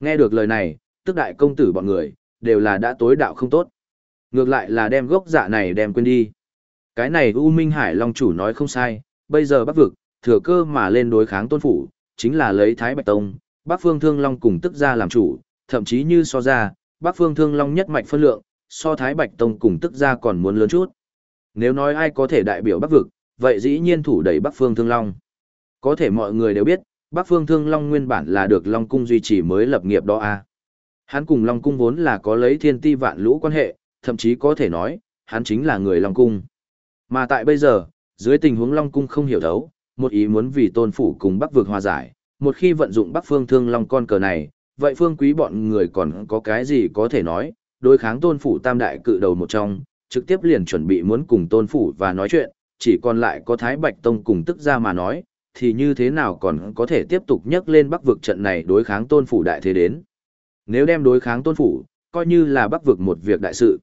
Nghe được lời này, tức đại công tử bọn người, đều là đã tối đạo không tốt. Ngược lại là đem gốc dạ này đem quên đi. Cái này U Minh Hải Long chủ nói không sai, bây giờ bắc vực, thừa cơ mà lên đối kháng tôn phủ, chính là lấy Thái Bạch Tông, Bắc Phương Thương Long cùng tức ra làm chủ, thậm chí như so ra, Bắc Phương Thương Long nhất mạch phân lượng, so Thái Bạch Tông cùng tức ra còn muốn lớn chút. Nếu nói ai có thể đại biểu Bắc vực, vậy dĩ nhiên thủ đẩy Bắc Phương Thương Long. Có thể mọi người đều biết, Bắc Phương Thương Long nguyên bản là được Long Cung duy trì mới lập nghiệp đó a. Hắn cùng Long Cung vốn là có lấy thiên ti vạn lũ quan hệ, thậm chí có thể nói, hắn chính là người Long Cung. Mà tại bây giờ, dưới tình huống Long Cung không hiểu thấu, một ý muốn vì tôn phủ cùng Bắc vực hòa giải, một khi vận dụng Bắc Phương Thương Long con cờ này, vậy Phương Quý bọn người còn có cái gì có thể nói, đối kháng tôn phủ tam đại cự đầu một trong, trực tiếp liền chuẩn bị muốn cùng tôn phủ và nói chuyện, chỉ còn lại có Thái Bạch Tông cùng tức ra mà nói, thì như thế nào còn có thể tiếp tục nhắc lên bắc vực trận này đối kháng tôn phủ đại thế đến. Nếu đem đối kháng tôn phủ, coi như là bắc vực một việc đại sự.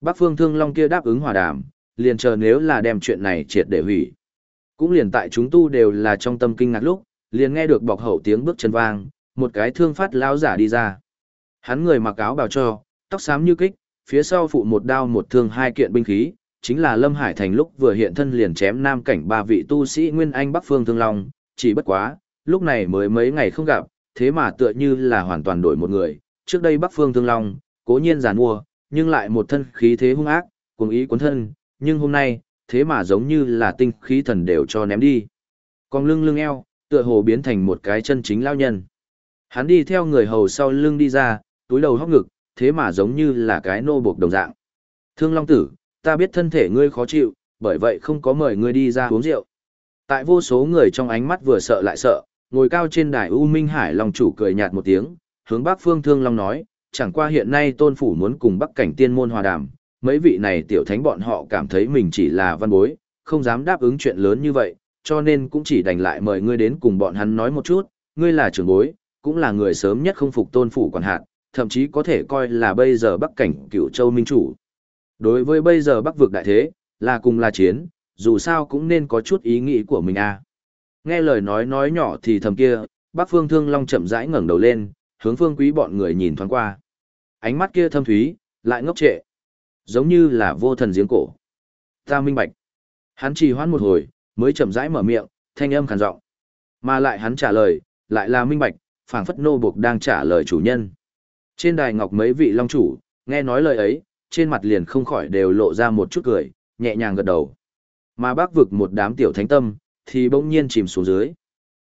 Bắc phương thương long kia đáp ứng hòa đàm, liền chờ nếu là đem chuyện này triệt để hủy. Cũng liền tại chúng tu đều là trong tâm kinh ngạc lúc, liền nghe được bọc hậu tiếng bước chân vang, một cái thương phát lão giả đi ra. Hắn người mặc áo bào cho, tóc xám như kích, phía sau phụ một đao một thương hai kiện binh khí, chính là Lâm Hải Thành lúc vừa hiện thân liền chém nam cảnh ba vị tu sĩ Nguyên Anh Bắc Phương Thương Long, chỉ bất quá, lúc này mới mấy ngày không gặp, thế mà tựa như là hoàn toàn đổi một người, trước đây Bắc Phương Thương Long, cố nhiên giàn mua, nhưng lại một thân khí thế hung ác, cùng ý cuốn thân, nhưng hôm nay, thế mà giống như là tinh khí thần đều cho ném đi. Còn lưng lưng eo, tựa hồ biến thành một cái chân chính lao nhân. Hắn đi theo người hầu sau lưng đi ra, túi đầu hóc ngực, thế mà giống như là cái nô buộc đồng dạng. Thương Long Tử, ta biết thân thể ngươi khó chịu, bởi vậy không có mời ngươi đi ra uống rượu. Tại vô số người trong ánh mắt vừa sợ lại sợ, ngồi cao trên đài U Minh Hải Long chủ cười nhạt một tiếng, hướng Bắc Phương Thương Long nói, chẳng qua hiện nay tôn phủ muốn cùng Bắc cảnh tiên môn hòa đàm, mấy vị này tiểu thánh bọn họ cảm thấy mình chỉ là văn bối, không dám đáp ứng chuyện lớn như vậy, cho nên cũng chỉ đành lại mời ngươi đến cùng bọn hắn nói một chút, ngươi là trưởng bối, cũng là người sớm nhất không phục tôn phủ quản hạt, thậm chí có thể coi là bây giờ Bắc cảnh cựu châu minh chủ. Đối với bây giờ Bắc vực đại thế, là cùng là chiến, dù sao cũng nên có chút ý nghĩ của mình à. Nghe lời nói nói nhỏ thì thầm kia, Bắc Phương Thương Long chậm rãi ngẩng đầu lên, hướng Phương Quý bọn người nhìn thoáng qua. Ánh mắt kia thâm thúy, lại ngốc trệ, giống như là vô thần giếng cổ. Ta minh bạch. Hắn trì hoãn một hồi, mới chậm rãi mở miệng, thanh âm khàn giọng. Mà lại hắn trả lời, lại là minh bạch, phảng phất nô buộc đang trả lời chủ nhân. Trên đài ngọc mấy vị long chủ, nghe nói lời ấy, trên mặt liền không khỏi đều lộ ra một chút cười, nhẹ nhàng gật đầu. Mà bác vực một đám tiểu thánh tâm, thì bỗng nhiên chìm xuống dưới.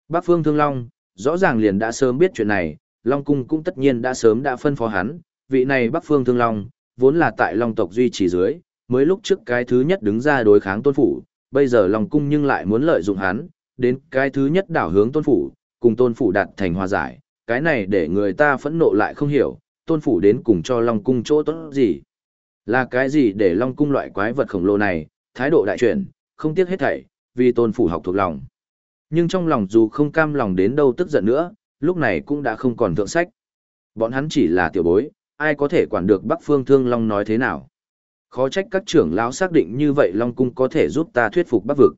Bác Phương Thương Long, rõ ràng liền đã sớm biết chuyện này, Long Cung cũng tất nhiên đã sớm đã phân phó hắn, vị này Bắc Phương Thương Long, vốn là tại Long tộc duy trì dưới, mới lúc trước cái thứ nhất đứng ra đối kháng tôn phủ, bây giờ Long Cung nhưng lại muốn lợi dụng hắn, đến cái thứ nhất đảo hướng tôn phủ, cùng tôn phủ đạt thành hòa giải, cái này để người ta phẫn nộ lại không hiểu, tôn phủ đến cùng cho Long Cung chỗ tốt gì. Là cái gì để Long Cung loại quái vật khổng lồ này, thái độ đại chuyển, không tiếc hết thảy, vì tôn phủ học thuộc lòng. Nhưng trong lòng dù không cam lòng đến đâu tức giận nữa, lúc này cũng đã không còn thượng sách. Bọn hắn chỉ là tiểu bối, ai có thể quản được Bắc Phương Thương Long nói thế nào. Khó trách các trưởng lão xác định như vậy Long Cung có thể giúp ta thuyết phục Bắc vực.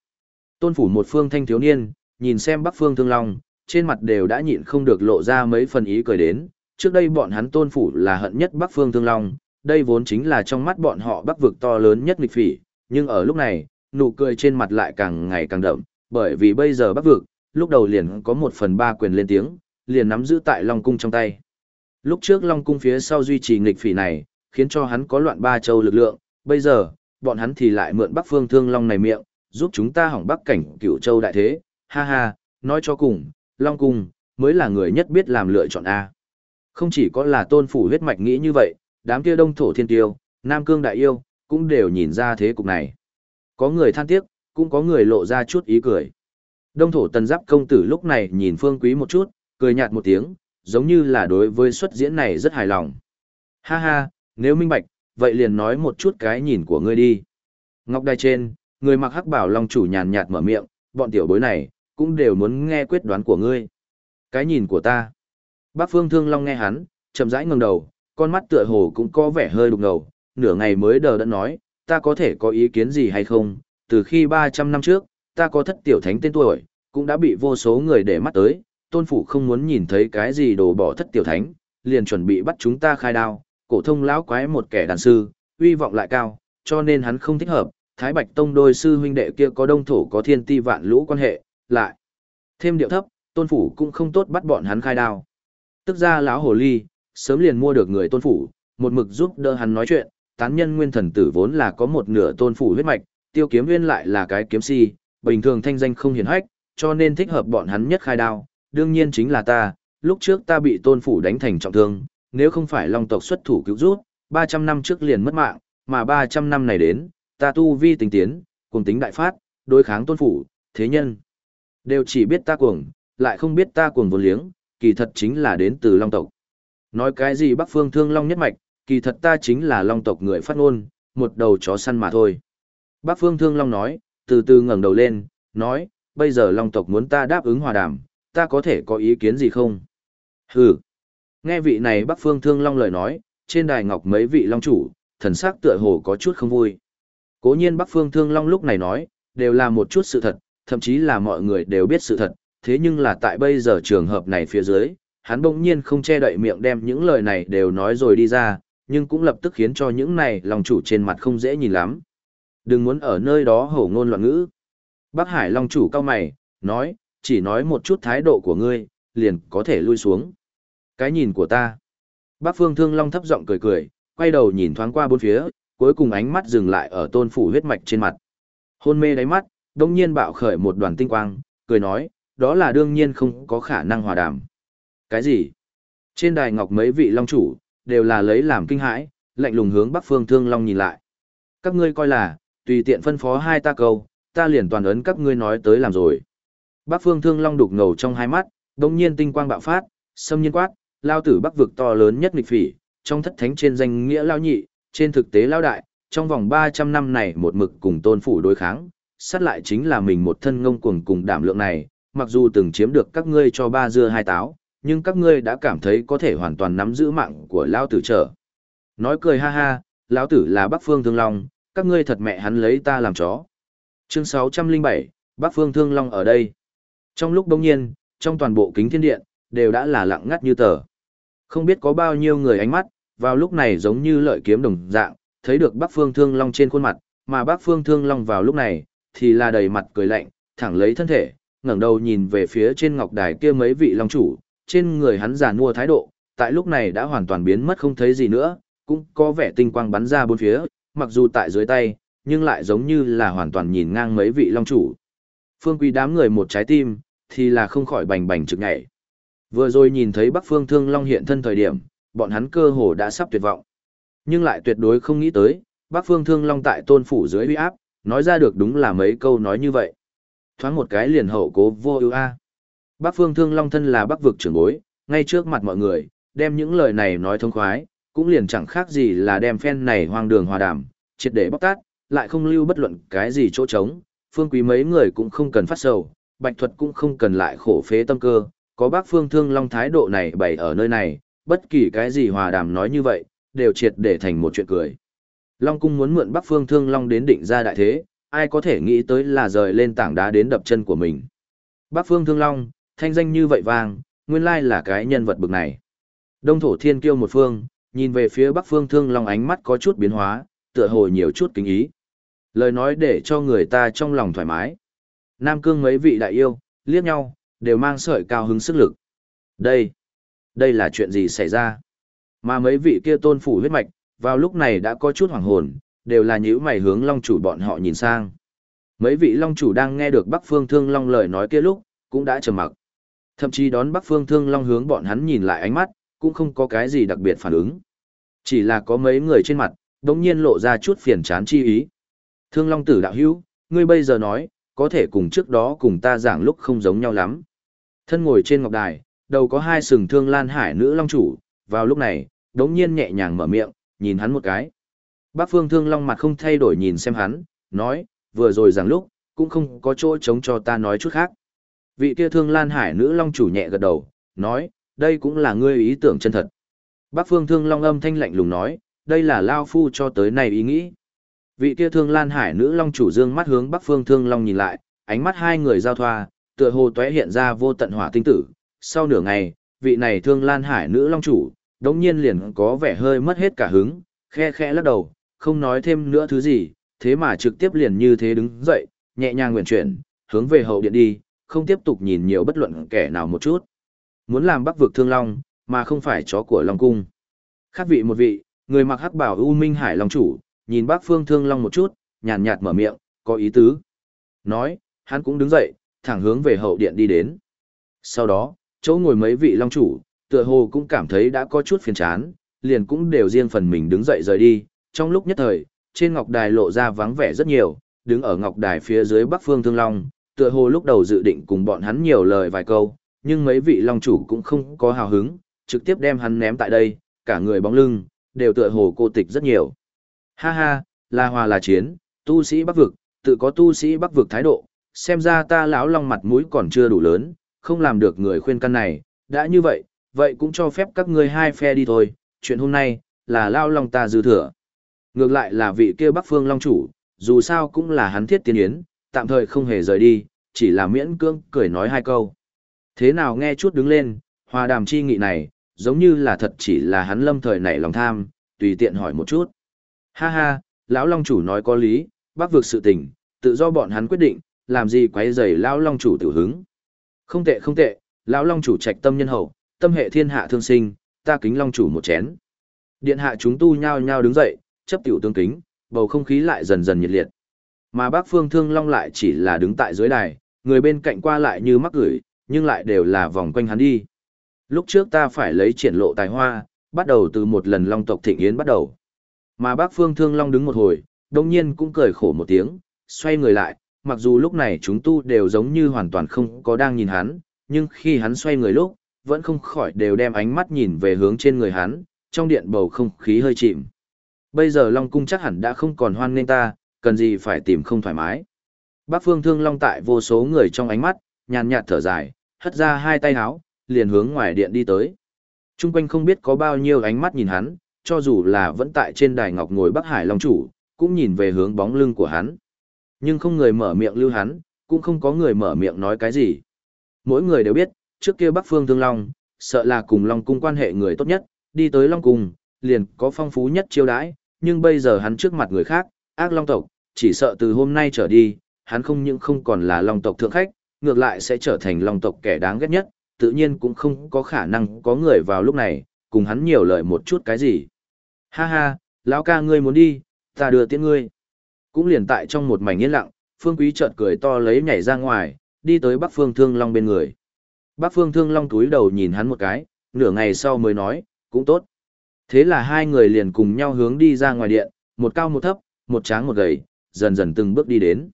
Tôn phủ một phương thanh thiếu niên, nhìn xem Bắc Phương Thương Long, trên mặt đều đã nhịn không được lộ ra mấy phần ý cười đến. Trước đây bọn hắn tôn phủ là hận nhất Bắc Phương Thương Long, đây vốn chính là trong mắt bọn họ bắc vực to lớn nhất nghịch phỉ, nhưng ở lúc này, nụ cười trên mặt lại càng ngày càng đậm, bởi vì bây giờ bắc vực, lúc đầu liền có một phần ba quyền lên tiếng, liền nắm giữ tại Long Cung trong tay. Lúc trước Long Cung phía sau duy trì nghịch phỉ này, khiến cho hắn có loạn ba châu lực lượng, bây giờ, bọn hắn thì lại mượn Bắc Phương Thương Long này miệng, giúp chúng ta hỏng Bắc cảnh cửu châu đại thế, ha ha, nói cho cùng, Long Cung, mới là người nhất biết làm lựa chọn A. Không chỉ có là tôn phủ huyết mạch nghĩ như vậy, đám kia đông thổ thiên tiêu, nam cương đại yêu, cũng đều nhìn ra thế cục này. Có người than tiếc, cũng có người lộ ra chút ý cười. Đông thổ tần giáp công tử lúc này nhìn phương quý một chút, cười nhạt một tiếng, giống như là đối với xuất diễn này rất hài lòng. Ha ha, nếu minh bạch, vậy liền nói một chút cái nhìn của ngươi đi. Ngọc đài trên, người mặc hắc bảo long chủ nhàn nhạt mở miệng, bọn tiểu bối này, cũng đều muốn nghe quyết đoán của ngươi. Cái nhìn của ta. Bác phương thương long nghe hắn, chậm rãi ngẩng đầu, con mắt tựa hồ cũng có vẻ hơi đục ngầu, nửa ngày mới đờ đã nói, ta có thể có ý kiến gì hay không, từ khi 300 năm trước, ta có thất tiểu thánh tên tuổi, cũng đã bị vô số người để mắt tới, tôn phủ không muốn nhìn thấy cái gì đồ bỏ thất tiểu thánh, liền chuẩn bị bắt chúng ta khai đao, cổ thông lão quái một kẻ đàn sư, uy vọng lại cao, cho nên hắn không thích hợp, Thái Bạch Tông đôi sư huynh đệ kia có đông thổ có thiên ti vạn lũ quan hệ, lại thêm điệu thấp, tôn phủ cũng không tốt bắt bọn hắn khai đao. Tức ra lão hồ ly, sớm liền mua được người tôn phủ, một mực giúp đỡ hắn nói chuyện, tán nhân nguyên thần tử vốn là có một nửa tôn phủ huyết mạch, tiêu kiếm nguyên lại là cái kiếm si, bình thường thanh danh không hiển hách, cho nên thích hợp bọn hắn nhất khai đao, đương nhiên chính là ta, lúc trước ta bị tôn phủ đánh thành trọng thương, nếu không phải long tộc xuất thủ cứu rút, 300 năm trước liền mất mạng, mà 300 năm này đến, ta tu vi tinh tiến, cùng tính đại phát, đối kháng tôn phủ, thế nhân. Đều chỉ biết ta cuồng, lại không biết ta cuồng vốn liếng, kỳ thật chính là đến từ long tộc. Nói cái gì bắc phương thương long nhất mạch, kỳ thật ta chính là long tộc người phát ngôn, một đầu chó săn mà thôi. Bắc phương thương long nói, từ từ ngẩng đầu lên, nói, bây giờ long tộc muốn ta đáp ứng hòa đàm, ta có thể có ý kiến gì không? Hừ. Nghe vị này Bắc Phương Thương Long lời nói, trên đài ngọc mấy vị long chủ, thần sắc tựa hồ có chút không vui. Cố nhiên Bắc Phương Thương Long lúc này nói, đều là một chút sự thật, thậm chí là mọi người đều biết sự thật, thế nhưng là tại bây giờ trường hợp này phía dưới, hắn bỗng nhiên không che đậy miệng đem những lời này đều nói rồi đi ra, nhưng cũng lập tức khiến cho những này long chủ trên mặt không dễ nhìn lắm. Đừng muốn ở nơi đó hổ ngôn loạn ngữ. Bắc Hải long chủ cao mày, nói, chỉ nói một chút thái độ của ngươi, liền có thể lui xuống. Cái nhìn của ta. Bác Phương Thương Long thấp giọng cười cười, quay đầu nhìn thoáng qua bốn phía, cuối cùng ánh mắt dừng lại ở tôn phủ huyết mạch trên mặt. Hôn mê đáy mắt, đông nhiên bạo khởi một đoàn tinh quang, cười nói, đó là đương nhiên không có khả năng hòa đàm. Cái gì? Trên đài ngọc mấy vị long chủ, đều là lấy làm kinh hãi, lạnh lùng hướng Bắc Phương Thương Long nhìn lại. Các ngươi coi là, tùy tiện phân phó hai ta câu, ta liền toàn ấn các ngươi nói tới làm rồi. Bắc Phương Thương Long đục ngầu trong hai mắt, đồng nhiên tinh quang bạo phát, xâm nhiên quát, lao tử Bắc vực to lớn nhất nghịch phỉ, trong thất thánh trên danh nghĩa lao nhị, trên thực tế lao đại, trong vòng 300 năm này một mực cùng tôn phủ đối kháng, sát lại chính là mình một thân ngông cuồng cùng đảm lượng này, mặc dù từng chiếm được các ngươi cho ba dưa hai táo, nhưng các ngươi đã cảm thấy có thể hoàn toàn nắm giữ mạng của lao tử trở. Nói cười ha ha, lão tử là Bắc Phương Thương Long, các ngươi thật mẹ hắn lấy ta làm chó. Chương 607, Bắc Phương Thương Long ở đây. Trong lúc đông nhiên, trong toàn bộ kính thiên điện, đều đã là lặng ngắt như tờ. Không biết có bao nhiêu người ánh mắt, vào lúc này giống như lợi kiếm đồng dạng, thấy được Bắc Phương Thương Long trên khuôn mặt, mà Bắc Phương Thương Long vào lúc này, thì là đầy mặt cười lạnh, thẳng lấy thân thể, ngẩng đầu nhìn về phía trên ngọc đài kia mấy vị long chủ, trên người hắn giàn mua thái độ, tại lúc này đã hoàn toàn biến mất không thấy gì nữa, cũng có vẻ tinh quang bắn ra bốn phía, mặc dù tại dưới tay, nhưng lại giống như là hoàn toàn nhìn ngang mấy vị long chủ. Phương Quý đám người một trái tim, thì là không khỏi bành bành trực nhảy. Vừa rồi nhìn thấy Bắc Phương Thương Long hiện thân thời điểm, bọn hắn cơ hồ đã sắp tuyệt vọng. Nhưng lại tuyệt đối không nghĩ tới, Bắc Phương Thương Long tại tôn phủ dưới uy áp, nói ra được đúng là mấy câu nói như vậy. Thoáng một cái liền hậu cố vô ưu a. Bắc Phương Thương Long thân là Bắc vực trưởng bối, ngay trước mặt mọi người, đem những lời này nói thông khoái, cũng liền chẳng khác gì là đem phen này hoang đường hòa đàm, triệt để bóc tát, lại không lưu bất luận cái gì chỗ trống, phương quý mấy người cũng không cần phát sầu, bạch thuật cũng không cần lại khổ phế tâm cơ, có bác phương thương long thái độ này bày ở nơi này, bất kỳ cái gì hòa đàm nói như vậy, đều triệt để thành một chuyện cười. Long cung muốn mượn bắc phương thương long đến định ra đại thế, ai có thể nghĩ tới là rời lên tảng đá đến đập chân của mình. Bắc phương thương long, thanh danh như vậy vang, nguyên lai là cái nhân vật bực này. Đông thổ thiên kiêu một phương, nhìn về phía bắc phương thương long ánh mắt có chút biến hóa, tựa hồ nhiều chút kính ý. Lời nói để cho người ta trong lòng thoải mái. Nam cương mấy vị đại yêu, liếc nhau, đều mang sợi cao hứng sức lực. Đây, đây là chuyện gì xảy ra? Mà mấy vị kia tôn phủ huyết mạch, vào lúc này đã có chút hoàng hồn, đều là nhíu mày hướng long chủ bọn họ nhìn sang. Mấy vị long chủ đang nghe được Bắc Phương Thương Long lời nói kia lúc, cũng đã trầm mặc. Thậm chí đón Bắc Phương Thương Long hướng bọn hắn nhìn lại ánh mắt, cũng không có cái gì đặc biệt phản ứng. Chỉ là có mấy người trên mặt, đống nhiên lộ ra chút phiền chán chi ý. Thương Long tử đạo hữu, ngươi bây giờ nói, có thể cùng trước đó cùng ta giảng lúc không giống nhau lắm. Thân ngồi trên ngọc đài, đầu có hai sừng thương lan hải nữ long chủ, vào lúc này, đống nhiên nhẹ nhàng mở miệng, nhìn hắn một cái. Bác phương thương long mặt không thay đổi nhìn xem hắn, nói, vừa rồi giảng lúc, cũng không có chỗ chống cho ta nói chút khác. Vị kia thương lan hải nữ long chủ nhẹ gật đầu, nói, đây cũng là ngươi ý tưởng chân thật. Bác phương thương long âm thanh lạnh lùng nói, đây là Lao Phu cho tới nay ý nghĩ. Vị kia thương lan hải nữ long chủ dương mắt hướng bắc phương thương long nhìn lại, ánh mắt hai người giao thoa, tựa hồ tóe hiện ra vô tận hỏa tinh tử, sau nửa ngày, vị này thương lan hải nữ long chủ, đống nhiên liền có vẻ hơi mất hết cả hứng, khe khe lắc đầu, không nói thêm nữa thứ gì, thế mà trực tiếp liền như thế đứng dậy, nhẹ nhàng nguyện chuyển, hướng về hậu điện đi, không tiếp tục nhìn nhiều bất luận kẻ nào một chút. Muốn làm bắc vực thương long, mà không phải chó của long cung. Khác vị một vị, người mặc hắc bảo U Minh Hải Long chủ, nhìn bác phương thương long một chút, nhàn nhạt mở miệng, có ý tứ. Nói, hắn cũng đứng dậy, thẳng hướng về hậu điện đi đến. Sau đó, chỗ ngồi mấy vị long chủ, tựa hồ cũng cảm thấy đã có chút phiền chán, liền cũng đều riêng phần mình đứng dậy rời đi. Trong lúc nhất thời, trên ngọc đài lộ ra vắng vẻ rất nhiều, đứng ở ngọc đài phía dưới bắc phương thương long, tựa hồ lúc đầu dự định cùng bọn hắn nhiều lời vài câu, nhưng mấy vị long chủ cũng không có hào hứng, trực tiếp đem hắn ném tại đây, cả người bóng lưng, đều tựa hồ cô tịch rất nhiều. Ha ha, là hòa là chiến, tu sĩ bắc vực, tự có tu sĩ bắc vực thái độ, xem ra ta lão long mặt mũi còn chưa đủ lớn, không làm được người khuyên căn này, đã như vậy, vậy cũng cho phép các ngươi hai phe đi thôi, chuyện hôm nay, là lao long ta dư thừa. Ngược lại là vị kia bắc phương long chủ, dù sao cũng là hắn thiết tiên yến, tạm thời không hề rời đi, chỉ là miễn cưỡng cười nói hai câu. Thế nào nghe chút đứng lên, hòa đàm chi nghị này, giống như là thật chỉ là hắn lâm thời nảy lòng tham, tùy tiện hỏi một chút. Ha ha, lão long chủ nói có lý, bác vực sự tình, tự do bọn hắn quyết định, làm gì quấy rầy lão long chủ tiểu hứng. Không tệ không tệ, lão long chủ trạch tâm nhân hậu, tâm hệ thiên hạ thương sinh, ta kính long chủ một chén. Điện hạ chúng tu nhao nhao đứng dậy, chấp tiểu tương kính, bầu không khí lại dần dần nhiệt liệt. Mà bác phương thương long lại chỉ là đứng tại dưới đài, người bên cạnh qua lại như mắc gửi, nhưng lại đều là vòng quanh hắn đi. Lúc trước ta phải lấy triển lộ tài hoa, bắt đầu từ một lần long tộc thịnh yến bắt đầu. Mà bác phương thương long đứng một hồi, đồng nhiên cũng cười khổ một tiếng, xoay người lại, mặc dù lúc này chúng tu đều giống như hoàn toàn không có đang nhìn hắn, nhưng khi hắn xoay người lúc, vẫn không khỏi đều đem ánh mắt nhìn về hướng trên người hắn, trong điện bầu không khí hơi chìm. Bây giờ Long Cung chắc hẳn đã không còn hoan nghênh ta, cần gì phải tìm không thoải mái. Bác Phương Thương Long tại vô số người trong ánh mắt, nhàn nhạt thở dài, hất ra hai tay háo, liền hướng ngoài điện đi tới. Trung quanh không biết có bao nhiêu ánh mắt nhìn hắn, cho dù là vẫn tại trên đài ngọc ngồi Bắc Hải Long chủ, cũng nhìn về hướng bóng lưng của hắn. Nhưng không người mở miệng lưu hắn, cũng không có người mở miệng nói cái gì. Mỗi người đều biết, trước kia Bắc Phương Thương Long, sợ là cùng Long Cung quan hệ người tốt nhất, đi tới Long Cung, liền có phong phú nhất chiêu đãi, nhưng bây giờ hắn trước mặt người khác, ác Long tộc, chỉ sợ từ hôm nay trở đi, hắn không những không còn là Long tộc thượng khách, ngược lại sẽ trở thành Long tộc kẻ đáng ghét nhất, tự nhiên cũng không có khả năng có người vào lúc này, cùng hắn nhiều lời một chút cái gì. Ha ha, lão ca ngươi muốn đi, ta đưa tiễn ngươi. Cũng liền tại trong một mảnh yên lặng, Phương Quý chợt cười to lấy nhảy ra ngoài, đi tới Bắc Phương Thương Long bên người. Bắc Phương Thương Long túi đầu nhìn hắn một cái, nửa ngày sau mới nói, cũng tốt. Thế là hai người liền cùng nhau hướng đi ra ngoài điện, một cao một thấp, một tráng một gầy, dần dần từng bước đi đến.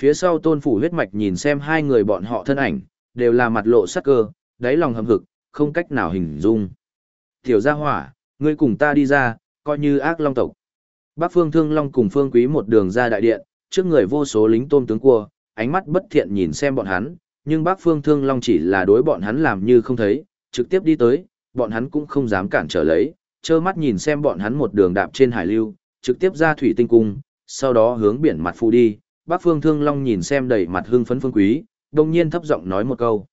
Phía sau tôn phủ huyết mạch nhìn xem hai người bọn họ thân ảnh, đều là mặt lộ sắc cơ, đáy lòng hầm hực, không cách nào hình dung. Tiểu gia hỏa, ngươi cùng ta đi ra, coi như ác long tộc. Bác Phương Thương Long cùng Phương Quý một đường ra đại điện, trước người vô số lính tôm tướng cua, ánh mắt bất thiện nhìn xem bọn hắn, nhưng bác Phương Thương Long chỉ là đối bọn hắn làm như không thấy, trực tiếp đi tới, bọn hắn cũng không dám cản trở lấy, trơ mắt nhìn xem bọn hắn một đường đạp trên hải lưu, trực tiếp ra thủy tinh cung, sau đó hướng biển mặt phu đi. Bác Phương Thương Long nhìn xem đầy mặt hưng phấn Phương Quý, đồng nhiên thấp giọng nói một câu.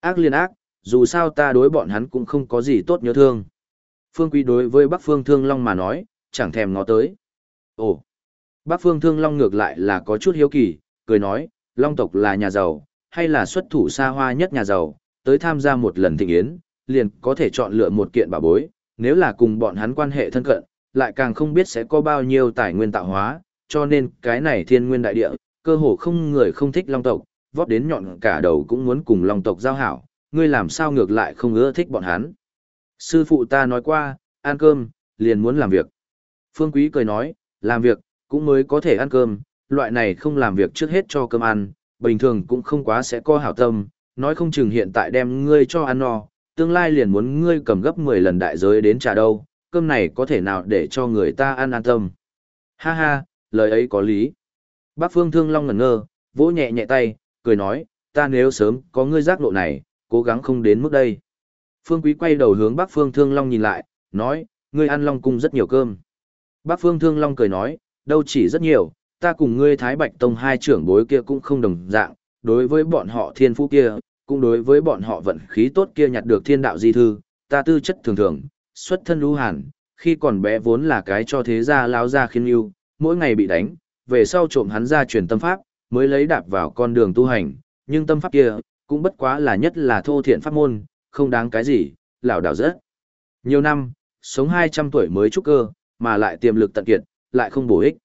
Ác liên ác, dù sao ta đối bọn hắn cũng không có gì tốt nhớ thương. Phương Quý đối với Bắc Phương Thương Long mà nói, chẳng thèm ngó tới. Ồ, Bắc Phương Thương Long ngược lại là có chút hiếu kỳ, cười nói, Long tộc là nhà giàu, hay là xuất thủ xa hoa nhất nhà giàu, tới tham gia một lần thịnh yến, liền có thể chọn lựa một kiện bảo bối, nếu là cùng bọn hắn quan hệ thân cận, lại càng không biết sẽ có bao nhiêu tài nguyên tạo hóa, cho nên cái này thiên nguyên đại địa, cơ hồ không người không thích Long tộc, vót đến nhọn cả đầu cũng muốn cùng Long tộc giao hảo, ngươi làm sao ngược lại không ưa thích bọn hắn. Sư phụ ta nói qua, ăn cơm, liền muốn làm việc. Phương Quý cười nói, làm việc, cũng mới có thể ăn cơm, loại này không làm việc trước hết cho cơm ăn, bình thường cũng không quá sẽ có hảo tâm, nói không chừng hiện tại đem ngươi cho ăn no, tương lai liền muốn ngươi cầm gấp 10 lần đại giới đến trả đâu, cơm này có thể nào để cho người ta ăn an tâm. Ha ha, lời ấy có lý. Bác Phương Thương Long ngẩn ngơ, vỗ nhẹ nhẹ tay, cười nói, ta nếu sớm có ngươi giác lộ này, cố gắng không đến mức đây. Phương Quý quay đầu hướng Bác Phương Thương Long nhìn lại, nói, ngươi ăn Long Cung rất nhiều cơm. Bác Phương Thương Long cười nói, đâu chỉ rất nhiều, ta cùng ngươi Thái Bạch Tông hai trưởng bối kia cũng không đồng dạng, đối với bọn họ thiên phú kia, cũng đối với bọn họ vận khí tốt kia nhặt được thiên đạo di thư, ta tư chất thường thường, xuất thân lưu hàn, khi còn bé vốn là cái cho thế gia lão gia khiên yêu, mỗi ngày bị đánh, về sau trộm hắn ra truyền tâm pháp, mới lấy đạp vào con đường tu hành, nhưng tâm pháp kia, cũng bất quá là nhất là thô thiện pháp môn, không đáng cái gì, lão đảo rất. Nhiều năm, sống 200 tuổi mới trúc cơ, mà lại tiềm lực tận kiệt, lại không bổ ích.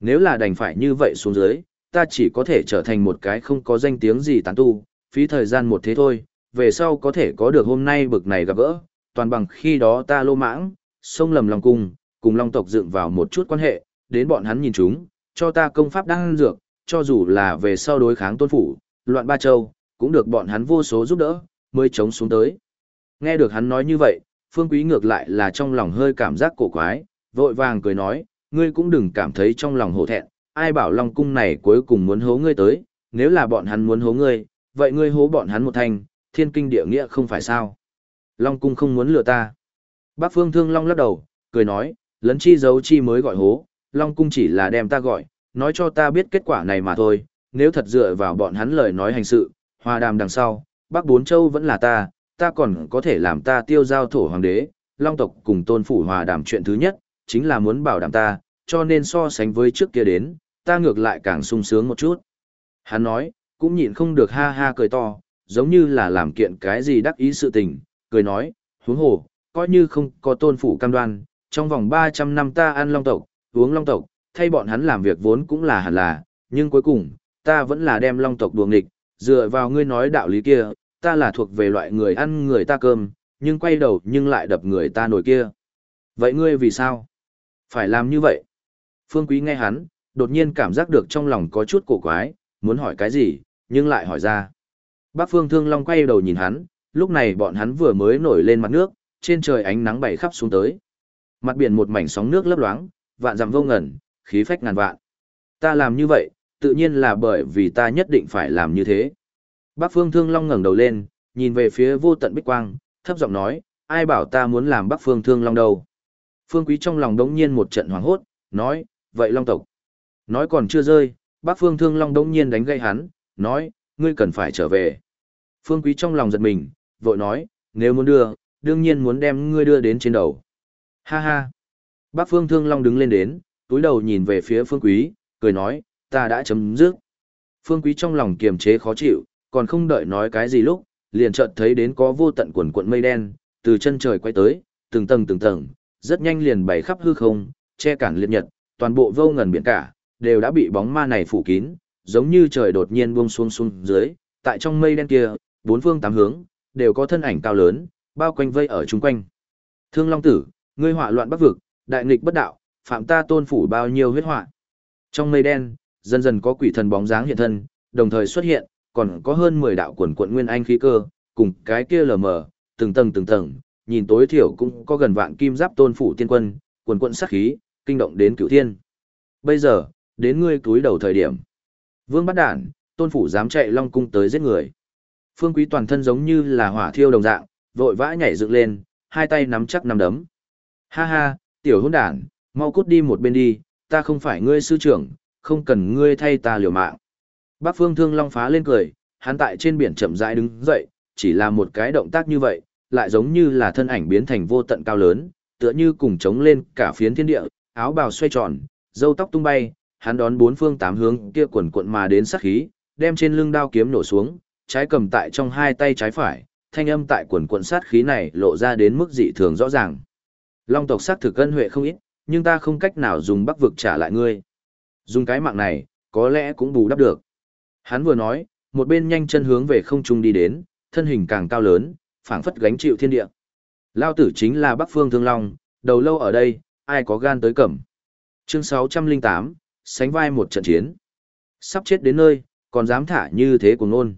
Nếu là đành phải như vậy xuống dưới, ta chỉ có thể trở thành một cái không có danh tiếng gì tán tu, phí thời gian một thế thôi, về sau có thể có được hôm nay bực này gặp gỡ, toàn bằng khi đó ta lô mãng, sông lầm lòng cung, cùng long tộc dựng vào một chút quan hệ, đến bọn hắn nhìn chúng, cho ta công pháp đang dược, cho dù là về sau đối kháng tôn phủ, loạn ba châu, cũng được bọn hắn vô số giúp đỡ, mới chống xuống tới. Nghe được hắn nói như vậy, Phương Quý ngược lại là trong lòng hơi cảm giác cổ quái, vội vàng cười nói, ngươi cũng đừng cảm thấy trong lòng hổ thẹn, ai bảo Long Cung này cuối cùng muốn hố ngươi tới, nếu là bọn hắn muốn hố ngươi, vậy ngươi hố bọn hắn một thành, thiên kinh địa nghĩa không phải sao. Long Cung không muốn lừa ta. Bác Phương Thương Long lắc đầu, cười nói, lấn chi giấu chi mới gọi hố, Long Cung chỉ là đem ta gọi, nói cho ta biết kết quả này mà thôi, nếu thật dựa vào bọn hắn lời nói hành sự, hòa đàm đằng sau, Bắc Bốn Châu vẫn là ta, ta còn có thể làm ta tiêu giao thổ hoàng đế, Long tộc cùng tôn phủ hòa đàm chuyện thứ nhất, chính là muốn bảo đảm ta, cho nên so sánh với trước kia đến, ta ngược lại càng sung sướng một chút. Hắn nói, cũng nhịn không được ha ha cười to, giống như là làm kiện cái gì đắc ý sự tình, cười nói, huống hồ, coi như không có tôn phủ cam đoan, trong vòng 300 năm ta ăn long tộc, uống long tộc, thay bọn hắn làm việc vốn cũng là hẳn là, nhưng cuối cùng, ta vẫn là đem long tộc đuồng nghịch, dựa vào ngươi nói đạo lý kia, ta là thuộc về loại người ăn người ta cơm, nhưng quay đầu nhưng lại đập người ta nổi kia. Vậy ngươi vì sao? Phải làm như vậy? Phương Quý nghe hắn, đột nhiên cảm giác được trong lòng có chút cổ quái, muốn hỏi cái gì, nhưng lại hỏi ra. Bác Phương Thương Long quay đầu nhìn hắn, lúc này bọn hắn vừa mới nổi lên mặt nước, trên trời ánh nắng bảy khắp xuống tới. Mặt biển một mảnh sóng nước lấp loáng, vạn dặm vô ngẩn, khí phách ngàn vạn. Ta làm như vậy, tự nhiên là bởi vì ta nhất định phải làm như thế. Bác Phương Thương Long ngẩng đầu lên, nhìn về phía vô tận bích quang, thấp giọng nói, ai bảo ta muốn làm Bác Phương Thương Long đâu. Phương Quý trong lòng đống nhiên một trận hoảng hốt, nói, vậy Long tộc. Nói còn chưa rơi, Bác Phương Thương Long đống nhiên đánh gây hắn, nói, ngươi cần phải trở về. Phương Quý trong lòng giật mình, vội nói, nếu muốn đưa, đương nhiên muốn đem ngươi đưa đến trên đầu. Ha ha. Bác Phương Thương Long đứng lên đến, túi đầu nhìn về phía Phương Quý, cười nói, ta đã chấm dứt. Phương Quý trong lòng kiềm chế khó chịu, còn không đợi nói cái gì lúc, liền chợt thấy đến có vô tận quần cuộn mây đen, từ chân trời quay tới, từng tầng từng tầng, rất nhanh liền bày khắp hư không, che cản liệt nhật, toàn bộ vô ngần biển cả, đều đã bị bóng ma này phủ kín, giống như trời đột nhiên buông xuống xuống dưới, tại trong mây đen kia, bốn phương tám hướng, đều có thân ảnh cao lớn, bao quanh vây ở chung quanh. Thương Long Tử, ngươi họa loạn bắc vực, đại nghịch bất đạo, phạm ta tôn phủ bao nhiêu huyết họa. Trong mây đen, dần dần có quỷ thần bóng dáng hiện thân, đồng thời xuất hiện, còn có hơn 10 đạo quần quận nguyên anh khí cơ, cùng cái kia lờ mờ, từng tầng từng tầng, nhìn tối thiểu cũng có gần vạn kim giáp tôn phủ tiên quân, quần quận sát khí, kinh động đến cửu thiên. Bây giờ, đến ngươi túi đầu thời điểm. Vương bắt đản, tôn phủ dám chạy long cung tới giết người. Phương quý toàn thân giống như là hỏa thiêu đồng dạng, vội vã nhảy dựng lên, hai tay nắm chắc nắm đấm. Ha ha, tiểu hỗn đản, mau cút đi một bên đi, ta không phải ngươi sư trưởng, không cần ngươi thay ta liều mạng. Bác Phương Thương Long phá lên cười, hắn tại trên biển chậm rãi đứng dậy, chỉ là một cái động tác như vậy, lại giống như là thân ảnh biến thành vô tận cao lớn, tựa như cùng chống lên cả phiến thiên địa, áo bào xoay tròn, râu tóc tung bay, hắn đón bốn phương tám hướng kia quần cuộn mà đến sát khí, đem trên lưng đao kiếm nổ xuống, trái cầm tại trong hai tay trái phải, thanh âm tại quần cuộn sát khí này lộ ra đến mức dị thường rõ ràng. Long tộc sát thực ân huệ không ít, nhưng ta không cách nào dùng bắc vực trả lại ngươi. Dùng cái mạng này, có lẽ cũng bù đắp được. Hắn vừa nói, một bên nhanh chân hướng về không trung đi đến, thân hình càng cao lớn, phảng phất gánh chịu thiên địa. Lao tử chính là Bắc Phương Thương Long, đầu lâu ở đây, ai có gan tới cẩm. Chương 608, sánh vai một trận chiến. Sắp chết đến nơi, còn dám thả như thế của nôn.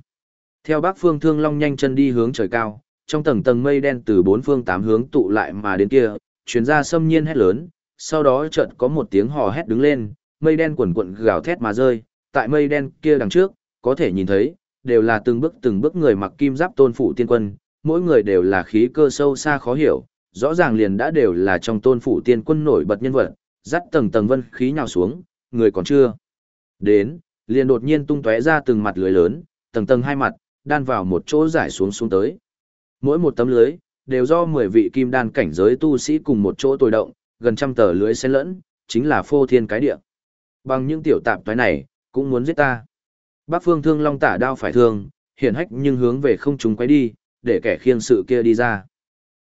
Theo Bắc Phương Thương Long nhanh chân đi hướng trời cao, trong tầng tầng mây đen từ bốn phương tám hướng tụ lại mà đến kia, chuyến ra xâm nhiên hét lớn, sau đó chợt có một tiếng hò hét đứng lên, mây đen quần quận gào thét mà rơi, tại mây đen kia đằng trước, có thể nhìn thấy, đều là từng bước từng bước người mặc kim giáp tôn phủ tiên quân, mỗi người đều là khí cơ sâu xa khó hiểu, rõ ràng liền đã đều là trong tôn phủ tiên quân nổi bật nhân vật, dắt tầng tầng vân khí nhào xuống, người còn chưa. Đến, liền đột nhiên tung tóe ra từng mặt lưới lớn, tầng tầng hai mặt, đan vào một chỗ giải xuống xuống tới. Mỗi một tấm lưới, đều do 10 vị kim đan cảnh giới tu sĩ cùng một chỗ tồi động, gần trăm tờ lưới xen lẫn, chính là phô thiên cái địa. Bằng những tiểu tạp toái này, cũng muốn giết ta. Bác phương thương long tả đao phải thương, hiển hách nhưng hướng về không chúng quay đi, để kẻ khiêng sự kia đi ra.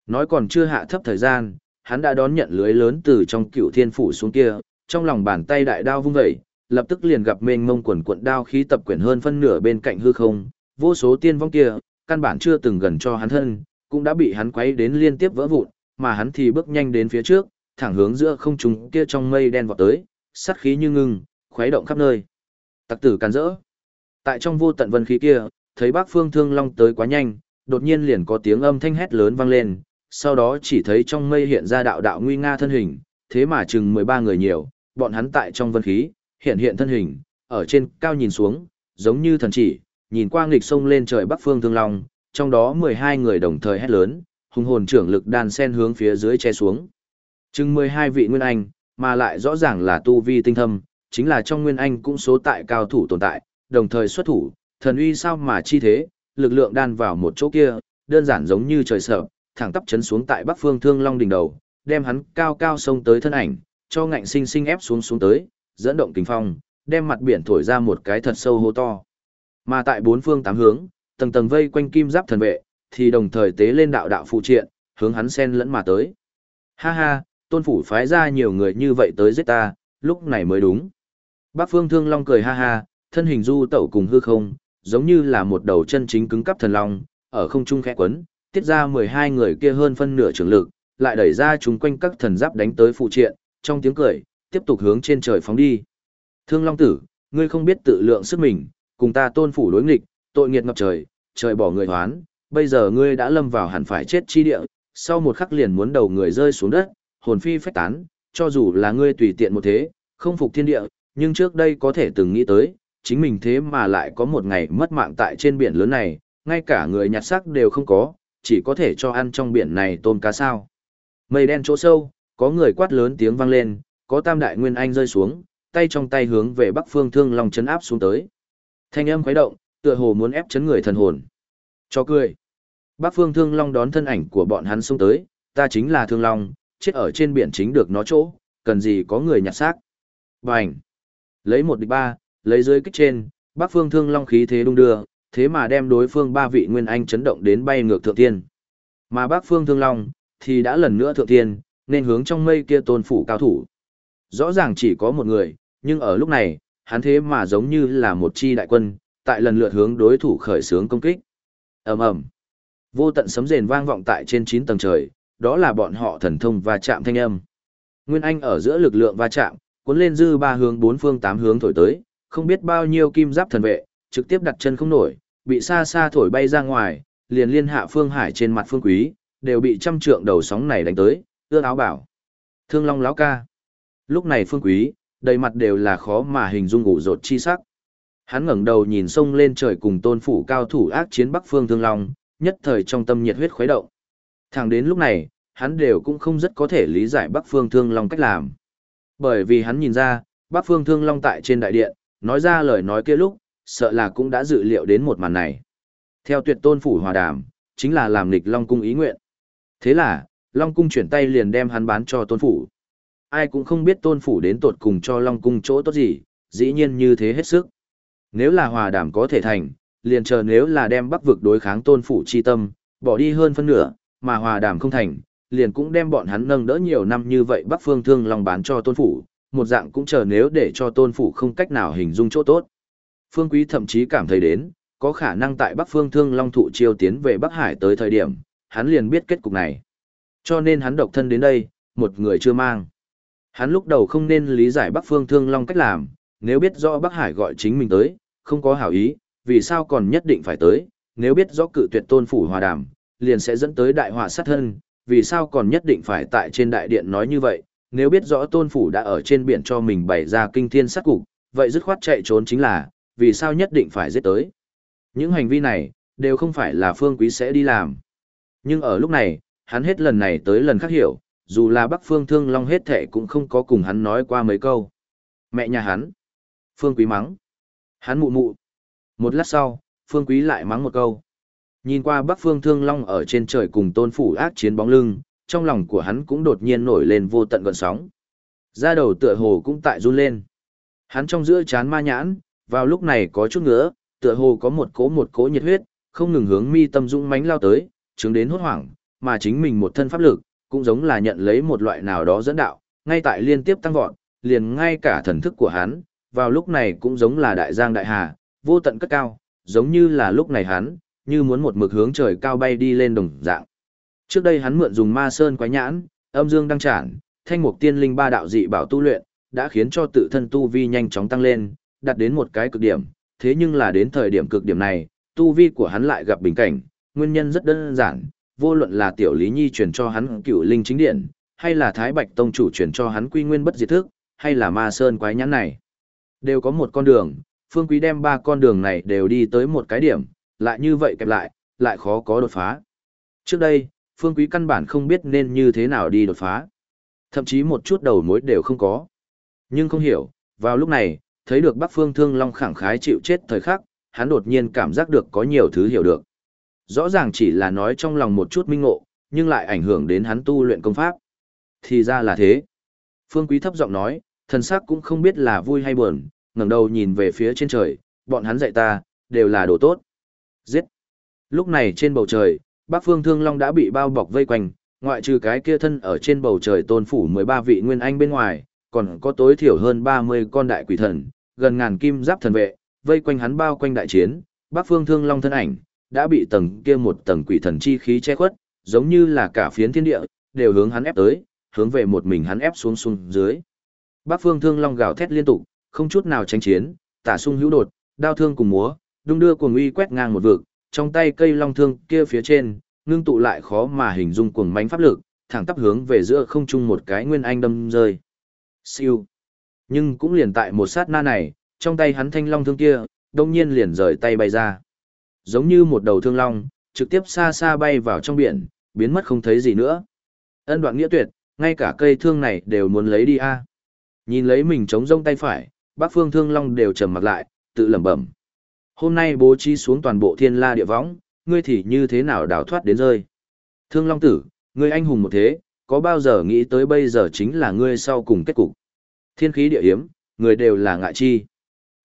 Nói còn chưa hạ thấp thời gian, hắn đã đón nhận lưới lớn từ trong cựu thiên phủ xuống kia, trong lòng bàn tay đại đao vung vẩy, lập tức liền gặp mênh mông quần cuộn đao khí tập quyển hơn phân nửa bên cạnh hư không, vô số tiên vong kia, căn bản chưa từng gần cho hắn thân, cũng đã bị hắn quấy đến liên tiếp vỡ vụn, mà hắn thì bước nhanh đến phía trước, thẳng hướng giữa không trung kia trong mây đen vọt tới, sát khí như ngưng, khuấy động khắp nơi. Tặc tử càn rỡ. Tại trong vô tận vân khí kia, thấy Bác Phương Thương Long tới quá nhanh, đột nhiên liền có tiếng âm thanh hét lớn vang lên, sau đó chỉ thấy trong mây hiện ra đạo đạo nguy nga thân hình, thế mà chừng 13 người nhiều, bọn hắn tại trong vân khí, hiện hiện thân hình, ở trên cao nhìn xuống, giống như thần chỉ, nhìn qua nghịch sông lên trời Bắc Phương Thương Long, trong đó 12 người đồng thời hét lớn, hùng hồn trưởng lực đàn sen hướng phía dưới che xuống. Chừng 12 vị nguyên anh, mà lại rõ ràng là tu vi tinh thâm, chính là trong nguyên anh cũng số tại cao thủ tồn tại, đồng thời xuất thủ, thần uy sao mà chi thế, lực lượng đan vào một chỗ kia, đơn giản giống như trời sợ, thẳng tắp chấn xuống tại Bắc Phương Thương Long đỉnh đầu, đem hắn cao cao sông tới thân ảnh, cho ngạnh sinh sinh ép xuống xuống tới, dẫn động kinh phong, đem mặt biển thổi ra một cái thật sâu hô to. Mà tại bốn phương tám hướng, tầng tầng vây quanh kim giáp thần vệ, thì đồng thời tế lên đạo đạo phụ triện, hướng hắn sen lẫn mà tới. Ha ha, tôn phủ phái ra nhiều người như vậy tới giết ta, lúc này mới đúng. Bác Phương Thương Long cười ha ha, thân hình du tẩu cùng hư không, giống như là một đầu chân chính cứng cắp thần long, ở không trung khẽ quấn, tiết ra 12 người kia hơn phân nửa trường lực, lại đẩy ra chúng quanh các thần giáp đánh tới phụ triện, trong tiếng cười, tiếp tục hướng trên trời phóng đi. Thương Long Tử, ngươi không biết tự lượng sức mình, cùng ta tôn phủ đối nghịch, tội nghiệt ngập trời, trời bỏ người hoán, bây giờ ngươi đã lâm vào hẳn phải chết chi địa, sau một khắc liền muốn đầu người rơi xuống đất, hồn phi phách tán, cho dù là ngươi tùy tiện một thế, không phục thiên địa, nhưng trước đây có thể từng nghĩ tới, chính mình thế mà lại có một ngày mất mạng tại trên biển lớn này, ngay cả người nhặt xác đều không có, chỉ có thể cho ăn trong biển này tôm cá sao. Mây đen chỗ sâu, có người quát lớn tiếng vang lên, có tam đại nguyên anh rơi xuống, tay trong tay hướng về bắc phương thương long chấn áp xuống tới. Thanh âm khuấy động, tựa hồ muốn ép chấn người thần hồn. Cho cười. Bác phương thương long đón thân ảnh của bọn hắn xông tới, ta chính là thương long, chết ở trên biển chính được nó chỗ, cần gì có người nhặt xác. Bành. Lấy một địch ba, lấy dưới kích trên, Bác phương thương long khí thế đung đưa, thế mà đem đối phương ba vị nguyên anh chấn động đến bay ngược thượng tiên. Mà bác phương thương long, thì đã lần nữa thượng tiên, nên hướng trong mây kia tôn phủ cao thủ. Rõ ràng chỉ có một người, nhưng ở lúc này, hắn thế mà giống như là một chi đại quân, tại lần lượt hướng đối thủ khởi xướng công kích. ầm ầm, Vô tận sấm rền vang vọng tại trên 9 tầng trời, đó là bọn họ thần thông và chạm thanh âm. Nguyên Anh ở giữa lực lượng va chạm, cuốn lên dư ba hướng bốn phương tám hướng thổi tới, không biết bao nhiêu kim giáp thần vệ, trực tiếp đặt chân không nổi, bị xa xa thổi bay ra ngoài, liền liên hạ phương hải trên mặt phương quý, đều bị trăm trượng đầu sóng này đánh tới, ưa áo bảo. Thương Long láo ca. Lúc này phương quý, đầy mặt đều là khó mà hình dung ủ rột chi sắc. Hắn ngẩng đầu nhìn sông lên trời cùng tôn phủ cao thủ ác chiến Bắc Phương Thương Long, nhất thời trong tâm nhiệt huyết khuấy động. Thẳng đến lúc này, hắn đều cũng không rất có thể lý giải Bắc Phương Thương Long cách làm. Bởi vì hắn nhìn ra, Bắc Phương Thương Long tại trên đại điện, nói ra lời nói kia lúc, sợ là cũng đã dự liệu đến một màn này. Theo tuyệt tôn phủ hòa đàm, chính là làm nghịch Long cung ý nguyện. Thế là, Long cung chuyển tay liền đem hắn bán cho tôn phủ. Ai cũng không biết tôn phủ đến tột cùng cho Long cung chỗ tốt gì, dĩ nhiên như thế hết sức. Nếu là hòa đàm có thể thành, liền chờ nếu là đem bắc vực đối kháng tôn phủ chi tâm, bỏ đi hơn phân nửa, mà hòa đàm không thành, liền cũng đem bọn hắn nâng đỡ nhiều năm như vậy bắc phương thương long bán cho tôn phủ, một dạng cũng chờ nếu để cho tôn phủ không cách nào hình dung chỗ tốt. Phương Quý thậm chí cảm thấy đến, có khả năng tại bắc phương thương long thụ chiêu tiến về Bắc Hải tới thời điểm, hắn liền biết kết cục này. Cho nên hắn độc thân đến đây, một người chưa mang. Hắn lúc đầu không nên lý giải Bắc Phương Thương Long cách làm, nếu biết rõ Bắc Hải gọi chính mình tới, không có hảo ý, vì sao còn nhất định phải tới, nếu biết rõ cự tuyệt tôn phủ hòa đàm, liền sẽ dẫn tới đại họa sát thân, vì sao còn nhất định phải tại trên đại điện nói như vậy, nếu biết rõ tôn phủ đã ở trên biển cho mình bày ra kinh thiên sát cục, vậy dứt khoát chạy trốn chính là, vì sao nhất định phải giết tới. Những hành vi này, đều không phải là phương quý sẽ đi làm. Nhưng ở lúc này, hắn hết lần này tới lần khác hiểu, dù là Bắc Phương Thương Long hết thệ cũng không có cùng hắn nói qua mấy câu. Mẹ nhà hắn. Phương Quý mắng. Hắn mụ mụ. Một lát sau, Phương Quý lại mắng một câu. Nhìn qua Bắc Phương Thương Long ở trên trời cùng tôn phủ ác chiến bóng lưng, trong lòng của hắn cũng đột nhiên nổi lên vô tận gợn sóng. Da đầu tựa hồ cũng tại run lên. Hắn trong giữa chán ma nhãn, vào lúc này có chút ngứa, tựa hồ có một cỗ một cỗ nhiệt huyết, không ngừng hướng mi tâm dũng mãnh lao tới, chứng đến hốt hoảng, mà chính mình một thân pháp lực, cũng giống là nhận lấy một loại nào đó dẫn đạo, ngay tại liên tiếp tăng vọt, liền ngay cả thần thức của hắn, vào lúc này cũng giống là đại giang đại hà, vô tận cất cao, giống như là lúc này hắn, như muốn một mực hướng trời cao bay đi lên đồng dạng. Trước đây hắn mượn dùng ma sơn quái nhãn, âm dương đăng trản, thanh mục tiên linh ba đạo dị bảo tu luyện, đã khiến cho tự thân tu vi nhanh chóng tăng lên, đạt đến một cái cực điểm, thế nhưng là đến thời điểm cực điểm này, tu vi của hắn lại gặp bình cảnh, nguyên nhân rất đơn giản, vô luận là tiểu lý nhi truyền cho hắn cựu linh chính điện, hay là thái bạch tông chủ truyền cho hắn quy nguyên bất diệt thức, hay là ma sơn quái nhãn này, đều có một con đường, phương quý đem ba con đường này đều đi tới một cái điểm, lại như vậy kẹp lại, lại khó có đột phá. Trước đây, phương quý căn bản không biết nên như thế nào đi đột phá. Thậm chí một chút đầu mối đều không có. Nhưng không hiểu, vào lúc này, thấy được Bắc Phương Thương Long khẳng khái chịu chết thời khắc, hắn đột nhiên cảm giác được có nhiều thứ hiểu được. Rõ ràng chỉ là nói trong lòng một chút minh ngộ, nhưng lại ảnh hưởng đến hắn tu luyện công pháp. Thì ra là thế. Phương Quý thấp giọng nói, thần sắc cũng không biết là vui hay buồn, ngẩng đầu nhìn về phía trên trời, bọn hắn dạy ta, đều là đồ tốt. Giết. Lúc này trên bầu trời, Bắc Phương Thương Long đã bị bao bọc vây quanh, ngoại trừ cái kia thân ở trên bầu trời tôn phủ 13 vị nguyên anh bên ngoài, còn có tối thiểu hơn 30 con đại quỷ thần, gần ngàn kim giáp thần vệ, vây quanh hắn bao quanh đại chiến, Bắc Phương Thương Long thân ảnh đã bị tầng kia một tầng quỷ thần chi khí che khuất, giống như là cả phiến thiên địa đều hướng hắn ép tới, hướng về một mình hắn ép xuống xuống dưới. Bác Phương Thương Long gào thét liên tục, không chút nào tránh chiến, tả sung hữu đột, đao thương cùng múa, đung đưa cuồng uy quét ngang một vực, trong tay cây long thương kia phía trên, ngưng tụ lại khó mà hình dung cuồng mãnh pháp lực, thẳng tắp hướng về giữa không trung một cái nguyên anh đâm rơi. Siêu. Nhưng cũng liền tại một sát na này, trong tay hắn thanh long thương kia, đông nhiên liền rời tay bay ra. Giống như một đầu thương long, trực tiếp xa xa bay vào trong biển, biến mất không thấy gì nữa. Ân đoạn nghĩa tuyệt, ngay cả cây thương này đều muốn lấy đi a. Nhìn lấy mình chống rông tay phải, bác phương thương long đều trầm mặt lại, tự lẩm bẩm. Hôm nay bố trí xuống toàn bộ thiên la địa võng, ngươi thì như thế nào đào thoát đến rơi. Thương long tử, ngươi anh hùng một thế, có bao giờ nghĩ tới bây giờ chính là ngươi sau cùng kết cục. Thiên khí địa hiếm, người đều là ngại chi.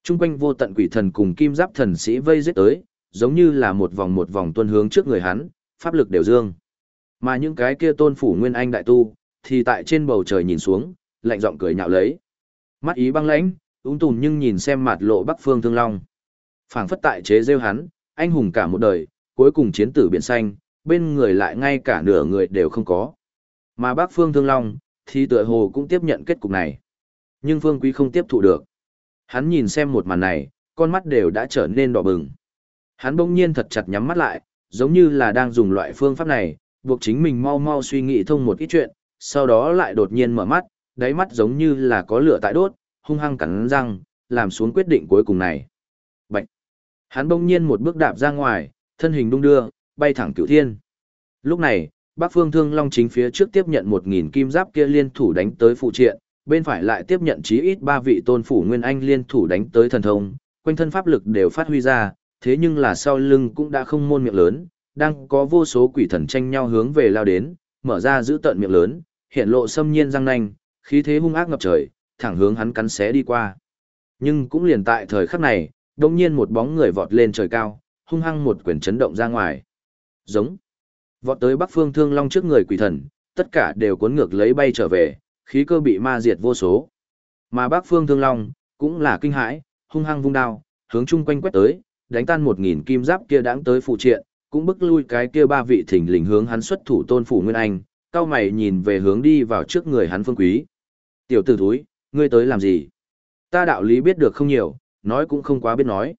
Trung quanh vô tận quỷ thần cùng kim giáp thần sĩ vây giết tới, giống như là một vòng một vòng tuân hướng trước người hắn, pháp lực đều dương. Mà những cái kia tôn phủ nguyên anh đại tu, thì tại trên bầu trời nhìn xuống, lạnh giọng cười nhạo lấy. Mắt ý băng lãnh, ung tùm nhưng nhìn xem mặt lộ bắc phương thương long. phảng phất tại chế rêu hắn, anh hùng cả một đời, cuối cùng chiến tử biển xanh, bên người lại ngay cả nửa người đều không có. Mà bác phương thương long, thì tựa hồ cũng tiếp nhận kết cục này. Nhưng phương quý không tiếp thụ được. Hắn nhìn xem một màn này, con mắt đều đã trở nên đỏ bừng. Hắn bỗng nhiên thật chặt nhắm mắt lại, giống như là đang dùng loại phương pháp này, buộc chính mình mau mau suy nghĩ thông một ít chuyện, sau đó lại đột nhiên mở mắt, đáy mắt giống như là có lửa tại đốt, hung hăng cắn răng, làm xuống quyết định cuối cùng này. Bạch! Hắn bỗng nhiên một bước đạp ra ngoài, thân hình đung đưa, bay thẳng cửu thiên. Lúc này, Bắc Phương Thương Long chính phía trước tiếp nhận 1000 kim giáp kia liên thủ đánh tới phụ triện, bên phải lại tiếp nhận chí ít ba vị tôn phủ nguyên anh liên thủ đánh tới thần thông, quanh thân pháp lực đều phát huy ra, thế nhưng là sau lưng cũng đã không môn miệng lớn, đang có vô số quỷ thần tranh nhau hướng về lao đến, mở ra giữ tận miệng lớn, hiện lộ xâm nhiên răng nanh, khí thế hung ác ngập trời, thẳng hướng hắn cắn xé đi qua. Nhưng cũng liền tại thời khắc này, đột nhiên một bóng người vọt lên trời cao, hung hăng một quyền chấn động ra ngoài. Giống. Vọt tới Bắc Phương Thương Long trước người quỷ thần, tất cả đều cuốn ngược lấy bay trở về, khí cơ bị ma diệt vô số. Mà Bắc Phương Thương Long cũng là kinh hãi, hung hăng vung đao, hướng chung quanh quét tới, đánh tan một nghìn kim giáp kia đáng tới phụ triện, cũng bức lui cái kia ba vị thỉnh lình hướng hắn xuất thủ tôn phủ nguyên anh, cao mày nhìn về hướng đi vào trước người hắn phương quý. Tiểu tử thúi, ngươi tới làm gì? Ta đạo lý biết được không nhiều, nói cũng không quá biết nói.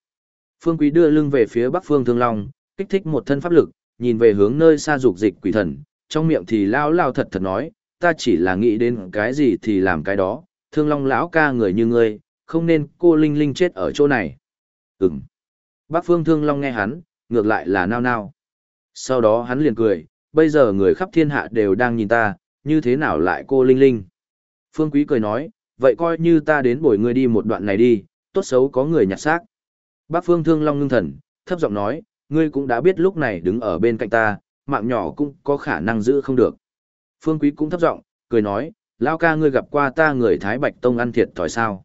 Phương quý đưa lưng về phía bắc phương thương long, kích thích một thân pháp lực, nhìn về hướng nơi xa dục dịch quỷ thần, trong miệng thì lao lao thật thật nói, ta chỉ là nghĩ đến cái gì thì làm cái đó, thương long lão ca người như ngươi, không nên cô Linh Linh chết ở chỗ này. Ừm. Bác Phương Thương Long nghe hắn, ngược lại là nao nao. Sau đó hắn liền cười, bây giờ người khắp thiên hạ đều đang nhìn ta, như thế nào lại cô Linh Linh. Phương Quý cười nói, vậy coi như ta đến bồi ngươi đi một đoạn này đi, tốt xấu có người nhặt xác. Bác Phương Thương Long ngưng thần, thấp giọng nói, ngươi cũng đã biết lúc này đứng ở bên cạnh ta, mạng nhỏ cũng có khả năng giữ không được. Phương Quý cũng thấp giọng, cười nói, lao ca ngươi gặp qua ta người Thái Bạch Tông ăn thiệt thòi sao.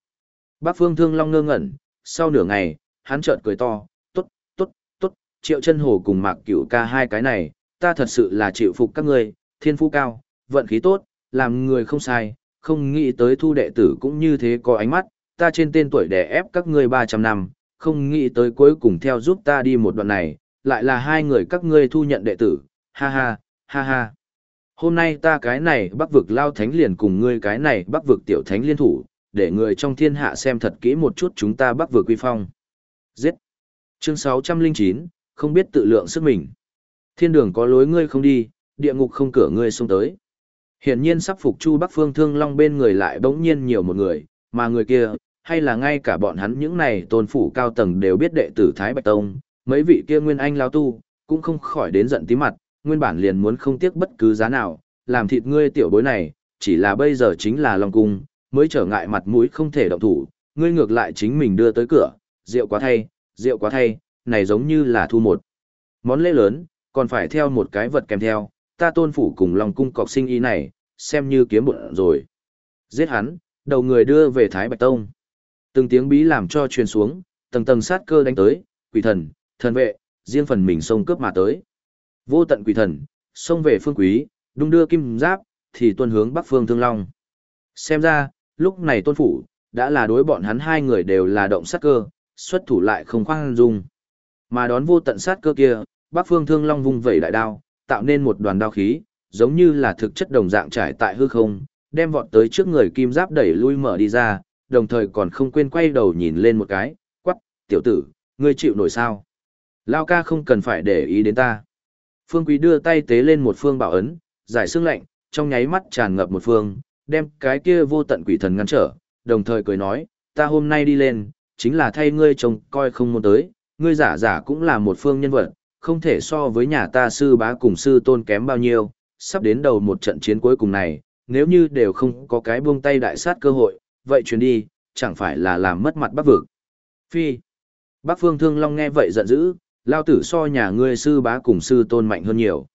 Bác Phương Thương Long ngơ ngẩn, sau nửa ngày, hắn chợt cười to, triệu chân hồ cùng mạc cửu ca hai cái này, ta thật sự là chịu phục các ngươi, thiên phú cao, vận khí tốt, làm người không sai, không nghĩ tới thu đệ tử cũng như thế có ánh mắt, ta trên tên tuổi đè ép các ngươi 300 năm, không nghĩ tới cuối cùng theo giúp ta đi một đoạn này, lại là hai người các ngươi thu nhận đệ tử, ha ha, ha ha. Hôm nay ta cái này bắc vực lao thánh liền cùng ngươi cái này bắc vực tiểu thánh liên thủ, để người trong thiên hạ xem thật kỹ một chút chúng ta bắc vực quy phong. Giết. Chương 609, không biết tự lượng sức mình. Thiên đường có lối ngươi không đi, địa ngục không cửa ngươi xông tới. Hiển nhiên sắp phục Chu Bắc Phương Thương Long bên người lại bỗng nhiên nhiều một người, mà người kia, hay là ngay cả bọn hắn những này tôn phủ cao tầng đều biết đệ tử Thái Bạch Tông, mấy vị kia nguyên anh lao tu, cũng không khỏi đến giận tí mặt, nguyên bản liền muốn không tiếc bất cứ giá nào, làm thịt ngươi tiểu bối này, chỉ là bây giờ chính là Long Cung, mới trở ngại mặt mũi không thể động thủ, ngươi ngược lại chính mình đưa tới cửa, rượu quá thay, rượu quá thay, này giống như là thu một. Món lễ lớn, còn phải theo một cái vật kèm theo, ta tôn phủ cùng Long Cung cọc sinh ý này, xem như kiếm bụng rồi. Giết hắn, đầu người đưa về Thái Bạch Tông. Từng tiếng bí làm cho truyền xuống, tầng tầng sát cơ đánh tới, quỷ thần, thần vệ, riêng phần mình xông cướp mà tới. Vô tận quỷ thần, xông về phương quý, đung đưa kim giáp, thì tuân hướng bắc phương thương long. Xem ra, lúc này tôn phủ, đã là đối bọn hắn hai người đều là động sát cơ, xuất thủ lại không khoan dung. Mà đón vô tận sát cơ kia, bắc phương thương long vung vẩy đại đao, tạo nên một đoàn đao khí, giống như là thực chất đồng dạng trải tại hư không, đem vọt tới trước người kim giáp đẩy lui mở đi ra, đồng thời còn không quên quay đầu nhìn lên một cái, quắc, tiểu tử, ngươi chịu nổi sao? Lao ca không cần phải để ý đến ta. Phương Quý đưa tay tế lên một phương bảo ấn, giải xương lạnh, trong nháy mắt tràn ngập một phương, đem cái kia vô tận quỷ thần ngăn trở, đồng thời cười nói, ta hôm nay đi lên, chính là thay ngươi trông coi không muốn tới, ngươi giả giả cũng là một phương nhân vật, không thể so với nhà ta sư bá cùng sư tôn kém bao nhiêu, sắp đến đầu một trận chiến cuối cùng này, nếu như đều không có cái buông tay đại sát cơ hội, vậy chuyến đi, chẳng phải là làm mất mặt bắc vực. Phi. Bắc phương thương long nghe vậy giận dữ, lao tử so nhà ngươi sư bá cùng sư tôn mạnh hơn nhiều.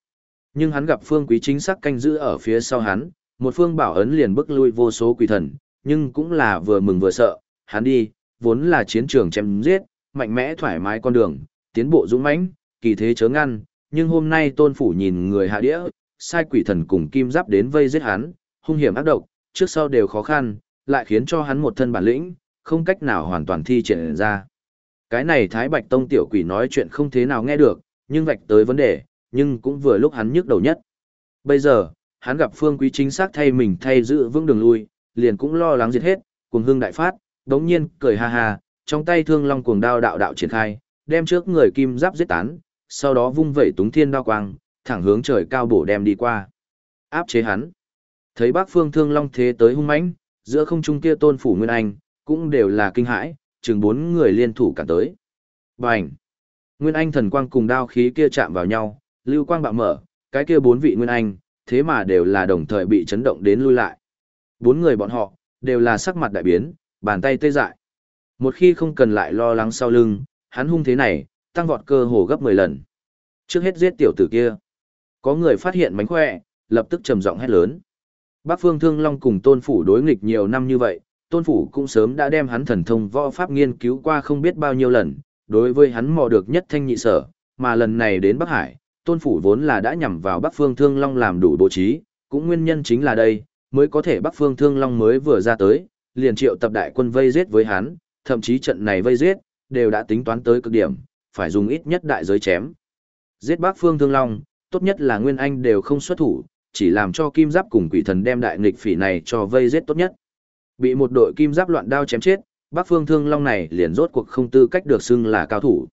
Nhưng hắn gặp phương quý chính xác canh giữ ở phía sau hắn, một phương bảo ấn liền bức lui vô số quỷ thần, nhưng cũng là vừa mừng vừa sợ, hắn đi, vốn là chiến trường chém giết, mạnh mẽ thoải mái con đường, tiến bộ dũng mãnh, kỳ thế chớ ngăn, nhưng hôm nay tôn phủ nhìn người hạ đĩa, sai quỷ thần cùng kim giáp đến vây giết hắn, hung hiểm ác độc, trước sau đều khó khăn, lại khiến cho hắn một thân bản lĩnh, không cách nào hoàn toàn thi triển ra. Cái này Thái Bạch Tông tiểu quỷ nói chuyện không thế nào nghe được, nhưng vạch tới vấn đề, nhưng cũng vừa lúc hắn nhức đầu nhất. Bây giờ, hắn gặp Phương Quý chính xác thay mình thay giữ vững đường lui, liền cũng lo lắng diệt hết, cuồng hưng đại phát, đống nhiên cười ha ha, trong tay thương long cuồng đao đạo đạo triển khai, đem trước người kim giáp giết tán, sau đó vung vẩy túng thiên đao quang, thẳng hướng trời cao bổ đem đi qua. Áp chế hắn. Thấy bác phương thương long thế tới hung mãnh, giữa không trung kia tôn phủ nguyên anh, cũng đều là kinh hãi, chừng bốn người liên thủ cả tới. Bành! Nguyên anh thần quang cùng đao khí kia chạm vào nhau, lưu quang bạo mở, cái kia bốn vị nguyên anh, thế mà đều là đồng thời bị chấn động đến lui lại. Bốn người bọn họ, đều là sắc mặt đại biến, bàn tay tê dại. Một khi không cần lại lo lắng sau lưng, hắn hung thế này, tăng vọt cơ hồ gấp 10 lần. Trước hết giết tiểu tử kia. Có người phát hiện mánh khỏe, lập tức trầm giọng hét lớn. Bác Phương Thương Long cùng Tôn Phủ đối nghịch nhiều năm như vậy, Tôn Phủ cũng sớm đã đem hắn thần thông võ pháp nghiên cứu qua không biết bao nhiêu lần, đối với hắn mò được nhất thanh nhị sở, mà lần này đến Bắc Hải, Tôn Phủ vốn là đã nhằm vào Bắc Phương Thương Long làm đủ bố trí, cũng nguyên nhân chính là đây, mới có thể Bắc Phương Thương Long mới vừa ra tới, liền triệu tập đại quân vây giết với hắn, thậm chí trận này vây giết, đều đã tính toán tới cực điểm, phải dùng ít nhất đại giới chém. Giết Bắc Phương Thương Long, tốt nhất là Nguyên Anh đều không xuất thủ, chỉ làm cho kim giáp cùng quỷ thần đem đại nghịch phỉ này cho vây giết tốt nhất. Bị một đội kim giáp loạn đao chém chết, Bắc Phương Thương Long này liền rốt cuộc không tư cách được xưng là cao thủ.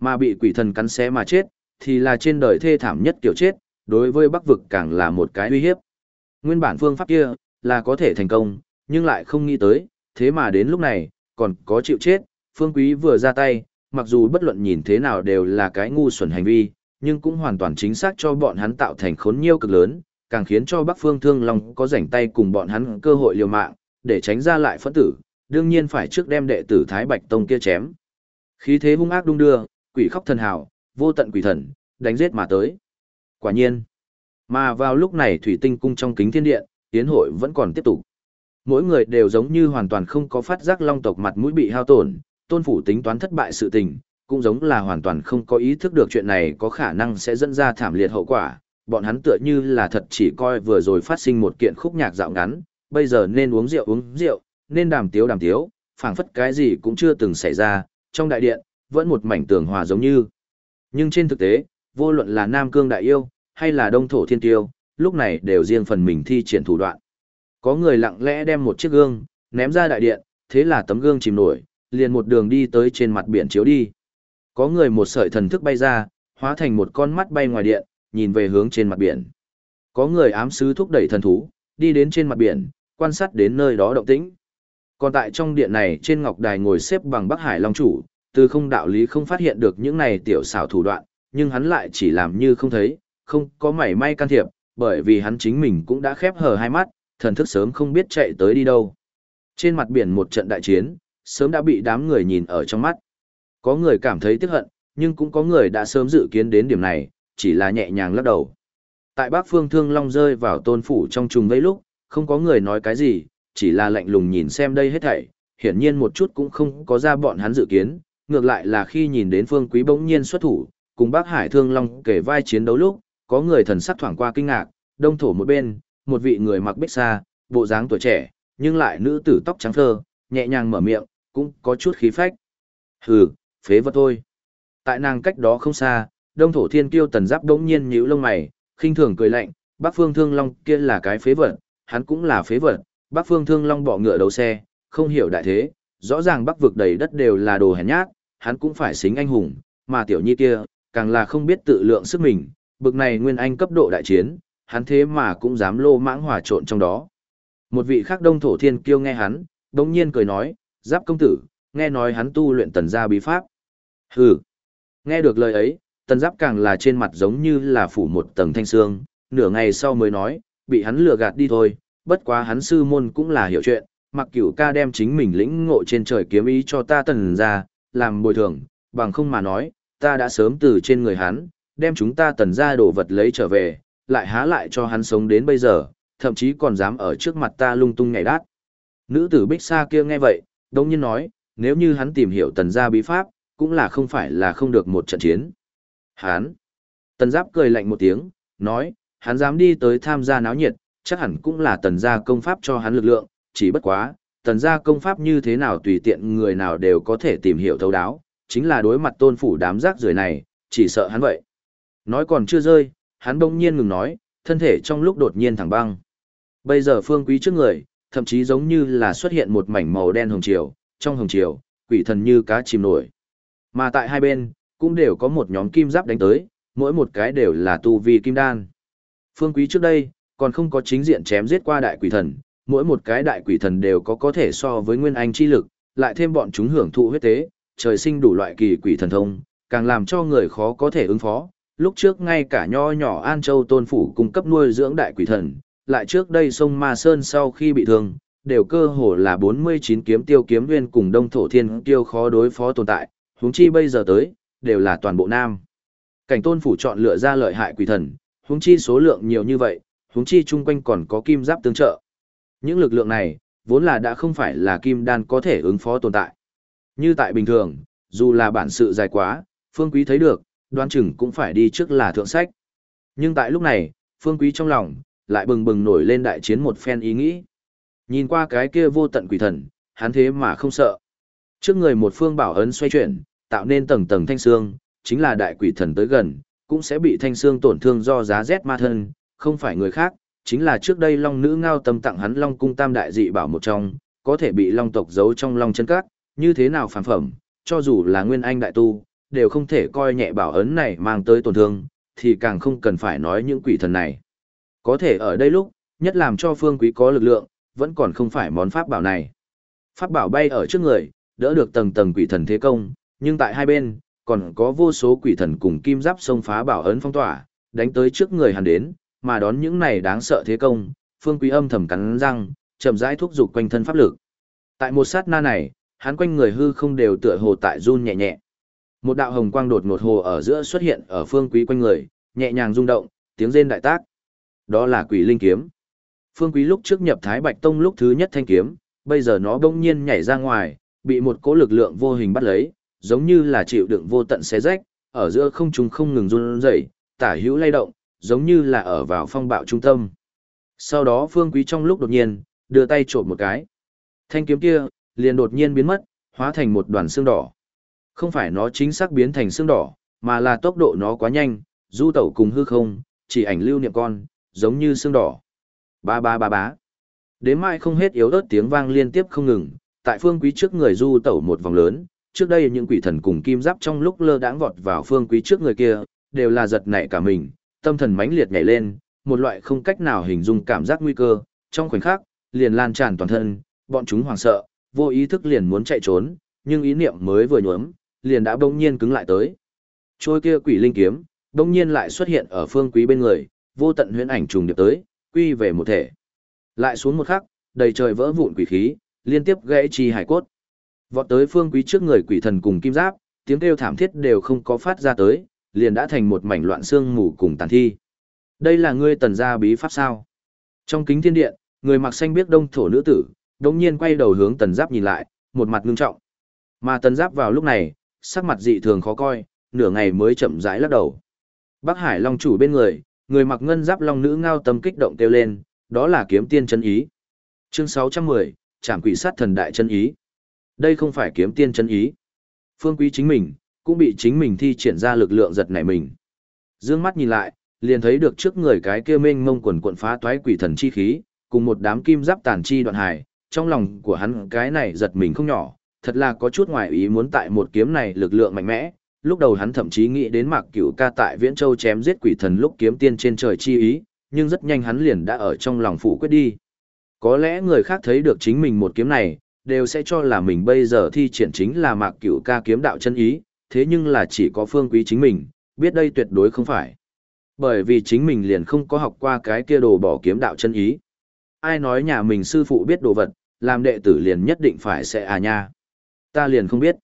Mà bị quỷ thần cắn xé mà chết, thì là trên đời thê thảm nhất kiểu chết, đối với Bắc vực càng là một cái uy hiếp. Nguyên bản phương pháp kia là có thể thành công, nhưng lại không nghĩ tới, thế mà đến lúc này, còn có chịu chết, Phương Quý vừa ra tay, mặc dù bất luận nhìn thế nào đều là cái ngu xuẩn hành vi, nhưng cũng hoàn toàn chính xác cho bọn hắn tạo thành khốn nhiêu cực lớn, càng khiến cho Bắc Phương Thương Long có rảnh tay cùng bọn hắn cơ hội liều mạng, để tránh ra lại phẫn tử, đương nhiên phải trước đem đệ tử Thái Bạch Tông kia chém. Khí thế hung ác đung đưa, quỷ khóc thần hào, vô tận quỷ thần, đánh giết mà tới. Quả nhiên. Mà vào lúc này thủy tinh cung trong kính thiên điện, tiến hội vẫn còn tiếp tục. Mỗi người đều giống như hoàn toàn không có phát giác long tộc mặt mũi bị hao tổn, tôn phủ tính toán thất bại sự tình, cũng giống là hoàn toàn không có ý thức được chuyện này có khả năng sẽ dẫn ra thảm liệt hậu quả. Bọn hắn tựa như là thật chỉ coi vừa rồi phát sinh một kiện khúc nhạc dạo ngắn, bây giờ nên uống rượu uống rượu, nên đàm tiếu đàm tiếu, phảng phất cái gì cũng chưa từng xảy ra, trong đại điện, vẫn một mảnh tường hòa giống như. Nhưng trên thực tế, vô luận là Nam Cương Đại Yêu, hay là Đông Thổ Thiên Tiêu, lúc này đều riêng phần mình thi triển thủ đoạn. Có người lặng lẽ đem một chiếc gương, ném ra đại điện, thế là tấm gương chìm nổi, liền một đường đi tới trên mặt biển chiếu đi. Có người một sợi thần thức bay ra, hóa thành một con mắt bay ngoài điện, nhìn về hướng trên mặt biển. Có người ám sứ thúc đẩy thần thú, đi đến trên mặt biển, quan sát đến nơi đó động tĩnh. Còn tại trong điện này trên ngọc đài ngồi xếp bằng Bắc Hải Long chủ, từ không đạo lý không phát hiện được những này tiểu xảo thủ đoạn, nhưng hắn lại chỉ làm như không thấy, không có mảy may can thiệp, bởi vì hắn chính mình cũng đã khép hờ hai mắt, thần thức sớm không biết chạy tới đi đâu. Trên mặt biển một trận đại chiến, sớm đã bị đám người nhìn ở trong mắt. Có người cảm thấy tiếc hận, nhưng cũng có người đã sớm dự kiến đến điểm này, chỉ là nhẹ nhàng lắc đầu. Tại Bắc Phương Thương Long rơi vào tôn phủ trong trùng vây lúc, không có người nói cái gì, chỉ là lạnh lùng nhìn xem đây hết thảy, hiển nhiên một chút cũng không có ra bọn hắn dự kiến, ngược lại là khi nhìn đến Phương Quý bỗng nhiên xuất thủ, cùng Bác Hải Thương Long kể vai chiến đấu lúc, có người thần sắc thoảng qua kinh ngạc, đông thổ một bên, một vị người mặc bích xa, bộ dáng tuổi trẻ, nhưng lại nữ tử tóc trắng phơ, nhẹ nhàng mở miệng, cũng có chút khí phách. Hừ, phế vật thôi. Tại nàng cách đó không xa, đông thổ thiên kiêu tần giáp đống nhiên nhíu lông mày, khinh thường cười lạnh, Bắc Phương Thương Long kia là cái phế vật, hắn cũng là phế vật, Bắc Phương Thương Long bỏ ngựa đầu xe, không hiểu đại thế, rõ ràng Bắc vực đầy đất đều là đồ hèn nhát, hắn cũng phải xính anh hùng, mà tiểu nhi kia, càng là không biết tự lượng sức mình, bực này nguyên anh cấp độ đại chiến, hắn thế mà cũng dám lô mãng hòa trộn trong đó. Một vị khác đông thổ thiên kiêu nghe hắn, đống nhiên cười nói, giáp công tử, nghe nói hắn tu luyện tần gia bí pháp. Hừ. Nghe được lời ấy, tần giáp càng là trên mặt giống như là phủ một tầng thanh xương, nửa ngày sau mới nói, bị hắn lừa gạt đi thôi, bất quá hắn sư môn cũng là hiểu chuyện, mặc cửu ca đem chính mình lĩnh ngộ trên trời kiếm ý cho ta tần ra, làm bồi thường, bằng không mà nói, ta đã sớm từ trên người hắn, đem chúng ta tần ra đồ vật lấy trở về, lại há lại cho hắn sống đến bây giờ, thậm chí còn dám ở trước mặt ta lung tung nhảy đát. Nữ tử bích sa kia nghe vậy, đông nhiên nói, nếu như hắn tìm hiểu tần gia bí pháp, cũng là không phải là không được một trận chiến. Hắn! Tần giáp cười lạnh một tiếng, nói, hắn dám đi tới tham gia náo nhiệt, chắc hẳn cũng là tần gia công pháp cho hắn lực lượng, chỉ bất quá, tần gia công pháp như thế nào tùy tiện người nào đều có thể tìm hiểu thấu đáo, chính là đối mặt tôn phủ đám rác rưởi này, chỉ sợ hắn vậy. Nói còn chưa rơi, hắn bỗng nhiên ngừng nói, thân thể trong lúc đột nhiên thẳng băng. Bây giờ phương quý trước người, thậm chí giống như là xuất hiện một mảnh màu đen hồng chiều, trong hồng chiều, quỷ thần như cá chìm nổi. Mà tại hai bên, cũng đều có một nhóm kim giáp đánh tới, mỗi một cái đều là tu vi kim đan. Phương quý trước đây, còn không có chính diện chém giết qua đại quỷ thần, mỗi một cái đại quỷ thần đều có có thể so với nguyên anh chi lực, lại thêm bọn chúng hưởng thụ huyết tế, trời sinh đủ loại kỳ quỷ thần thông, càng làm cho người khó có thể ứng phó. Lúc trước ngay cả nho nhỏ An Châu tôn phủ cung cấp nuôi dưỡng đại quỷ thần, lại trước đây sông Ma Sơn sau khi bị thương, đều cơ hồ là 49 kiếm tiêu kiếm nguyên cùng đông thổ thiên tiêu khó đối phó tồn tại, huống chi bây giờ tới, đều là toàn bộ nam. Cảnh tôn phủ chọn lựa ra lợi hại quỷ thần, huống chi số lượng nhiều như vậy, huống chi chung quanh còn có kim giáp tương trợ. Những lực lượng này, vốn là đã không phải là kim đan có thể ứng phó tồn tại. Như tại bình thường, dù là bản sự dài quá, phương quý thấy được, đoán chừng cũng phải đi trước là thượng sách. Nhưng tại lúc này, phương quý trong lòng, lại bừng bừng nổi lên đại chiến một phen ý nghĩ. Nhìn qua cái kia vô tận quỷ thần, hắn thế mà không sợ. Trước người một phương bảo ấn xoay chuyển, tạo nên tầng tầng thanh xương, chính là đại quỷ thần tới gần, cũng sẽ bị thanh xương tổn thương do giá rét ma thân, không phải người khác, chính là trước đây long nữ ngao tâm tặng hắn long cung tam đại dị bảo một trong, có thể bị long tộc giấu trong long chân cát, như thế nào phản phẩm, cho dù là nguyên anh đại tu, đều không thể coi nhẹ bảo ấn này mang tới tổn thương, thì càng không cần phải nói những quỷ thần này. Có thể ở đây lúc, nhất làm cho phương quý có lực lượng, vẫn còn không phải món pháp bảo này. Pháp bảo bay ở trước người, đỡ được tầng tầng quỷ thần thế công, nhưng tại hai bên, còn có vô số quỷ thần cùng kim giáp xông phá bảo ấn phong tỏa, đánh tới trước người hắn đến, mà đón những này đáng sợ thế công, phương quý âm thầm cắn răng, chậm rãi thúc giục quanh thân pháp lực. Tại một sát na này, hắn quanh người hư không đều tựa hồ tại run nhẹ nhẹ. Một đạo hồng quang đột ngột hồ ở giữa xuất hiện ở phương quý quanh người, nhẹ nhàng rung động, tiếng rên đại tác. Đó là quỷ linh kiếm. Phương quý lúc trước nhập Thái Bạch Tông lúc thứ nhất thanh kiếm, bây giờ nó bỗng nhiên nhảy ra ngoài, bị một cỗ lực lượng vô hình bắt lấy, giống như là chịu đựng vô tận xé rách, ở giữa không trung không ngừng run rẩy, tả hữu lay động, giống như là ở vào phong bạo trung tâm. Sau đó Phương Quý trong lúc đột nhiên, đưa tay trộm một cái. Thanh kiếm kia, liền đột nhiên biến mất, hóa thành một đoàn xương đỏ. Không phải nó chính xác biến thành xương đỏ, mà là tốc độ nó quá nhanh, du tẩu cùng hư không, chỉ ảnh lưu niệm con, giống như xương đỏ. Ba ba ba bá. Đến mai không hết yếu ớt tiếng vang liên tiếp không ngừng, tại phương quý trước người du tẩu một vòng lớn, trước đây những quỷ thần cùng kim giáp trong lúc lơ đãng vọt vào phương quý trước người kia, đều là giật nảy cả mình, tâm thần mãnh liệt nhảy lên, một loại không cách nào hình dung cảm giác nguy cơ, trong khoảnh khắc, liền lan tràn toàn thân, bọn chúng hoảng sợ, vô ý thức liền muốn chạy trốn, nhưng ý niệm mới vừa nhuốm, liền đã bỗng nhiên cứng lại tới. Trôi kia quỷ linh kiếm, bỗng nhiên lại xuất hiện ở phương quý bên người, vô tận huyễn ảnh trùng điệp tới, quy về một thể. Lại xuống một khắc, đầy trời vỡ vụn quỷ khí, liên tiếp gãy chi hải cốt. Vọt tới phương quý trước người quỷ thần cùng kim giáp, tiếng kêu thảm thiết đều không có phát ra tới, liền đã thành một mảnh loạn xương mù cùng tàn thi. Đây là ngươi tần gia bí pháp sao? Trong kính thiên điện, người mặc xanh biết đông thổ nữ tử, đống nhiên quay đầu hướng tần giáp nhìn lại, một mặt ngưng trọng. Mà tần giáp vào lúc này, sắc mặt dị thường khó coi, nửa ngày mới chậm rãi lắc đầu. Bắc Hải Long chủ bên người, người mặc ngân giáp long nữ ngao tâm kích động kêu lên, đó là kiếm tiên chân ý. Chương 610, Trảm quỷ sát thần đại chân ý. Đây không phải kiếm tiên chân ý. Phương Quý chính mình, cũng bị chính mình thi triển ra lực lượng giật nảy mình. Dương mắt nhìn lại, liền thấy được trước người cái kia mênh mông quần quần phá toái quỷ thần chi khí, cùng một đám kim giáp tàn chi đoạn hải, trong lòng của hắn cái này giật mình không nhỏ, thật là có chút ngoài ý muốn tại một kiếm này lực lượng mạnh mẽ. Lúc đầu hắn thậm chí nghĩ đến Mạc Cửu Ca tại Viễn Châu chém giết quỷ thần lúc kiếm tiên trên trời chi ý, nhưng rất nhanh hắn liền đã ở trong lòng phủ quyết đi. Có lẽ người khác thấy được chính mình một kiếm này, đều sẽ cho là mình bây giờ thi triển chính là Mạc Cửu Ca kiếm đạo chân ý, thế nhưng là chỉ có Phương Quý chính mình, biết đây tuyệt đối không phải. Bởi vì chính mình liền không có học qua cái kia đồ bỏ kiếm đạo chân ý. Ai nói nhà mình sư phụ biết đồ vật, làm đệ tử liền nhất định phải sẽ à nha. Ta liền không biết.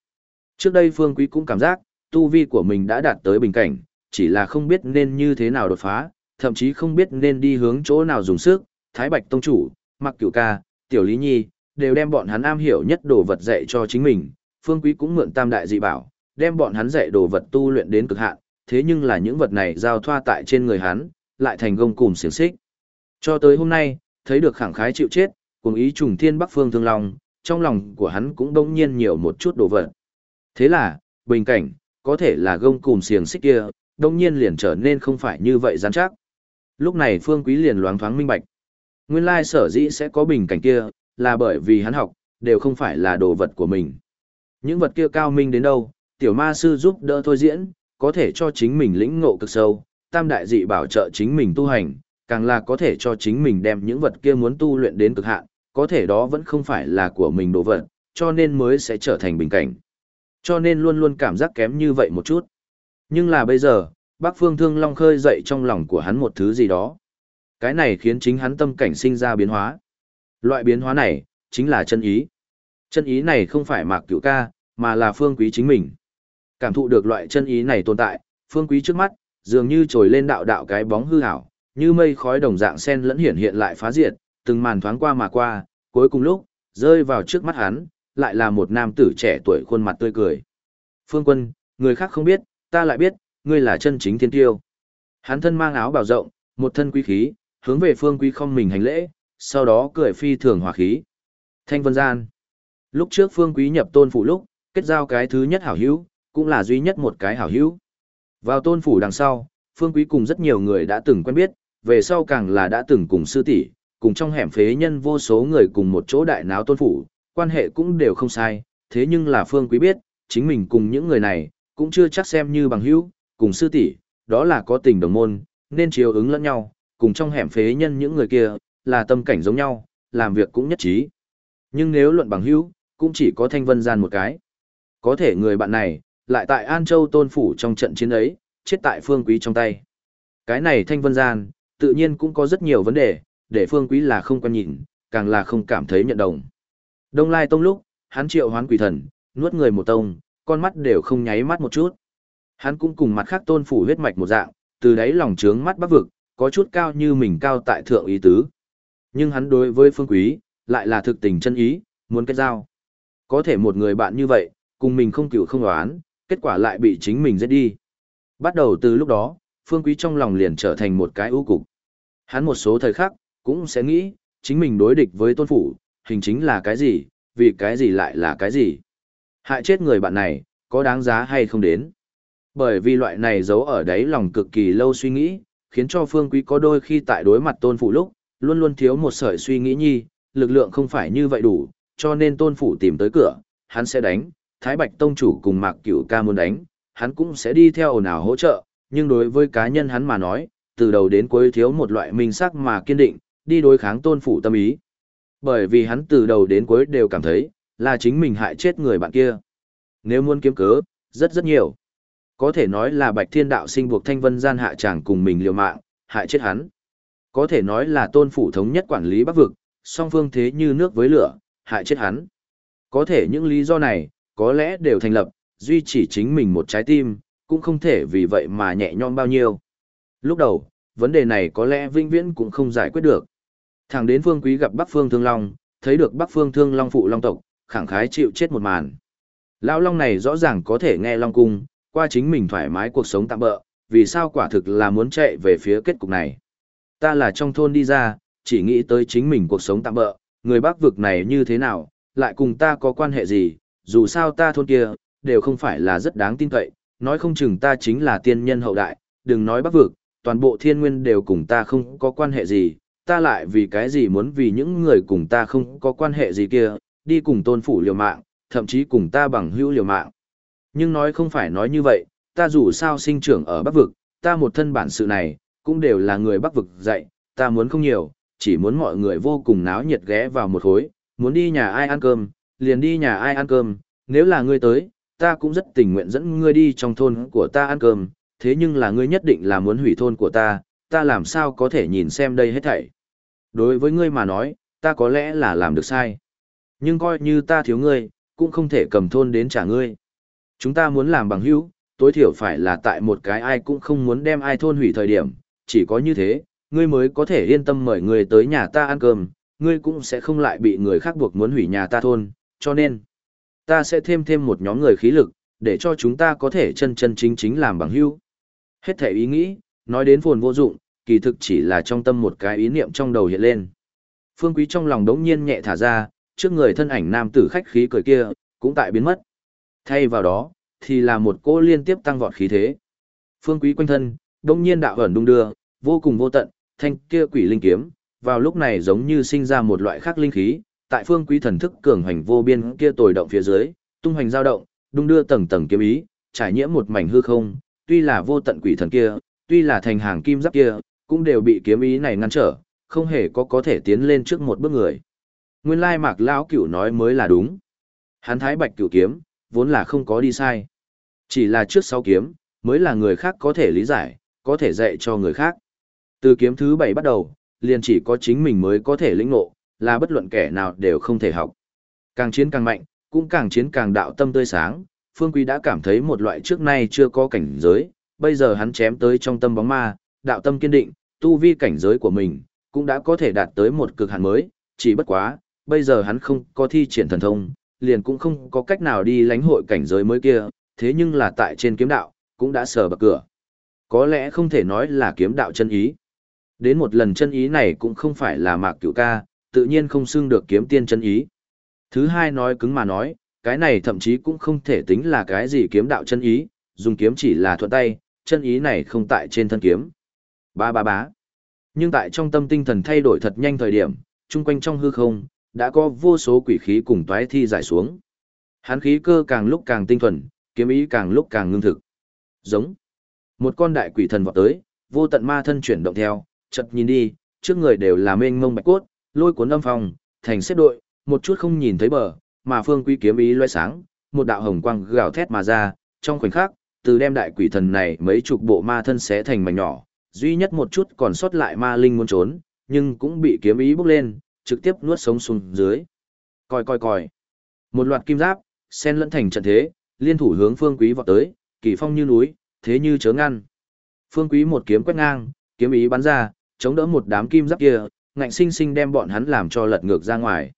Trước đây Phương Quý cũng cảm giác, tu vi của mình đã đạt tới bình cảnh, chỉ là không biết nên như thế nào đột phá, thậm chí không biết nên đi hướng chỗ nào dùng sức. Thái Bạch Tông Chủ, Mặc Cửu Ca, Tiểu Lý Nhi, đều đem bọn hắn am hiểu nhất đồ vật dạy cho chính mình. Phương Quý cũng mượn tam đại dị bảo, đem bọn hắn dạy đồ vật tu luyện đến cực hạn, thế nhưng là những vật này giao thoa tại trên người hắn, lại thành gông cùng xiềng xích. Cho tới hôm nay, thấy được khẳng khái chịu chết, cùng ý trùng thiên bắc phương thương long, trong lòng của hắn cũng đông nhiên nhiều một chút đồ vật. Thế là, bình cảnh, có thể là gông cùm xiềng xích kia, đông nhiên liền trở nên không phải như vậy rắn chắc. Lúc này phương quý liền loáng thoáng minh bạch. Nguyên lai sở dĩ sẽ có bình cảnh kia, là bởi vì hắn học, đều không phải là đồ vật của mình. Những vật kia cao minh đến đâu, tiểu ma sư giúp đỡ thôi diễn, có thể cho chính mình lĩnh ngộ cực sâu, tam đại dị bảo trợ chính mình tu hành, càng là có thể cho chính mình đem những vật kia muốn tu luyện đến cực hạn, có thể đó vẫn không phải là của mình đồ vật, cho nên mới sẽ trở thành bình cảnh. Cho nên luôn luôn cảm giác kém như vậy một chút. Nhưng là bây giờ, bác phương thương long khơi dậy trong lòng của hắn một thứ gì đó. Cái này khiến chính hắn tâm cảnh sinh ra biến hóa. Loại biến hóa này, chính là chân ý. Chân ý này không phải mạc cửu ca, mà là phương quý chính mình. Cảm thụ được loại chân ý này tồn tại, phương quý trước mắt, dường như trồi lên đạo đạo cái bóng hư ảo, như mây khói đồng dạng sen lẫn hiển hiện lại phá diệt, từng màn thoáng qua mà qua, cuối cùng lúc, rơi vào trước mắt hắn, lại là một nam tử trẻ tuổi khuôn mặt tươi cười. Phương quân, người khác không biết, ta lại biết, ngươi là chân chính thiên tiêu. Hắn thân mang áo bào rộng, một thân quý khí, hướng về phương quý không mình hành lễ, sau đó cười phi thường hòa khí. Thanh vân gian. Lúc trước phương quý nhập tôn phủ lúc, kết giao cái thứ nhất hảo hữu, cũng là duy nhất một cái hảo hữu. Vào tôn phủ đằng sau, phương quý cùng rất nhiều người đã từng quen biết, về sau càng là đã từng cùng sư tỷ, cùng trong hẻm phế nhân vô số người cùng một chỗ đại náo tôn phủ, quan hệ cũng đều không sai, thế nhưng là phương quý biết, chính mình cùng những người này, cũng chưa chắc xem như bằng hữu, cùng sư tỷ, đó là có tình đồng môn, nên chiều ứng lẫn nhau, cùng trong hẻm phế nhân những người kia, là tâm cảnh giống nhau, làm việc cũng nhất trí. Nhưng nếu luận bằng hữu, cũng chỉ có thanh vân gian một cái. Có thể người bạn này, lại tại An Châu tôn phủ trong trận chiến ấy, chết tại phương quý trong tay. Cái này thanh vân gian, tự nhiên cũng có rất nhiều vấn đề, để phương quý là không quan nhìn, càng là không cảm thấy nhận đồng. Đông Lai Tông lúc, hắn triệu hoán quỷ thần, nuốt người một tông, con mắt đều không nháy mắt một chút. Hắn cũng cùng mặt khác tôn phủ huyết mạch một dạng, từ đấy lòng trướng mắt bắc vực, có chút cao như mình cao tại thượng ý tứ. Nhưng hắn đối với phương quý, lại là thực tình chân ý, muốn kết giao. Có thể một người bạn như vậy, cùng mình không cựu không đoán, kết quả lại bị chính mình giết đi. Bắt đầu từ lúc đó, phương quý trong lòng liền trở thành một cái ưu cục. Hắn một số thời khắc, cũng sẽ nghĩ, chính mình đối địch với tôn phủ, hình chính là cái gì, vì cái gì lại là cái gì. Hại chết người bạn này, có đáng giá hay không đến. Bởi vì loại này giấu ở đấy lòng cực kỳ lâu suy nghĩ, khiến cho phương quý có đôi khi tại đối mặt tôn phủ lúc, luôn luôn thiếu một sợi suy nghĩ nhi, lực lượng không phải như vậy đủ, cho nên tôn phủ tìm tới cửa, hắn sẽ đánh, Thái Bạch Tông chủ cùng Mạc Cửu ca muốn đánh, hắn cũng sẽ đi theo ồn ào hỗ trợ, nhưng đối với cá nhân hắn mà nói, từ đầu đến cuối thiếu một loại minh sắc mà kiên định, đi đối kháng tôn phủ tâm ý. Bởi vì hắn từ đầu đến cuối đều cảm thấy, là chính mình hại chết người bạn kia. Nếu muốn kiếm cớ, rất rất nhiều. Có thể nói là Bạch Thiên Đạo sinh buộc Thanh Vân gian hạ chàng cùng mình liều mạng, hại chết hắn. Có thể nói là tôn phủ thống nhất quản lý bắc vực, song phương thế như nước với lửa, hại chết hắn. Có thể những lý do này, có lẽ đều thành lập, duy chỉ chính mình một trái tim, cũng không thể vì vậy mà nhẹ nhõm bao nhiêu. Lúc đầu, vấn đề này có lẽ vinh viễn cũng không giải quyết được. Thẳng đến Phương Quý gặp Bắc Phương Thương Long, thấy được Bắc Phương Thương Long phụ Long tộc, khẳng khái chịu chết một màn. Lão Long này rõ ràng có thể nghe Long cung, qua chính mình thoải mái cuộc sống tạm bỡ, vì sao quả thực là muốn chạy về phía kết cục này. Ta là trong thôn đi ra, chỉ nghĩ tới chính mình cuộc sống tạm bỡ, người Bắc vực này như thế nào, lại cùng ta có quan hệ gì, dù sao ta thôn kia, đều không phải là rất đáng tin cậy, nói không chừng ta chính là tiên nhân hậu đại, đừng nói Bắc vực, toàn bộ thiên nguyên đều cùng ta không có quan hệ gì, ta lại vì cái gì muốn vì những người cùng ta không có quan hệ gì kia, đi cùng tôn phủ liều mạng, thậm chí cùng ta bằng hữu liều mạng. Nhưng nói không phải nói như vậy, ta dù sao sinh trưởng ở Bắc vực, ta một thân bản sự này, cũng đều là người Bắc vực dạy, ta muốn không nhiều, chỉ muốn mọi người vô cùng náo nhiệt ghé vào một khối, muốn đi nhà ai ăn cơm, liền đi nhà ai ăn cơm, nếu là ngươi tới, ta cũng rất tình nguyện dẫn ngươi đi trong thôn của ta ăn cơm, thế nhưng là ngươi nhất định là muốn hủy thôn của ta, ta làm sao có thể nhìn xem đây hết thảy. Đối với ngươi mà nói, ta có lẽ là làm được sai. Nhưng coi như ta thiếu ngươi, cũng không thể cầm thôn đến trả ngươi. Chúng ta muốn làm bằng hữu, tối thiểu phải là tại một cái ai cũng không muốn đem ai thôn hủy thời điểm, chỉ có như thế, ngươi mới có thể yên tâm mời người tới nhà ta ăn cơm, ngươi cũng sẽ không lại bị người khác buộc muốn hủy nhà ta thôn, cho nên, ta sẽ thêm thêm một nhóm người khí lực, để cho chúng ta có thể chân chân chính chính làm bằng hữu. Hết thể ý nghĩ, nói đến phồn vô dụng, kỳ thực chỉ là trong tâm một cái ý niệm trong đầu hiện lên. Phương Quý trong lòng đống nhiên nhẹ thả ra, trước người thân ảnh nam tử khách khí cười kia, cũng tại biến mất. Thay vào đó, thì là một cô liên tiếp tăng vọt khí thế. Phương Quý quanh thân, đống nhiên đạo ẩn đung đưa, vô cùng vô tận, thanh kia quỷ linh kiếm, vào lúc này giống như sinh ra một loại khác linh khí, tại Phương Quý thần thức cường hành vô biên kia tồi động phía dưới, tung hoành dao động, đung đưa tầng tầng kiếm ý, trải nhiễm một mảnh hư không, tuy là vô tận quỷ thần kia, tuy là thành hàng kim giáp kia, cũng đều bị kiếm ý này ngăn trở, không hề có có thể tiến lên trước một bước người. Nguyên lai mạc lão cửu nói mới là đúng. Hắn thái bạch cửu kiếm, vốn là không có đi sai. Chỉ là trước sau kiếm, mới là người khác có thể lý giải, có thể dạy cho người khác. Từ kiếm thứ bảy bắt đầu, liền chỉ có chính mình mới có thể lĩnh ngộ, là bất luận kẻ nào đều không thể học. Càng chiến càng mạnh, cũng càng chiến càng đạo tâm tươi sáng, Phương Quý đã cảm thấy một loại trước nay chưa có cảnh giới, bây giờ hắn chém tới trong tâm bóng ma, đạo tâm kiên định, tu vi cảnh giới của mình, cũng đã có thể đạt tới một cực hạn mới, chỉ bất quá, bây giờ hắn không có thi triển thần thông, liền cũng không có cách nào đi lãnh hội cảnh giới mới kia, thế nhưng là tại trên kiếm đạo, cũng đã sờ bậc cửa. Có lẽ không thể nói là kiếm đạo chân ý. Đến một lần chân ý này cũng không phải là mạc cửu ca, tự nhiên không xưng được kiếm tiên chân ý. Thứ hai nói cứng mà nói, cái này thậm chí cũng không thể tính là cái gì kiếm đạo chân ý, dùng kiếm chỉ là thuận tay, chân ý này không tại trên thân kiếm. Ba ba bá. Nhưng tại trong tâm tinh thần thay đổi thật nhanh thời điểm, chung quanh trong hư không, đã có vô số quỷ khí cùng toái thi giải xuống. Hán khí cơ càng lúc càng tinh thuần, kiếm ý càng lúc càng ngưng thực. Giống. Một con đại quỷ thần vọt tới, vô tận ma thân chuyển động theo, chợt nhìn đi, trước người đều là mênh mông bạch cốt, lôi cuốn âm phòng, thành xếp đội, một chút không nhìn thấy bờ, mà phương quý kiếm ý loe sáng, một đạo hồng quang gào thét mà ra, trong khoảnh khắc, từ đem đại quỷ thần này mấy chục bộ ma thân xé thành mảnh nhỏ, duy nhất một chút còn sót lại ma linh muốn trốn, nhưng cũng bị kiếm ý bốc lên, trực tiếp nuốt sống xuống dưới. Coi coi coi. Một loạt kim giáp, sen lẫn thành trận thế, liên thủ hướng Phương Quý vọt tới, kỳ phong như núi, thế như chớ ngăn. Phương Quý một kiếm quét ngang, kiếm ý bắn ra, chống đỡ một đám kim giáp kia, ngạnh sinh sinh đem bọn hắn làm cho lật ngược ra ngoài.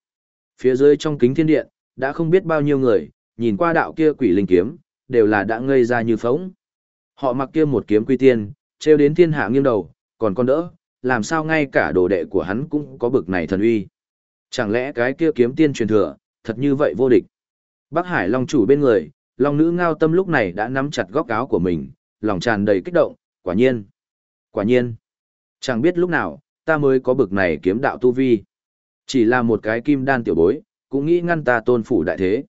Phía dưới trong kính thiên điện, đã không biết bao nhiêu người, nhìn qua đạo kia quỷ linh kiếm, đều là đã ngây ra như phóng. Họ mặc kia một kiếm quy tiên, trêu đến thiên hạ nghiêng đầu, còn con đỡ, làm sao ngay cả đồ đệ của hắn cũng có bực này thần uy. Chẳng lẽ cái kia kiếm tiên truyền thừa, thật như vậy vô địch. Bắc Hải Long chủ bên người, Long nữ ngao tâm lúc này đã nắm chặt góc áo của mình, lòng tràn đầy kích động, quả nhiên. Quả nhiên. Chẳng biết lúc nào, ta mới có bực này kiếm đạo tu vi. Chỉ là một cái kim đan tiểu bối, cũng nghĩ ngăn ta tôn phủ đại thế.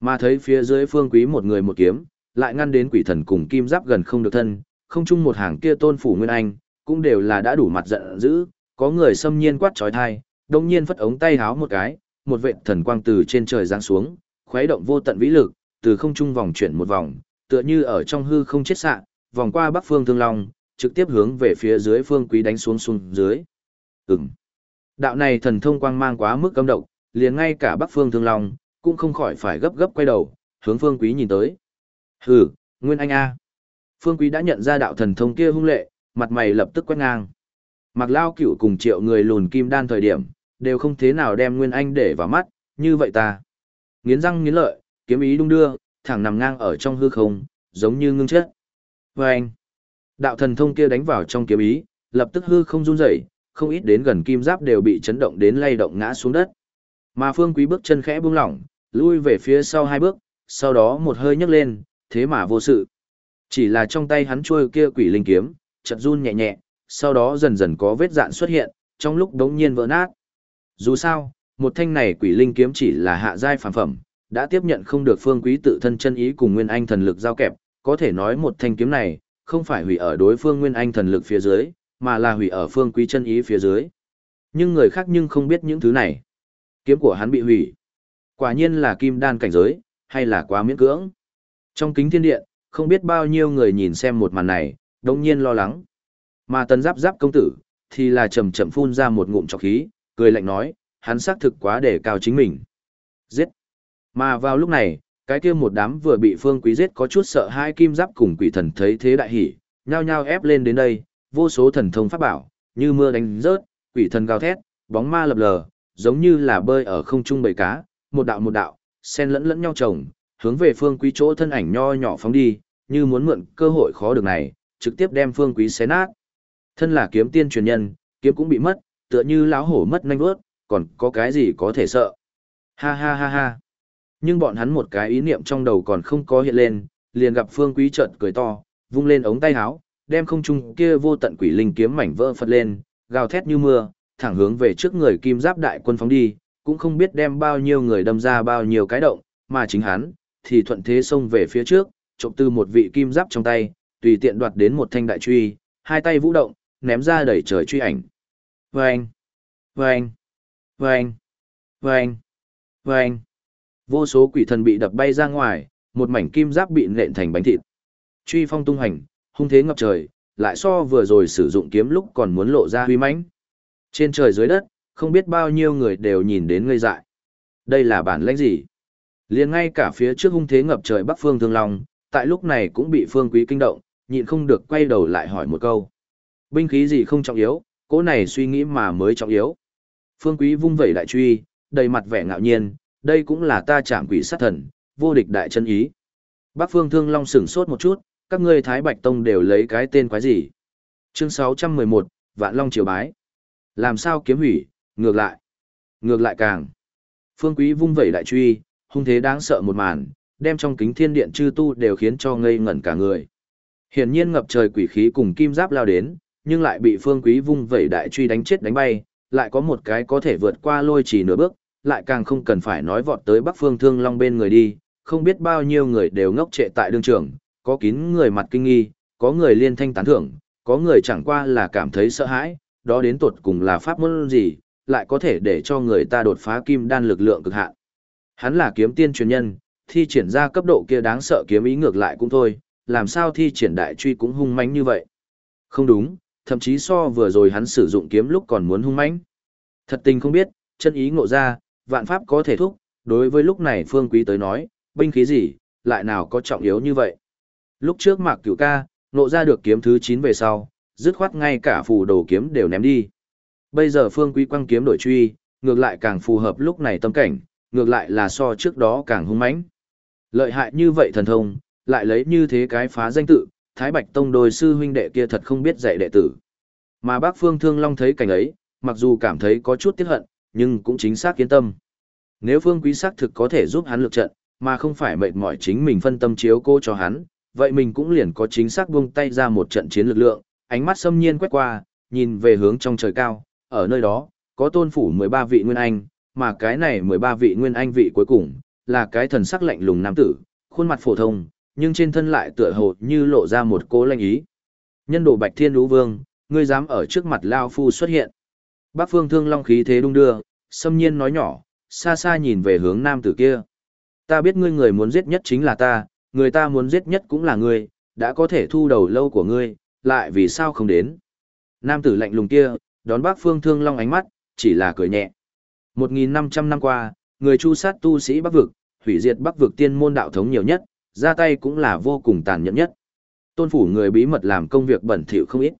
Mà thấy phía dưới phương quý một người một kiếm, lại ngăn đến quỷ thần cùng kim giáp gần không được thân, không chung một hàng kia tôn phủ nguyên anh, cũng đều là đã đủ mặt giận dữ, có người xâm nhiên quát trói thai, đồng nhiên phất ống tay háo một cái, một vệ thần quang từ trên trời giáng xuống, khuấy động vô tận vĩ lực, từ không trung vòng chuyển một vòng, tựa như ở trong hư không chết sạ, vòng qua bắc phương thương long, trực tiếp hướng về phía dưới phương quý đánh xuống xuống dưới. Ừm. Đạo này thần thông quang mang quá mức cấm động, liền ngay cả bắc phương thương long, cũng không khỏi phải gấp gấp quay đầu, hướng phương quý nhìn tới. Hừ, Nguyên Anh A. Phương quý đã nhận ra đạo thần thông kia hung lệ, mặt mày lập tức quét ngang. Mặc lao cửu cùng triệu người lùn kim đan thời điểm, đều không thế nào đem Nguyên Anh để vào mắt, như vậy ta. Nghiến răng nghiến lợi, kiếm ý đung đưa, thẳng nằm ngang ở trong hư không, giống như ngưng chết. Và anh, đạo thần thông kia đánh vào trong kiếm ý, lập tức hư không run rẩy, không ít đến gần kim giáp đều bị chấn động đến lay động ngã xuống đất. Mà Phương Quý bước chân khẽ buông lỏng, lui về phía sau hai bước, sau đó một hơi nhấc lên, thế mà vô sự. Chỉ là trong tay hắn trôi kia quỷ linh kiếm, chợt run nhẹ nhẹ, sau đó dần dần có vết dạn xuất hiện, trong lúc đống nhiên vỡ nát. Dù sao, một thanh này quỷ linh kiếm chỉ là hạ giai phàm phẩm, đã tiếp nhận không được phương quý tự thân chân ý cùng nguyên anh thần lực giao kẹp, có thể nói một thanh kiếm này, không phải hủy ở đối phương nguyên anh thần lực phía dưới, mà là hủy ở phương quý chân ý phía dưới. Nhưng người khác nhưng không biết những thứ này. Kiếm của hắn bị hủy. Quả nhiên là kim đan cảnh giới, hay là quá miễn cưỡng. Trong kính thiên điện, không biết bao nhiêu người nhìn xem một màn này, đồng nhiên lo lắng. Mà tần giáp giáp công tử, thì là chậm chậm phun ra một ngụm trọc khí, cười lạnh nói, hắn xác thực quá để cao chính mình. Giết! Mà vào lúc này, cái kia một đám vừa bị phương quý giết có chút sợ hai kim giáp cùng quỷ thần thấy thế đại hỉ, nhao nhao ép lên đến đây, vô số thần thông pháp bảo, như mưa đánh rớt, quỷ thần gào thét, bóng ma lập lờ, giống như là bơi ở không trung bầy cá, một đạo một đạo, xen lẫn lẫn nhau chồng, hướng về phương quý chỗ thân ảnh nho nhỏ phóng đi, như muốn mượn cơ hội khó được này, trực tiếp đem phương quý xé nát. Thân là kiếm tiên truyền nhân, kiếm cũng bị mất, tựa như lão hổ mất nhanh vớt, còn có cái gì có thể sợ. Ha ha ha ha. Nhưng bọn hắn một cái ý niệm trong đầu còn không có hiện lên, liền gặp phương quý trợn cười to, vung lên ống tay áo, đem không trung kia vô tận quỷ linh kiếm mảnh vỡ phật lên, gào thét như mưa, thẳng hướng về trước người kim giáp đại quân phóng đi, cũng không biết đem bao nhiêu người đâm ra bao nhiêu cái động, mà chính hắn, thì thuận thế xông về phía trước, trộm từ một vị kim giáp trong tay, tùy tiện đoạt đến một thanh đại truy, hai tay vũ động, ném ra đẩy trời truy ảnh. Vâng! Vâng! Vâng! Vâng! Vâng! Vô số quỷ thần bị đập bay ra ngoài, một mảnh kim giáp bị nện thành bánh thịt. Truy phong tung hành, hung thế ngập trời, lại so vừa rồi sử dụng kiếm lúc còn muốn lộ ra huy mãnh. Trên trời dưới đất, không biết bao nhiêu người đều nhìn đến ngây dại. Đây là bản lãnh gì? liền ngay cả phía trước hung thế ngập trời Bắc Phương Thương Long, tại lúc này cũng bị Phương Quý kinh động, nhịn không được quay đầu lại hỏi một câu. Binh khí gì không trọng yếu, cố này suy nghĩ mà mới trọng yếu. Phương Quý vung vẩy đại truy, đầy mặt vẻ ngạo nhiên, đây cũng là ta chạm quỷ sát thần, vô địch đại chân ý. Bắc Phương Thương Long sửng sốt một chút, các ngươi Thái Bạch Tông đều lấy cái tên quái gì? Chương 611, Vạn Long Triều Bái. Làm sao kiếm hủy, ngược lại. Ngược lại càng. Phương Quý vung vẩy đại truy, hung thế đáng sợ một màn, đem trong kính thiên điện chư tu đều khiến cho ngây ngẩn cả người. Hiển nhiên ngập trời quỷ khí cùng kim giáp lao đến, nhưng lại bị Phương Quý vung vẩy đại truy đánh chết đánh bay, lại có một cái có thể vượt qua lôi chỉ nửa bước, lại càng không cần phải nói vọt tới Bắc Phương Thương Long bên người đi, không biết bao nhiêu người đều ngốc trệ tại đương trường, có kín người mặt kinh nghi, có người liên thanh tán thưởng, có người chẳng qua là cảm thấy sợ hãi, đó đến tột cùng là pháp môn gì, lại có thể để cho người ta đột phá kim đan lực lượng cực hạn. Hắn là kiếm tiên truyền nhân, thi triển ra cấp độ kia đáng sợ kiếm ý ngược lại cũng thôi, làm sao thi triển đại truy cũng hung mãnh như vậy. Không đúng, thậm chí so vừa rồi hắn sử dụng kiếm lúc còn muốn hung mãnh. Thật tình không biết, chân ý ngộ ra, vạn pháp có thể thúc, đối với lúc này phương quý tới nói, binh khí gì, lại nào có trọng yếu như vậy. Lúc trước Mạc Cửu ca, nộ ra được kiếm thứ 9 về sau, dứt khoát ngay cả phù đồ kiếm đều ném đi. Bây giờ Phương Quý quăng kiếm đổi truy, ngược lại càng phù hợp lúc này tâm cảnh, ngược lại là so trước đó càng hung mãnh. Lợi hại như vậy thần thông, lại lấy như thế cái phá danh tự, Thái Bạch Tông đôi sư huynh đệ kia thật không biết dạy đệ tử. Mà bác Phương Thương Long thấy cảnh ấy, mặc dù cảm thấy có chút tiếc hận, nhưng cũng chính xác yên tâm. Nếu Phương Quý xác thực có thể giúp hắn lực trận, mà không phải mệt mỏi chính mình phân tâm chiếu cô cho hắn, vậy mình cũng liền có chính xác buông tay ra một trận chiến lực lượng, ánh mắt xâm nhiên quét qua, nhìn về hướng trong trời cao, ở nơi đó, có tôn phủ 13 vị nguyên anh, mà cái này 13 vị nguyên anh vị cuối cùng, là cái thần sắc lạnh lùng nam tử, khuôn mặt phổ thông, nhưng trên thân lại tựa hồ như lộ ra một cố lanh ý. Nhân đồ Bạch Thiên Lũ Vương, ngươi dám ở trước mặt Lao Phu xuất hiện. Bác Phương Thương Long khí thế đung đưa, xâm nhiên nói nhỏ, xa xa nhìn về hướng nam tử kia. Ta biết ngươi người muốn giết nhất chính là ta, người ta muốn giết nhất cũng là ngươi, đã có thể thu đầu lâu của ngươi, lại vì sao không đến. Nam tử lạnh lùng kia, đón bác Phương Thương Long ánh mắt, chỉ là cười nhẹ. 1.500 năm qua, người chu sát tu sĩ bắc vực, hủy diệt bắc vực tiên môn đạo thống nhiều nhất, ra tay cũng là vô cùng tàn nhẫn nhất. Tôn phủ người bí mật làm công việc bẩn thỉu không ít.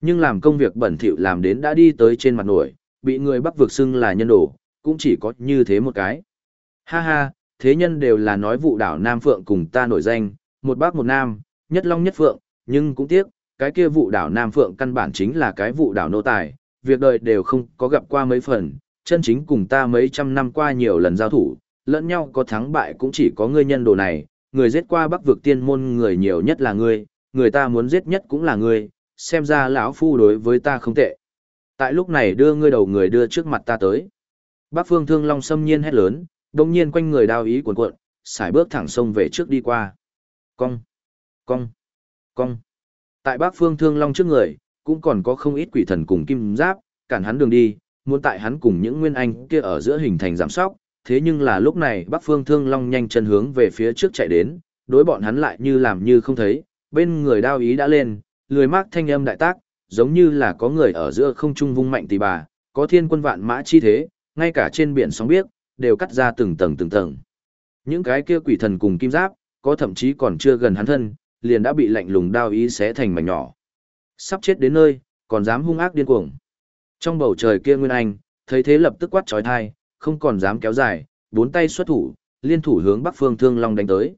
Nhưng làm công việc bẩn thỉu làm đến đã đi tới trên mặt nổi, bị người bắc vực xưng là nhân đồ, cũng chỉ có như thế một cái. Ha ha, thế nhân đều là nói vụ đảo Nam Phượng cùng ta nổi danh, một bác một nam, nhất long nhất phượng, nhưng cũng tiếc, cái kia vụ đảo Nam Phượng căn bản chính là cái vụ đảo nô tài, việc đời đều không có gặp qua mấy phần, chân chính cùng ta mấy trăm năm qua nhiều lần giao thủ, lẫn nhau có thắng bại cũng chỉ có ngươi nhân đồ này, người giết qua bắc vực tiên môn người nhiều nhất là ngươi, người ta muốn giết nhất cũng là ngươi, xem ra lão phu đối với ta không tệ. Tại lúc này đưa ngươi đầu người đưa trước mặt ta tới. Bắc phương thương long xâm nhiên hét lớn, đồng nhiên quanh người đao ý cuộn cuộn, xài bước thẳng sông về trước đi qua. Cong, cong, cong. Tại Bắc phương thương long trước người, cũng còn có không ít quỷ thần cùng kim giáp, cản hắn đường đi, muốn tại hắn cùng những nguyên anh kia ở giữa hình thành giảm sóc, thế nhưng là lúc này Bắc Phương Thương Long nhanh chân hướng về phía trước chạy đến, đối bọn hắn lại như làm như không thấy, bên người đao ý đã lên, lười mác thanh âm đại tác, giống như là có người ở giữa không trung vung mạnh tỷ bà, có thiên quân vạn mã chi thế, ngay cả trên biển sóng biếc, đều cắt ra từng tầng từng tầng. Những cái kia quỷ thần cùng kim giáp, có thậm chí còn chưa gần hắn thân, liền đã bị lạnh lùng đao ý xé thành mảnh nhỏ. Sắp chết đến nơi, còn dám hung ác điên cuồng. Trong bầu trời kia Nguyên Anh, thấy thế lập tức quát trói thai, không còn dám kéo dài, bốn tay xuất thủ, liên thủ hướng Bắc Phương Thương Long đánh tới.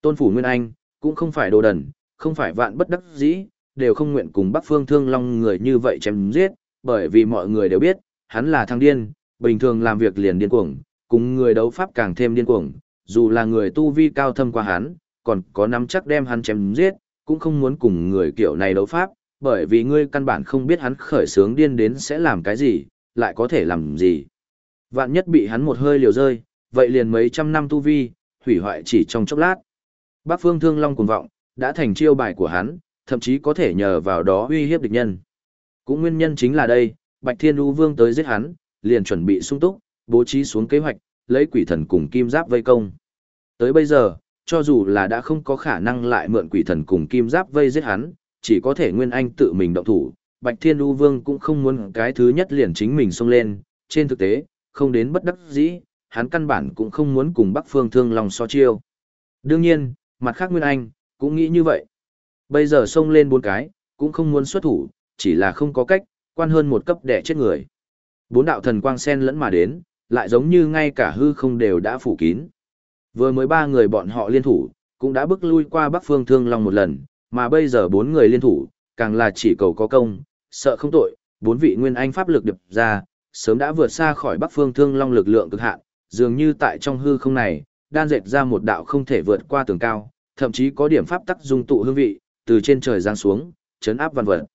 Tôn phủ Nguyên Anh, cũng không phải đồ đần, không phải vạn bất đắc dĩ, đều không nguyện cùng Bắc Phương Thương Long người như vậy chém giết, bởi vì mọi người đều biết, hắn là thằng điên, bình thường làm việc liền điên cuồng, cùng người đấu pháp càng thêm điên cuồng, dù là người tu vi cao thâm qua hắn, còn có nắm chắc đem hắn chém giết, cũng không muốn cùng người kiểu này đấu pháp, bởi vì ngươi căn bản không biết hắn khởi sướng điên đến sẽ làm cái gì, lại có thể làm gì. Vạn nhất bị hắn một hơi liều rơi, vậy liền mấy trăm năm tu vi, hủy hoại chỉ trong chốc lát. Bác Phương Thương Long cuồng vọng, đã thành chiêu bài của hắn, thậm chí có thể nhờ vào đó uy hiếp địch nhân. Cũng nguyên nhân chính là đây, Bạch Thiên U Vương tới giết hắn, liền chuẩn bị sung túc, bố trí xuống kế hoạch, lấy quỷ thần cùng kim giáp vây công. Tới bây giờ, cho dù là đã không có khả năng lại mượn quỷ thần cùng kim giáp vây giết hắn, chỉ có thể Nguyên Anh tự mình động thủ, Bạch Thiên U Vương cũng không muốn cái thứ nhất liền chính mình xông lên, trên thực tế, không đến bất đắc dĩ, hắn căn bản cũng không muốn cùng Bắc Phương Thương Long so chiêu. Đương nhiên, mặt khác Nguyên Anh, cũng nghĩ như vậy. Bây giờ xông lên bốn cái, cũng không muốn xuất thủ, chỉ là không có cách, quan hơn một cấp đẻ chết người. Bốn đạo thần quang sen lẫn mà đến, lại giống như ngay cả hư không đều đã phủ kín. Vừa mới ba người bọn họ liên thủ, cũng đã bước lui qua Bắc Phương Thương Long một lần, mà bây giờ bốn người liên thủ, càng là chỉ cầu có công, sợ không tội, bốn vị nguyên anh pháp lực đập ra, sớm đã vượt xa khỏi Bắc Phương Thương Long lực lượng cực hạn, dường như tại trong hư không này, đan dệt ra một đạo không thể vượt qua tường cao, thậm chí có điểm pháp tắc dung tụ hương vị, từ trên trời giáng xuống, chấn áp văn vật.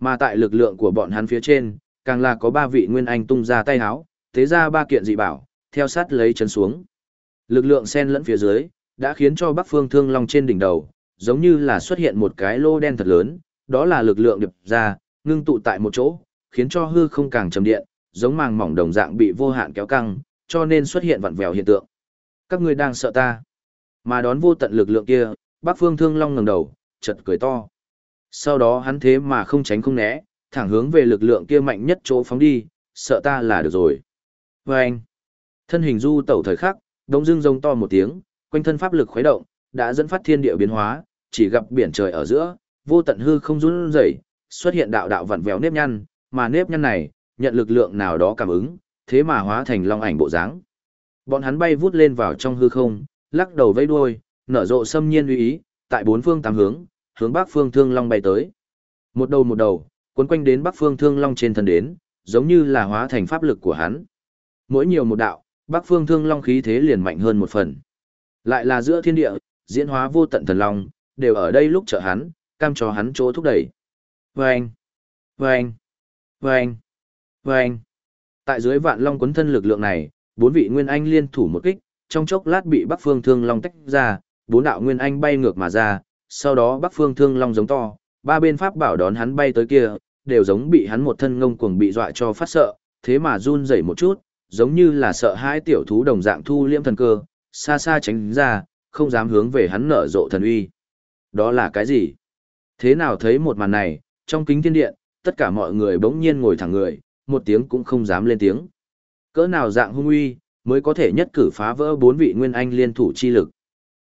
Mà tại lực lượng của bọn hắn phía trên, càng là có ba vị nguyên anh tung ra tay háo, thế ra ba kiện dị bảo, theo sát lấy chấn xuống. Lực lượng xen lẫn phía dưới, đã khiến cho Bắc Phương Thương Long trên đỉnh đầu, giống như là xuất hiện một cái lô đen thật lớn, đó là lực lượng điệp ra, ngưng tụ tại một chỗ, khiến cho hư không càng trầm điện, giống màng mỏng đồng dạng bị vô hạn kéo căng, cho nên xuất hiện vặn vẹo hiện tượng. Các ngươi đang sợ ta. Mà đón vô tận lực lượng kia, Bác Phương Thương Long ngẩng đầu, chợt cười to. Sau đó hắn thế mà không tránh không né, thẳng hướng về lực lượng kia mạnh nhất chỗ phóng đi, sợ ta là được rồi. Và anh, thân hình du tẩu thời khắc, đông dương rông to một tiếng, quanh thân pháp lực khuấy động, đã dẫn phát thiên địa biến hóa, chỉ gặp biển trời ở giữa, vô tận hư không run rẩy, xuất hiện đạo đạo vặn vẹo nếp nhăn, mà nếp nhăn này, nhận lực lượng nào đó cảm ứng, thế mà hóa thành long ảnh bộ dáng. Bọn hắn bay vút lên vào trong hư không, lắc đầu vẫy đuôi, nở rộ xâm nhiên uy ý, tại bốn phương tám hướng, hướng bắc phương thương long bay tới. Một đầu một đầu, cuốn quanh đến bắc phương thương long trên thân đến, giống như là hóa thành pháp lực của hắn. Mỗi nhiều một đạo, bắc phương thương long khí thế liền mạnh hơn một phần. Lại là giữa thiên địa, diễn hóa vô tận thần long, đều ở đây lúc trợ hắn, cam cho hắn chỗ thúc đẩy. Vâng! Vâng! Vâng! Vâng! Tại dưới vạn long quấn thân lực lượng này, bốn vị nguyên anh liên thủ một kích, trong chốc lát bị Bắc Phương Thương Long tách ra, bốn đạo nguyên anh bay ngược mà ra, sau đó Bắc Phương Thương Long giống to, ba bên pháp bảo đón hắn bay tới kia, đều giống bị hắn một thân ngông cuồng bị dọa cho phát sợ, thế mà run rẩy một chút, giống như là sợ hai tiểu thú đồng dạng thu liễm thần cơ, xa xa tránh ra, không dám hướng về hắn nở rộ thần uy. Đó là cái gì? Thế nào thấy một màn này, trong kính thiên điện, tất cả mọi người bỗng nhiên ngồi thẳng người, một tiếng cũng không dám lên tiếng. Cỡ nào dạng hung uy, mới có thể nhất cử phá vỡ bốn vị nguyên anh liên thủ chi lực.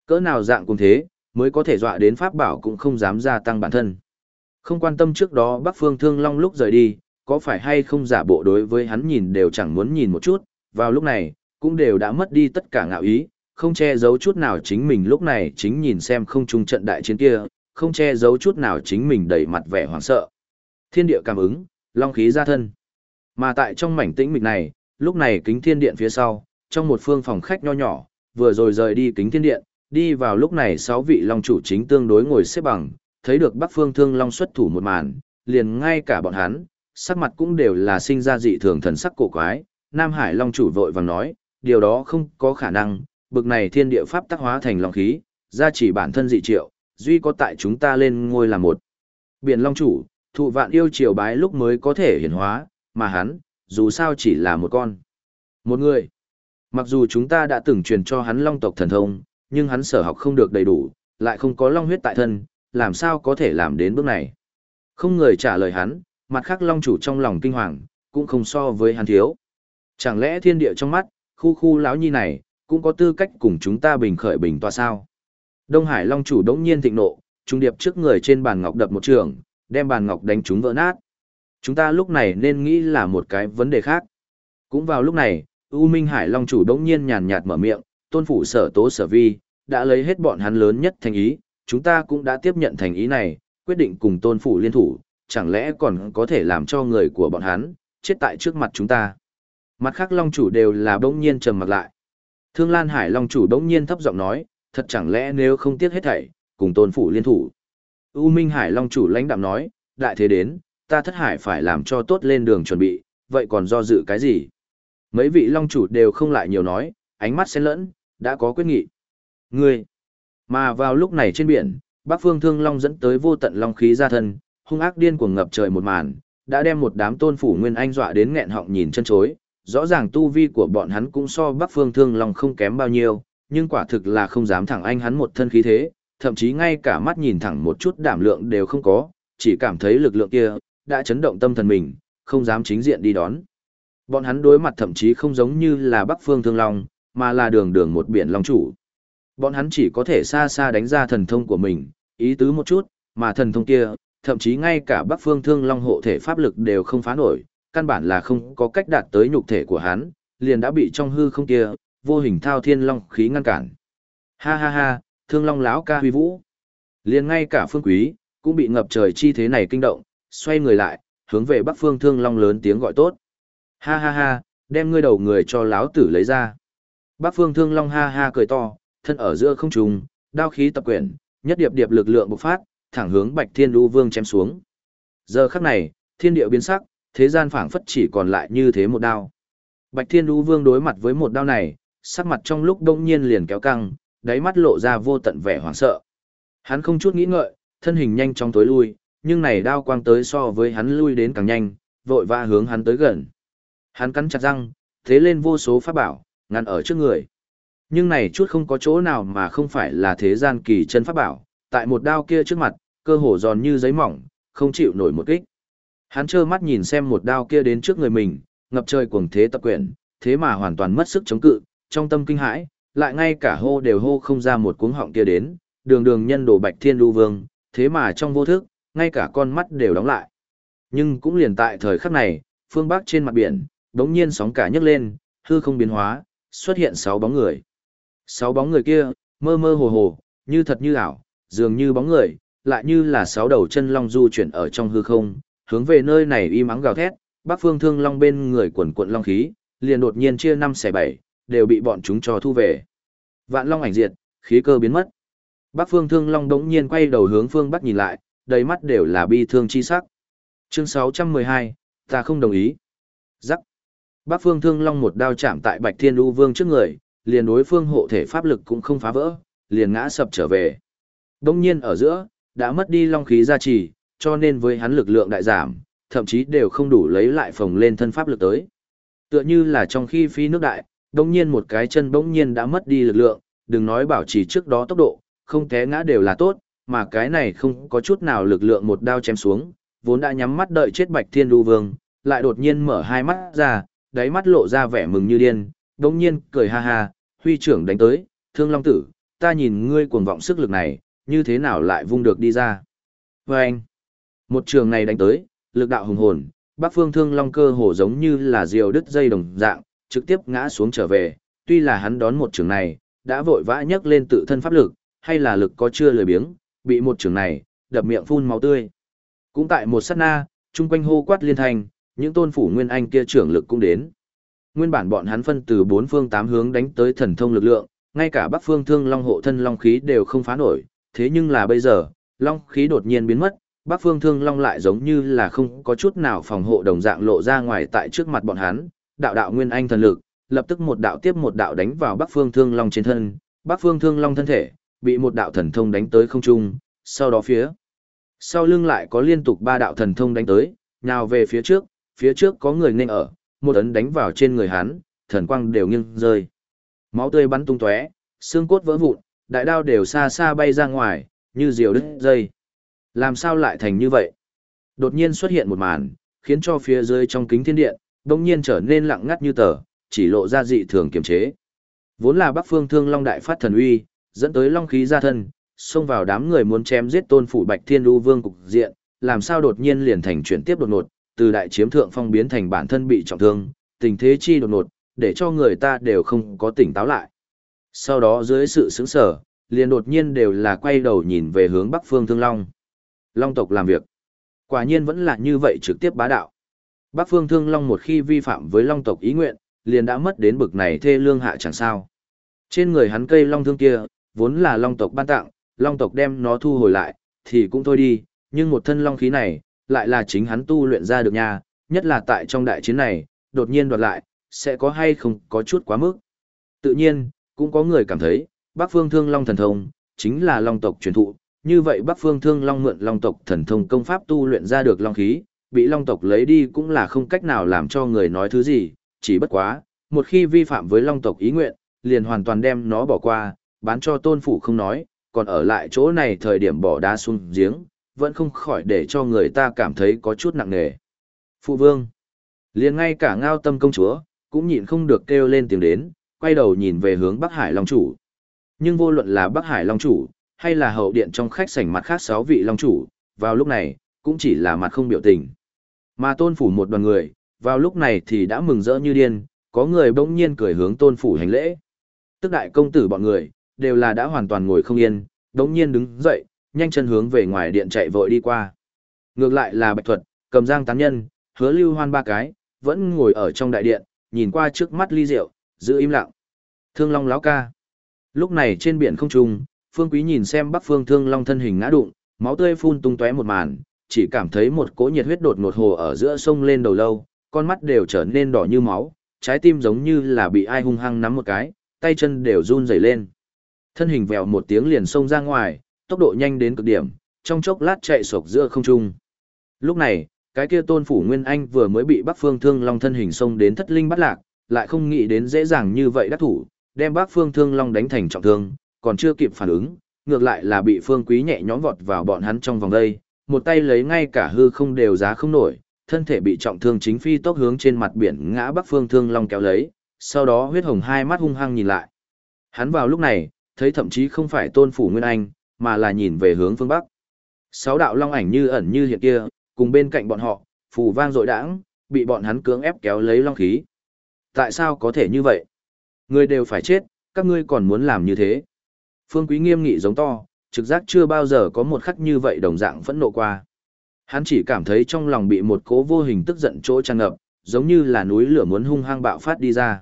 Cỡ nào dạng cùng thế, mới có thể dọa đến pháp bảo cũng không dám gia tăng bản thân. Không quan tâm trước đó Bắc Phương Thương Long lúc rời đi, có phải hay không giả bộ đối với hắn nhìn đều chẳng muốn nhìn một chút, vào lúc này, cũng đều đã mất đi tất cả ngạo ý, không che giấu chút nào chính mình lúc này chính nhìn xem không trung trận đại chiến kia, không che giấu chút nào chính mình đầy mặt vẻ hoảng sợ. Thiên địa cảm ứng, long khí ra thân. Mà tại trong mảnh tĩnh mịch này, lúc này kính thiên điện phía sau, trong một phương phòng khách nho nhỏ, vừa rồi rời đi kính thiên điện, đi vào lúc này sáu vị long chủ chính tương đối ngồi xếp bằng, thấy được Bắc Phương Thương Long xuất thủ một màn, liền ngay cả bọn hắn, sắc mặt cũng đều là sinh ra dị thường thần sắc cổ quái, Nam Hải Long chủ vội vàng nói, điều đó không có khả năng, bực này thiên địa pháp tác hóa thành long khí, ra chỉ bản thân dị triệu, duy có tại chúng ta lên ngôi là một. Biển Long chủ, thụ vạn yêu triều bái lúc mới có thể hiển hóa, mà hắn, dù sao chỉ là một con. Một người. Mặc dù chúng ta đã từng truyền cho hắn long tộc thần thông, nhưng hắn sở học không được đầy đủ, lại không có long huyết tại thân, làm sao có thể làm đến bước này. Không người trả lời hắn, mặt khác long chủ trong lòng kinh hoàng, cũng không so với hắn thiếu. Chẳng lẽ thiên địa trong mắt, khu khu lão nhi này, cũng có tư cách cùng chúng ta bình khởi bình tòa sao? Đông Hải long chủ đống nhiên thịnh nộ, trung điệp trước người trên bàn ngọc đập một trường, đem bàn ngọc đánh chúng vỡ nát. Chúng ta lúc này nên nghĩ là một cái vấn đề khác. Cũng vào lúc này, U Minh Hải Long chủ đống nhiên nhàn nhạt mở miệng, tôn phủ sở tố sở vi, đã lấy hết bọn hắn lớn nhất thành ý, chúng ta cũng đã tiếp nhận thành ý này, quyết định cùng tôn phủ liên thủ, chẳng lẽ còn có thể làm cho người của bọn hắn, chết tại trước mặt chúng ta. Mặt khác Long chủ đều là đống nhiên trầm mặt lại. Thương Lan Hải Long chủ đống nhiên thấp giọng nói, thật chẳng lẽ nếu không tiếc hết thảy, cùng tôn phủ liên thủ. U Minh Hải Long chủ lãnh đạm nói, đại thế đến, ta thất hải phải làm cho tốt lên đường chuẩn bị, vậy còn do dự cái gì? Mấy vị long chủ đều không lại nhiều nói, ánh mắt xen lẫn, đã có quyết nghị. Ngươi! Mà vào lúc này trên biển, Bắc Phương Thương Long dẫn tới vô tận long khí ra thân, hung ác điên cuồng ngập trời một màn, đã đem một đám tôn phủ nguyên anh dọa đến nghẹn họng nhìn chân chối. Rõ ràng tu vi của bọn hắn cũng so Bắc Phương Thương Long không kém bao nhiêu, nhưng quả thực là không dám thẳng anh hắn một thân khí thế, thậm chí ngay cả mắt nhìn thẳng một chút đảm lượng đều không có, chỉ cảm thấy lực lượng kia đã chấn động tâm thần mình, không dám chính diện đi đón. Bọn hắn đối mặt thậm chí không giống như là Bắc Phương Thương Long, mà là đường đường một biển long chủ. Bọn hắn chỉ có thể xa xa đánh ra thần thông của mình, ý tứ một chút, mà thần thông kia, thậm chí ngay cả Bắc Phương Thương Long hộ thể pháp lực đều không phá nổi, căn bản là không có cách đạt tới nhục thể của hắn, liền đã bị trong hư không kia, vô hình thao thiên long khí ngăn cản. Ha ha ha, Thương Long lão ca huy vũ. Liền ngay cả Phương Quý cũng bị ngập trời chi thế này kinh động, xoay người lại, hướng về Bắc Phương Thương Long lớn tiếng gọi tốt. Ha ha ha, đem ngươi đầu người cho lão tử lấy ra. Bắc Phương Thương Long ha ha cười to, thân ở giữa không trung, đao khí tập quyển, nhất điệp điệp lực lượng bộc phát, thẳng hướng Bạch Thiên Đu Vương chém xuống. Giờ khắc này, thiên địa biến sắc, thế gian phảng phất chỉ còn lại như thế một đao. Bạch Thiên Đu Vương đối mặt với một đao này, sắc mặt trong lúc đông nhiên liền kéo căng, đáy mắt lộ ra vô tận vẻ hoảng sợ. Hắn không chút nghĩ ngợi, thân hình nhanh chóng tối lui, nhưng này đao quang tới so với hắn lui đến càng nhanh, vội vã hướng hắn tới gần. Hắn cắn chặt răng, thế lên vô số pháp bảo, ngăn ở trước người. Nhưng này chút không có chỗ nào mà không phải là thế gian kỳ chân pháp bảo, tại một đao kia trước mặt, cơ hồ giòn như giấy mỏng, không chịu nổi một kích. Hắn trơ mắt nhìn xem một đao kia đến trước người mình, ngập trời cuồng thế tập quyển, thế mà hoàn toàn mất sức chống cự, trong tâm kinh hãi, lại ngay cả hô đều hô không ra một cuống họng kia đến, đường đường nhân đồ bạch thiên lưu vương, thế mà trong vô thức, ngay cả con mắt đều đóng lại. Nhưng cũng liền tại thời khắc này, phương bắc trên mặt biển, đống nhiên sóng cả nhấc lên, hư không biến hóa, xuất hiện sáu bóng người. Sáu bóng người kia, mơ mơ hồ hồ, như thật như ảo, dường như bóng người, lại như là sáu đầu chân long du chuyển ở trong hư không, hướng về nơi này y mắng gào thét, bắc phương thương long bên người quần quận long khí, liền đột nhiên chia năm xẻ bảy, đều bị bọn chúng cho thu về. Vạn long ảnh diệt, khí cơ biến mất. Bắc phương thương long đống nhiên quay đầu hướng phương bắc nhìn lại, đầy mắt đều là bi thương chi sắc. Chương 612, ta không đồng ý. Rắc. Bắc phương thương long một đao chạm tại Bạch Thiên U Vương trước người, liền đối phương hộ thể pháp lực cũng không phá vỡ, liền ngã sập trở về. đống nhiên ở giữa, đã mất đi long khí gia trì, cho nên với hắn lực lượng đại giảm, thậm chí đều không đủ lấy lại phồng lên thân pháp lực tới. Tựa như là trong khi phi nước đại, đông nhiên một cái chân bỗng nhiên đã mất đi lực lượng, đừng nói bảo trì trước đó tốc độ, không té ngã đều là tốt, mà cái này không có chút nào lực lượng một đao chém xuống, vốn đã nhắm mắt đợi chết Bạch Thiên Đu Vương, lại đột nhiên mở hai mắt ra, đáy mắt lộ ra vẻ mừng như điên, đống nhiên cười ha ha, huy trưởng đánh tới, thương long tử, ta nhìn ngươi cuồng vọng sức lực này, như thế nào lại vung được đi ra. Vâng anh, một trường này đánh tới, lực đạo hùng hồn, bắc phương thương long cơ hồ giống như là diều đứt dây đồng dạng, trực tiếp ngã xuống trở về, tuy là hắn đón một trường này, đã vội vã nhấc lên tự thân pháp lực, hay là lực có chưa lười biếng, bị một trường này, đập miệng phun máu tươi. Cũng tại một sát na, chung quanh hô quát liên thành, những tôn phủ nguyên anh kia trưởng lực cũng đến. Nguyên bản bọn hắn phân từ bốn phương tám hướng đánh tới thần thông lực lượng, ngay cả bắc phương thương long hộ thân long khí đều không phá nổi, thế nhưng là bây giờ, long khí đột nhiên biến mất, bắc phương thương long lại giống như là không có chút nào phòng hộ đồng dạng lộ ra ngoài tại trước mặt bọn hắn, đạo đạo nguyên anh thần lực, lập tức một đạo tiếp một đạo đánh vào bắc phương thương long trên thân, bắc phương thương long thân thể, bị một đạo thần thông đánh tới không trung, sau đó phía sau lưng lại có liên tục ba đạo thần thông đánh tới, nào về phía trước, phía trước có người nên ở, một ấn đánh vào trên người hắn, thần quang đều nghiêng rơi. Máu tươi bắn tung tóe, xương cốt vỡ vụn, đại đao đều xa xa bay ra ngoài, như diều đứt dây. Làm sao lại thành như vậy? Đột nhiên xuất hiện một màn, khiến cho phía dưới trong kính thiên điện, đông nhiên trở nên lặng ngắt như tờ, chỉ lộ ra dị thường kiềm chế. Vốn là Bắc Phương Thương Long đại phát thần uy, dẫn tới long khí ra thân, xông vào đám người muốn chém giết Tôn phủ Bạch Thiên lưu Vương cục diện, làm sao đột nhiên liền thành chuyển tiếp đột ngột, từ đại chiếm thượng phong biến thành bản thân bị trọng thương, tình thế chi đột ngột, để cho người ta đều không có tỉnh táo lại. Sau đó dưới sự sững sở, liền đột nhiên đều là quay đầu nhìn về hướng Bắc Phương Thương Long. Long tộc làm việc. Quả nhiên vẫn là như vậy trực tiếp bá đạo. Bác Phương Thương Long một khi vi phạm với Long tộc ý nguyện, liền đã mất đến bực này thê lương hạ chẳng sao. Trên người hắn cây Long thương kia, vốn là Long tộc ban tặng, Long tộc đem nó thu hồi lại, thì cũng thôi đi, nhưng một thân Long khí này, lại là chính hắn tu luyện ra được nha, nhất là tại trong đại chiến này, đột nhiên đoạt lại, sẽ có hay không có chút quá mức. Tự nhiên, cũng có người cảm thấy, Bác Phương Thương Long thần thông, chính là Long tộc truyền thụ, như vậy Bắc Phương Thương Long mượn Long tộc thần thông công pháp tu luyện ra được Long khí, bị Long tộc lấy đi cũng là không cách nào làm cho người nói thứ gì, chỉ bất quá, một khi vi phạm với Long tộc ý nguyện, liền hoàn toàn đem nó bỏ qua, bán cho tôn phủ không nói, còn ở lại chỗ này thời điểm bỏ đá xuống giếng, vẫn không khỏi để cho người ta cảm thấy có chút nặng nề. Phụ vương, liền ngay cả ngao tâm công chúa, cũng nhịn không được kêu lên tiếng đến, quay đầu nhìn về hướng Bắc Hải Long Chủ. Nhưng vô luận là Bắc Hải Long Chủ, hay là hậu điện trong khách sảnh mặt khác sáu vị Long Chủ, vào lúc này, cũng chỉ là mặt không biểu tình. Mà tôn phủ một đoàn người, vào lúc này thì đã mừng rỡ như điên, có người bỗng nhiên cười hướng tôn phủ hành lễ. Tức đại công tử bọn người, đều là đã hoàn toàn ngồi không yên, bỗng nhiên đứng dậy, nhanh chân hướng về ngoài điện chạy vội đi qua. Ngược lại là Bạch Thuật, cầm giang tán nhân, hứa lưu hoan ba cái, vẫn ngồi ở trong đại điện, nhìn qua trước mắt ly rượu, giữ im lặng. Thương Long láo ca. Lúc này trên biển không trung, Phương Quý nhìn xem Bắc Phương Thương Long thân hình ngã đụng, máu tươi phun tung tóe một màn, chỉ cảm thấy một cỗ nhiệt huyết đột ngột hồ ở giữa sông lên đầu lâu, con mắt đều trở nên đỏ như máu, trái tim giống như là bị ai hung hăng nắm một cái, tay chân đều run rẩy lên. Thân hình vèo một tiếng liền xông ra ngoài, tốc độ nhanh đến cực điểm, trong chốc lát chạy sộc giữa không trung. Lúc này, cái kia tôn phủ Nguyên Anh vừa mới bị Bắc Phương Thương Long thân hình xông đến thất linh bắt lạc, lại không nghĩ đến dễ dàng như vậy đắc thủ, đem Bắc Phương Thương Long đánh thành trọng thương, còn chưa kịp phản ứng, ngược lại là bị Phương Quý nhẹ nhõm vọt vào bọn hắn trong vòng đây, một tay lấy ngay cả hư không đều giá không nổi, thân thể bị trọng thương chính phi tốc hướng trên mặt biển ngã Bắc Phương Thương Long kéo lấy, sau đó huyết hồng hai mắt hung hăng nhìn lại. Hắn vào lúc này, thấy thậm chí không phải tôn phủ Nguyên Anh, mà là nhìn về hướng phương Bắc. Sáu đạo long ảnh như ẩn như hiện kia, cùng bên cạnh bọn họ, phù vang rội đãng, bị bọn hắn cưỡng ép kéo lấy long khí. Tại sao có thể như vậy? Người đều phải chết, các ngươi còn muốn làm như thế. Phương Quý nghiêm nghị giống to, trực giác chưa bao giờ có một khắc như vậy đồng dạng phẫn nộ qua. Hắn chỉ cảm thấy trong lòng bị một cố vô hình tức giận chỗ tràn ngập, giống như là núi lửa muốn hung hăng bạo phát đi ra.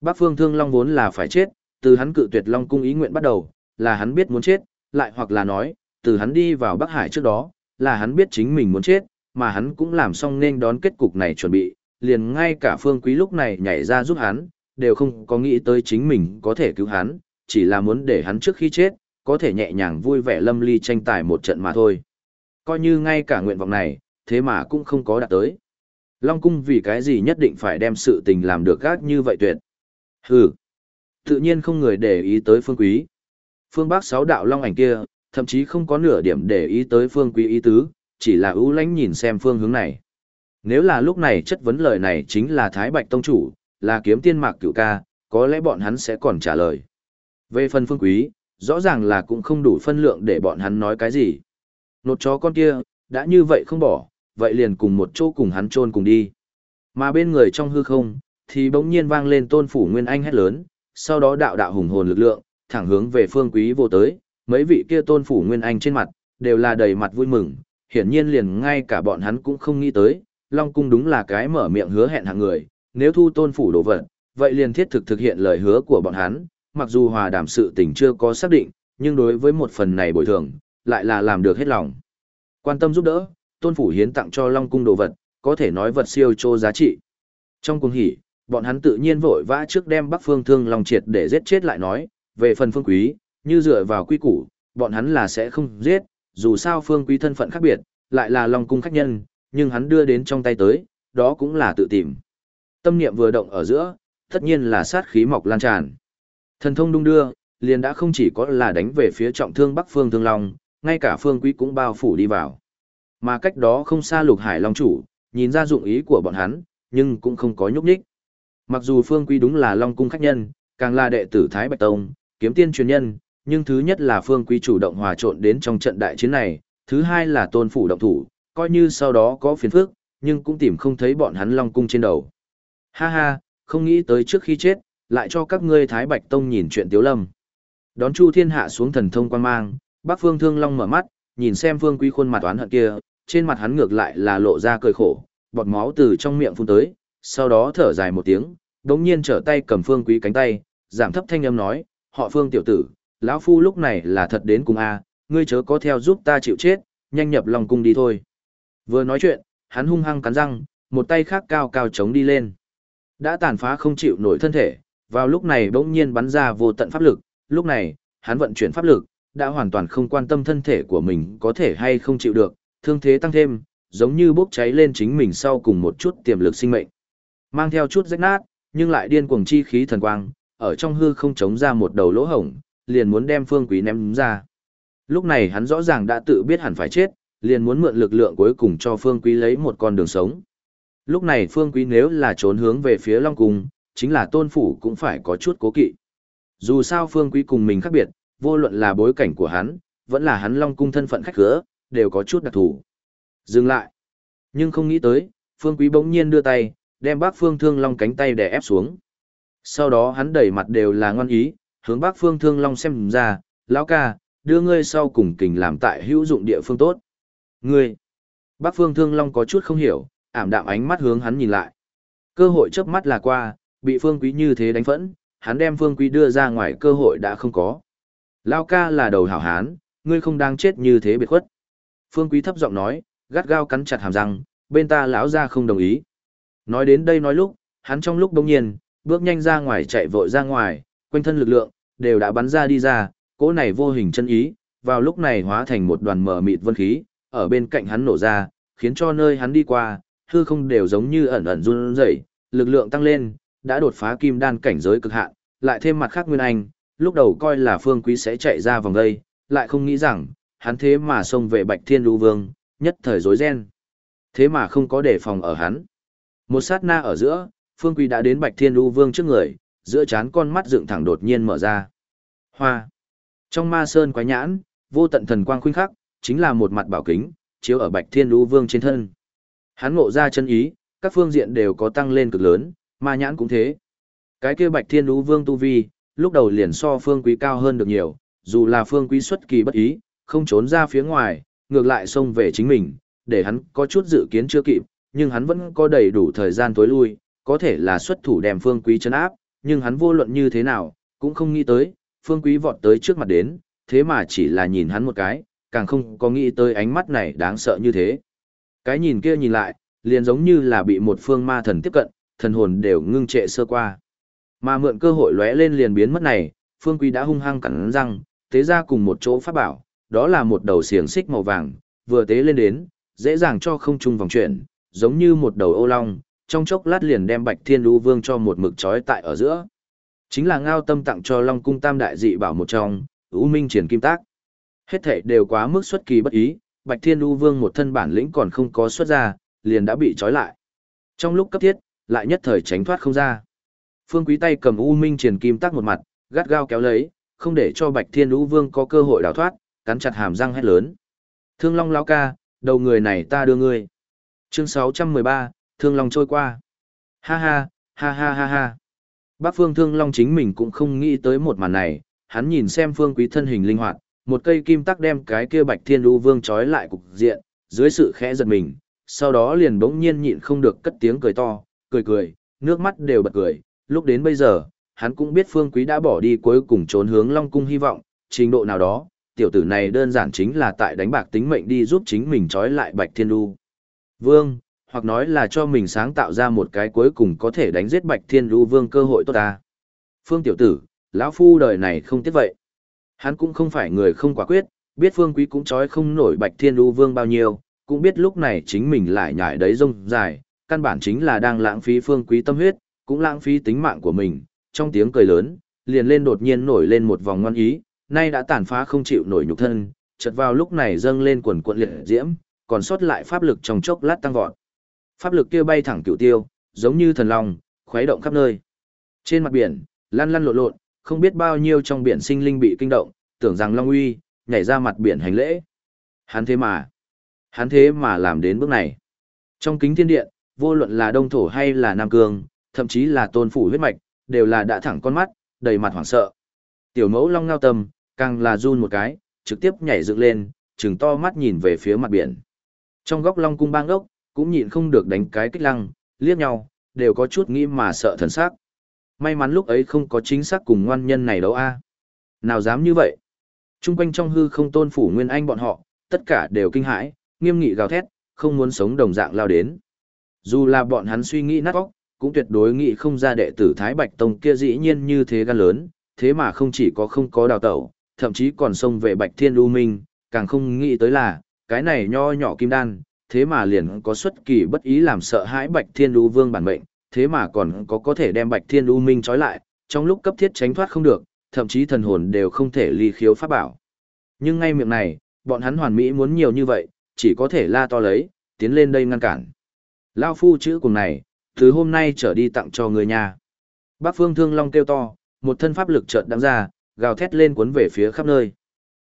Bác Phương Thương Long vốn là phải chết, từ hắn cự tuyệt Long cung ý nguyện bắt đầu, là hắn biết muốn chết, lại hoặc là nói, từ hắn đi vào Bắc Hải trước đó, là hắn biết chính mình muốn chết, mà hắn cũng làm xong nên đón kết cục này chuẩn bị, liền ngay cả Phương Quý lúc này nhảy ra giúp hắn, đều không có nghĩ tới chính mình có thể cứu hắn, chỉ là muốn để hắn trước khi chết, có thể nhẹ nhàng vui vẻ lâm ly tranh tài một trận mà thôi. Coi như ngay cả nguyện vọng này, thế mà cũng không có đạt tới. Long cung vì cái gì nhất định phải đem sự tình làm được gác như vậy tuyệt. Hừ. Tự nhiên không người để ý tới phương quý. Phương Bắc sáu đạo long ảnh kia, thậm chí không có nửa điểm để ý tới phương quý ý tứ, chỉ là ưu lánh nhìn xem phương hướng này. Nếu là lúc này chất vấn lời này chính là Thái Bạch Tông Chủ, là kiếm tiên mạc cửu ca, có lẽ bọn hắn sẽ còn trả lời. Về phần phương quý, rõ ràng là cũng không đủ phân lượng để bọn hắn nói cái gì. Nột chó con kia, đã như vậy không bỏ, vậy liền cùng một chỗ cùng hắn trôn cùng đi. Mà bên người trong hư không, thì bỗng nhiên vang lên tôn phủ Nguyên Anh hét lớn, sau đó đạo đạo hùng hồn lực lượng, thẳng hướng về phương quý vô tới, mấy vị kia tôn phủ Nguyên Anh trên mặt, đều là đầy mặt vui mừng, hiển nhiên liền ngay cả bọn hắn cũng không nghĩ tới, Long Cung đúng là cái mở miệng hứa hẹn hàng người, nếu thu tôn phủ đồ vật, vậy liền thiết thực thực hiện lời hứa của bọn hắn, mặc dù hòa đàm sự tình chưa có xác định, nhưng đối với một phần này bồi thường, lại là làm được hết lòng. Quan tâm giúp đỡ, tôn phủ hiến tặng cho Long Cung đồ vật, có thể nói vật siêu trô giá trị. Trong cung hỉ, bọn hắn tự nhiên vội vã trước đem Bắc Phương Thương Long triệt để giết chết lại nói, về phần Phương Quý, như dựa vào quy củ, bọn hắn là sẽ không giết, dù sao Phương Quý thân phận khác biệt, lại là Long Cung khách nhân, nhưng hắn đưa đến trong tay tới, đó cũng là tự tìm. Tâm niệm vừa động ở giữa, tất nhiên là sát khí mọc lan tràn. Thần thông đung đưa, liền đã không chỉ có là đánh về phía trọng thương Bắc Phương Thương Long, ngay cả Phương Quý cũng bao phủ đi vào. Mà cách đó không xa Lục Hải Long chủ, nhìn ra dụng ý của bọn hắn, nhưng cũng không có nhúc nhích. Mặc dù Phương Quý đúng là Long cung khách nhân, càng là đệ tử Thái Bạch Tông, kiếm tiên truyền nhân, nhưng thứ nhất là Phương Quý chủ động hòa trộn đến trong trận đại chiến này, thứ hai là tôn phủ động thủ, coi như sau đó có phiền phức, nhưng cũng tìm không thấy bọn hắn Long cung trên đầu. Ha ha, không nghĩ tới trước khi chết, lại cho các ngươi Thái Bạch Tông nhìn chuyện Tiếu Lâm. Đón Chu Thiên Hạ xuống thần thông quan mang, Bắc Phương Thương Long mở mắt, nhìn xem Phương Quý khuôn mặt oán hận kia, trên mặt hắn ngược lại là lộ ra cười khổ, bọt máu từ trong miệng phun tới, sau đó thở dài một tiếng, đống nhiên trở tay cầm Phương Quý cánh tay, giảm thấp thanh âm nói, họ Phương tiểu tử, lão phu lúc này là thật đến cùng a, ngươi chớ có theo giúp ta chịu chết, nhanh nhập lòng cung đi thôi. Vừa nói chuyện, hắn hung hăng cắn răng, một tay khác cao cao chống đi lên. Đã tàn phá không chịu nổi thân thể, vào lúc này bỗng nhiên bắn ra vô tận pháp lực, lúc này, hắn vận chuyển pháp lực, đã hoàn toàn không quan tâm thân thể của mình có thể hay không chịu được, thương thế tăng thêm, giống như bốc cháy lên chính mình sau cùng một chút tiềm lực sinh mệnh. Mang theo chút rách nát, nhưng lại điên cuồng chi khí thần quang, ở trong hư không chống ra một đầu lỗ hổng, liền muốn đem Phương Quý ném ra. Lúc này hắn rõ ràng đã tự biết hẳn phải chết, liền muốn mượn lực lượng cuối cùng cho Phương Quý lấy một con đường sống. Lúc này Phương Quý nếu là trốn hướng về phía Long Cung, chính là tôn phủ cũng phải có chút cố kỵ. Dù sao Phương Quý cùng mình khác biệt, vô luận là bối cảnh của hắn, vẫn là hắn Long Cung thân phận khách khứa, đều có chút đặc thù. Dừng lại. Nhưng không nghĩ tới, Phương Quý bỗng nhiên đưa tay, đem bác Phương Thương Long cánh tay đè ép xuống. Sau đó hắn đẩy mặt đều là ngon ý, hướng bác Phương Thương Long xem ra, lão ca, đưa ngươi sau cùng kình làm tại hữu dụng địa phương tốt. Ngươi. Bác Phương Thương Long có chút không hiểu, ảm đạm ánh mắt hướng hắn nhìn lại. Cơ hội chớp mắt là qua, bị Phương Quý như thế đánh phẫn, hắn đem Phương Quý đưa ra ngoài cơ hội đã không có. Lao ca là đầu hảo hán, ngươi không đang chết như thế biệt khuất. Phương Quý thấp giọng nói, gắt gao cắn chặt hàm răng, bên ta lão ra không đồng ý. Nói đến đây nói lúc, hắn trong lúc đông nhiên, bước nhanh ra ngoài chạy vội ra ngoài, quanh thân lực lượng, đều đã bắn ra đi ra, cỗ này vô hình chân ý, vào lúc này hóa thành một đoàn mờ mịt vân khí, ở bên cạnh hắn nổ ra, khiến cho nơi hắn đi qua, hư không đều giống như ẩn ẩn run rẩy, lực lượng tăng lên, đã đột phá kim đan cảnh giới cực hạn, lại thêm mặt khác nguyên anh, lúc đầu coi là Phương Quý sẽ chạy ra vòng đây, lại không nghĩ rằng, hắn thế mà xông về Bạch Thiên Đu Vương, nhất thời rối ren. Thế mà không có đề phòng ở hắn. Một sát na ở giữa, Phương Quý đã đến Bạch Thiên Đu Vương trước người, giữa chán con mắt dựng thẳng đột nhiên mở ra. Hoa. Trong ma sơn quái nhãn, vô tận thần quang khuynh khắc, chính là một mặt bảo kính, chiếu ở Bạch Thiên lưu Vương trên thân. Hắn ngộ ra chân ý, các phương diện đều có tăng lên cực lớn, ma nhãn cũng thế. Cái kia Bạch Thiên Lũ Vương tu vi, lúc đầu liền so phương quý cao hơn được nhiều, dù là phương quý xuất kỳ bất ý, không trốn ra phía ngoài, ngược lại xông về chính mình, để hắn có chút dự kiến chưa kịp, nhưng hắn vẫn có đầy đủ thời gian tối lui, có thể là xuất thủ đem phương quý chấn áp, nhưng hắn vô luận như thế nào, cũng không nghĩ tới, phương quý vọt tới trước mặt đến, thế mà chỉ là nhìn hắn một cái, càng không có nghĩ tới ánh mắt này đáng sợ như thế. Cái nhìn kia nhìn lại, liền giống như là bị một phương ma thần tiếp cận, thần hồn đều ngưng trệ sơ qua. Mà mượn cơ hội lóe lên liền biến mất này, phương quý đã hung hăng cắn răng, tế ra cùng một chỗ pháp bảo, đó là một đầu xiềng xích màu vàng, vừa tế lên đến, dễ dàng cho không trung vòng chuyển, giống như một đầu ô long, trong chốc lát liền đem Bạch Thiên Đu Vương cho một mực trói tại ở giữa. Chính là ngao tâm tặng cho Long cung tam đại dị bảo một trong, U Minh triển kim tác. Hết thảy đều quá mức xuất kỳ bất ý, Bạch Thiên Đu Vương một thân bản lĩnh còn không có xuất ra, liền đã bị trói lại. Trong lúc cấp thiết, lại nhất thời tránh thoát không ra. Phương Quý tay cầm U Minh triển kim tác một mặt, gắt gao kéo lấy, không để cho Bạch Thiên Vũ Vương có cơ hội đào thoát, cắn chặt hàm răng hét lớn. Thương Long lão ca, đầu người này ta đưa ngươi. Chương 613, Thương Long trôi qua. Ha ha, ha ha ha ha. Bác Phương Thương Long chính mình cũng không nghĩ tới một màn này, hắn nhìn xem Phương Quý thân hình linh hoạt, một cây kim tắc đem cái kia Bạch Thiên Vũ Vương trói lại cục diện, dưới sự khẽ giật mình, sau đó liền bỗng nhiên nhịn không được cất tiếng cười to, cười cười, nước mắt đều bật cười, lúc đến bây giờ, hắn cũng biết Phương Quý đã bỏ đi cuối cùng trốn hướng Long Cung hy vọng, trình độ nào đó, tiểu tử này đơn giản chính là tại đánh bạc tính mệnh đi giúp chính mình trói lại Bạch Thiên Đu. Vương, hoặc nói là cho mình sáng tạo ra một cái cuối cùng có thể đánh giết Bạch Thiên Đu Vương cơ hội tốt ta. Phương tiểu tử, lão phu đời này không tiếc vậy. Hắn cũng không phải người không quả quyết, biết Phương Quý cũng trói không nổi Bạch Thiên Đu Vương bao nhiêu, cũng biết lúc này chính mình lại nhảy đấy rông dài, căn bản chính là đang lãng phí Phương Quý tâm huyết, cũng lãng phí tính mạng của mình. Trong tiếng cười lớn, liền lên đột nhiên nổi lên một vòng ngoan ý, nay đã tàn phá không chịu nổi nhục thân, chợt vào lúc này dâng lên quần cuộn liệt diễm, còn sót lại pháp lực trong chốc lát tăng vọt. Pháp lực kia bay thẳng cửu tiêu, giống như thần long, khuấy động khắp nơi. Trên mặt biển, lăn lăn lộn lộn, không biết bao nhiêu trong biển sinh linh bị kinh động, tưởng rằng long uy, nhảy ra mặt biển hành lễ. Hắn thế mà, hắn thế mà làm đến bước này. Trong kính thiên điện, vô luận là đông thổ hay là nam cương, thậm chí là tôn phủ huyết mạch, đều là đã thẳng con mắt, đầy mặt hoảng sợ. Tiểu mẫu long ngao tâm, càng là run một cái, trực tiếp nhảy dựng lên, trừng to mắt nhìn về phía mặt biển. Trong góc long cung bang ốc, cũng nhịn không được đánh cái kích lăng, liếc nhau, đều có chút nghĩ mà sợ thần sắc. May mắn lúc ấy không có chính xác cùng ngoan nhân này đâu a. Nào dám như vậy? Trung quanh trong hư không tôn phủ nguyên anh bọn họ, tất cả đều kinh hãi, nghiêm nghị gào thét, không muốn sống đồng dạng lao đến. Dù là bọn hắn suy nghĩ nát óc, cũng tuyệt đối nghĩ không ra đệ tử Thái Bạch Tông kia dĩ nhiên như thế gan lớn, thế mà không chỉ có không có đào tẩu, thậm chí còn xông về Bạch Thiên U Minh, càng không nghĩ tới là, cái này nho nhỏ kim đan, thế mà liền có xuất kỳ bất ý làm sợ hãi Bạch Thiên U Vương bản mệnh, thế mà còn có có thể đem Bạch Thiên U Minh trói lại, trong lúc cấp thiết tránh thoát không được, thậm chí thần hồn đều không thể ly khiếu pháp bảo. Nhưng ngay miệng này, bọn hắn hoàn mỹ muốn nhiều như vậy, chỉ có thể la to lấy, tiến lên đây ngăn cản. Lao phu chữ cùng này, từ hôm nay trở đi tặng cho người nhà. Bác Phương Thương Long kêu to, một thân pháp lực chợt đáng ra, gào thét lên cuốn về phía khắp nơi.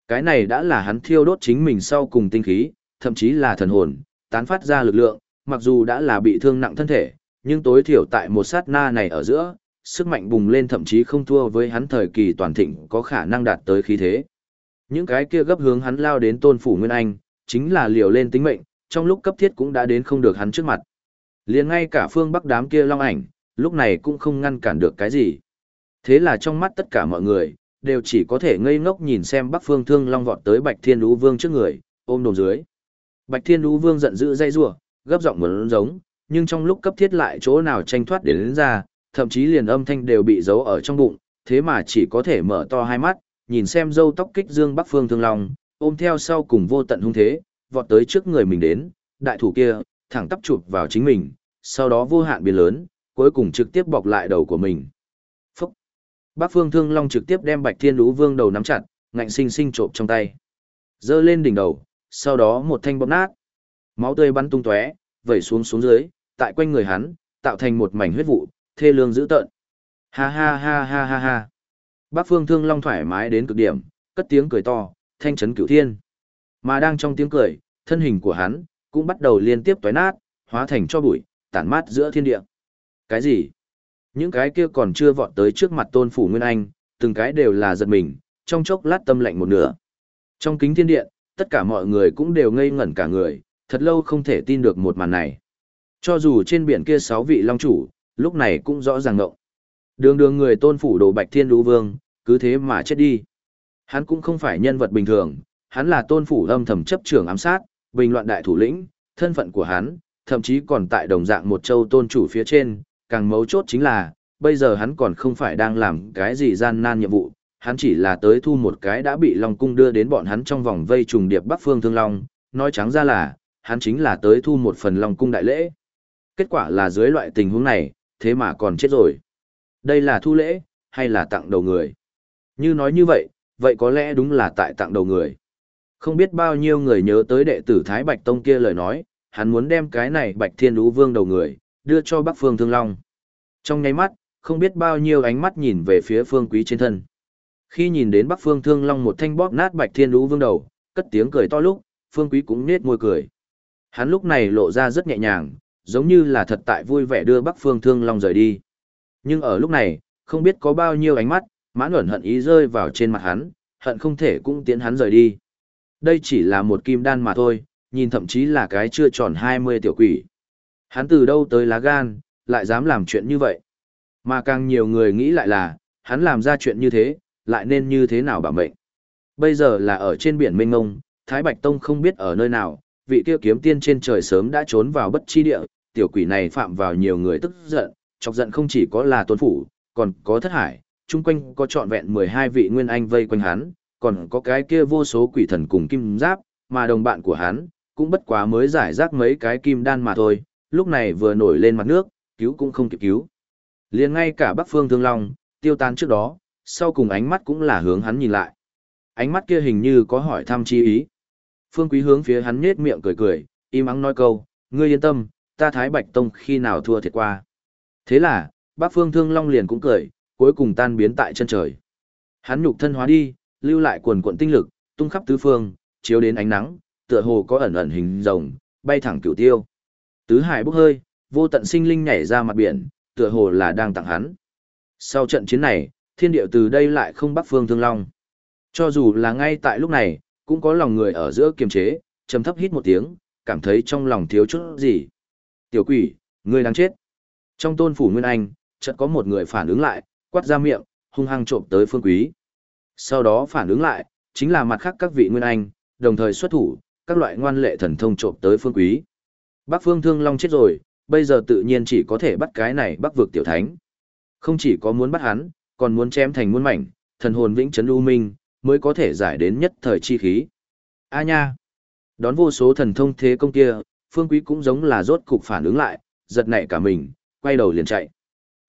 Cái này đã là hắn thiêu đốt chính mình sau cùng tinh khí, thậm chí là thần hồn, tán phát ra lực lượng, mặc dù đã là bị thương nặng thân thể, nhưng tối thiểu tại một sát na này ở giữa, sức mạnh bùng lên thậm chí không thua với hắn thời kỳ toàn thịnh có khả năng đạt tới khí thế. Những cái kia gấp hướng hắn lao đến tôn phủ Nguyên Anh, chính là liều lên tính mệnh, trong lúc cấp thiết cũng đã đến không được hắn trước mặt liền ngay cả phương bắc đám kia long ảnh, lúc này cũng không ngăn cản được cái gì. Thế là trong mắt tất cả mọi người, đều chỉ có thể ngây ngốc nhìn xem Bắc Phương Thương Long vọt tới Bạch Thiên Lũ Vương trước người, ôm đồm dưới. Bạch Thiên Lũ Vương giận dữ dây rủa, gấp giọng muốn giống, nhưng trong lúc cấp thiết lại chỗ nào tranh thoát để đến ra, thậm chí liền âm thanh đều bị giấu ở trong bụng, thế mà chỉ có thể mở to hai mắt, nhìn xem dâu tóc kích dương Bắc Phương Thương Long, ôm theo sau cùng vô tận hung thế, vọt tới trước người mình đến, đại thủ kia, thẳng tắp chụp vào chính mình, sau đó vô hạn biến lớn, cuối cùng trực tiếp bọc lại đầu của mình. Phúc. Bác Phương Thương Long trực tiếp đem Bạch Thiên Lũ Vương đầu nắm chặt, ngạnh sinh sinh trộm trong tay. dơ lên đỉnh đầu, sau đó một thanh bóp nát. Máu tươi bắn tung tóe, vẩy xuống xuống dưới, tại quanh người hắn, tạo thành một mảnh huyết vụ, thê lương dữ tợn. Ha ha ha ha ha ha. Bác Phương Thương Long thoải mái đến cực điểm, cất tiếng cười to, thanh chấn cửu thiên. Mà đang trong tiếng cười, thân hình của hắn cũng bắt đầu liên tiếp toái nát, hóa thành cho bụi, tản mát giữa thiên địa. Cái gì? Những cái kia còn chưa vọt tới trước mặt Tôn phủ Nguyên Anh, từng cái đều là giật mình, trong chốc lát tâm lạnh một nửa. Trong kính thiên điện, tất cả mọi người cũng đều ngây ngẩn cả người, thật lâu không thể tin được một màn này. Cho dù trên biển kia sáu vị long chủ, lúc này cũng rõ ràng ngộng. Đường đường người tôn phủ đồ bạch thiên lũ vương, cứ thế mà chết đi. Hắn cũng không phải nhân vật bình thường, hắn là tôn phủ âm thầm chấp trưởng ám sát, bình loạn đại thủ lĩnh, thân phận của hắn, thậm chí còn tại đồng dạng một châu tôn chủ phía trên, càng mấu chốt chính là, bây giờ hắn còn không phải đang làm cái gì gian nan nhiệm vụ, hắn chỉ là tới thu một cái đã bị Long Cung đưa đến bọn hắn trong vòng vây trùng điệp Bắc Phương Thương Long, nói trắng ra là, hắn chính là tới thu một phần Long Cung đại lễ. Kết quả là dưới loại tình huống này, thế mà còn chết rồi. Đây là thu lễ, hay là tặng đầu người? Như nói như vậy, vậy có lẽ đúng là tại tặng đầu người. Không biết bao nhiêu người nhớ tới đệ tử Thái Bạch Tông kia lời nói, hắn muốn đem cái này Bạch Thiên Đú Vương đầu người, đưa cho Bắc Phương Thương Long. Trong nháy mắt, không biết bao nhiêu ánh mắt nhìn về phía Phương Quý trên thân. Khi nhìn đến Bắc Phương Thương Long một thanh bóp nát Bạch Thiên Đú Vương đầu, cất tiếng cười to lúc, Phương Quý cũng nết môi cười. Hắn lúc này lộ ra rất nhẹ nhàng, giống như là thật tại vui vẻ đưa Bắc Phương Thương Long rời đi. Nhưng ở lúc này, không biết có bao nhiêu ánh mắt, mãn ẩn hận ý rơi vào trên mặt hắn, hận không thể cũng tiến hắn rời đi. Đây chỉ là một kim đan mà thôi, nhìn thậm chí là cái chưa tròn 20 tiểu quỷ. Hắn từ đâu tới lá gan, lại dám làm chuyện như vậy. Mà càng nhiều người nghĩ lại là, hắn làm ra chuyện như thế, lại nên như thế nào bảo mệnh. Bây giờ là ở trên biển mênh ngông, Thái Bạch Tông không biết ở nơi nào, vị kia kiếm tiên trên trời sớm đã trốn vào bất chi địa, tiểu quỷ này phạm vào nhiều người tức giận, chọc giận không chỉ có là tôn phủ, còn có thất hải, chung quanh có trọn vẹn 12 vị nguyên anh vây quanh hắn, còn có cái kia vô số quỷ thần cùng kim giáp, mà đồng bạn của hắn, cũng bất quá mới giải rác mấy cái kim đan mà thôi, lúc này vừa nổi lên mặt nước, cứu cũng không kịp cứu. liền ngay cả Bắc Phương Thương Long, tiêu tan trước đó, sau cùng ánh mắt cũng là hướng hắn nhìn lại. Ánh mắt kia hình như có hỏi thăm chi ý. Phương Quý hướng phía hắn nhếch miệng cười cười, im ắng nói câu, ngươi yên tâm, ta Thái Bạch Tông khi nào thua thiệt qua. Thế là, Bắc Phương Thương Long liền cũng cười, cuối cùng tan biến tại chân trời. Hắn nhục thân hóa đi, lưu lại quần quận tinh lực, tung khắp tứ phương, chiếu đến ánh nắng, tựa hồ có ẩn ẩn hình rồng, bay thẳng cửu tiêu. Tứ hải bốc hơi, vô tận sinh linh nhảy ra mặt biển, tựa hồ là đang tặng hắn. Sau trận chiến này, thiên điệu từ đây lại không bắc phương thương long. Cho dù là ngay tại lúc này, cũng có lòng người ở giữa kiềm chế, trầm thấp hít một tiếng, cảm thấy trong lòng thiếu chút gì. Tiểu quỷ, ngươi đang chết. Trong tôn phủ Nguyên Anh, chợt có một người phản ứng lại, quát ra miệng, hung hăng trộm tới phương quý. Sau đó phản ứng lại, chính là mặt khác các vị Nguyên Anh, đồng thời xuất thủ, các loại ngoan lệ thần thông trộm tới phương quý. Bắc phương thương long chết rồi, bây giờ tự nhiên chỉ có thể bắt cái này bắc vực tiểu thánh. Không chỉ có muốn bắt hắn, còn muốn chém thành muôn mảnh, thần hồn vĩnh chấn u minh, mới có thể giải đến nhất thời chi khí. A nha! Đón vô số thần thông thế công kia, phương quý cũng giống là rốt cục phản ứng lại, giật nảy cả mình, quay đầu liền chạy.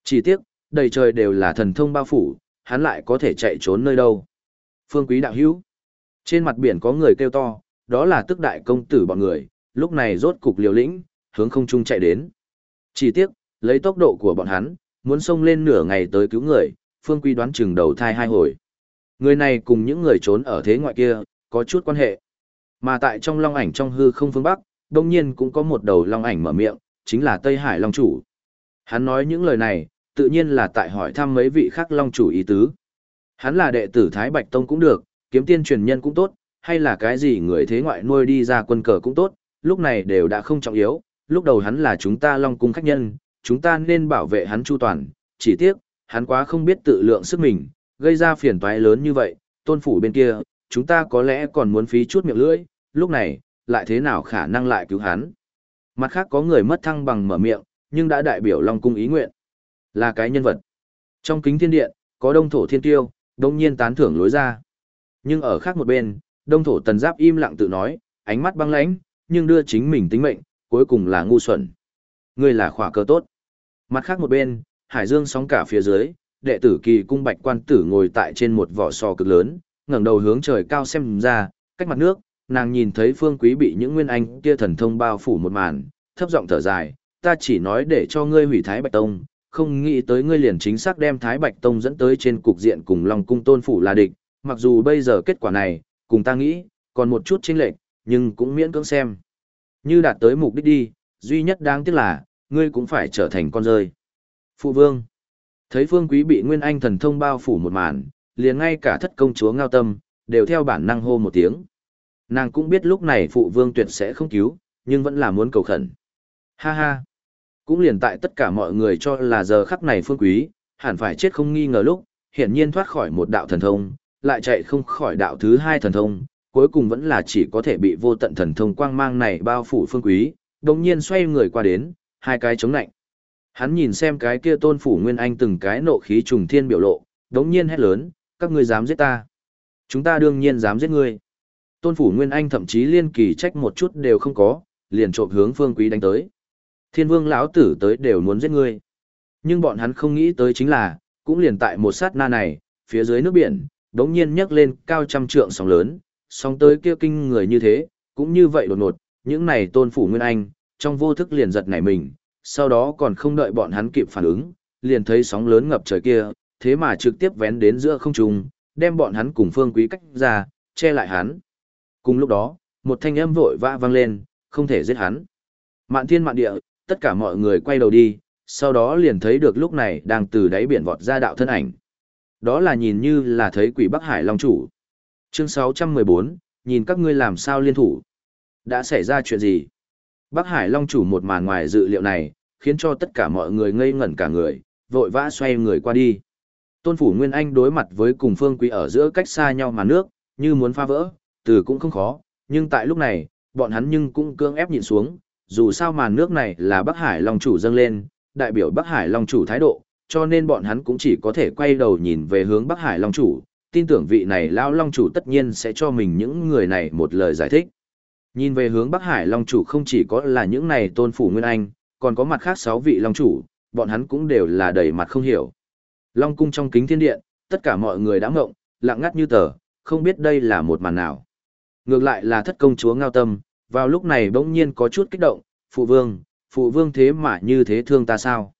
Chỉ tiếc, đầy trời đều là thần thông bao phủ, hắn lại có thể chạy trốn nơi đâu. Phương quý đạo hữu. Trên mặt biển có người kêu to, đó là tức đại công tử bọn người, lúc này rốt cục liều lĩnh, hướng không trung chạy đến. Chỉ tiếc, lấy tốc độ của bọn hắn, muốn xông lên nửa ngày tới cứu người, Phương Quý đoán chừng đầu thai hai hồi. Người này cùng những người trốn ở thế ngoại kia, có chút quan hệ. Mà tại trong long ảnh trong hư không phương Bắc, đông nhiên cũng có một đầu long ảnh mở miệng, chính là Tây Hải Long Chủ. Hắn nói những lời này, tự nhiên là tại hỏi thăm mấy vị khác Long Chủ ý tứ. Hắn là đệ tử Thái Bạch Tông cũng được, kiếm tiên truyền nhân cũng tốt, hay là cái gì người thế ngoại nuôi đi ra quân cờ cũng tốt, lúc này đều đã không trọng yếu, lúc đầu hắn là chúng ta Long Cung khách nhân, chúng ta nên bảo vệ hắn chu toàn, chỉ tiếc, hắn quá không biết tự lượng sức mình, gây ra phiền toái lớn như vậy, tôn phủ bên kia, chúng ta có lẽ còn muốn phí chút miệng lưỡi, lúc này, lại thế nào khả năng lại cứu hắn. Mặt khác có người mất thăng bằng mở miệng, nhưng đã đại biểu Long Cung ý nguyện. Là cái nhân vật. Trong kính thiên điện, có đông thổ thiên tiêu, đông nhiên tán thưởng lối ra. Nhưng ở khác một bên, đông thổ tần giáp im lặng tự nói, ánh mắt băng lãnh, nhưng đưa chính mình tính mệnh, cuối cùng là ngu xuẩn. Ngươi là khỏa cơ tốt. Mặt khác một bên, hải dương sóng cả phía dưới, đệ tử kỳ cung bạch quan tử ngồi tại trên một vỏ sò cực lớn, ngẩng đầu hướng trời cao xem ra, cách mặt nước, nàng nhìn thấy phương quý bị những nguyên anh kia thần thông bao phủ một màn, thấp giọng thở dài, ta chỉ nói để cho ngươi hủy thái bạch tông, không nghĩ tới ngươi liền chính xác đem Thái Bạch Tông dẫn tới trên cục diện cùng Long Cung Tôn Phủ là địch, mặc dù bây giờ kết quả này, cùng ta nghĩ, còn một chút chênh lệch, nhưng cũng miễn cưỡng xem. Như đạt tới mục đích đi, duy nhất đáng tiếc là, ngươi cũng phải trở thành con rơi. Phụ vương. Thấy phương quý bị Nguyên Anh thần thông bao phủ một màn, liền ngay cả thất công chúa ngao tâm, đều theo bản năng hô một tiếng. Nàng cũng biết lúc này phụ vương tuyệt sẽ không cứu, nhưng vẫn là muốn cầu khẩn. Ha ha. Cũng liền tại tất cả mọi người cho là giờ khắc này phương quý, hẳn phải chết không nghi ngờ lúc, hiển nhiên thoát khỏi một đạo thần thông, lại chạy không khỏi đạo thứ hai thần thông, cuối cùng vẫn là chỉ có thể bị vô tận thần thông quang mang này bao phủ phương quý, đồng nhiên xoay người qua đến, hai cái chống nạnh Hắn nhìn xem cái kia tôn phủ nguyên anh từng cái nộ khí trùng thiên biểu lộ, đống nhiên hét lớn, các ngươi dám giết ta. Chúng ta đương nhiên dám giết ngươi. Tôn phủ nguyên anh thậm chí liên kỳ trách một chút đều không có, liền trộm hướng phương quý đánh tới. Thiên vương lão tử tới đều muốn giết ngươi. Nhưng bọn hắn không nghĩ tới chính là, cũng liền tại một sát na này, phía dưới nước biển, đống nhiên nhấc lên cao trăm trượng sóng lớn, sóng tới kia kinh người như thế, cũng như vậy đột ngột, những này tôn phủ nguyên anh, trong vô thức liền giật nảy mình, sau đó còn không đợi bọn hắn kịp phản ứng, liền thấy sóng lớn ngập trời kia, thế mà trực tiếp vén đến giữa không trung, đem bọn hắn cùng phương quý cách ra, che lại hắn. Cùng lúc đó, một thanh âm vội vã vang lên, không thể giết hắn. Mạn thiên mạn địa, tất cả mọi người quay đầu đi, sau đó liền thấy được lúc này đang từ đáy biển vọt ra đạo thân ảnh. Đó là nhìn như là thấy quỷ Bắc Hải Long chủ. Chương 614, nhìn các ngươi làm sao liên thủ. Đã xảy ra chuyện gì? Bắc Hải Long chủ một màn ngoài dự liệu này, khiến cho tất cả mọi người ngây ngẩn cả người, vội vã xoay người qua đi. Tôn Phủ Nguyên Anh đối mặt với cùng phương quý ở giữa cách xa nhau mà nước, như muốn phá vỡ, từ cũng không khó, nhưng tại lúc này, bọn hắn nhưng cũng cương ép nhịn xuống, dù sao màn nước này là Bắc Hải Long chủ dâng lên, đại biểu Bắc Hải Long chủ thái độ, cho nên bọn hắn cũng chỉ có thể quay đầu nhìn về hướng Bắc Hải Long chủ, tin tưởng vị này Lão Long chủ tất nhiên sẽ cho mình những người này một lời giải thích. Nhìn về hướng Bắc Hải Long chủ không chỉ có là những này tôn phủ Nguyên Anh, còn có mặt khác sáu vị Long chủ, bọn hắn cũng đều là đầy mặt không hiểu. Long cung trong kính thiên điện, tất cả mọi người đã ngộng, lặng ngắt như tờ, không biết đây là một màn nào. Ngược lại là thất công chúa Ngao Tâm, vào lúc này bỗng nhiên có chút kích động, phụ vương, phụ vương thế mà như thế thương ta sao?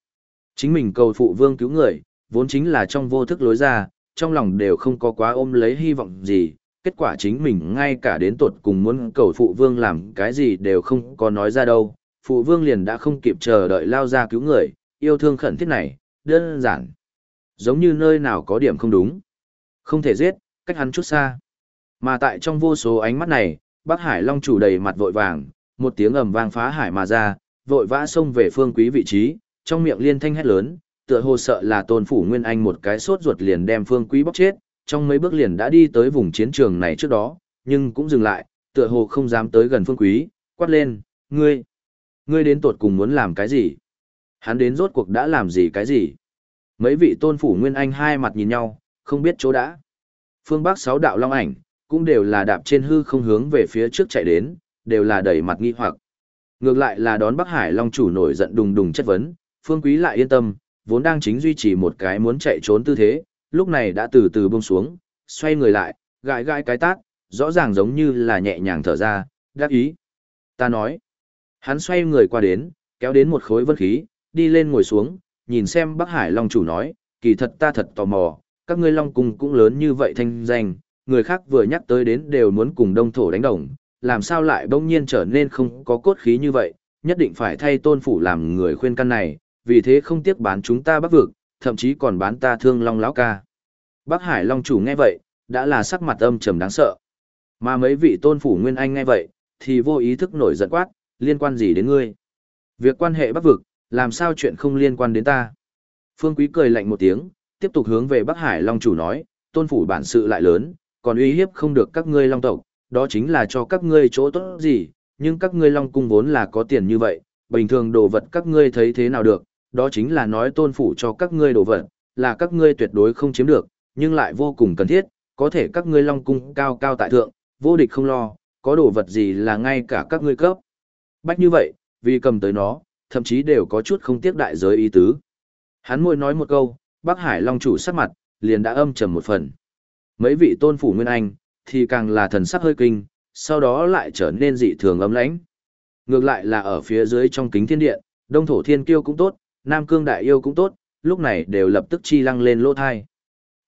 Chính mình cầu phụ vương cứu người, vốn chính là trong vô thức lối ra, trong lòng đều không có quá ôm lấy hy vọng gì, kết quả chính mình ngay cả đến tột cùng muốn cầu phụ vương làm cái gì đều không có nói ra đâu. Phụ vương liền đã không kịp chờ đợi lao ra cứu người, yêu thương khẩn thiết này, đơn giản. Giống như nơi nào có điểm không đúng. Không thể giết, cách hắn chút xa. Mà tại trong vô số ánh mắt này, Bắc Hải Long chủ đầy mặt vội vàng, một tiếng ầm vang phá hải mà ra, vội vã xông về phương quý vị trí, trong miệng liên thanh hét lớn, tựa hồ sợ là tôn phủ nguyên anh một cái sốt ruột liền đem phương quý bóc chết, trong mấy bước liền đã đi tới vùng chiến trường này trước đó, nhưng cũng dừng lại, tựa hồ không dám tới gần phương quý, quát lên, ngươi, ngươi đến tuột cùng muốn làm cái gì? Hắn đến rốt cuộc đã làm gì cái gì? Mấy vị tôn phủ nguyên anh hai mặt nhìn nhau, không biết chỗ đã. Phương Bắc sáu đạo long ảnh, cũng đều là đạp trên hư không hướng về phía trước chạy đến, đều là đẩy mặt nghi hoặc. Ngược lại là đón Bắc Hải Long chủ nổi giận đùng đùng chất vấn, Phương Quý lại yên tâm, vốn đang chính duy trì một cái muốn chạy trốn tư thế, lúc này đã từ từ buông xuống, xoay người lại, gãi gãi cái tát, rõ ràng giống như là nhẹ nhàng thở ra, đáp ý. Ta nói, hắn xoay người qua đến, kéo đến một khối vân khí, đi lên ngồi xuống, nhìn xem Bắc Hải Long chủ nói, kỳ thật ta thật tò mò, các ngươi Long cung cũng lớn như vậy thanh danh, người khác vừa nhắc tới đến đều muốn cùng đông thổ đánh đồng, làm sao lại bỗng nhiên trở nên không có cốt khí như vậy, nhất định phải thay tôn phủ làm người khuyên căn này, vì thế không tiếc bán chúng ta bắc vực, thậm chí còn bán ta thương long lão ca. Bắc Hải Long chủ nghe vậy, đã là sắc mặt âm trầm đáng sợ. Mà mấy vị tôn phủ nguyên anh nghe vậy, thì vô ý thức nổi giận quát, liên quan gì đến ngươi? Việc quan hệ bắc vực, làm sao chuyện không liên quan đến ta? Phương Quý cười lạnh một tiếng, tiếp tục hướng về Bắc Hải Long chủ nói, tôn phủ bản sự lại lớn, còn uy hiếp không được các ngươi long tộc, đó chính là cho các ngươi chỗ tốt gì, nhưng các ngươi long cung vốn là có tiền như vậy, bình thường đồ vật các ngươi thấy thế nào được, đó chính là nói tôn phủ cho các ngươi đồ vật, là các ngươi tuyệt đối không chiếm được, nhưng lại vô cùng cần thiết, có thể các ngươi long cung cao cao tại thượng, vô địch không lo, có đồ vật gì là ngay cả các ngươi cấp. Bách như vậy, vì cầm tới nó, thậm chí đều có chút không tiếc đại giới ý tứ. Hắn môi nói một câu, Bắc Hải Long chủ sắc mặt, liền đã âm trầm một phần. Mấy vị tôn phủ nguyên anh, thì càng là thần sắc hơi kinh, sau đó lại trở nên dị thường ấm lãnh. Ngược lại là ở phía dưới trong kính thiên điện, đông thổ thiên kiêu cũng tốt, nam cương đại yêu cũng tốt, lúc này đều lập tức chi lăng lên lỗ thai.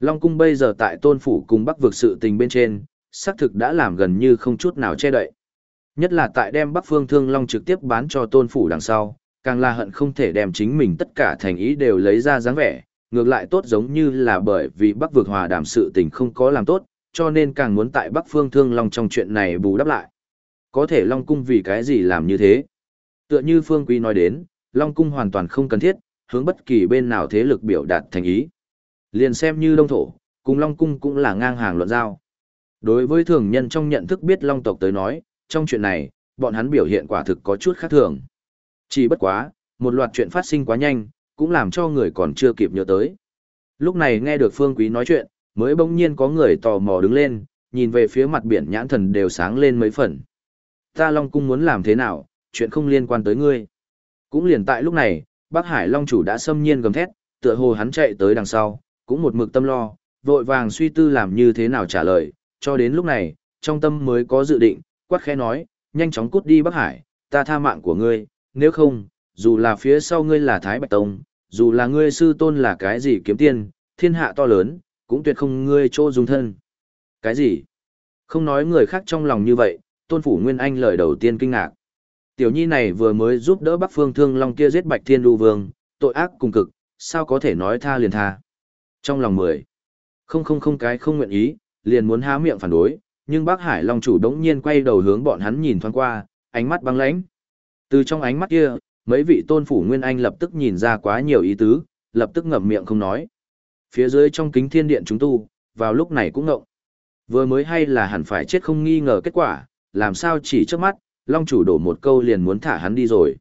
Long cung bây giờ tại tôn phủ cùng bắc vực sự tình bên trên, xác thực đã làm gần như không chút nào che đậy. Nhất là tại đem bắc phương thương long trực tiếp bán cho tôn phủ đằng sau, càng là hận không thể đem chính mình tất cả thành ý đều lấy ra dáng vẻ, ngược lại tốt giống như là bởi vì bắc vượt hòa đàm sự tình không có làm tốt, cho nên càng muốn tại bắc phương thương long trong chuyện này bù đắp lại. Có thể long cung vì cái gì làm như thế? Tựa như phương quý nói đến, long cung hoàn toàn không cần thiết, hướng bất kỳ bên nào thế lực biểu đạt thành ý. Liền xem như đông thổ, cùng long cung cũng là ngang hàng luận giao. Đối với thường nhân trong nhận thức biết long tộc tới nói, trong chuyện này, bọn hắn biểu hiện quả thực có chút khác thường. Chỉ bất quá, một loạt chuyện phát sinh quá nhanh, cũng làm cho người còn chưa kịp nhớ tới. Lúc này nghe được Phương Quý nói chuyện, mới bỗng nhiên có người tò mò đứng lên, nhìn về phía mặt biển nhãn thần đều sáng lên mấy phần. Ta Long Cung muốn làm thế nào, chuyện không liên quan tới ngươi. Cũng liền tại lúc này, Bắc Hải Long chủ đã xâm nhiên gầm thét, tựa hồ hắn chạy tới đằng sau, cũng một mực tâm lo, vội vàng suy tư làm như thế nào trả lời, cho đến lúc này, trong tâm mới có dự định, quát khẽ nói, nhanh chóng cút đi Bắc Hải, ta tha mạng của ngươi, nếu không, dù là phía sau ngươi là Thái Bạch Tông, dù là ngươi sư tôn là cái gì kiếm tiên, thiên hạ to lớn, cũng tuyệt không ngươi chỗ dung thân. Cái gì? Không nói người khác trong lòng như vậy, tôn phủ Nguyên Anh lời đầu tiên kinh ngạc. Tiểu nhi này vừa mới giúp đỡ Bắc Phương Thương Long kia giết Bạch Thiên Đu Vương, tội ác cùng cực, sao có thể nói tha liền tha. Trong lòng mười, không không không cái không nguyện ý, liền muốn há miệng phản đối, nhưng Bắc Hải Long chủ đống nhiên quay đầu hướng bọn hắn nhìn thoáng qua, ánh mắt băng lãnh. Từ trong ánh mắt kia, mấy vị tôn phủ Nguyên Anh lập tức nhìn ra quá nhiều ý tứ, lập tức ngậm miệng không nói. Phía dưới trong kính thiên điện chúng tu, vào lúc này cũng ngộng. Vừa mới hay là hẳn phải chết không nghi ngờ kết quả, làm sao chỉ trước mắt, Long chủ đổ một câu liền muốn thả hắn đi rồi.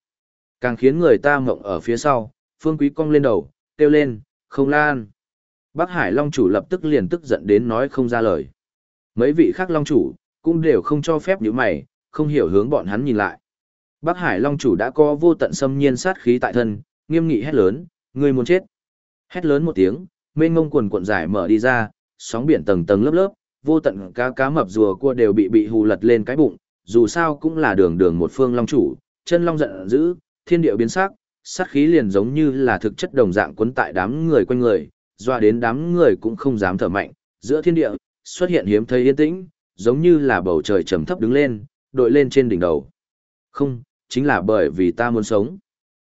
Càng khiến người ta ngộng ở phía sau, Phương Quý cong lên đầu, kêu lên, không lan. Bắc Hải Long chủ lập tức liền tức giận đến nói không ra lời. Mấy vị khác Long chủ, cũng đều không cho phép những mày, không hiểu hướng bọn hắn nhìn lại. Bắc Hải Long chủ đã có vô tận xâm nhiên sát khí tại thân, nghiêm nghị hét lớn, người muốn chết. Hét lớn một tiếng, mênh ngông quần cuộn giải mở đi ra, sóng biển tầng tầng lớp lớp, vô tận cá cá mập rùa cua đều bị bị hù lật lên cái bụng, dù sao cũng là đường đường một phương long chủ, chân long giận dữ, thiên địa biến sắc, sát khí liền giống như là thực chất đồng dạng quấn tại đám người quanh người, doa đến đám người cũng không dám thở mạnh, giữa thiên địa xuất hiện hiếm thấy yên tĩnh, giống như là bầu trời trầm thấp đứng lên, đội lên trên đỉnh đầu. Không, chính là bởi vì ta muốn sống.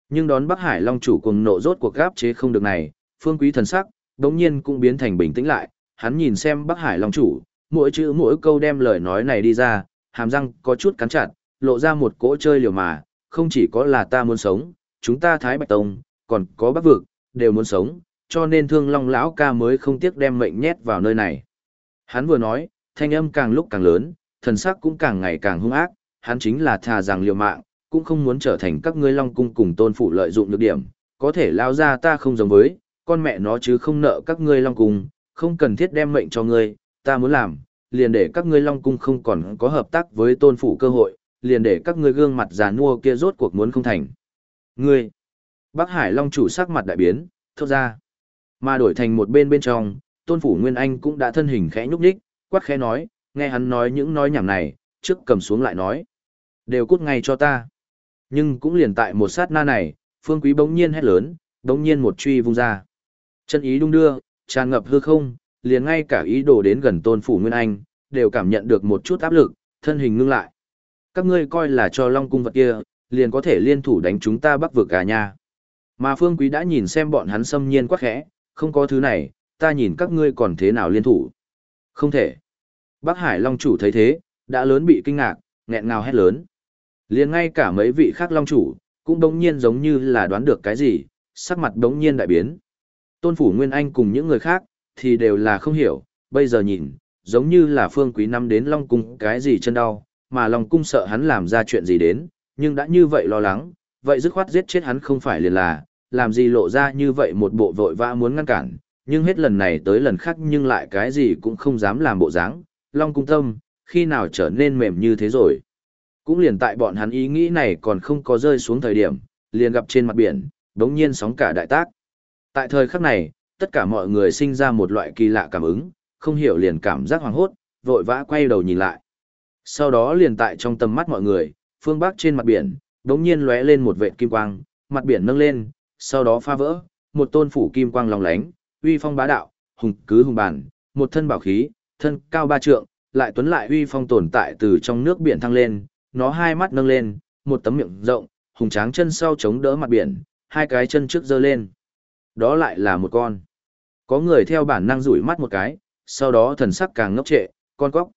Nhưng đón Bắc Hải Long chủ cùng nộ rốt cuộc gáp chế không được này, phương quý thần sắc, đống nhiên cũng biến thành bình tĩnh lại, hắn nhìn xem Bắc Hải Long chủ, mỗi chữ mỗi câu đem lời nói này đi ra, hàm răng có chút cắn chặt, lộ ra một cỗ chơi liều mà, không chỉ có là ta muốn sống, chúng ta Thái Bạch Tông, còn có Bắc Vực, đều muốn sống, cho nên thương Long lão ca mới không tiếc đem mệnh nhét vào nơi này. Hắn vừa nói, thanh âm càng lúc càng lớn, thần sắc cũng càng ngày càng hung ác, hắn chính là thà rằng liều mạng, cũng không muốn trở thành các ngươi Long cung cùng tôn phủ lợi dụng được điểm, có thể lao ra ta không giống với, con mẹ nó chứ không nợ các ngươi Long cung, không cần thiết đem mệnh cho ngươi, ta muốn làm, liền để các ngươi Long cung không còn có hợp tác với tôn phủ cơ hội, liền để các ngươi gương mặt già nua kia rốt cuộc muốn không thành. Ngươi, Bắc Hải Long chủ sắc mặt đại biến, thốt ra, mà đổi thành một bên bên trong, tôn phủ Nguyên Anh cũng đã thân hình khẽ nhúc nhích, quát khẽ nói, nghe hắn nói những nói nhảm này, trước cầm xuống lại nói. Đều cút ngay cho ta. Nhưng cũng liền tại một sát na này, phương quý bỗng nhiên hét lớn, bỗng nhiên một truy vung ra. Chân ý đung đưa, tràn ngập hư không, liền ngay cả ý đồ đến gần tôn phủ Nguyên Anh, đều cảm nhận được một chút áp lực, thân hình ngưng lại. Các ngươi coi là cho Long cung vật kia, liền có thể liên thủ đánh chúng ta bắc vực à cả nhà. Mà phương quý đã nhìn xem bọn hắn xâm nhiên quá khẽ, không có thứ này, ta nhìn các ngươi còn thế nào liên thủ. Không thể. Bắc Hải Long chủ thấy thế, đã lớn bị kinh ngạc, nghẹn ngào hét lớn liền ngay cả mấy vị khác Long chủ, cũng đống nhiên giống như là đoán được cái gì, sắc mặt đống nhiên đại biến. Tôn Phủ Nguyên Anh cùng những người khác, thì đều là không hiểu, bây giờ nhìn, giống như là phương quý năm đến Long Cung cái gì chân đau, mà Long Cung sợ hắn làm ra chuyện gì đến, nhưng đã như vậy lo lắng, vậy dứt khoát giết chết hắn không phải liền là, làm gì lộ ra như vậy một bộ vội vã muốn ngăn cản, nhưng hết lần này tới lần khác nhưng lại cái gì cũng không dám làm bộ dáng, Long Cung tâm, khi nào trở nên mềm như thế rồi. Cũng liền tại bọn hắn ý nghĩ này còn không có rơi xuống thời điểm, liền gặp trên mặt biển, đống nhiên sóng cả đại tác. Tại thời khắc này, tất cả mọi người sinh ra một loại kỳ lạ cảm ứng, không hiểu liền cảm giác hoàng hốt, vội vã quay đầu nhìn lại. Sau đó liền tại trong tầm mắt mọi người, phương bắc trên mặt biển, đống nhiên lóe lên một vệt kim quang, mặt biển nâng lên, sau đó pha vỡ, một tôn phủ kim quang long lánh, uy phong bá đạo, hùng cứ hùng bản, một thân bảo khí, thân cao ba trượng, lại tuấn lại uy phong tồn tại từ trong nước biển thăng lên, nó hai mắt nâng lên, một tấm miệng rộng, hùng tráng chân sau chống đỡ mặt biển, hai cái chân trước giơ lên. Đó lại là một con. Có người theo bản năng rủi mắt một cái, sau đó thần sắc càng ngốc trệ, con cóc.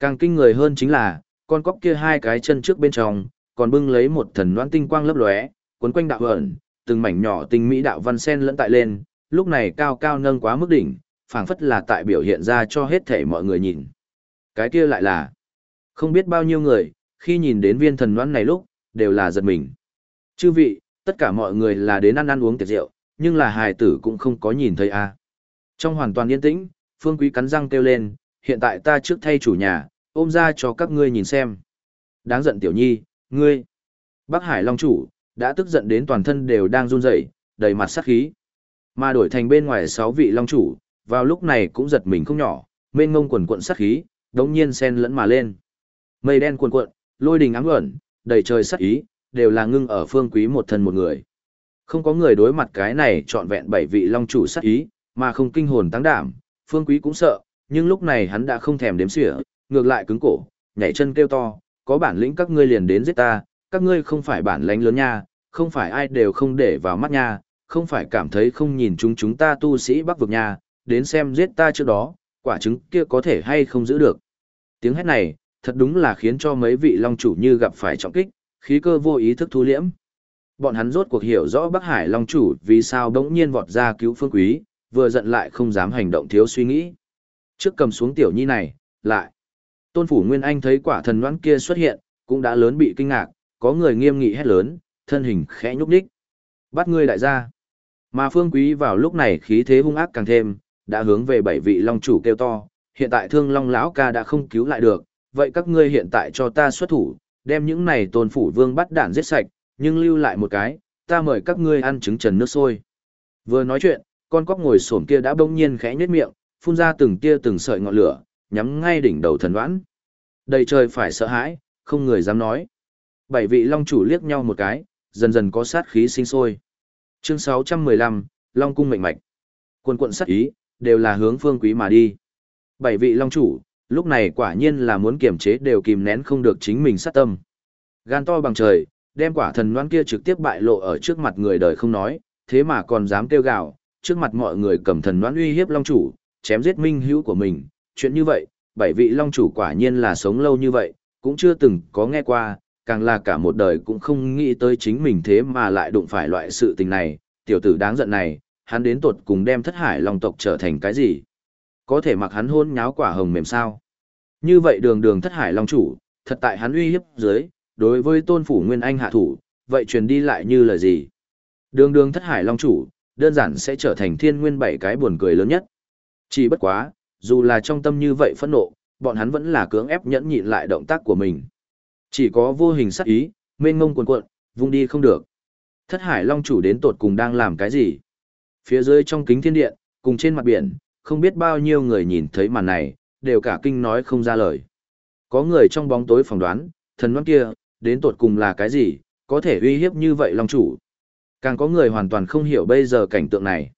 Càng kinh người hơn chính là, con cóc kia hai cái chân trước bên trong, còn bưng lấy một thần loan tinh quang lấp lóe, cuốn quanh đạo ẩn, từng mảnh nhỏ tinh mỹ đạo văn sen lẫn tại lên, lúc này cao cao nâng quá mức đỉnh, phảng phất là tại biểu hiện ra cho hết thể mọi người nhìn. Cái kia lại là, không biết bao nhiêu người, khi nhìn đến viên thần loan này lúc, đều là giật mình. Chư vị, tất cả mọi người là đến ăn ăn uống tiệc rượu, nhưng là hài tử cũng không có nhìn thấy a. Trong hoàn toàn yên tĩnh, Phương Quý cắn răng kêu lên, hiện tại ta trước thay chủ nhà, ôm ra cho các ngươi nhìn xem. Đáng giận tiểu nhi, ngươi. Bắc Hải Long chủ, đã tức giận đến toàn thân đều đang run rẩy, đầy mặt sát khí. Mà đổi thành bên ngoài sáu vị Long chủ, vào lúc này cũng giật mình không nhỏ, mênh ngông quần cuộn sát khí, đống nhiên sen lẫn mà lên. Mây đen cuồn cuộn, lôi đình ám ẩn, đầy trời sát ý, đều là ngưng ở phương quý một thân một người. Không có người đối mặt cái này trọn vẹn bảy vị long chủ sát ý, mà không kinh hồn tăng đảm, phương quý cũng sợ, nhưng lúc này hắn đã không thèm đếm xỉa, ngược lại cứng cổ, nhảy chân kêu to, có bản lĩnh các ngươi liền đến giết ta, các ngươi không phải bản lãnh lớn nha, không phải ai đều không để vào mắt nha, không phải cảm thấy không nhìn chúng chúng ta tu sĩ bắc vực nha, đến xem giết ta trước đó, quả trứng kia có thể hay không giữ được. Tiếng hét này, thật đúng là khiến cho mấy vị long chủ như gặp phải trọng kích, khí cơ vô ý thức thu liễm. Bọn hắn rốt cuộc hiểu rõ Bắc Hải Long chủ vì sao đống nhiên vọt ra cứu phương quý, vừa giận lại không dám hành động thiếu suy nghĩ. Trước cầm xuống tiểu nhi này, lại. Tôn Phủ Nguyên Anh thấy quả thần đoán kia xuất hiện, cũng đã lớn bị kinh ngạc, có người nghiêm nghị hét lớn, thân hình khẽ nhúc đích. Bắt ngươi đại gia. Mà phương quý vào lúc này khí thế hung ác càng thêm, đã hướng về bảy vị long chủ kêu to, hiện tại thương long lão ca đã không cứu lại được, vậy các ngươi hiện tại cho ta xuất thủ, đem những này tôn phủ vương bắt đạn giết sạch, nhưng lưu lại một cái, ta mời các ngươi ăn trứng trần nước sôi. Vừa nói chuyện, con cóc ngồi xổm kia đã bỗng nhiên khẽ nhếch miệng, phun ra từng tia từng sợi ngọn lửa, nhắm ngay đỉnh đầu thần đoán. Đầy trời phải sợ hãi, không người dám nói. Bảy vị long chủ liếc nhau một cái, dần dần có sát khí sinh sôi. Chương 615, Long cung mệnh mạch. Quần quận sát ý, đều là hướng phương quý mà đi. Bảy vị long chủ, lúc này quả nhiên là muốn kiềm chế đều kìm nén không được chính mình sát tâm. Gan to bằng trời, đem quả thần loan kia trực tiếp bại lộ ở trước mặt người đời không nói, thế mà còn dám kêu gào, trước mặt mọi người cầm thần loan uy hiếp long chủ, chém giết minh hữu của mình. Chuyện như vậy, bảy vị long chủ quả nhiên là sống lâu như vậy, cũng chưa từng có nghe qua, càng là cả một đời cũng không nghĩ tới chính mình thế mà lại đụng phải loại sự tình này, tiểu tử đáng giận này, hắn đến tột cùng đem thất hải long tộc trở thành cái gì? Có thể mặc hắn hôn nháo quả hồng mềm sao? Như vậy đường đường thất hải long chủ, thật tại hắn uy hiếp dưới, đối với tôn phủ nguyên anh hạ thủ, vậy truyền đi lại như là gì? Đường đường thất hải long chủ, đơn giản sẽ trở thành thiên nguyên bảy cái buồn cười lớn nhất. Chỉ bất quá, dù là trong tâm như vậy phẫn nộ, bọn hắn vẫn là cưỡng ép nhẫn nhịn lại động tác của mình. Chỉ có vô hình sắc ý, mênh mông cuồn cuộn, vung đi không được. Thất hải long chủ đến tột cùng đang làm cái gì? Phía dưới trong kính thiên điện, cùng trên mặt biển, không biết bao nhiêu người nhìn thấy màn này, đều cả kinh nói không ra lời. Có người trong bóng tối phỏng đoán, thần đoán kia, đến tột cùng là cái gì, có thể uy hiếp như vậy long chủ. Càng có người hoàn toàn không hiểu bây giờ cảnh tượng này.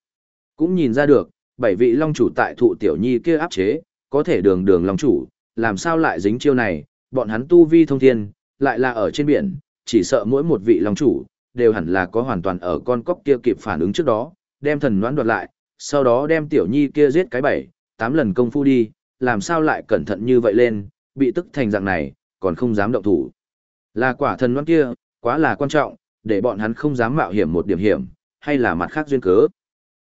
Cũng nhìn ra được, bảy vị long chủ tại thụ tiểu nhi kia áp chế, có thể đường đường long chủ, làm sao lại dính chiêu này, bọn hắn tu vi thông thiên, lại là ở trên biển, chỉ sợ mỗi một vị long chủ, đều hẳn là có hoàn toàn ở con cóc kia kịp phản ứng trước đó, đem thần đoán đoạt lại, sau đó đem tiểu nhi kia giết cái bảy, tám lần công phu đi, làm sao lại cẩn thận như vậy lên, bị tức thành dạng này, còn không dám động thủ. Là quả thần đoán kia, quá là quan trọng, để bọn hắn không dám mạo hiểm một điểm hiểm, hay là mặt khác duyên cớ.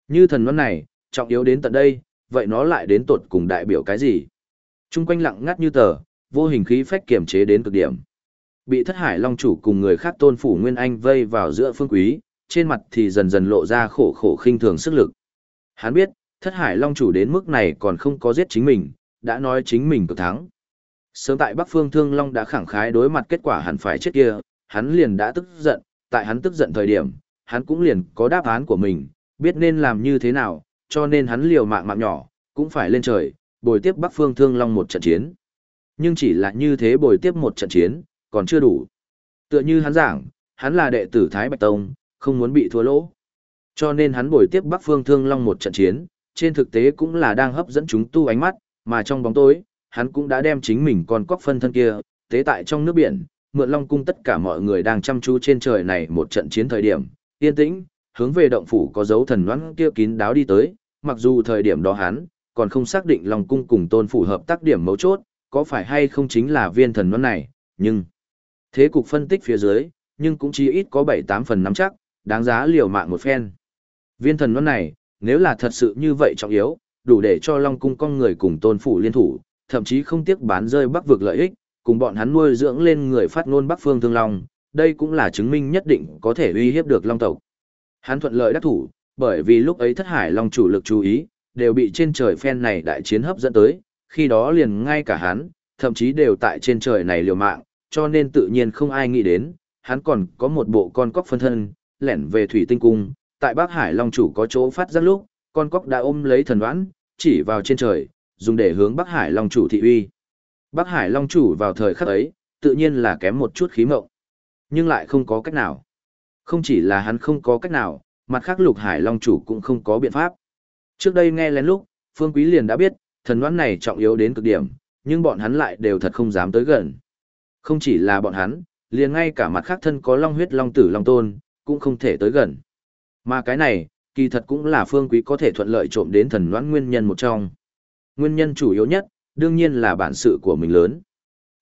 Như thần đoán này, trọng yếu đến tận đây, vậy nó lại đến tột cùng đại biểu cái gì? Trung quanh lặng ngắt như tờ, vô hình khí phách kiềm chế đến cực điểm. Bị thất hải long chủ cùng người khác tôn phủ Nguyên Anh vây vào giữa phương quý, trên mặt thì dần dần lộ ra khổ khổ khinh thường sức lực. Hắn biết, thất hải long chủ đến mức này còn không có giết chính mình, đã nói chính mình cực thắng. Sớm tại Bắc Phương Thương Long đã khẳng khái đối mặt kết quả hẳn phải chết kia, hắn liền đã tức giận, tại hắn tức giận thời điểm, hắn cũng liền có đáp án của mình, biết nên làm như thế nào, cho nên hắn liều mạng mạng nhỏ, cũng phải lên trời, bồi tiếp Bắc Phương Thương Long một trận chiến. Nhưng chỉ là như thế bồi tiếp một trận chiến, còn chưa đủ. Tựa như hắn giảng, hắn là đệ tử Thái Bạch Tông, không muốn bị thua lỗ. Cho nên hắn bồi tiếp Bắc Phương Thương Long một trận chiến, trên thực tế cũng là đang hấp dẫn chúng tu ánh mắt, mà trong bóng tối, hắn cũng đã đem chính mình con cóc phân thân kia, tế tại trong nước biển, mượn Long cung tất cả mọi người đang chăm chú trên trời này một trận chiến thời điểm, yên tĩnh, hướng về động phủ có dấu thần đoán kia kín đáo đi tới, mặc dù thời điểm đó hắn còn không xác định Long cung cùng Tôn phủ hợp tác điểm mấu chốt, có phải hay không chính là viên thần đoán này, nhưng thế cục phân tích phía dưới, nhưng cũng chỉ ít có 7-8 phần nắm chắc, đáng giá liều mạng một phen. Viên thần đoán này, nếu là thật sự như vậy trọng yếu, đủ để cho Long cung con người cùng Tôn phủ liên thủ, thậm chí không tiếc bán rơi Bắc vực lợi ích, cùng bọn hắn nuôi dưỡng lên người phát ngôn Bắc Phương Thương Long, đây cũng là chứng minh nhất định có thể uy hiếp được Long tộc. Hắn thuận lợi đắc thủ, bởi vì lúc ấy thất hải Long chủ lực chú ý, đều bị trên trời phen này đại chiến hấp dẫn tới, khi đó liền ngay cả hắn, thậm chí đều tại trên trời này liều mạng, cho nên tự nhiên không ai nghĩ đến, hắn còn có một bộ con cóc phân thân, lẻn về thủy tinh cung, tại Bắc Hải Long chủ có chỗ phát giác lúc, con cóc đã ôm lấy thần đoán, chỉ vào trên trời, dùng để hướng Bắc Hải Long chủ thị uy. Bắc Hải Long chủ vào thời khắc ấy, tự nhiên là kém một chút khí mộng. Nhưng lại không có cách nào. Không chỉ là hắn không có cách nào, mặt khác Lục Hải Long chủ cũng không có biện pháp. Trước đây nghe lén lúc, Phương Quý liền đã biết, thần đoán này trọng yếu đến cực điểm, nhưng bọn hắn lại đều thật không dám tới gần. Không chỉ là bọn hắn, liền ngay cả mặt khác thân có long huyết long tử long tôn, cũng không thể tới gần. Mà cái này, kỳ thật cũng là Phương Quý có thể thuận lợi trộm đến thần đoán nguyên nhân một trong. Nguyên nhân chủ yếu nhất, đương nhiên là bản sự của mình lớn.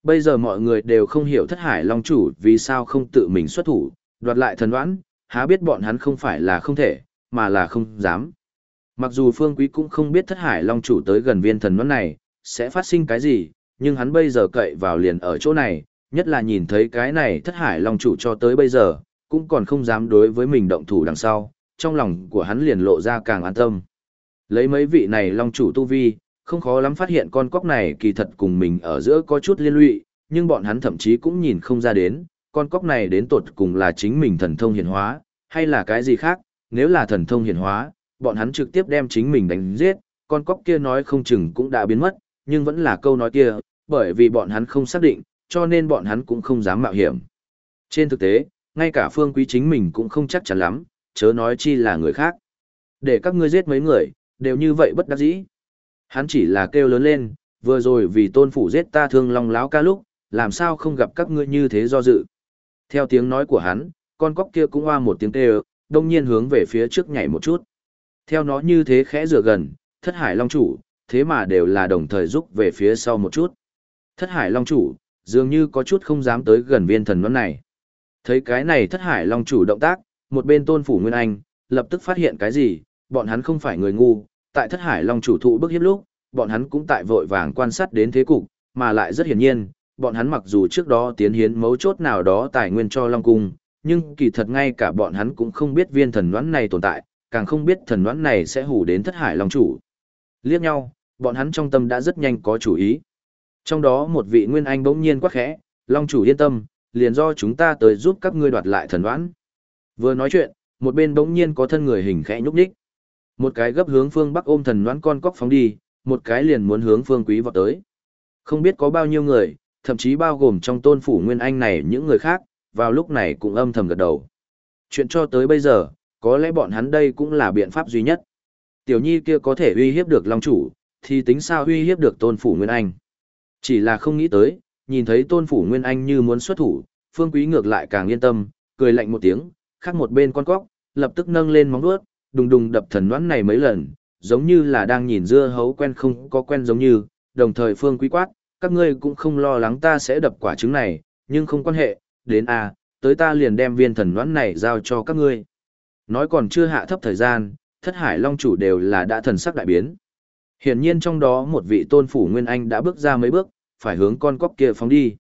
Bây giờ mọi người đều không hiểu thất hải long chủ vì sao không tự mình xuất thủ, đoạt lại thần đoán, há biết bọn hắn không phải là không thể, mà là không dám. Mặc dù Phương Quý cũng không biết thất hải long chủ tới gần viên thần đoán này, sẽ phát sinh cái gì, nhưng hắn bây giờ cậy vào liền ở chỗ này, nhất là nhìn thấy cái này thất hải long chủ cho tới bây giờ, cũng còn không dám đối với mình động thủ đằng sau, trong lòng của hắn liền lộ ra càng an tâm. Lấy mấy vị này long chủ tu vi, không khó lắm phát hiện con cóc này kỳ thật cùng mình ở giữa có chút liên lụy, nhưng bọn hắn thậm chí cũng nhìn không ra đến, con cóc này đến tột cùng là chính mình thần thông hiển hóa, hay là cái gì khác, nếu là thần thông hiển hóa, bọn hắn trực tiếp đem chính mình đánh giết, con cóc kia nói không chừng cũng đã biến mất, nhưng vẫn là câu nói kia, bởi vì bọn hắn không xác định, cho nên bọn hắn cũng không dám mạo hiểm. Trên thực tế, ngay cả phương quý chính mình cũng không chắc chắn lắm, chớ nói chi là người khác. Để các ngươi giết mấy người, đều như vậy bất đắc dĩ. Hắn chỉ là kêu lớn lên, vừa rồi vì tôn phủ giết ta thương long láo ca lúc, làm sao không gặp các ngươi như thế do dự. Theo tiếng nói của hắn, con cóc kia cũng hoa một tiếng kêu, đông nhiên hướng về phía trước nhảy một chút. Theo nó như thế khẽ rửa gần, thất hải long chủ, thế mà đều là đồng thời rút về phía sau một chút. Thất hải long chủ, dường như có chút không dám tới gần viên thần nón này. Thấy cái này thất hải long chủ động tác, một bên tôn phủ Nguyên Anh, lập tức phát hiện cái gì, bọn hắn không phải người ngu, tại thất hải long chủ thụ bức hiếp lúc, bọn hắn cũng tại vội vàng quan sát đến thế cục, mà lại rất hiển nhiên, bọn hắn mặc dù trước đó tiến hiến mấu chốt nào đó tài nguyên cho long cung, nhưng kỳ thật ngay cả bọn hắn cũng không biết viên thần đoán này tồn tại, càng không biết thần đoán này sẽ hủ đến thất hải long chủ. Liếc nhau, bọn hắn trong tâm đã rất nhanh có chủ ý. Trong đó một vị nguyên anh bỗng nhiên quắc khẽ, long chủ yên tâm, liền do chúng ta tới giúp các ngươi đoạt lại thần đoán. Vừa nói chuyện, một bên bỗng nhiên có thân người hình khẽ nhúc nhích. Một cái gấp hướng phương Bắc ôm thần đoán con cóc phóng đi, một cái liền muốn hướng phương quý vọt tới. Không biết có bao nhiêu người, thậm chí bao gồm trong tôn phủ Nguyên Anh này những người khác, vào lúc này cũng âm thầm gật đầu. Chuyện cho tới bây giờ, có lẽ bọn hắn đây cũng là biện pháp duy nhất. Tiểu nhi kia có thể uy hiếp được Long Chủ, thì tính sao uy hiếp được tôn phủ Nguyên Anh. Chỉ là không nghĩ tới, nhìn thấy tôn phủ Nguyên Anh như muốn xuất thủ, phương quý ngược lại càng yên tâm, cười lạnh một tiếng, khác một bên con cóc, lập tức nâng lên móng vuốt, đùng đùng đập thần đoán này mấy lần, giống như là đang nhìn dưa hấu quen không có quen giống như, đồng thời phương quý quát, các ngươi cũng không lo lắng ta sẽ đập quả trứng này, nhưng không quan hệ, đến a, à, tới ta liền đem viên thần đoán này giao cho các ngươi. Nói còn chưa hạ thấp thời gian, thất hải long chủ đều là đã thần sắc đại biến. Hiển nhiên trong đó một vị tôn phủ Nguyên Anh đã bước ra mấy bước, phải hướng con cóc kia phóng đi.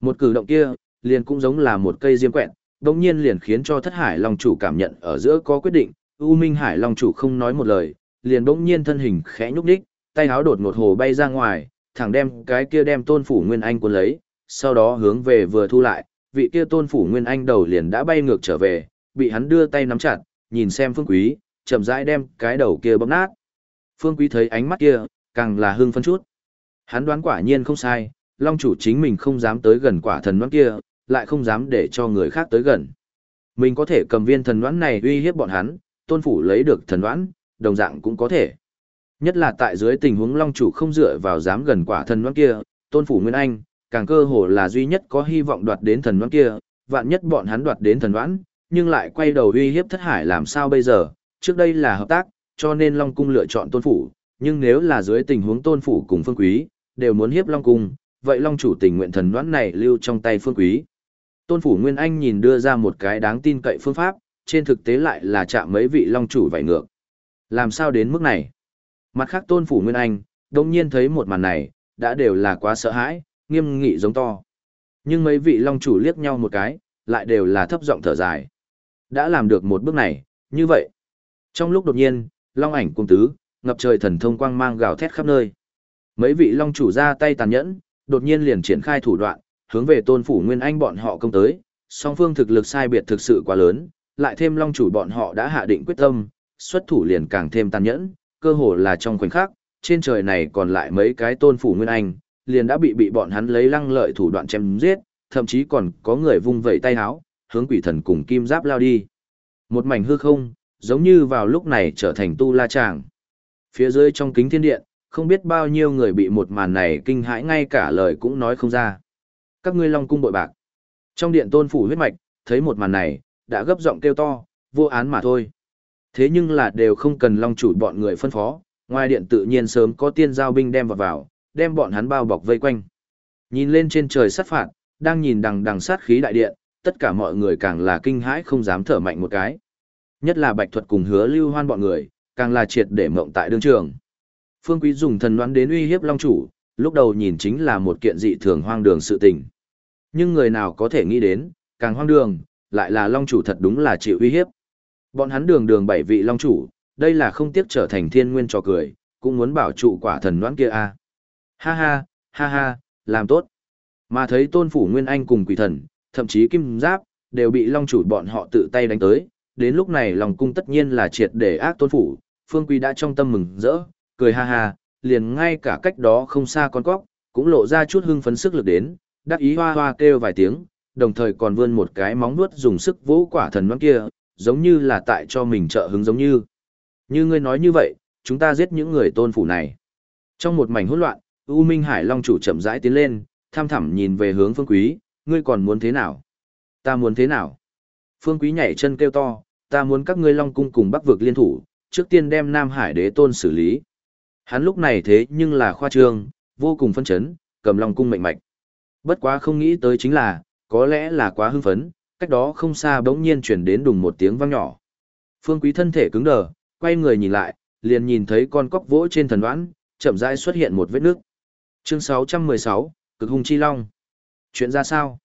Một cử động kia, liền cũng giống là một cây diêm quẹn, đồng nhiên liền khiến cho thất hải long chủ cảm nhận ở giữa có quyết định, U Minh Hải long chủ không nói một lời, liền bỗng nhiên thân hình khẽ nhúc đích tay áo đột ngột hồ bay ra ngoài, thẳng đem cái kia đem tôn phủ Nguyên Anh cuốn lấy, sau đó hướng về vừa thu lại, vị kia tôn phủ Nguyên Anh đầu liền đã bay ngược trở về, bị hắn đưa tay nắm chặt, nhìn xem Phương Quý, chậm rãi đem cái đầu kia bóp nát. Phương Quý thấy ánh mắt kia, càng là hưng phân chút. Hắn đoán quả nhiên không sai, Long chủ chính mình không dám tới gần quả thần đoán kia, lại không dám để cho người khác tới gần. Mình có thể cầm viên thần đoán này uy hiếp bọn hắn, tôn phủ lấy được thần đoán, đồng dạng cũng có thể. Nhất là tại dưới tình huống long chủ không dựa vào dám gần quả thần đoán kia, tôn phủ Nguyên Anh, càng cơ hồ là duy nhất có hy vọng đoạt đến thần đoán kia, vạn nhất bọn hắn đoạt đến thần đoán, nhưng lại quay đầu uy hiếp thất hải làm sao bây giờ, trước đây là hợp tác, cho nên Long Cung lựa chọn tôn phủ, nhưng nếu là dưới tình huống tôn phủ cùng phương quý, đều muốn hiếp Long Cung, vậy Long chủ tình nguyện thần đoán này lưu trong tay phương quý. Tôn phủ Nguyên Anh nhìn đưa ra một cái đáng tin cậy phương pháp, trên thực tế lại là chạm mấy vị Long chủ vảy ngược. Làm sao đến mức này? Mặt khác tôn phủ Nguyên Anh, đồng nhiên thấy một màn này, đã đều là quá sợ hãi, nghiêm nghị giống to. Nhưng mấy vị Long chủ liếc nhau một cái, lại đều là thấp giọng thở dài. Đã làm được một bước này, như vậy. Trong lúc đột nhiên, Long ảnh cung tứ, ngập trời thần thông quang mang gào thét khắp nơi. Mấy vị Long chủ ra tay tàn nhẫn, đột nhiên liền triển khai thủ đoạn, hướng về tôn phủ Nguyên Anh bọn họ công tới, song phương thực lực sai biệt thực sự quá lớn, lại thêm long chủ bọn họ đã hạ định quyết tâm, xuất thủ liền càng thêm tàn nhẫn, cơ hồ là trong khoảnh khắc, trên trời này còn lại mấy cái tôn phủ Nguyên Anh, liền đã bị bị bọn hắn lấy lăng lợi thủ đoạn chém giết, thậm chí còn có người vung vẩy tay háo, hướng quỷ thần cùng kim giáp lao đi. Một mảnh hư không, giống như vào lúc này trở thành tu la tràng. Phía dưới trong kính thiên điện, không biết bao nhiêu người bị một màn này kinh hãi ngay cả lời cũng nói không ra. Các ngươi long cung bội bạc. Trong điện tôn phủ huyết mạch, thấy một màn này, đã gấp giọng kêu to, vô án mà thôi. Thế nhưng là đều không cần long chủ bọn người phân phó, ngoài điện tự nhiên sớm có tiên giao binh đem vào vào, đem bọn hắn bao bọc vây quanh. Nhìn lên trên trời sát phạt, đang nhìn đằng đằng sát khí đại điện, tất cả mọi người càng là kinh hãi không dám thở mạnh một cái. Nhất là Bạch Thuật cùng Hứa Lưu Hoan bọn người, càng là triệt để mộng tại đương trường. Phương Quý dùng thần đoán đến uy hiếp Long chủ, lúc đầu nhìn chính là một kiện dị thường hoang đường sự tình. Nhưng người nào có thể nghĩ đến, càng hoang đường, lại là Long chủ thật đúng là chịu uy hiếp. Bọn hắn đường đường bảy vị Long chủ, đây là không tiếc trở thành thiên nguyên trò cười, cũng muốn bảo trụ quả thần đoán kia a. À. Ha ha, ha ha, làm tốt. Mà thấy tôn phủ Nguyên Anh cùng quỷ thần, thậm chí kim giáp, đều bị long chủ bọn họ tự tay đánh tới. Đến lúc này lòng cung tất nhiên là triệt để ác tôn phủ, phương quý đã trong tâm mừng rỡ, cười ha ha, liền ngay cả cách đó không xa con cóc, cũng lộ ra chút hưng phấn sức lực đến, đắc ý hoa hoa kêu vài tiếng, đồng thời còn vươn một cái móng nuốt dùng sức vỗ quả thần nón kia, giống như là tại cho mình trợ hứng giống như. Như ngươi nói như vậy, chúng ta giết những người tôn phủ này. Trong một mảnh hỗn loạn, U Minh Hải Long chủ chậm rãi tiến lên, tham thẳm nhìn về hướng Phương Quý, ngươi còn muốn thế nào? Ta muốn thế nào? Phương Quý nhảy chân kêu to, ta muốn các ngươi Long cung cùng Bắc vực liên thủ, trước tiên đem Nam Hải đế tôn xử lý. Hắn lúc này thế nhưng là khoa trương, vô cùng phân chấn, cầm Long cung mệnh mạch. Bất quá không nghĩ tới chính là, có lẽ là quá hưng phấn, cách đó không xa bỗng nhiên chuyển đến đùng một tiếng vang nhỏ. Phương Quý thân thể cứng đờ, quay người nhìn lại, liền nhìn thấy con cóc vỗ trên thần đoán, chậm rãi xuất hiện một vết nước. Chương 616, Cực hung chi long. Chuyện ra sao?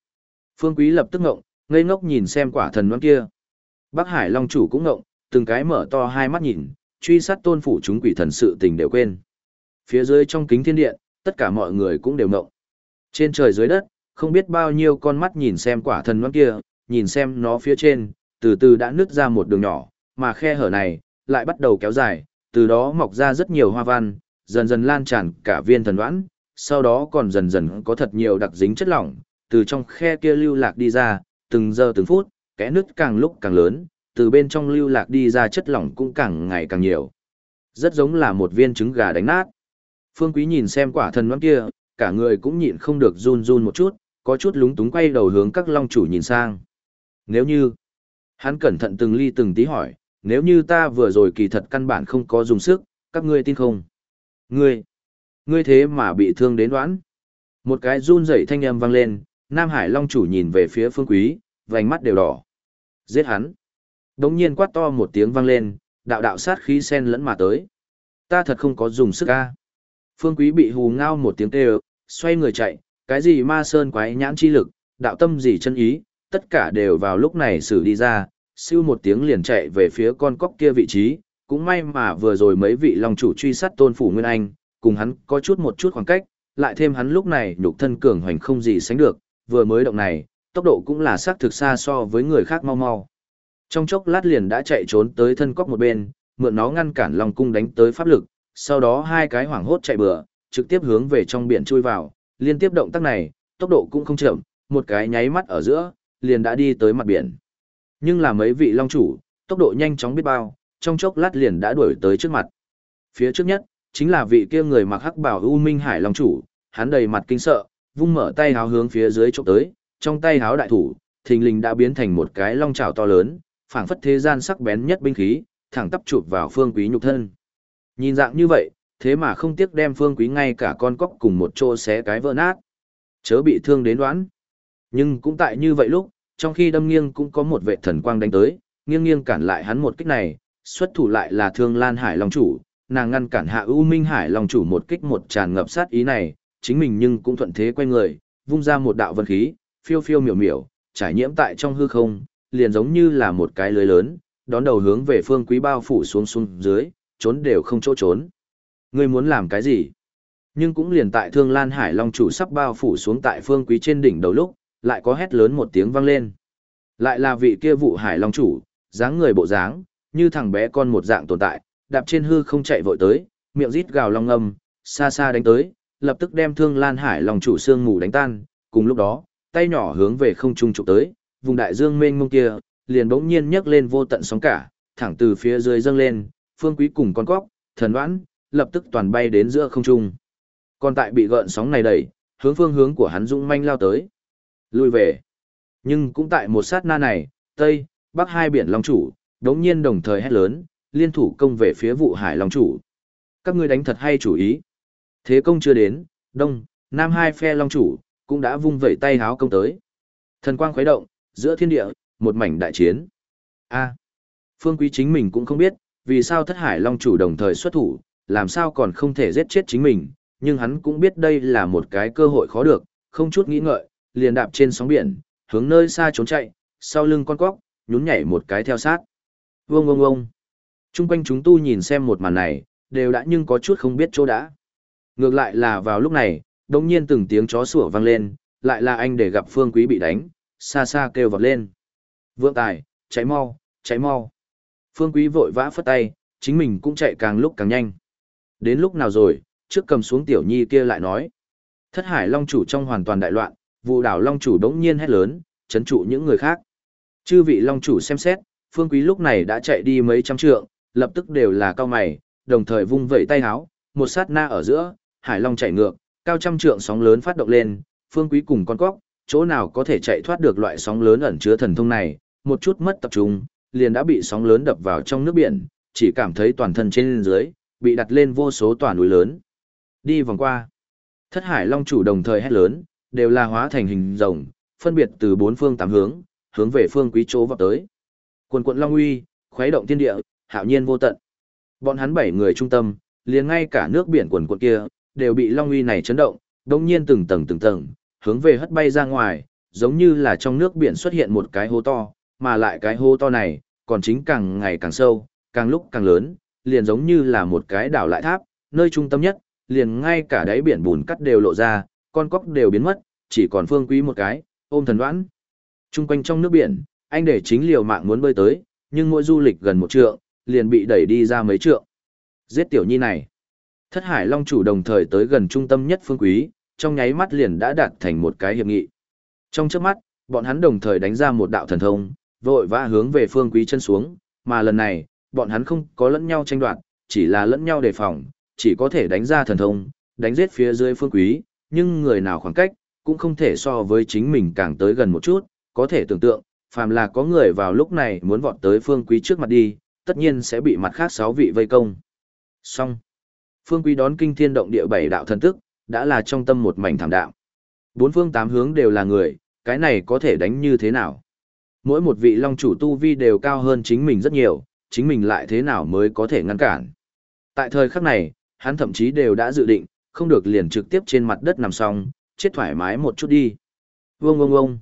Phương Quý lập tức ngộng, ngây ngốc nhìn xem quả thần đoán kia. Bắc Hải Long chủ cũng ngộng, từng cái mở to hai mắt nhìn, truy sát tôn phủ chúng quỷ thần sự tình đều quên. Phía dưới trong kính thiên điện, tất cả mọi người cũng đều ngộng. Trên trời dưới đất, không biết bao nhiêu con mắt nhìn xem quả thần đoán kia, nhìn xem nó phía trên, từ từ đã nứt ra một đường nhỏ, mà khe hở này, lại bắt đầu kéo dài, từ đó mọc ra rất nhiều hoa văn, dần dần lan tràn cả viên thần đoán, sau đó còn dần dần có thật nhiều đặc dính chất lỏng, từ trong khe kia lưu lạc đi ra, từng giờ từng phút, kẽ nứt càng lúc càng lớn, từ bên trong lưu lạc đi ra chất lỏng cũng càng ngày càng nhiều. Rất giống là một viên trứng gà đánh nát. Phương Quý nhìn xem quả thần đoán kia, cả người cũng nhịn không được run run một chút, có chút lúng túng quay đầu hướng các long chủ nhìn sang. Nếu như, hắn cẩn thận từng ly từng tí hỏi, nếu như ta vừa rồi kỳ thật căn bản không có dùng sức, các ngươi tin không? Ngươi, ngươi thế mà bị thương đến đoán. Một cái run rẩy thanh âm vang lên, Nam Hải Long chủ nhìn về phía phương quý, vành mắt đều đỏ. Giết hắn. Đống nhiên quát to một tiếng vang lên, đạo đạo sát khí sen lẫn mà tới. Ta thật không có dùng sức ca. Phương quý bị hù ngao một tiếng kêu, xoay người chạy, cái gì ma sơn quái nhãn chi lực, đạo tâm gì chân ý, tất cả đều vào lúc này xử đi ra, siêu một tiếng liền chạy về phía con cóc kia vị trí, cũng may mà vừa rồi mấy vị long chủ truy sát tôn phủ Nguyên Anh, cùng hắn có chút một chút khoảng cách, lại thêm hắn lúc này nhục thân cường hoành không gì sánh được, vừa mới động này, tốc độ cũng là xác thực xa so với người khác mau mau. Trong chốc lát liền đã chạy trốn tới thân cóc một bên, mượn nó ngăn cản Long cung đánh tới pháp lực, sau đó hai cái hoảng hốt chạy bừa, trực tiếp hướng về trong biển chui vào, liên tiếp động tác này, tốc độ cũng không chậm, một cái nháy mắt ở giữa, liền đã đi tới mặt biển. Nhưng là mấy vị long chủ, tốc độ nhanh chóng biết bao, trong chốc lát liền đã đuổi tới trước mặt. Phía trước nhất, chính là vị kia người mặc hắc bảo U Minh Hải Long chủ, hắn đầy mặt kinh sợ, vung mở tay háo hướng phía dưới chụp tới, trong tay háo đại thủ, thình lình đã biến thành một cái long chảo to lớn, phảng phất thế gian sắc bén nhất binh khí, thẳng tắp chụp vào Phương Quý nhục thân. Nhìn dạng như vậy, thế mà không tiếc đem Phương Quý ngay cả con cóc cùng một chỗ xé cái vỡ nát. Chớ bị thương đến đoán. Nhưng cũng tại như vậy lúc, trong khi đâm nghiêng cũng có một vệ thần quang đánh tới, nghiêng nghiêng cản lại hắn một kích này, xuất thủ lại là Thương Lan Hải Long chủ, nàng ngăn cản Hạ U Minh Hải Long chủ một kích một tràn ngập sát ý này, chính mình nhưng cũng thuận thế quay người, vung ra một đạo vân khí, phiêu phiêu miểu miểu, trải nhiễm tại trong hư không, liền giống như là một cái lưới lớn, đón đầu hướng về phương quý bao phủ xuống xuống dưới, trốn đều không chỗ trốn. Ngươi muốn làm cái gì? Nhưng cũng liền tại Thương Lan Hải Long chủ sắp bao phủ xuống tại phương quý trên đỉnh đầu lúc, lại có hét lớn một tiếng vang lên. Lại là vị kia vụ Hải Long chủ, dáng người bộ dáng, như thằng bé con một dạng tồn tại, đạp trên hư không chạy vội tới, miệng rít gào long âm, xa xa đánh tới, lập tức đem Thương Lan Hải Long chủ xương ngủ đánh tan, cùng lúc đó, tay nhỏ hướng về không trung chụp tới, vùng đại dương mênh mông kia, liền bỗng nhiên nhấc lên vô tận sóng cả, thẳng từ phía dưới dâng lên, phương quý cùng con cóc, thần đoán, lập tức toàn bay đến giữa không trung. Còn tại bị gợn sóng này đẩy, hướng phương hướng của hắn dũng manh lao tới. Lui về. Nhưng cũng tại một sát na này, Tây, Bắc hai biển Long chủ, đống nhiên đồng thời hét lớn, liên thủ công về phía vụ hải Long chủ. Các ngươi đánh thật hay chủ ý. Thế công chưa đến, Đông, Nam hai phe Long chủ, cũng đã vung vẩy tay háo công tới. Thần quang khuấy động, giữa thiên địa, một mảnh đại chiến. A. Phương Quý chính mình cũng không biết, vì sao thất hải long chủ đồng thời xuất thủ, làm sao còn không thể giết chết chính mình, nhưng hắn cũng biết đây là một cái cơ hội khó được, không chút nghĩ ngợi, liền đạp trên sóng biển, hướng nơi xa trốn chạy, sau lưng con cóc, nhún nhảy một cái theo sát. Vông vông vông. Trung quanh chúng tu nhìn xem một màn này, đều đã nhưng có chút không biết chỗ đã. Ngược lại là vào lúc này, đồng nhiên từng tiếng chó sủa vang lên, lại là anh để gặp Phương Quý bị đánh, xa xa kêu vọt lên. Vượng tài, cháy mau, cháy mau. Phương Quý vội vã phất tay, chính mình cũng chạy càng lúc càng nhanh. Đến lúc nào rồi, trước cầm xuống tiểu nhi kia lại nói. Thất hải long chủ trong hoàn toàn đại loạn, vụ đảo long chủ đống nhiên hét lớn, chấn trụ những người khác. Chư vị long chủ xem xét, Phương Quý lúc này đã chạy đi mấy trăm trượng, lập tức đều là cao mày, đồng thời vung vẩy tay háo, một sát na ở giữa, hải long chạy ngược, cao trăm trượng sóng lớn phát động lên, Phương Quý cùng con cóc, chỗ nào có thể chạy thoát được loại sóng lớn ẩn chứa thần thông này, một chút mất tập trung, liền đã bị sóng lớn đập vào trong nước biển, chỉ cảm thấy toàn thân trên dưới, bị đặt lên vô số tòa núi lớn. Đi vòng qua. Thất hải long chủ đồng thời hét lớn, đều là hóa thành hình rồng, phân biệt từ bốn phương tám hướng, hướng về phương quý chỗ vọt tới. Quần quận long uy, khuấy động thiên địa, hạo nhiên vô tận. Bọn hắn bảy người trung tâm, liền ngay cả nước biển quần quận kia, đều bị long uy này chấn động, đồng nhiên từng tầng từng tầng, hướng về hất bay ra ngoài, giống như là trong nước biển xuất hiện một cái hố to, mà lại cái hố to này, còn chính càng ngày càng sâu, càng lúc càng lớn, liền giống như là một cái đảo lại tháp, nơi trung tâm nhất, liền ngay cả đáy biển bùn cắt đều lộ ra, con cóc đều biến mất, chỉ còn phương quý một cái, ôm thần đoán. Trung quanh trong nước biển, anh để chính liều mạng muốn bơi tới, nhưng mỗi du lịch gần một trượng, liền bị đẩy đi ra mấy trượng. Giết tiểu nhi này. Thất Hải Long chủ đồng thời tới gần trung tâm nhất phương quý, trong nháy mắt liền đã đạt thành một cái hiệp nghị. Trong chớp mắt, bọn hắn đồng thời đánh ra một đạo thần thông, vội vã hướng về phương quý chân xuống, mà lần này, bọn hắn không có lẫn nhau tranh đoạt, chỉ là lẫn nhau đề phòng, chỉ có thể đánh ra thần thông, đánh giết phía dưới phương quý, nhưng người nào khoảng cách, cũng không thể so với chính mình càng tới gần một chút, có thể tưởng tượng, phàm là có người vào lúc này muốn vọt tới phương quý trước mặt đi, tất nhiên sẽ bị mặt khác sáu vị vây công. Xong. Phương quý đón kinh thiên động địa bảy đạo thần tức, đã là trong tâm một mảnh thảm đạo. Bốn phương tám hướng đều là người, cái này có thể đánh như thế nào? Mỗi một vị long chủ tu vi đều cao hơn chính mình rất nhiều, chính mình lại thế nào mới có thể ngăn cản? Tại thời khắc này, hắn thậm chí đều đã dự định, không được liền trực tiếp trên mặt đất nằm xong, chết thoải mái một chút đi. Vông vông vông.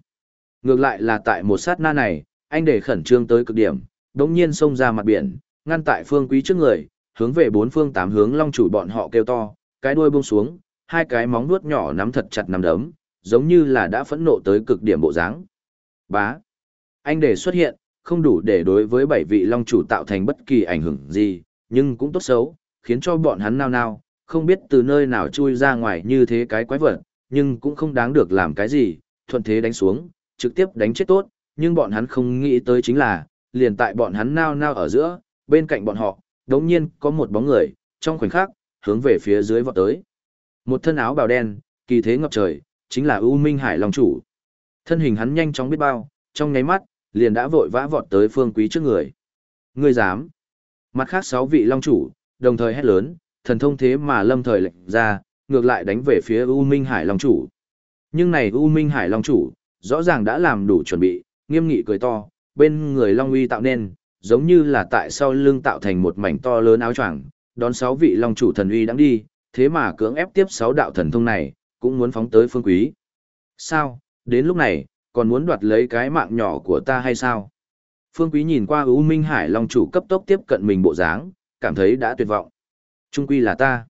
Ngược lại là tại một sát na này, anh để khẩn trương tới cực điểm, đống nhiên xông ra mặt biển, ngăn tại phương quý trước người, hướng về bốn phương tám hướng long chủ bọn họ kêu to, cái đuôi buông xuống, hai cái móng vuốt nhỏ nắm thật chặt nắm đấm, giống như là đã phẫn nộ tới cực điểm bộ dáng. Bá. Anh để xuất hiện, không đủ để đối với bảy vị long chủ tạo thành bất kỳ ảnh hưởng gì, nhưng cũng tốt xấu, khiến cho bọn hắn nao nao, không biết từ nơi nào chui ra ngoài như thế cái quái vật, nhưng cũng không đáng được làm cái gì, thuận thế đánh xuống, trực tiếp đánh chết tốt, nhưng bọn hắn không nghĩ tới chính là, liền tại bọn hắn nao nao ở giữa, bên cạnh bọn họ, đống nhiên có một bóng người, trong khoảnh khắc, hướng về phía dưới vọt tới. Một thân áo bào đen, kỳ thế ngập trời, chính là U Minh Hải Long chủ. Thân hình hắn nhanh chóng biết bao, trong nháy mắt, liền đã vội vã vọt tới Phương Quý trước người. Ngươi dám? Mặt khác sáu vị long chủ, đồng thời hét lớn, thần thông thế mà lâm thời lệnh ra, ngược lại đánh về phía U Minh Hải Long chủ. Nhưng này U Minh Hải Long chủ, rõ ràng đã làm đủ chuẩn bị, nghiêm nghị cười to, bên người Long uy tạo nên, giống như là tại sau lưng tạo thành một mảnh to lớn áo choàng, đón sáu vị Long chủ thần uy đang đi, thế mà cưỡng ép tiếp sáu đạo thần thông này, cũng muốn phóng tới phương quý. Sao, đến lúc này, còn muốn đoạt lấy cái mạng nhỏ của ta hay sao? Phương Quý nhìn qua U Minh Hải Long chủ cấp tốc tiếp cận mình bộ dáng, cảm thấy đã tuyệt vọng. Trung quy là ta.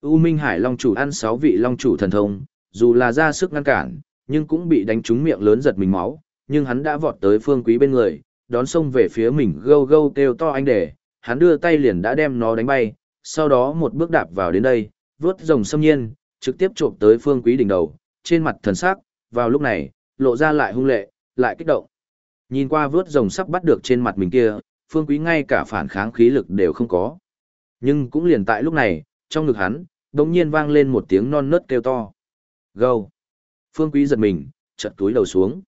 U Minh Hải Long chủ ăn sáu vị Long chủ thần thông, dù là ra sức ngăn cản, nhưng cũng bị đánh trúng miệng lớn giật mình máu, nhưng hắn đã vọt tới Phương Quý bên người, đón sông về phía mình gâu gâu kêu to anh để, hắn đưa tay liền đã đem nó đánh bay, sau đó một bước đạp vào đến đây, vướt rồng xâm nhiên, trực tiếp trộm tới Phương Quý đỉnh đầu, trên mặt thần sắc, vào lúc này, lộ ra lại hung lệ, lại kích động. Nhìn qua vướt rồng sắp bắt được trên mặt mình kia, Phương Quý ngay cả phản kháng khí lực đều không có. Nhưng cũng liền tại lúc này, trong ngực hắn, đột nhiên vang lên một tiếng non nớt kêu to. Gâu! Phương Quý giật mình, chật túi đầu xuống.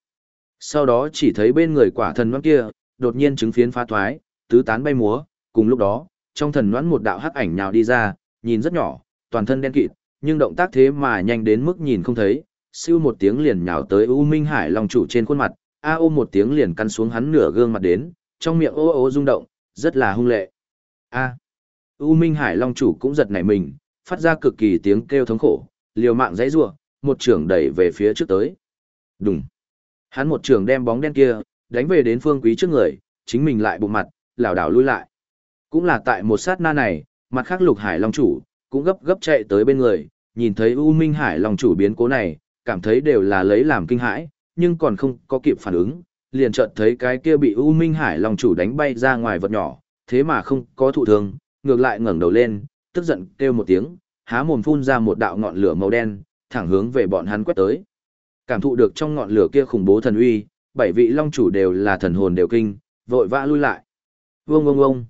Sau đó chỉ thấy bên người quả thần noãn kia, đột nhiên chứng phiến phá thoái, tứ tán bay múa, cùng lúc đó, trong thần noãn một đạo hắc ảnh nhào đi ra, nhìn rất nhỏ, toàn thân đen kịt, nhưng động tác thế mà nhanh đến mức nhìn không thấy, siêu một tiếng liền nhào tới U Minh Hải Long chủ trên khuôn mặt, a ô một tiếng liền căn xuống hắn nửa gương mặt đến, trong miệng ô ô rung động, rất là hung lệ. A. U Minh Hải Long chủ cũng giật nảy mình, phát ra cực kỳ tiếng kêu thống khổ, liều mạng dãy rủa, một trưởng đẩy về phía trước tới. Đùng. Hắn một trường đem bóng đen kia đánh về đến Phương Quý trước người, chính mình lại bụng mặt, lảo đảo lui lại. Cũng là tại một sát na này, mặt khác Lục Hải Long chủ cũng gấp gấp chạy tới bên người, nhìn thấy U Minh Hải Long chủ biến cố này, cảm thấy đều là lấy làm kinh hãi, nhưng còn không có kịp phản ứng, liền chợt thấy cái kia bị U Minh Hải Long chủ đánh bay ra ngoài vật nhỏ, thế mà không có thụ thương, ngược lại ngẩng đầu lên, tức giận kêu một tiếng, há mồm phun ra một đạo ngọn lửa màu đen, thẳng hướng về bọn hắn quét tới. Cảm thụ được trong ngọn lửa kia khủng bố thần uy, bảy vị long chủ đều là thần hồn đều kinh, vội vã lui lại. Vương vương vương.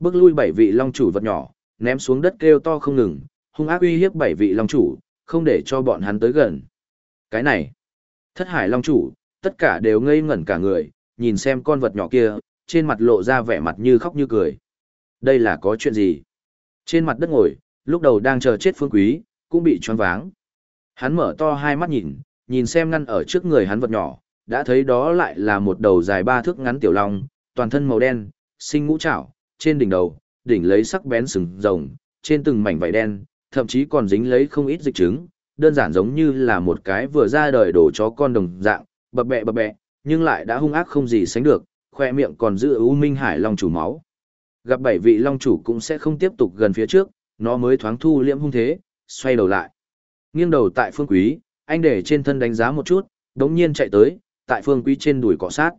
Bước lui bảy vị long chủ vật nhỏ, ném xuống đất kêu to không ngừng, hung ác uy hiếp bảy vị long chủ, không để cho bọn hắn tới gần. Cái này, thất hải long chủ, tất cả đều ngây ngẩn cả người, nhìn xem con vật nhỏ kia, trên mặt lộ ra vẻ mặt như khóc như cười. Đây là có chuyện gì? Trên mặt đất ngồi, lúc đầu đang chờ chết phương quý, cũng bị choáng váng. Hắn mở to hai mắt nhìn, nhìn xem ngăn ở trước người hắn vật nhỏ, đã thấy đó lại là một đầu dài ba thước ngắn tiểu long, toàn thân màu đen, sinh ngũ trảo, trên đỉnh đầu, đỉnh lấy sắc bén sừng rồng, trên từng mảnh vảy đen, thậm chí còn dính lấy không ít dịch trứng, đơn giản giống như là một cái vừa ra đời đổ chó con đồng dạng, bập bẹ bập bẹ, nhưng lại đã hung ác không gì sánh được, khoe miệng còn giữ U Minh Hải Long chủ máu. Gặp bảy vị Long chủ cũng sẽ không tiếp tục gần phía trước, nó mới thoáng thu liễm hung thế, xoay đầu lại. Nghiêng đầu tại phương quý, anh để trên thân đánh giá một chút, đống nhiên chạy tới, tại phương quý trên đùi cọ sát.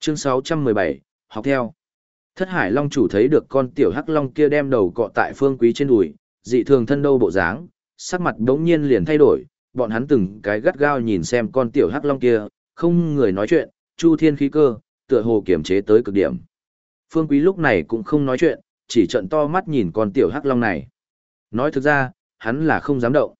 Chương 617, học theo. Thất Hải Long chủ thấy được con tiểu hắc long kia đem đầu cọ tại phương quý trên đùi, dị thường thân đâu bộ dáng, sắc mặt đống nhiên liền thay đổi, bọn hắn từng cái gắt gao nhìn xem con tiểu hắc long kia, không người nói chuyện, chu thiên khí cơ, tựa hồ kiểm chế tới cực điểm. Phương quý lúc này cũng không nói chuyện, chỉ trận to mắt nhìn con tiểu hắc long này. Nói thực ra, hắn là không dám động.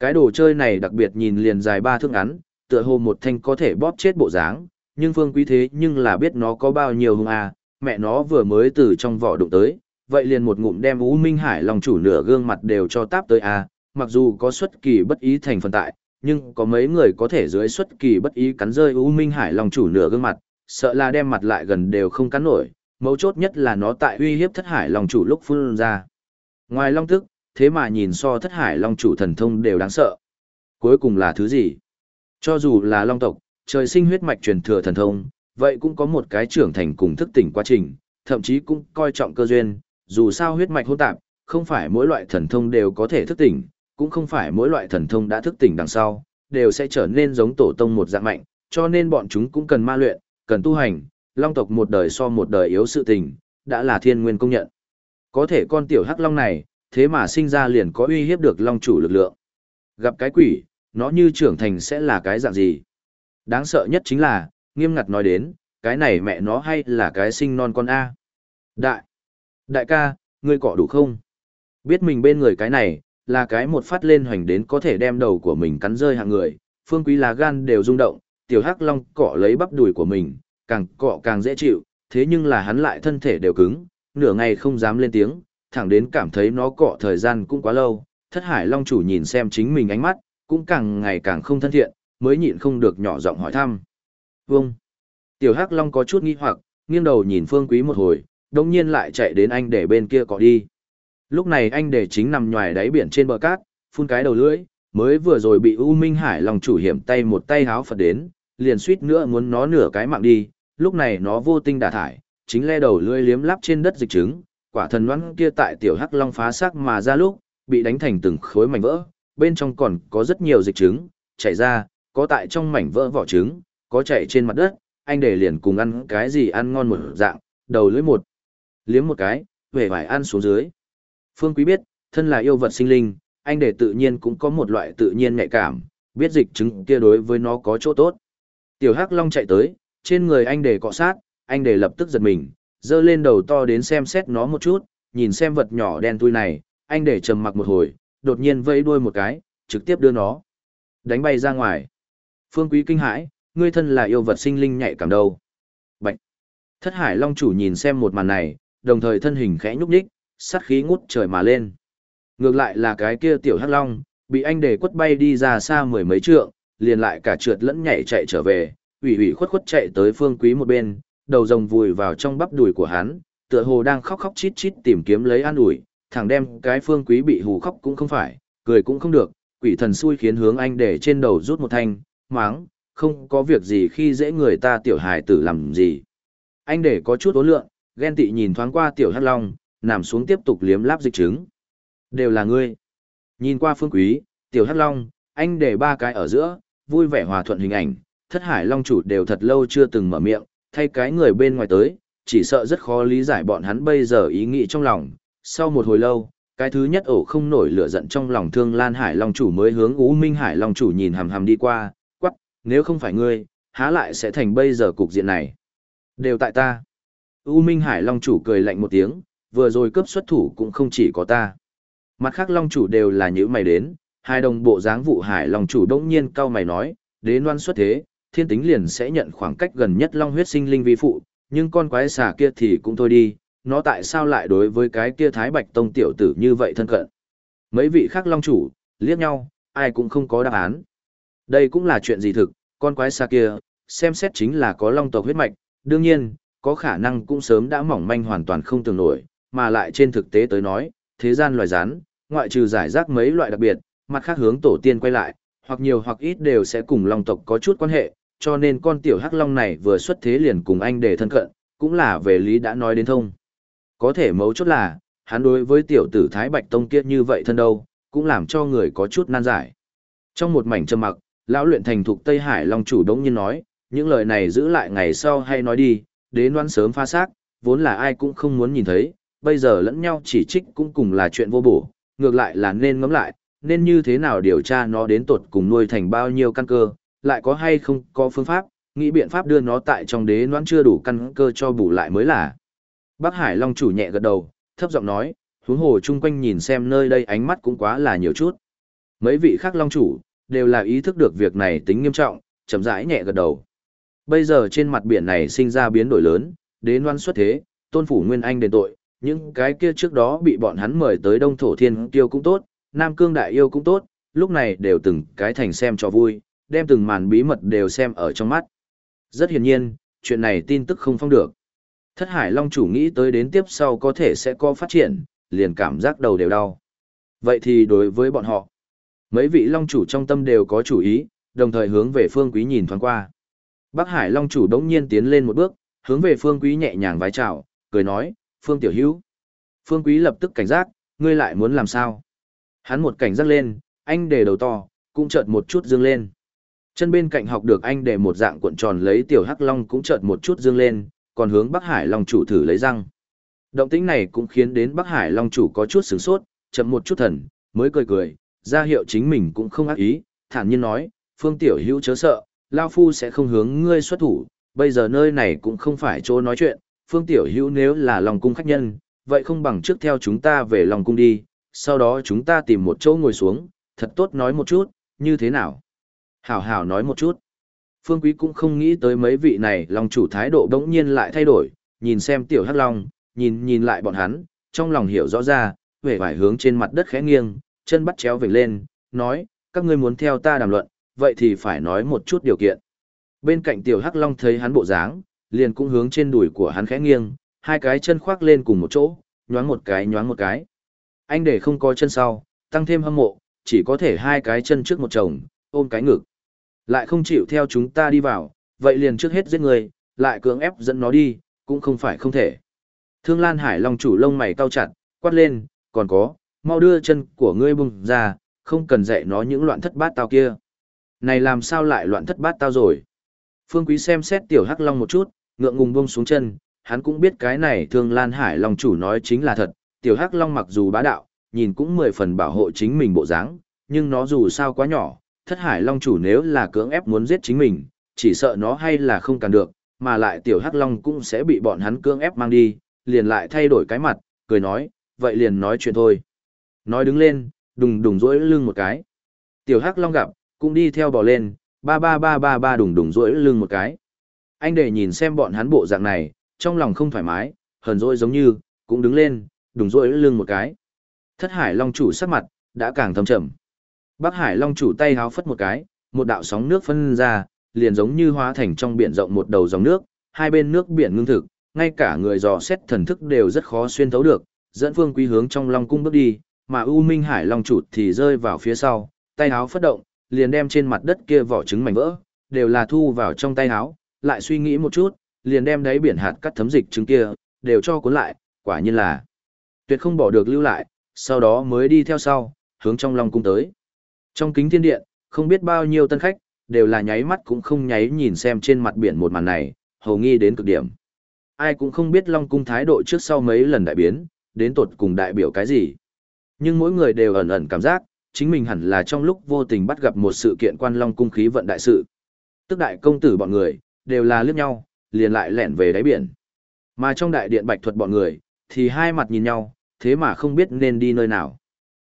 Cái đồ chơi này đặc biệt nhìn liền dài ba thước ngắn, tựa hồ một thanh có thể bóp chết bộ dáng, nhưng phương quý thế nhưng là biết nó có bao nhiêu hung à, mẹ nó vừa mới từ trong vỏ đụng tới, vậy liền một ngụm đem U Minh Hải Long chủ nửa gương mặt đều cho táp tới à? mặc dù có xuất kỳ bất ý thành phần tại, nhưng có mấy người có thể dưới xuất kỳ bất ý cắn rơi U Minh Hải Long chủ nửa gương mặt, sợ là đem mặt lại gần đều không cắn nổi, mấu chốt nhất là nó tại uy hiếp Thất Hải Long chủ lúc phun ra. Ngoài Long tức, thế mà nhìn so Thất Hải Long chủ thần thông đều đáng sợ. Cuối cùng là thứ gì? Cho dù là Long tộc, trời sinh huyết mạch truyền thừa thần thông, vậy cũng có một cái trưởng thành cùng thức tỉnh quá trình, thậm chí cũng coi trọng cơ duyên, dù sao huyết mạch hỗn tạp, không phải mỗi loại thần thông đều có thể thức tỉnh, cũng không phải mỗi loại thần thông đã thức tỉnh đằng sau, đều sẽ trở nên giống tổ tông một dạng mạnh, cho nên bọn chúng cũng cần ma luyện, cần tu hành, long tộc một đời so một đời yếu sự tình, đã là thiên nguyên công nhận. Có thể con tiểu hắc long này, thế mà sinh ra liền có uy hiếp được long chủ lực lượng. Gặp cái quỷ, nó như trưởng thành sẽ là cái dạng gì? Đáng sợ nhất chính là, nghiêm ngặt nói đến, cái này mẹ nó hay là cái sinh non con A. Đại. Đại ca, ngươi cọ đủ không? Biết mình bên người cái này, là cái một phát lên hoành đến có thể đem đầu của mình cắn rơi hạng người, phương quý lá gan đều rung động, tiểu hắc long cọ lấy bắp đùi của mình, càng cọ càng dễ chịu, thế nhưng là hắn lại thân thể đều cứng, nửa ngày không dám lên tiếng, thẳng đến cảm thấy nó cọ thời gian cũng quá lâu, thất hải long chủ nhìn xem chính mình ánh mắt, cũng càng ngày càng không thân thiện, mới nhịn không được nhỏ giọng hỏi thăm. Vâng! Tiểu hắc long có chút nghi hoặc, nghiêng đầu nhìn phương quý một hồi, đồng nhiên lại chạy đến anh để bên kia cọ đi. Lúc này anh để chính nằm nhòi đáy biển trên bờ cát, phun cái đầu lưỡi, mới vừa rồi bị U Minh Hải lòng chủ hiểm tay một tay háo phật đến, liền suýt nữa muốn nó nửa cái mạng đi, lúc này nó vô tinh đả thải, chính le đầu lưỡi liếm lắp trên đất dịch trứng, quả thần đoán kia tại tiểu hắc long phá xác mà ra lúc, bị đánh thành từng khối mảnh vỡ, bên trong còn có rất nhiều dịch trứng, chảy ra, có tại trong mảnh vỡ vỏ trứng, có chảy trên mặt đất, anh để liền cùng ăn cái gì ăn ngon một dạng, đầu lưỡi một, liếm một cái, về vải ăn xuống dưới. Phương Quý biết, thân là yêu vật sinh linh, anh để tự nhiên cũng có một loại tự nhiên nhạy cảm, biết dịch trứng kia đối với nó có chỗ tốt. Tiểu Hắc Long chạy tới, trên người anh để cọ sát, anh để lập tức giật mình, dơ lên đầu to đến xem xét nó một chút, nhìn xem vật nhỏ đen tui này, anh để trầm mặc một hồi, đột nhiên vẫy đuôi một cái, trực tiếp đưa nó đánh bay ra ngoài. Phương Quý kinh hãi, ngươi thân là yêu vật sinh linh nhạy cảm đâu. Bạch. Thất Hải Long chủ nhìn xem một màn này, đồng thời thân hình khẽ nhúc nhích, sát khí ngút trời mà lên. Ngược lại là cái kia tiểu hắc long, bị anh để quất bay đi ra xa mười mấy trượng, liền lại cả trượt lẫn nhảy chạy trở về, ủy ủy khuất khuất chạy tới phương quý một bên, đầu rồng vùi vào trong bắp đùi của hắn, tựa hồ đang khóc khóc chít chít tìm kiếm lấy an ủi, thẳng đem cái phương quý bị hù khóc cũng không phải, cười cũng không được, quỷ thần xui khiến hướng anh để trên đầu rút một thanh, máng, không có việc gì khi dễ người ta tiểu hài tử làm gì. Anh để có chút ố lượng, ghen tị nhìn thoáng qua tiểu hắc long, nằm xuống tiếp tục liếm láp dịch trứng. Đều là ngươi. Nhìn qua phương quý, tiểu hắc long, anh để ba cái ở giữa, vui vẻ hòa thuận hình ảnh, thất hải long chủ đều thật lâu chưa từng mở miệng, thay cái người bên ngoài tới, chỉ sợ rất khó lý giải bọn hắn bây giờ ý nghĩ trong lòng. Sau một hồi lâu, cái thứ nhất ổ không nổi lửa giận trong lòng thương lan hải long chủ mới hướng ú minh hải long chủ nhìn hầm hầm đi qua, quắc, nếu không phải ngươi, há lại sẽ thành bây giờ cục diện này. Đều tại ta. U Minh Hải Long chủ cười lạnh một tiếng, vừa rồi cấp xuất thủ cũng không chỉ có ta. Mặt khác Long chủ đều là những mày đến, hai đồng bộ dáng vụ Hải Long chủ đông nhiên cao mày nói, đến loan xuất thế, thiên tính liền sẽ nhận khoảng cách gần nhất Long huyết sinh linh vi phụ, nhưng con quái xà kia thì cũng thôi đi, nó tại sao lại đối với cái kia Thái Bạch Tông tiểu tử như vậy thân cận. Mấy vị khác Long chủ, liếc nhau, ai cũng không có đáp án. Đây cũng là chuyện gì thực, con quái xà kia, xem xét chính là có Long tộc huyết mạch, đương nhiên, có khả năng cũng sớm đã mỏng manh hoàn toàn không tưởng nổi, mà lại trên thực tế tới nói, thế gian loài rắn, ngoại trừ giải rác mấy loại đặc biệt, mặt khác hướng tổ tiên quay lại, hoặc nhiều hoặc ít đều sẽ cùng long tộc có chút quan hệ, cho nên con tiểu hắc long này vừa xuất thế liền cùng anh để thân cận, cũng là về lý đã nói đến thông. Có thể mấu chốt là, hắn đối với tiểu tử Thái Bạch Tông kia như vậy thân đâu, cũng làm cho người có chút nan giải. Trong một mảnh trầm mặc, lão luyện thành thục Tây Hải Long chủ đống nhiên nói, những lời này giữ lại ngày sau hay nói đi, đến đoán sớm pha xác, vốn là ai cũng không muốn nhìn thấy, bây giờ lẫn nhau chỉ trích cũng cùng là chuyện vô bổ, ngược lại là nên ngẫm lại, nên như thế nào điều tra nó đến tột cùng nuôi thành bao nhiêu căn cơ, lại có hay không có phương pháp, nghĩ biện pháp đưa nó tại trong đế noãn chưa đủ căn cơ cho bù lại mới là. Bắc Hải Long chủ nhẹ gật đầu, thấp giọng nói, huống hồ chung quanh nhìn xem nơi đây ánh mắt cũng quá là nhiều chút. Mấy vị khác Long chủ, đều là ý thức được việc này tính nghiêm trọng, chậm rãi nhẹ gật đầu. Bây giờ trên mặt biển này sinh ra biến đổi lớn, đế noan xuất thế, tôn phủ nguyên anh đền tội, những cái kia trước đó bị bọn hắn mời tới đông thổ thiên tiêu cũng tốt, nam cương đại yêu cũng tốt, lúc này đều từng cái thành xem cho vui, đem từng màn bí mật đều xem ở trong mắt. Rất hiển nhiên, chuyện này tin tức không phong được. Thất Hải Long chủ nghĩ tới đến tiếp sau có thể sẽ có phát triển, liền cảm giác đầu đều đau. Vậy thì đối với bọn họ, mấy vị Long chủ trong tâm đều có chủ ý, đồng thời hướng về phương quý nhìn thoáng qua. Bắc Hải Long chủ đống nhiên tiến lên một bước, hướng về Phương Quý nhẹ nhàng vái chào, cười nói, Phương Tiểu Hữu. Phương Quý lập tức cảnh giác, ngươi lại muốn làm sao? Hắn một cảnh giác lên, anh để đầu to, cũng chợt một chút dương lên. Chân bên cạnh học được anh để một dạng cuộn tròn lấy Tiểu Hắc Long cũng chợt một chút dương lên, còn hướng Bắc Hải Long chủ thử lấy răng. Động tĩnh này cũng khiến đến Bắc Hải Long chủ có chút sửng sốt, chậm một chút thần, mới cười cười, ra hiệu chính mình cũng không ác ý, thản nhiên nói, Phương Tiểu Hữu chớ sợ, Lao Phu sẽ không hướng ngươi xuất thủ, bây giờ nơi này cũng không phải chỗ nói chuyện, Phương Tiểu Hữu nếu là lòng cung khách nhân, vậy không bằng trước theo chúng ta về lòng cung đi, sau đó chúng ta tìm một chỗ ngồi xuống, thật tốt nói một chút, như thế nào? Hảo hảo nói một chút. Phương Quý cũng không nghĩ tới mấy vị này lòng chủ thái độ đống nhiên lại thay đổi, nhìn xem tiểu hắc long, nhìn nhìn lại bọn hắn, trong lòng hiểu rõ ra, vẻ vải hướng trên mặt đất khẽ nghiêng, chân bắt chéo về lên, nói, các ngươi muốn theo ta đàm luận, vậy thì phải nói một chút điều kiện. Bên cạnh tiểu hắc long thấy hắn bộ dáng, liền cũng hướng trên đùi của hắn khẽ nghiêng, hai cái chân khoác lên cùng một chỗ, nhoáng một cái nhoáng một cái. Anh để không có chân sau, tăng thêm hâm mộ, chỉ có thể hai cái chân trước một chồng, ôm cái ngực. Lại không chịu theo chúng ta đi vào, vậy liền trước hết giết người, lại cưỡng ép dẫn nó đi, cũng không phải không thể. Thương Lan Hải Long chủ lông mày cau chặt, quát lên, còn có, mau đưa chân của ngươi bùng ra, không cần dạy nó những loạn thất bát tao kia. Này làm sao lại loạn thất bát tao rồi? Phương Quý xem xét tiểu Hắc Long một chút, ngượng ngùng buông xuống chân, hắn cũng biết cái này Thương Lan Hải Long chủ nói chính là thật, tiểu Hắc Long mặc dù bá đạo, nhìn cũng mười phần bảo hộ chính mình bộ dáng, nhưng nó dù sao quá nhỏ, thất hải long chủ nếu là cưỡng ép muốn giết chính mình, chỉ sợ nó hay là không cản được, mà lại tiểu hắc long cũng sẽ bị bọn hắn cưỡng ép mang đi, liền lại thay đổi cái mặt, cười nói, vậy liền nói chuyện thôi. Nói đứng lên, đùng đùng rỗi lưng một cái. Tiểu hắc long gặp, cũng đi theo bò lên, ba ba ba ba ba đùng đùng rỗi lưng một cái. Anh để nhìn xem bọn hắn bộ dạng này, trong lòng không thoải mái, hờn rỗi giống như, cũng đứng lên, đùng rỗi lưng một cái. Thất hải long chủ sắc mặt, đã càng thâm trầm. Bắc Hải Long chủ tay háo phất một cái, một đạo sóng nước phân ra, liền giống như hóa thành trong biển rộng một đầu dòng nước, hai bên nước biển ngưng thực, ngay cả người dò xét thần thức đều rất khó xuyên thấu được, dẫn Phương Quý hướng trong Long cung bước đi, mà U Minh Hải Long chủ thì rơi vào phía sau, tay háo phất động, liền đem trên mặt đất kia vỏ trứng mảnh vỡ, đều là thu vào trong tay háo, lại suy nghĩ một chút, liền đem đáy biển hạt cắt thấm dịch trứng kia, đều cho cuốn lại, quả nhiên là tuyệt không bỏ được lưu lại, sau đó mới đi theo sau, hướng trong Long cung tới. Trong kính thiên điện, không biết bao nhiêu tân khách, đều là nháy mắt cũng không nháy nhìn xem trên mặt biển một màn này, hầu nghi đến cực điểm. Ai cũng không biết Long Cung thái độ trước sau mấy lần đại biến, đến tột cùng đại biểu cái gì. Nhưng mỗi người đều ẩn ẩn cảm giác, chính mình hẳn là trong lúc vô tình bắt gặp một sự kiện quan Long Cung khí vận đại sự. Tức đại công tử bọn người, đều là liếc nhau, liền lại lẻn về đáy biển. Mà trong đại điện bạch thuật bọn người, thì hai mặt nhìn nhau, thế mà không biết nên đi nơi nào.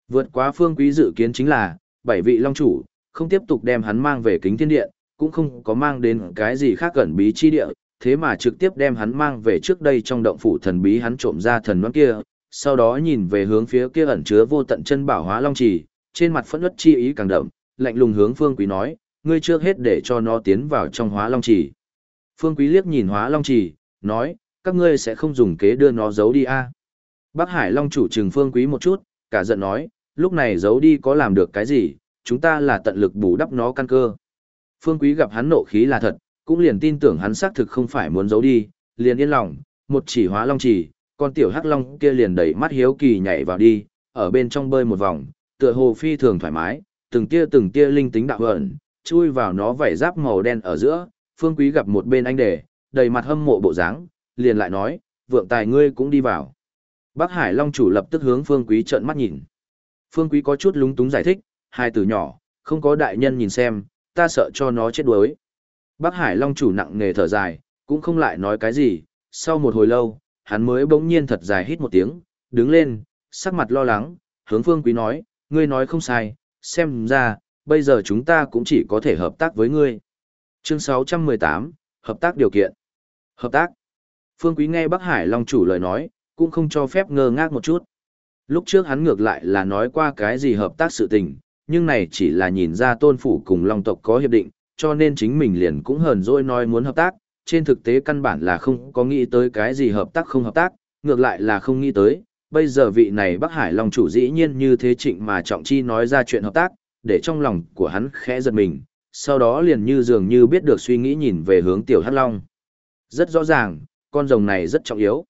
Vượt quá phương quý dự kiến chính là, bảy vị long chủ, không tiếp tục đem hắn mang về kính thiên điện, cũng không có mang đến cái gì khác gần bí chi địa, thế mà trực tiếp đem hắn mang về trước đây trong động phủ thần bí hắn trộm ra thần nón kia, sau đó nhìn về hướng phía kia ẩn chứa vô tận chân bảo hóa long trì, trên mặt phẫn nộ chi ý càng đậm, lạnh lùng hướng Phương Quý nói, ngươi trước hết để cho nó tiến vào trong hóa long trì. Phương Quý liếc nhìn hóa long trì, nói, các ngươi sẽ không dùng kế đưa nó giấu đi a? À? Bắc Hải Long chủ trừng Phương Quý một chút, cả giận nói, lúc này giấu đi có làm được cái gì, chúng ta là tận lực bù đắp nó căn cơ. Phương Quý gặp hắn nộ khí là thật, cũng liền tin tưởng hắn xác thực không phải muốn giấu đi, liền yên lòng, một chỉ hóa long chỉ, con tiểu hắc long kia liền đẩy mắt hiếu kỳ nhảy vào đi, ở bên trong bơi một vòng, tựa hồ phi thường thoải mái, từng tia từng tia linh tính đạo ẩn, chui vào nó vảy giáp màu đen ở giữa, Phương Quý gặp một bên anh đề, đầy mặt hâm mộ bộ dáng, liền lại nói, vượng tài ngươi cũng đi vào. Bác Hải Long chủ lập tức hướng Phương Quý trợn mắt nhìn. Phương Quý có chút lúng túng giải thích, hai từ nhỏ, không có đại nhân nhìn xem, ta sợ cho nó chết đuối. Bác Hải Long chủ nặng nề thở dài, cũng không lại nói cái gì, sau một hồi lâu, hắn mới bỗng nhiên thật dài hít một tiếng, đứng lên, sắc mặt lo lắng, hướng Phương Quý nói, ngươi nói không sai, xem ra, bây giờ chúng ta cũng chỉ có thể hợp tác với ngươi. Chương 618, Hợp tác điều kiện. Hợp tác. Phương Quý nghe Bắc Hải Long chủ lời nói, cũng không cho phép ngơ ngác một chút. Lúc trước hắn ngược lại là nói qua cái gì hợp tác sự tình, nhưng này chỉ là nhìn ra tôn phủ cùng long tộc có hiệp định, cho nên chính mình liền cũng hờn dỗi nói muốn hợp tác, trên thực tế căn bản là không có nghĩ tới cái gì hợp tác không hợp tác, ngược lại là không nghĩ tới, bây giờ vị này Bắc Hải Long chủ dĩ nhiên như thế trịnh mà trọng chi nói ra chuyện hợp tác, để trong lòng của hắn khẽ giật mình, sau đó liền như dường như biết được suy nghĩ nhìn về hướng tiểu hắc long. Rất rõ ràng, con rồng này rất trọng yếu.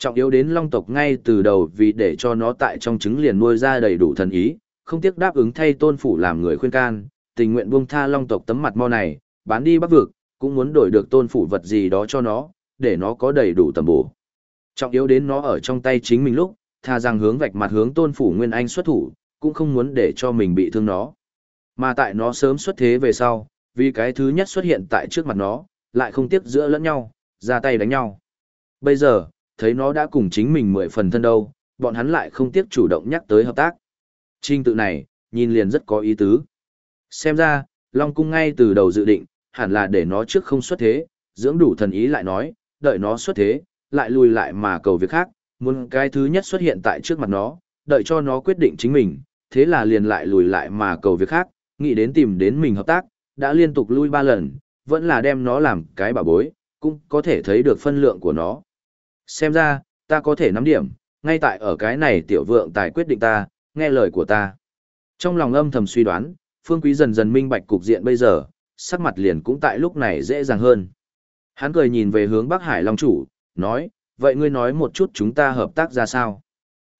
Trọng yếu đến long tộc ngay từ đầu vì để cho nó tại trong trứng liền nuôi ra đầy đủ thần ý, không tiếc đáp ứng thay tôn phủ làm người khuyên can, tình nguyện buông tha long tộc tấm mặt mo này, bán đi bắc vực, cũng muốn đổi được tôn phủ vật gì đó cho nó, để nó có đầy đủ tầm bổ. Trọng yếu đến nó ở trong tay chính mình lúc, tha rằng hướng vạch mặt hướng tôn phủ nguyên anh xuất thủ, cũng không muốn để cho mình bị thương nó. Mà tại nó sớm xuất thế về sau, vì cái thứ nhất xuất hiện tại trước mặt nó, lại không tiếc giữa lẫn nhau, ra tay đánh nhau. Bây giờ, thấy nó đã cùng chính mình mười phần thân đâu, bọn hắn lại không tiếc chủ động nhắc tới hợp tác. Trình tự này, nhìn liền rất có ý tứ. Xem ra, Long Cung ngay từ đầu dự định, hẳn là để nó trước không xuất thế, dưỡng đủ thần ý lại nói, đợi nó xuất thế, lại lùi lại mà cầu việc khác, muốn cái thứ nhất xuất hiện tại trước mặt nó, đợi cho nó quyết định chính mình, thế là liền lại lùi lại mà cầu việc khác, nghĩ đến tìm đến mình hợp tác, đã liên tục lui ba lần, vẫn là đem nó làm cái bà bối, cũng có thể thấy được phân lượng của nó. Xem ra, ta có thể nắm điểm, ngay tại ở cái này tiểu vượng tài quyết định ta, nghe lời của ta. Trong lòng âm thầm suy đoán, Phương Quý dần dần minh bạch cục diện bây giờ, sắc mặt liền cũng tại lúc này dễ dàng hơn. Hắn cười nhìn về hướng Bắc Hải Long chủ, nói, vậy ngươi nói một chút chúng ta hợp tác ra sao?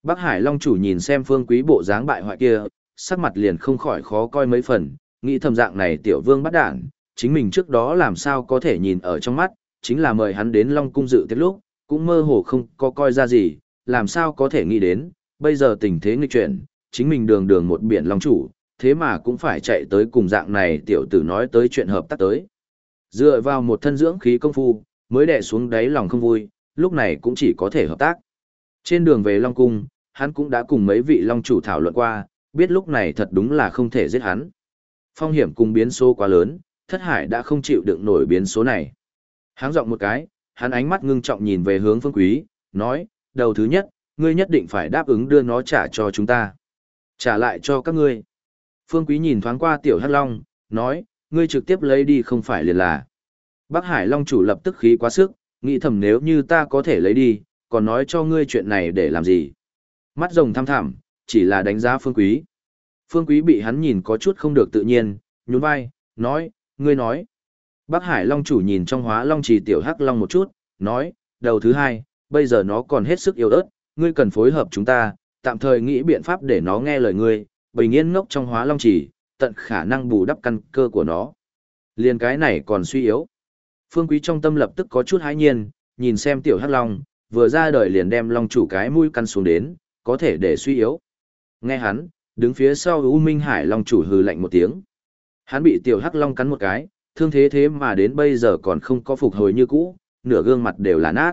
Bắc Hải Long chủ nhìn xem Phương Quý bộ dáng bại hoại kia, sắc mặt liền không khỏi khó coi mấy phần, nghĩ thầm dạng này tiểu vương bắt đảng chính mình trước đó làm sao có thể nhìn ở trong mắt, chính là mời hắn đến Long cung dự tiết lúc, cũng mơ hồ không có coi ra gì, làm sao có thể nghĩ đến, bây giờ tình thế nghịch chuyển, chính mình đường đường một biển Long chủ, thế mà cũng phải chạy tới cùng dạng này tiểu tử nói tới chuyện hợp tác tới. Dựa vào một thân dưỡng khí công phu, mới đè xuống đáy lòng không vui, lúc này cũng chỉ có thể hợp tác. Trên đường về Long Cung, hắn cũng đã cùng mấy vị Long chủ thảo luận qua, biết lúc này thật đúng là không thể giết hắn. Phong hiểm cùng biến số quá lớn, thất hải đã không chịu đựng nổi biến số này. Háng giọng một cái, hắn ánh mắt ngưng trọng nhìn về hướng phương quý, nói, đầu thứ nhất, ngươi nhất định phải đáp ứng đưa nó trả cho chúng ta. Trả lại cho các ngươi. Phương quý nhìn thoáng qua tiểu hắc long, nói, ngươi trực tiếp lấy đi không phải liền là. Bắc Hải Long chủ lập tức khí quá sức, nghĩ thầm nếu như ta có thể lấy đi, còn nói cho ngươi chuyện này để làm gì. Mắt rồng thăm thẳm, chỉ là đánh giá phương quý. Phương quý bị hắn nhìn có chút không được tự nhiên, nhún vai, nói, ngươi nói. Bắc Hải Long chủ nhìn trong hóa Long trì tiểu hắc Long một chút, nói, đầu thứ hai, bây giờ nó còn hết sức yếu ớt, ngươi cần phối hợp chúng ta, tạm thời nghĩ biện pháp để nó nghe lời ngươi, bình yên ngốc trong hóa Long trì, tận khả năng bù đắp căn cơ của nó. Liên cái này còn suy yếu. Phương Quý trong tâm lập tức có chút hãi nhiên, nhìn xem tiểu hắc long, vừa ra đời liền đem long chủ cái mũi căn xuống đến, có thể để suy yếu. Nghe hắn, đứng phía sau U Minh Hải long chủ hừ lạnh một tiếng. Hắn bị tiểu hắc long cắn một cái, thương thế thế mà đến bây giờ còn không có phục hồi như cũ, nửa gương mặt đều là nát.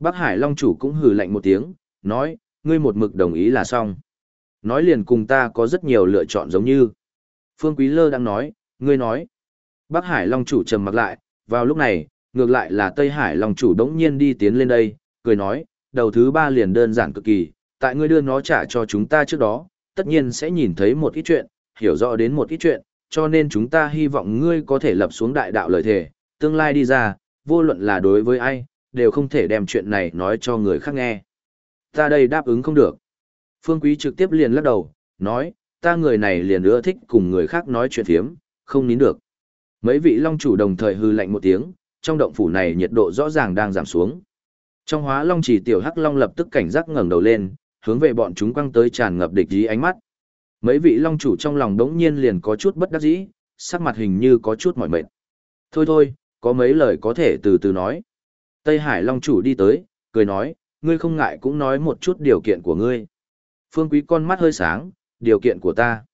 Bắc Hải long chủ cũng hừ lạnh một tiếng, nói, ngươi một mực đồng ý là xong. Nói liền cùng ta có rất nhiều lựa chọn giống như. Phương Quý Lơ đang nói, ngươi nói. Bắc Hải long chủ trầm mặt lại, vào lúc này, ngược lại là Tây Hải Long chủ đống nhiên đi tiến lên đây, cười nói, đầu thứ ba liền đơn giản cực kỳ, tại ngươi đưa nó trả cho chúng ta trước đó, tất nhiên sẽ nhìn thấy một ít chuyện, hiểu rõ đến một ít chuyện, cho nên chúng ta hy vọng ngươi có thể lập xuống đại đạo lời thề, tương lai đi ra, vô luận là đối với ai, đều không thể đem chuyện này nói cho người khác nghe. Ta đây đáp ứng không được. Phương Quý trực tiếp liền lắc đầu, nói, ta người này liền ưa thích cùng người khác nói chuyện thiếm, không nín được. Mấy vị long chủ đồng thời hư lạnh một tiếng, trong động phủ này nhiệt độ rõ ràng đang giảm xuống. Trong hóa long chỉ tiểu hắc long lập tức cảnh giác ngẩng đầu lên, hướng về bọn chúng quăng tới tràn ngập địch ý ánh mắt. Mấy vị long chủ trong lòng đống nhiên liền có chút bất đắc dĩ, sắc mặt hình như có chút mỏi mệt. Thôi thôi, có mấy lời có thể từ từ nói. Tây Hải long chủ đi tới, cười nói, ngươi không ngại cũng nói một chút điều kiện của ngươi. Phương quý con mắt hơi sáng, điều kiện của ta.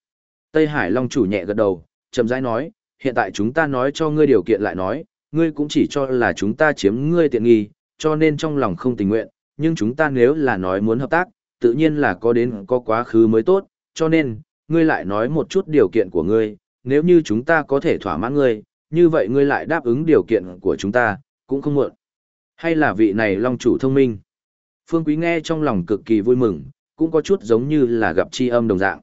Tây Hải long chủ nhẹ gật đầu, chậm rãi nói, hiện tại chúng ta nói cho ngươi điều kiện lại nói, ngươi cũng chỉ cho là chúng ta chiếm ngươi tiện nghi, cho nên trong lòng không tình nguyện, nhưng chúng ta nếu là nói muốn hợp tác, tự nhiên là có đến có quá khứ mới tốt, cho nên, ngươi lại nói một chút điều kiện của ngươi, nếu như chúng ta có thể thỏa mãn ngươi, như vậy ngươi lại đáp ứng điều kiện của chúng ta, cũng không muộn. Hay là vị này long chủ thông minh? Phương Quý nghe trong lòng cực kỳ vui mừng, cũng có chút giống như là gặp chi âm đồng dạng.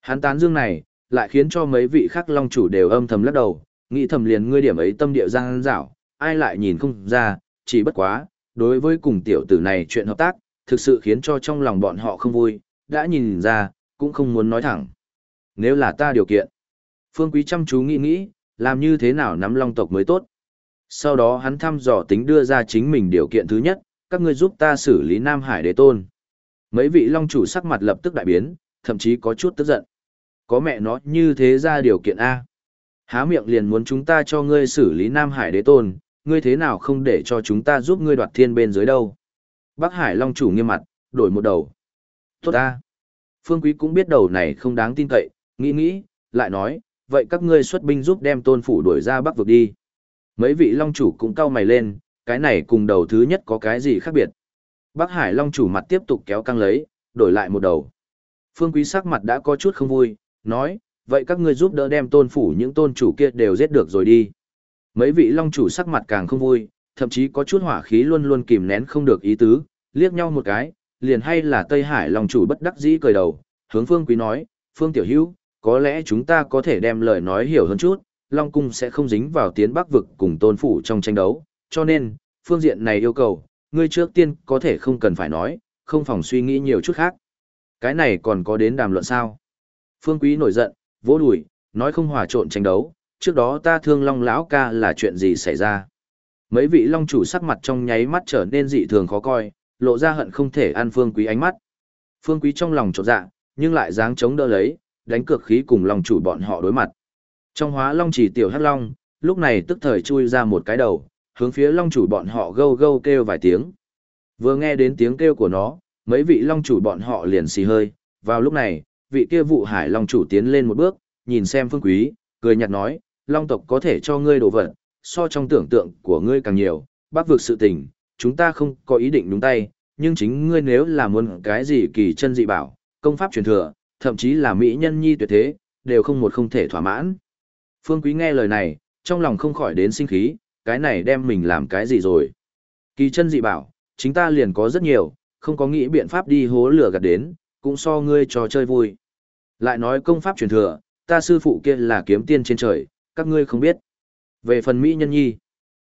Hắn tán dương này, lại khiến cho mấy vị khác long chủ đều âm thầm lắc đầu, nghĩ thầm liền ngươi điểm ấy tâm địa giang dảo, ai lại nhìn không ra, chỉ bất quá, đối với cùng tiểu tử này chuyện hợp tác, thực sự khiến cho trong lòng bọn họ không vui, đã nhìn ra, cũng không muốn nói thẳng. Nếu là ta điều kiện, Phương Quý chăm chú nghĩ nghĩ, làm như thế nào nắm long tộc mới tốt. Sau đó hắn thăm dò tính đưa ra chính mình điều kiện thứ nhất, các ngươi giúp ta xử lý Nam Hải đế tôn. Mấy vị long chủ sắc mặt lập tức đại biến, thậm chí có chút tức giận có mẹ nó như thế ra điều kiện A. Há miệng liền muốn chúng ta cho ngươi xử lý Nam Hải đế tôn, ngươi thế nào không để cho chúng ta giúp ngươi đoạt thiên bên dưới đâu. Bắc Hải Long chủ nghiêm mặt, đổi một đầu. Tốt A. Phương Quý cũng biết đầu này không đáng tin cậy, nghĩ nghĩ, lại nói, vậy các ngươi xuất binh giúp đem tôn phủ đuổi ra Bắc vực đi. Mấy vị Long chủ cũng cau mày lên, cái này cùng đầu thứ nhất có cái gì khác biệt. Bắc Hải Long chủ mặt tiếp tục kéo căng lấy, đổi lại một đầu. Phương Quý sắc mặt đã có chút không vui, nói, vậy các ngươi giúp đỡ đem tôn phủ những tôn chủ kia đều giết được rồi đi. Mấy vị Long chủ sắc mặt càng không vui, thậm chí có chút hỏa khí luôn luôn kìm nén không được ý tứ, liếc nhau một cái, liền hay là Tây Hải Long chủ bất đắc dĩ cười đầu, hướng Phương Quý nói, Phương Tiểu Hữu có lẽ chúng ta có thể đem lời nói hiểu hơn chút, Long Cung sẽ không dính vào tiến bắc vực cùng tôn phủ trong tranh đấu, cho nên, phương diện này yêu cầu, ngươi trước tiên có thể không cần phải nói, không phòng suy nghĩ nhiều chút khác. Cái này còn có đến đàm luận sao? Phương Quý nổi giận, vỗ đùi, nói không hòa trộn tranh đấu, trước đó ta thương Long lão ca là chuyện gì xảy ra? Mấy vị Long chủ sắc mặt trong nháy mắt trở nên dị thường khó coi, lộ ra hận không thể ăn Phương Quý ánh mắt. Phương Quý trong lòng trột dạ, nhưng lại dáng chống đỡ lấy, đánh cược khí cùng lòng chủ bọn họ đối mặt. Trong hóa Long chỉ tiểu hắc Long, lúc này tức thời chui ra một cái đầu, hướng phía long chủ bọn họ gâu gâu kêu vài tiếng. Vừa nghe đến tiếng kêu của nó, mấy vị long chủ bọn họ liền xì hơi, vào lúc này, vị kia vụ hải long chủ tiến lên một bước, nhìn xem phương quý, cười nhạt nói, long tộc có thể cho ngươi đồ vật, so trong tưởng tượng của ngươi càng nhiều, bác vực sự tình, chúng ta không có ý định đúng tay, nhưng chính ngươi nếu là muốn cái gì kỳ chân dị bảo, công pháp truyền thừa, thậm chí là mỹ nhân nhi tuyệt thế, đều không một không thể thỏa mãn. Phương Quý nghe lời này, trong lòng không khỏi đến sinh khí, cái này đem mình làm cái gì rồi. Kỳ chân dị bảo, chính ta liền có rất nhiều, không có nghĩ biện pháp đi hố lửa gạt đến, cũng so ngươi trò chơi vui. Lại nói công pháp truyền thừa, ta sư phụ kia là kiếm tiên trên trời, các ngươi không biết. Về phần Mỹ nhân nhi,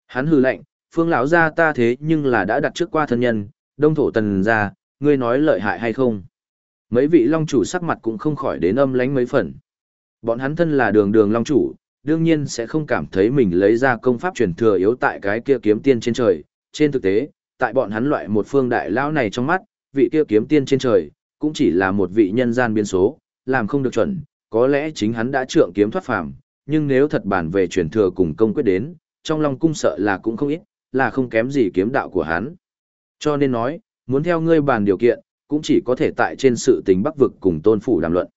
hắn hừ lạnh, phương lão gia ta thế nhưng là đã đặt trước qua thân nhân, đông thổ tần gia, ngươi nói lợi hại hay không. Mấy vị long chủ sắc mặt cũng không khỏi đến âm lánh mấy phần. Bọn hắn thân là đường đường long chủ, đương nhiên sẽ không cảm thấy mình lấy ra công pháp truyền thừa yếu tại cái kia kiếm tiên trên trời. Trên thực tế, tại bọn hắn loại một phương đại lão này trong mắt, vị kia kiếm tiên trên trời, cũng chỉ là một vị nhân gian biến số, làm không được chuẩn, có lẽ chính hắn đã trượng kiếm thoát phàm, nhưng nếu thật bản về truyền thừa cùng công quyết đến, trong lòng cung sợ là cũng không ít, là không kém gì kiếm đạo của hắn. Cho nên nói, muốn theo ngươi bàn điều kiện, cũng chỉ có thể tại trên sự tình bắc vực cùng tôn phủ đàm luận.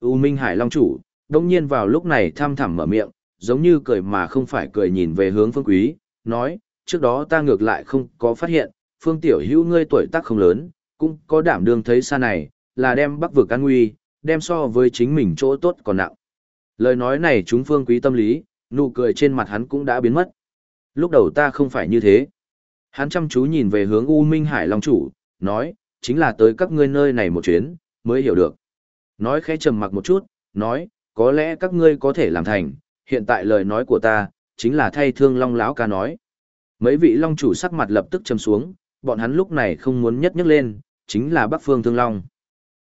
U Minh Hải Long chủ, đông nhiên vào lúc này tham thẳm mở miệng, giống như cười mà không phải cười nhìn về hướng phương quý, nói, trước đó ta ngược lại không có phát hiện, phương tiểu hữu ngươi tuổi tác không lớn, cũng có đảm đương thấy xa này, là đem bắc vực an nguy, đem so với chính mình chỗ tốt còn nặng. Lời nói này chúng phương quý tâm lý, nụ cười trên mặt hắn cũng đã biến mất. Lúc đầu ta không phải như thế. Hắn chăm chú nhìn về hướng U Minh Hải Long Chủ, nói, chính là tới các ngươi nơi này một chuyến, mới hiểu được. Nói khẽ trầm mặc một chút, nói, có lẽ các ngươi có thể làm thành, hiện tại lời nói của ta, chính là thay thương long lão ca nói. Mấy vị long chủ sắc mặt lập tức trầm xuống, bọn hắn lúc này không muốn nhất nhấc lên, chính là Bắc Phương Thương Long.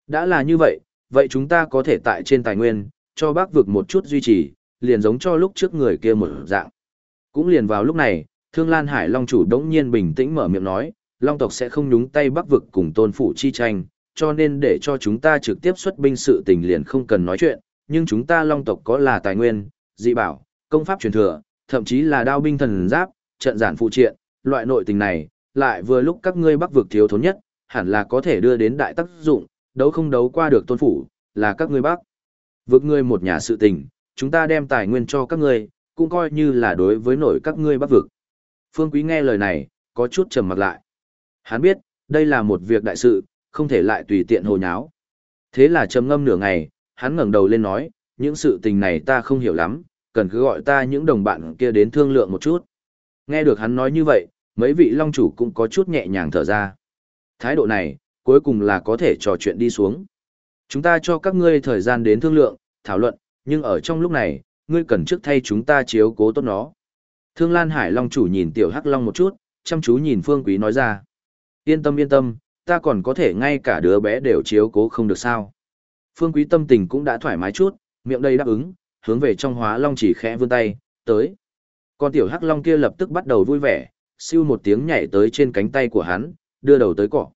Đã là như vậy, vậy chúng ta có thể tại trên tài nguyên, cho bác vực một chút duy trì, liền giống cho lúc trước người kia một dạng. Cũng liền vào lúc này, Thương Lan Hải Long chủ đống nhiên bình tĩnh mở miệng nói, Long tộc sẽ không nhúng tay bắc vực cùng tôn phủ chi tranh, cho nên để cho chúng ta trực tiếp xuất binh sự tình liền không cần nói chuyện, nhưng chúng ta long tộc có là tài nguyên, dị bảo, công pháp truyền thừa, thậm chí là đao binh thần giáp, trận giản phụ triện, loại nội tình này, lại vừa lúc các ngươi bắc vực thiếu thốn nhất, hẳn là có thể đưa đến đại tác dụng, đấu không đấu qua được tôn phủ, là các ngươi bắc. Vực ngươi một nhà sự tình, chúng ta đem tài nguyên cho các ngươi, cũng coi như là đối với nổi các ngươi bắc vực. Phương Quý nghe lời này, có chút trầm mặt lại. Hắn biết, đây là một việc đại sự, không thể lại tùy tiện hồ nháo. Thế là trầm ngâm nửa ngày, hắn ngẩng đầu lên nói, những sự tình này ta không hiểu lắm, cần cứ gọi ta những đồng bạn kia đến thương lượng một chút. Nghe được hắn nói như vậy, mấy vị long chủ cũng có chút nhẹ nhàng thở ra. Thái độ này, cuối cùng là có thể trò chuyện đi xuống. Chúng ta cho các ngươi thời gian đến thương lượng, thảo luận, nhưng ở trong lúc này, ngươi cần trước thay chúng ta chiếu cố tốt nó. Thương Lan Hải Long chủ nhìn Tiểu Hắc Long một chút, chăm chú nhìn Phương Quý nói ra. Yên tâm yên tâm, ta còn có thể ngay cả đứa bé đều chiếu cố không được sao. Phương Quý tâm tình cũng đã thoải mái chút, miệng đầy đáp ứng, hướng về trong hóa long chỉ khẽ vươn tay, tới. Con tiểu hắc long kia lập tức bắt đầu vui vẻ, siêu một tiếng nhảy tới trên cánh tay của hắn, đưa đầu tới cỏ.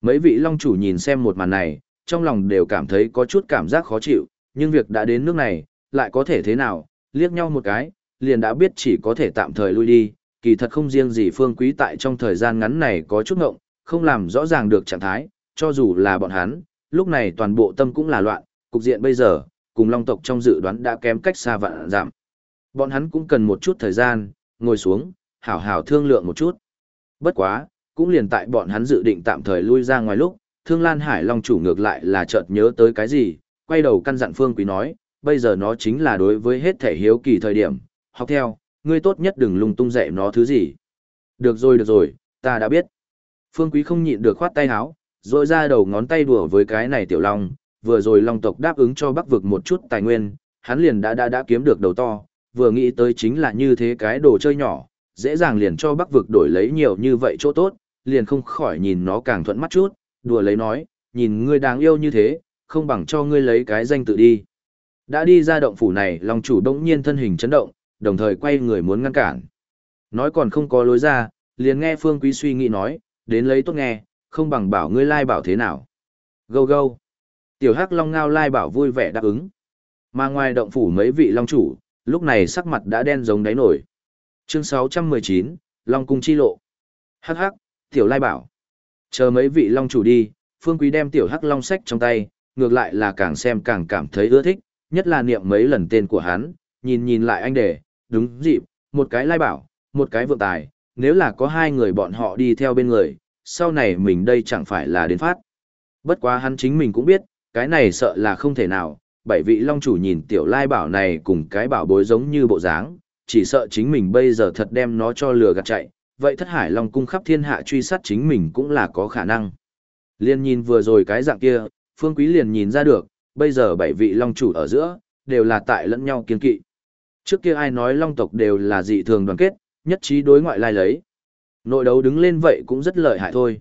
Mấy vị long chủ nhìn xem một màn này, trong lòng đều cảm thấy có chút cảm giác khó chịu, nhưng việc đã đến nước này, lại có thể thế nào, liếc nhau một cái, liền đã biết chỉ có thể tạm thời lui đi, kỳ thật không riêng gì phương quý tại trong thời gian ngắn này có chút ngộng, không làm rõ ràng được trạng thái, cho dù là bọn hắn, lúc này toàn bộ tâm cũng là loạn, cục diện bây giờ, cùng long tộc trong dự đoán đã kém cách xa vạn giảm. Bọn hắn cũng cần một chút thời gian, ngồi xuống, hảo hảo thương lượng một chút. Bất quá, cũng liền tại bọn hắn dự định tạm thời lui ra ngoài lúc, Thương Lan Hải Long chủ ngược lại là chợt nhớ tới cái gì, quay đầu căn dặn Phương Quý nói, bây giờ nó chính là đối với hết thể hiếu kỳ thời điểm, học theo, ngươi tốt nhất đừng lung tung dạy nó thứ gì. Được rồi được rồi, ta đã biết. Phương Quý không nhịn được khoát tay áo, rồi ra đầu ngón tay đùa với cái này tiểu long, vừa rồi long tộc đáp ứng cho bắc vực một chút tài nguyên, hắn liền đã đã đã kiếm được đầu to, vừa nghĩ tới chính là như thế cái đồ chơi nhỏ, dễ dàng liền cho bắc vực đổi lấy nhiều như vậy chỗ tốt, liền không khỏi nhìn nó càng thuận mắt chút, đùa lấy nói, nhìn ngươi đáng yêu như thế, không bằng cho ngươi lấy cái danh tự đi. Đã đi ra động phủ này, long chủ đống nhiên thân hình chấn động, đồng thời quay người muốn ngăn cản. Nói còn không có lối ra, liền nghe Phương Quý suy nghĩ nói, đến lấy tốt nghe, không bằng bảo ngươi lai bảo thế nào. Gâu gâu. Tiểu Hắc Long ngao lai bảo vui vẻ đáp ứng. Mà ngoài động phủ mấy vị long chủ, lúc này sắc mặt đã đen giống đáy nổi. Chương 619, Long Cung Chi Lộ. Hắc hắc, Tiểu Lai bảo. Chờ mấy vị long chủ đi, Phương Quý đem Tiểu Hắc Long sách trong tay, ngược lại là càng xem càng cảm thấy ưa thích, nhất là niệm mấy lần tên của hắn, nhìn nhìn lại anh để, đúng dịp, một cái Lai bảo, một cái vượng tài, nếu là có hai người bọn họ đi theo bên người, sau này mình đây chẳng phải là đến phát. Bất quá hắn chính mình cũng biết, cái này sợ là không thể nào, bảy vị long chủ nhìn tiểu lai bảo này cùng cái bảo bối giống như bộ dáng, chỉ sợ chính mình bây giờ thật đem nó cho lừa gạt chạy, vậy thất hải long cung khắp thiên hạ truy sát chính mình cũng là có khả năng. Liên nhìn vừa rồi cái dạng kia, phương quý liền nhìn ra được, bây giờ bảy vị long chủ ở giữa, đều là tại lẫn nhau kiên kỵ. Trước kia ai nói long tộc đều là dị thường đoàn kết, nhất trí đối ngoại lai lấy. Nội đấu đứng lên vậy cũng rất lợi hại thôi.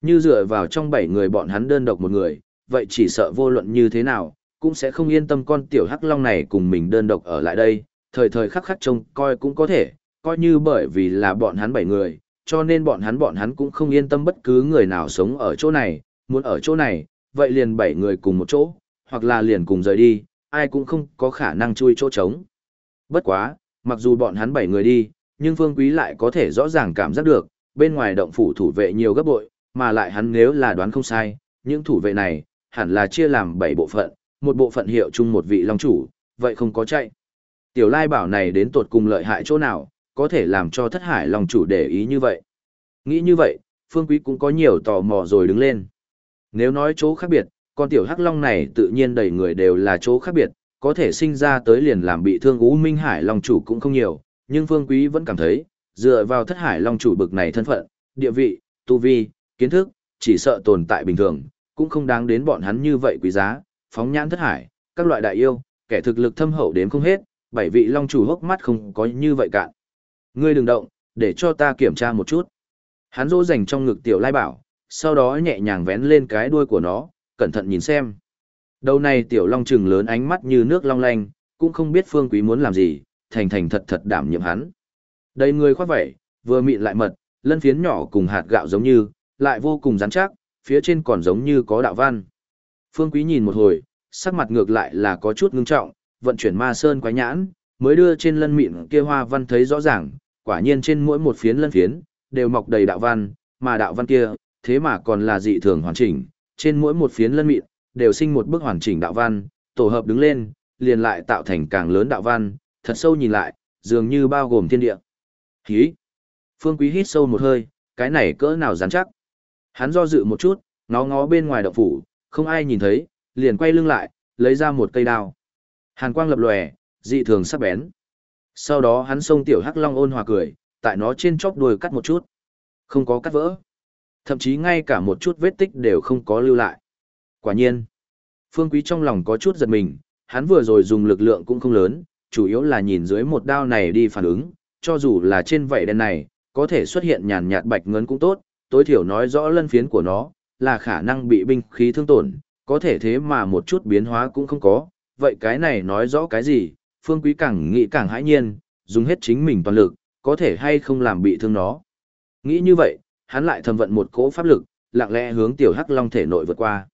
Như dựa vào trong bảy người bọn hắn đơn độc một người, vậy chỉ sợ vô luận như thế nào, cũng sẽ không yên tâm con tiểu hắc long này cùng mình đơn độc ở lại đây, thời thời khắc khắc trông coi cũng có thể, coi như bởi vì là bọn hắn bảy người, cho nên bọn hắn bọn hắn cũng không yên tâm bất cứ người nào sống ở chỗ này, muốn ở chỗ này, vậy liền bảy người cùng một chỗ, hoặc là liền cùng rời đi, ai cũng không có khả năng chui chỗ trống. Bất quá, mặc dù bọn hắn bảy người đi, nhưng Phương Quý lại có thể rõ ràng cảm giác được, bên ngoài động phủ thủ vệ nhiều gấp bội, mà lại hắn nếu là đoán không sai, những thủ vệ này, hẳn là chia làm 7 bộ phận, một bộ phận hiệu chung một vị long chủ, vậy không có chạy. Tiểu Lai bảo này đến tột cùng lợi hại chỗ nào, có thể làm cho thất hải long chủ để ý như vậy. Nghĩ như vậy, Phương Quý cũng có nhiều tò mò rồi đứng lên. Nếu nói chỗ khác biệt, con tiểu hắc long này tự nhiên đầy người đều là chỗ khác biệt, có thể sinh ra tới liền làm bị thương Ú Minh Hải long chủ cũng không nhiều, nhưng Phương Quý vẫn cảm thấy, dựa vào thất hải long chủ bực này thân phận, địa vị, tu vi, kiến thức, chỉ sợ tồn tại bình thường, cũng không đáng đến bọn hắn như vậy quý giá, phóng nhãn thất hải, các loại đại yêu, kẻ thực lực thâm hậu đến không hết, bảy vị long chủ hốc mắt không có như vậy cạn. Ngươi đừng động, để cho ta kiểm tra một chút. Hắn dỗ dành trong ngực tiểu lai bảo, sau đó nhẹ nhàng vén lên cái đuôi của nó, cẩn thận nhìn xem. Đầu này tiểu long trừng lớn ánh mắt như nước long lanh, cũng không biết phương quý muốn làm gì, thành thành thật thật đảm nhiệm hắn. Đầy người khoác vậy, vừa mịn lại mật, lân phiến nhỏ cùng hạt gạo giống như, lại vô cùng rắn chắc, phía trên còn giống như có đạo văn. Phương Quý nhìn một hồi, sắc mặt ngược lại là có chút ngưng trọng, vận chuyển ma sơn quái nhãn, mới đưa trên lân mịn kia hoa văn thấy rõ ràng, quả nhiên trên mỗi một phiến lân phiến, đều mọc đầy đạo văn, mà đạo văn kia, thế mà còn là dị thường hoàn chỉnh, trên mỗi một phiến lân mịn, đều sinh một bức hoàn chỉnh đạo văn, tổ hợp đứng lên, liền lại tạo thành càng lớn đạo văn, thật sâu nhìn lại, dường như bao gồm thiên địa. Hí! Phương Quý hít sâu một hơi, cái này cỡ nào rắn chắc. Hắn do dự một chút, ngó ngó bên ngoài động phủ, không ai nhìn thấy, liền quay lưng lại, lấy ra một cây đao. Hàn quang lập lòe, dị thường sắc bén. Sau đó hắn xông tiểu hắc long ôn hòa cười, tại nó trên chóp đuôi cắt một chút. Không có cắt vỡ. Thậm chí ngay cả một chút vết tích đều không có lưu lại. Quả nhiên. Phương Quý trong lòng có chút giật mình, hắn vừa rồi dùng lực lượng cũng không lớn, chủ yếu là nhìn dưới một đao này đi phản ứng, cho dù là trên vảy đen này, có thể xuất hiện nhàn nhạt bạch ngấn cũng tốt, tối thiểu nói rõ lân phiến của nó, là khả năng bị binh khí thương tổn, có thể thế mà một chút biến hóa cũng không có, vậy cái này nói rõ cái gì, phương quý càng nghĩ càng hãi nhiên, dùng hết chính mình toàn lực, có thể hay không làm bị thương nó. Nghĩ như vậy, hắn lại thầm vận một cỗ pháp lực, lặng lẽ hướng tiểu hắc long thể nội vượt qua.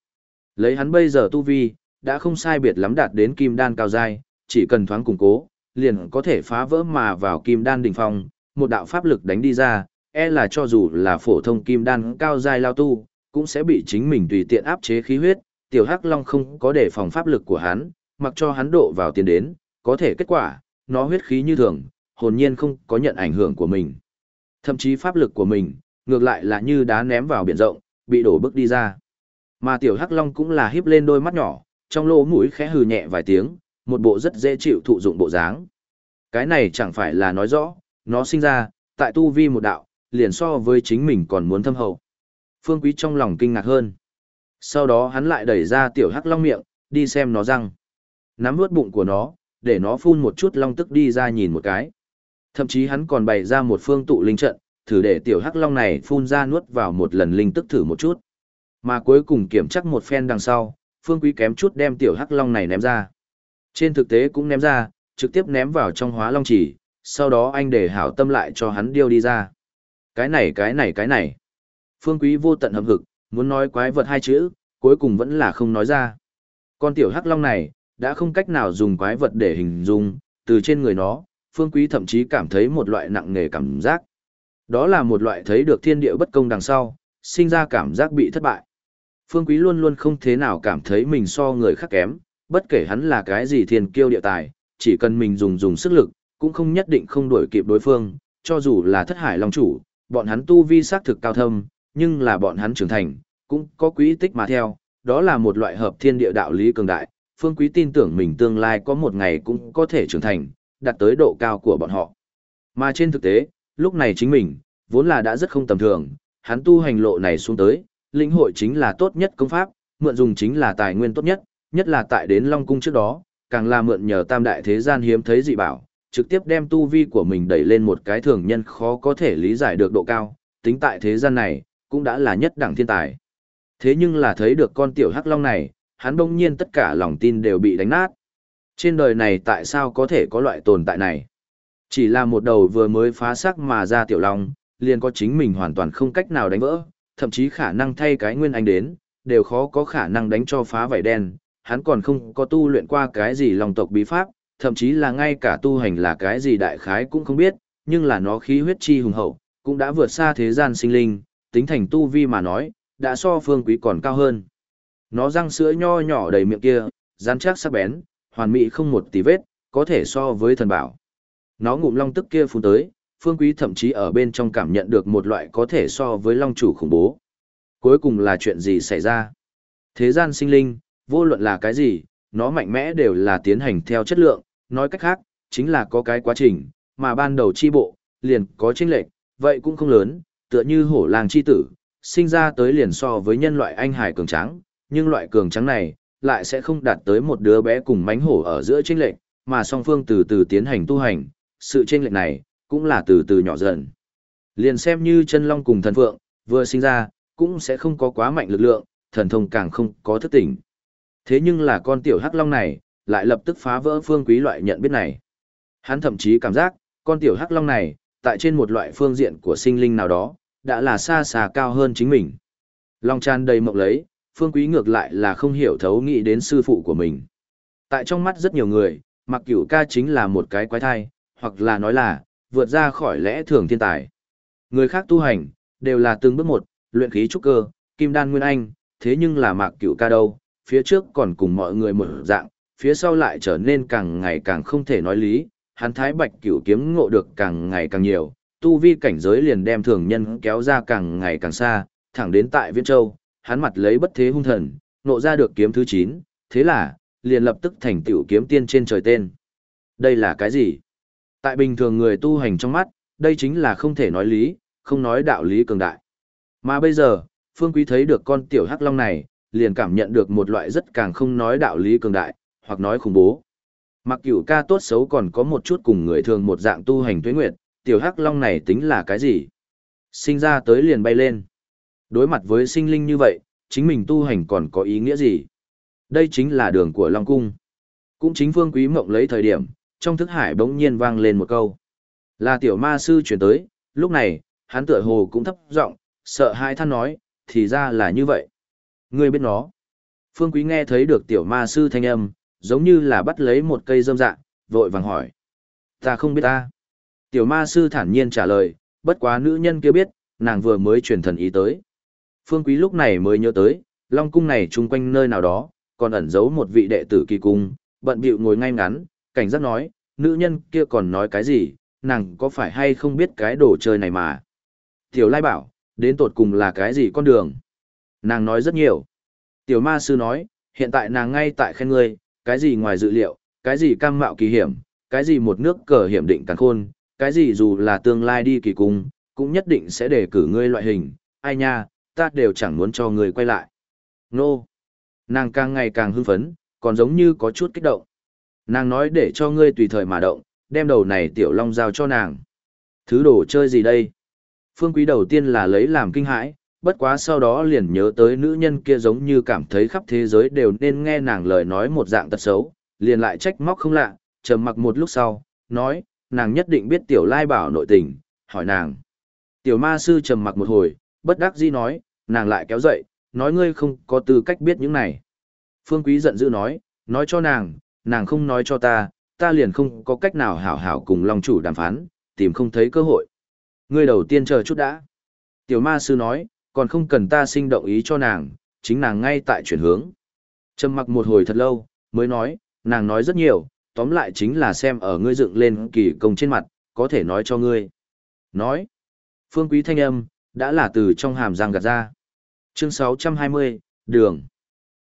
Lấy hắn bây giờ tu vi, đã không sai biệt lắm đạt đến kim đan cao giai, chỉ cần thoáng củng cố, liền có thể phá vỡ mà vào kim đan đỉnh phong, một đạo pháp lực đánh đi ra, e là cho dù là phổ thông kim đan cao giai lao tu, cũng sẽ bị chính mình tùy tiện áp chế khí huyết, tiểu hắc long không có để phòng pháp lực của hắn, mặc cho hắn độ vào tiền đến, có thể kết quả, nó huyết khí như thường, hồn nhiên không có nhận ảnh hưởng của mình. Thậm chí pháp lực của mình, Ngược lại là như đá ném vào biển rộng, bị đổ bước đi ra. Mà tiểu hắc long cũng là híp lên đôi mắt nhỏ, trong lỗ mũi khẽ hừ nhẹ vài tiếng, một bộ rất dễ chịu thụ dụng bộ dáng. Cái này chẳng phải là nói rõ, nó sinh ra, tại tu vi một đạo, liền so với chính mình còn muốn thâm hậu. Phương Quý trong lòng kinh ngạc hơn. Sau đó hắn lại đẩy ra tiểu hắc long miệng, đi xem nó răng. Nắm vuốt bụng của nó, để nó phun một chút long tức đi ra nhìn một cái. Thậm chí hắn còn bày ra một phương tụ linh trận, thử để tiểu hắc long này phun ra nuốt vào một lần linh tức thử một chút. Mà cuối cùng kiểm chắc một phen đằng sau, Phương Quý kém chút đem tiểu hắc long này ném ra. Trên thực tế cũng ném ra, trực tiếp ném vào trong hóa long chỉ, sau đó anh để hảo tâm lại cho hắn điêu đi ra. Cái này cái này cái này. Phương Quý vô tận hầm hực, muốn nói quái vật hai chữ, cuối cùng vẫn là không nói ra. Con tiểu hắc long này, đã không cách nào dùng quái vật để hình dung, từ trên người nó, Phương Quý thậm chí cảm thấy một loại nặng nề cảm giác. Đó là một loại thấy được thiên địa bất công đằng sau, sinh ra cảm giác bị thất bại. Phương Quý luôn luôn không thế nào cảm thấy mình so người khác kém, bất kể hắn là cái gì thiên kiêu địa tài, chỉ cần mình dùng dùng sức lực, cũng không nhất định không đuổi kịp đối phương, cho dù là thất hải long chủ, bọn hắn tu vi xác thực cao thâm, nhưng là bọn hắn trưởng thành, cũng có quý tích mà theo, đó là một loại hợp thiên địa đạo lý cường đại, Phương Quý tin tưởng mình tương lai có một ngày cũng có thể trưởng thành, đạt tới độ cao của bọn họ. Mà trên thực tế, lúc này chính mình, vốn là đã rất không tầm thường, hắn tu hành lộ này xuống tới, lĩnh hội chính là tốt nhất công pháp, mượn dùng chính là tài nguyên tốt nhất, nhất là tại đến Long Cung trước đó, càng là mượn nhờ tam đại thế gian hiếm thấy dị bảo, trực tiếp đem tu vi của mình đẩy lên một cái thường nhân khó có thể lý giải được độ cao, tính tại thế gian này, cũng đã là nhất đẳng thiên tài. Thế nhưng là thấy được con tiểu hắc long này, hắn bỗng nhiên tất cả lòng tin đều bị đánh nát. Trên đời này tại sao có thể có loại tồn tại này? Chỉ là một đầu vừa mới phá xác mà ra tiểu long, liền có chính mình hoàn toàn không cách nào đánh vỡ, thậm chí khả năng thay cái nguyên anh đến, đều khó có khả năng đánh cho phá vảy đen, hắn còn không có tu luyện qua cái gì lòng tộc bí pháp, thậm chí là ngay cả tu hành là cái gì đại khái cũng không biết, nhưng là nó khí huyết chi hùng hậu, cũng đã vượt xa thế gian sinh linh, tính thành tu vi mà nói, đã so phương quý còn cao hơn. Nó răng sữa nho nhỏ đầy miệng kia, rắn chắc sắc bén, hoàn mỹ không một tí vết, có thể so với thần bảo. Nó ngụm long tức kia phun tới, phương quý thậm chí ở bên trong cảm nhận được một loại có thể so với long chủ khủng bố. Cuối cùng là chuyện gì xảy ra? Thế gian sinh linh, vô luận là cái gì, nó mạnh mẽ đều là tiến hành theo chất lượng, nói cách khác, chính là có cái quá trình, mà ban đầu chi bộ, liền có chênh lệch, vậy cũng không lớn, tựa như hổ làng chi tử, sinh ra tới liền so với nhân loại anh hải cường trắng, nhưng loại cường trắng này, lại sẽ không đạt tới một đứa bé cùng mánh hổ ở giữa chênh lệch, mà song phương từ từ tiến hành tu hành, sự chênh lệch này, cũng là từ từ nhỏ dần. Liền xem như chân long cùng thần phượng, vừa sinh ra, cũng sẽ không có quá mạnh lực lượng, thần thông càng không có thức tỉnh. Thế nhưng là con tiểu hắc long này, lại lập tức phá vỡ phương quý loại nhận biết này. Hắn thậm chí cảm giác, con tiểu hắc long này, tại trên một loại phương diện của sinh linh nào đó, đã là xa xa cao hơn chính mình. Long tràn đầy mộng lấy, phương quý ngược lại là không hiểu thấu nghĩ đến sư phụ của mình. Tại trong mắt rất nhiều người, mặc cửu ca chính là một cái quái thai, hoặc là nói là, vượt ra khỏi lẽ thường thiên tài. Người khác tu hành, đều là từng bước một, luyện khí trúc cơ, kim đan nguyên anh, thế nhưng là mạc cửu ca đâu, phía trước còn cùng mọi người một dạng, phía sau lại trở nên càng ngày càng không thể nói lý, hắn thái bạch cửu kiếm ngộ được càng ngày càng nhiều, tu vi cảnh giới liền đem thường nhân kéo ra càng ngày càng xa, thẳng đến tại Viễn Châu, hắn mặt lấy bất thế hung thần, ngộ ra được kiếm thứ 9, thế là, liền lập tức thành tiểu kiếm tiên trên trời tên. Đây là cái gì? Tại bình thường người tu hành trong mắt, đây chính là không thể nói lý, không nói đạo lý cường đại. Mà bây giờ, Phương Quý thấy được con tiểu hắc long này, liền cảm nhận được một loại rất càng không nói đạo lý cường đại, hoặc nói khủng bố. Mặc cửu ca tốt xấu còn có một chút cùng người thường một dạng tu hành tuế nguyệt, tiểu hắc long này tính là cái gì? Sinh ra tới liền bay lên. Đối mặt với sinh linh như vậy, chính mình tu hành còn có ý nghĩa gì? Đây chính là đường của Long Cung. Cũng chính Phương Quý Mộng lấy thời điểm, trong thức hải bỗng nhiên vang lên một câu. Là tiểu ma sư chuyển tới, lúc này, hắn tựa hồ cũng thấp giọng sợ hai than nói, thì ra là như vậy. Ngươi biết nó. Phương Quý nghe thấy được tiểu ma sư thanh âm, giống như là bắt lấy một cây rơm dạ, vội vàng hỏi. Ta không biết ta. Tiểu ma sư thản nhiên trả lời, bất quá nữ nhân kia biết, nàng vừa mới truyền thần ý tới. Phương Quý lúc này mới nhớ tới, Long Cung này chung quanh nơi nào đó, còn ẩn giấu một vị đệ tử kỳ cung, bận bịu ngồi ngay ngắn, cảnh giác nói, nữ nhân kia còn nói cái gì, nàng có phải hay không biết cái đồ chơi này mà. Tiểu Lai bảo, đến tột cùng là cái gì con đường? Nàng nói rất nhiều. Tiểu ma sư nói, hiện tại nàng ngay tại khen ngươi, cái gì ngoài dự liệu, cái gì cam mạo kỳ hiểm, cái gì một nước cờ hiểm định càng khôn, cái gì dù là tương lai đi kỳ cung, cũng nhất định sẽ đề cử ngươi loại hình, ai nha, ta đều chẳng muốn cho ngươi quay lại. Nô! Nàng càng ngày càng hưng phấn, còn giống như có chút kích động. Nàng nói để cho ngươi tùy thời mà động, đem đầu này tiểu long giao cho nàng. Thứ đồ chơi gì đây? Phương quý đầu tiên là lấy làm kinh hãi, bất quá sau đó liền nhớ tới nữ nhân kia giống như cảm thấy khắp thế giới đều nên nghe nàng lời nói một dạng tật xấu, liền lại trách móc không lạ, trầm mặc một lúc sau, nói, nàng nhất định biết tiểu lai bảo nội tình, hỏi nàng. Tiểu ma sư trầm mặc một hồi, bất đắc dĩ nói, nàng lại kéo dậy, nói ngươi không có tư cách biết những này. Phương Quý giận dữ nói, nói cho nàng, nàng không nói cho ta, ta liền không có cách nào hảo hảo cùng Long chủ đàm phán, tìm không thấy cơ hội. Ngươi đầu tiên chờ chút đã. Tiểu ma sư nói, còn không cần ta sinh động ý cho nàng, chính nàng ngay tại chuyển hướng. Trầm mặc một hồi thật lâu, mới nói, nàng nói rất nhiều, tóm lại chính là xem ở ngươi dựng lên kỳ công trên mặt, có thể nói cho ngươi. Nói, phương quý thanh âm, đã là từ trong hàm răng gạt ra. Chương 620, Đường.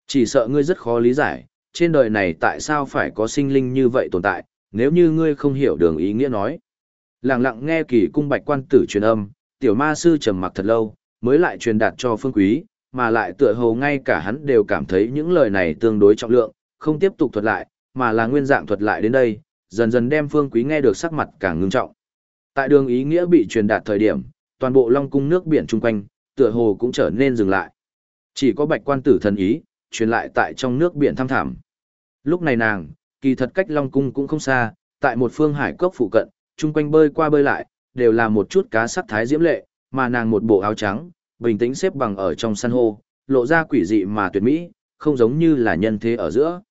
Chỉ sợ ngươi rất khó lý giải, trên đời này tại sao phải có sinh linh như vậy tồn tại, nếu như ngươi không hiểu đường ý nghĩa nói. Lặng lặng nghe kỳ cung bạch quan tử truyền âm, tiểu ma sư trầm mặc thật lâu, mới lại truyền đạt cho phương quý, mà lại tựa hồ ngay cả hắn đều cảm thấy những lời này tương đối trọng lượng, không tiếp tục thuật lại, mà là nguyên dạng thuật lại đến đây, dần dần đem phương quý nghe được sắc mặt càng ngưng trọng. Tại đường ý nghĩa bị truyền đạt thời điểm, toàn bộ long cung nước biển chung quanh, tựa hồ cũng trở nên dừng lại. Chỉ có bạch quan tử thần ý, truyền lại tại trong nước biển thăm thẳm. Lúc này nàng, kỳ thật cách long cung cũng không xa, tại một phương hải cốc phụ cận, chung quanh bơi qua bơi lại, đều là một chút cá sắc thái diễm lệ, mà nàng một bộ áo trắng, bình tĩnh xếp bằng ở trong san hô, lộ ra quỷ dị mà tuyệt mỹ, không giống như là nhân thế ở giữa.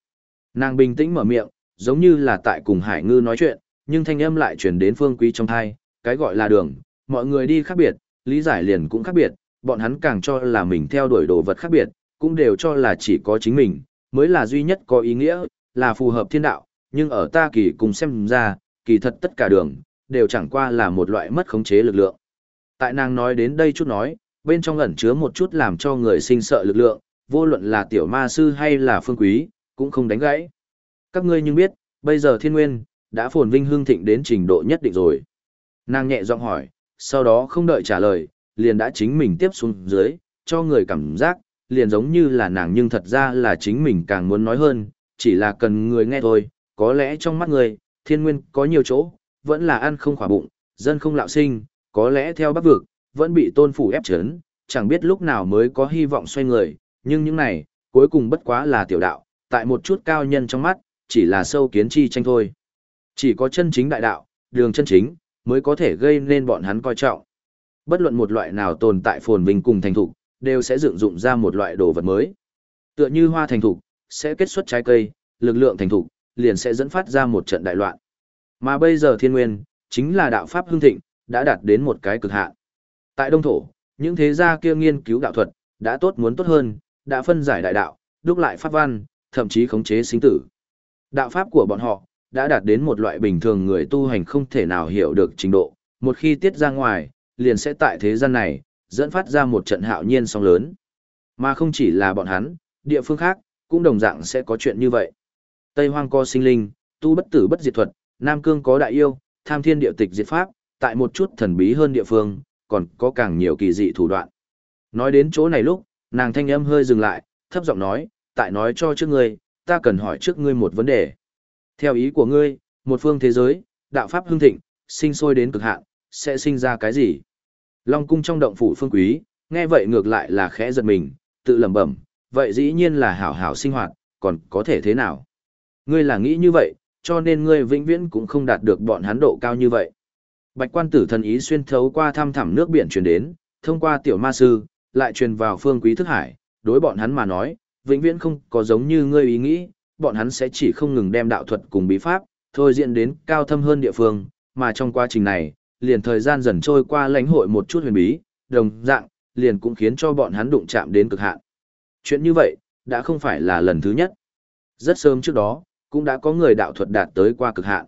Nàng bình tĩnh mở miệng, giống như là tại cùng hải ngư nói chuyện, nhưng thanh âm lại truyền đến phương quý trong thai, cái gọi là đường, mọi người đi khác biệt, lý giải liền cũng khác biệt, bọn hắn càng cho là mình theo đuổi đồ vật khác biệt, cũng đều cho là chỉ có chính mình, mới là duy nhất có ý nghĩa, là phù hợp thiên đạo, nhưng ở ta kỳ cùng xem ra, kỳ thật tất cả đường, đều chẳng qua là một loại mất khống chế lực lượng. Tại nàng nói đến đây chút nói, bên trong ẩn chứa một chút làm cho người sinh sợ lực lượng, vô luận là tiểu ma sư hay là phương quý, cũng không đánh gãy. Các ngươi nhưng biết, bây giờ thiên nguyên, đã phồn vinh hương thịnh đến trình độ nhất định rồi. Nàng nhẹ giọng hỏi, sau đó không đợi trả lời, liền đã chính mình tiếp xuống dưới, cho người cảm giác, liền giống như là nàng nhưng thật ra là chính mình càng muốn nói hơn, chỉ là cần người nghe thôi, có lẽ trong mắt người, thiên nguyên có nhiều chỗ, vẫn là ăn không khỏa bụng, dân không lạo sinh, có lẽ theo bắc vực, vẫn bị tôn phủ ép chấn, chẳng biết lúc nào mới có hy vọng xoay người, nhưng những này, cuối cùng bất quá là tiểu đạo, tại một chút cao nhân trong mắt, chỉ là sâu kiến chi tranh thôi. Chỉ có chân chính đại đạo, đường chân chính, mới có thể gây nên bọn hắn coi trọng. Bất luận một loại nào tồn tại phồn vinh cùng thành thục, đều sẽ dựng dụng ra một loại đồ vật mới. Tựa như hoa thành thục, sẽ kết xuất trái cây, lực lượng thành thục, liền sẽ dẫn phát ra một trận đại loạn. Mà bây giờ thiên nguyên, chính là đạo pháp hưng thịnh, đã đạt đến một cái cực hạn. Tại Đông Thổ, những thế gia kia nghiên cứu đạo thuật, đã tốt muốn tốt hơn, đã phân giải đại đạo, đúc lại pháp văn, thậm chí khống chế sinh tử. Đạo pháp của bọn họ, đã đạt đến một loại bình thường người tu hành không thể nào hiểu được trình độ, một khi tiết ra ngoài, liền sẽ tại thế gian này, dẫn phát ra một trận hạo nhiên song lớn. Mà không chỉ là bọn hắn, địa phương khác, cũng đồng dạng sẽ có chuyện như vậy. Tây Hoang có sinh linh, tu bất tử bất diệt thuật, Nam Cương có đại yêu, tham thiên địa tịch diệt pháp, tại một chút thần bí hơn địa phương, còn có càng nhiều kỳ dị thủ đoạn. Nói đến chỗ này lúc, nàng thanh âm hơi dừng lại, thấp giọng nói, tại nói cho trước ngươi, ta cần hỏi trước ngươi một vấn đề. Theo ý của ngươi, một phương thế giới, đạo pháp hưng thịnh, sinh sôi đến cực hạn, sẽ sinh ra cái gì? Long cung trong động phủ phương quý, nghe vậy ngược lại là khẽ giật mình, tự lẩm bẩm, vậy dĩ nhiên là hảo hảo sinh hoạt, còn có thể thế nào? Ngươi là nghĩ như vậy, cho nên ngươi vĩnh viễn cũng không đạt được bọn hắn độ cao như vậy. Bạch quan tử thần ý xuyên thấu qua thăm thẳm nước biển truyền đến, thông qua tiểu ma sư, lại truyền vào phương quý thức hải, đối bọn hắn mà nói, vĩnh viễn không có giống như ngươi ý nghĩ, bọn hắn sẽ chỉ không ngừng đem đạo thuật cùng bí pháp, thôi diễn đến cao thâm hơn địa phương, mà trong quá trình này, liền thời gian dần trôi qua lãnh hội một chút huyền bí, đồng dạng, liền cũng khiến cho bọn hắn đụng chạm đến cực hạn. Chuyện như vậy, đã không phải là lần thứ nhất. Rất sớm trước đó, cũng đã có người đạo thuật đạt tới qua cực hạn.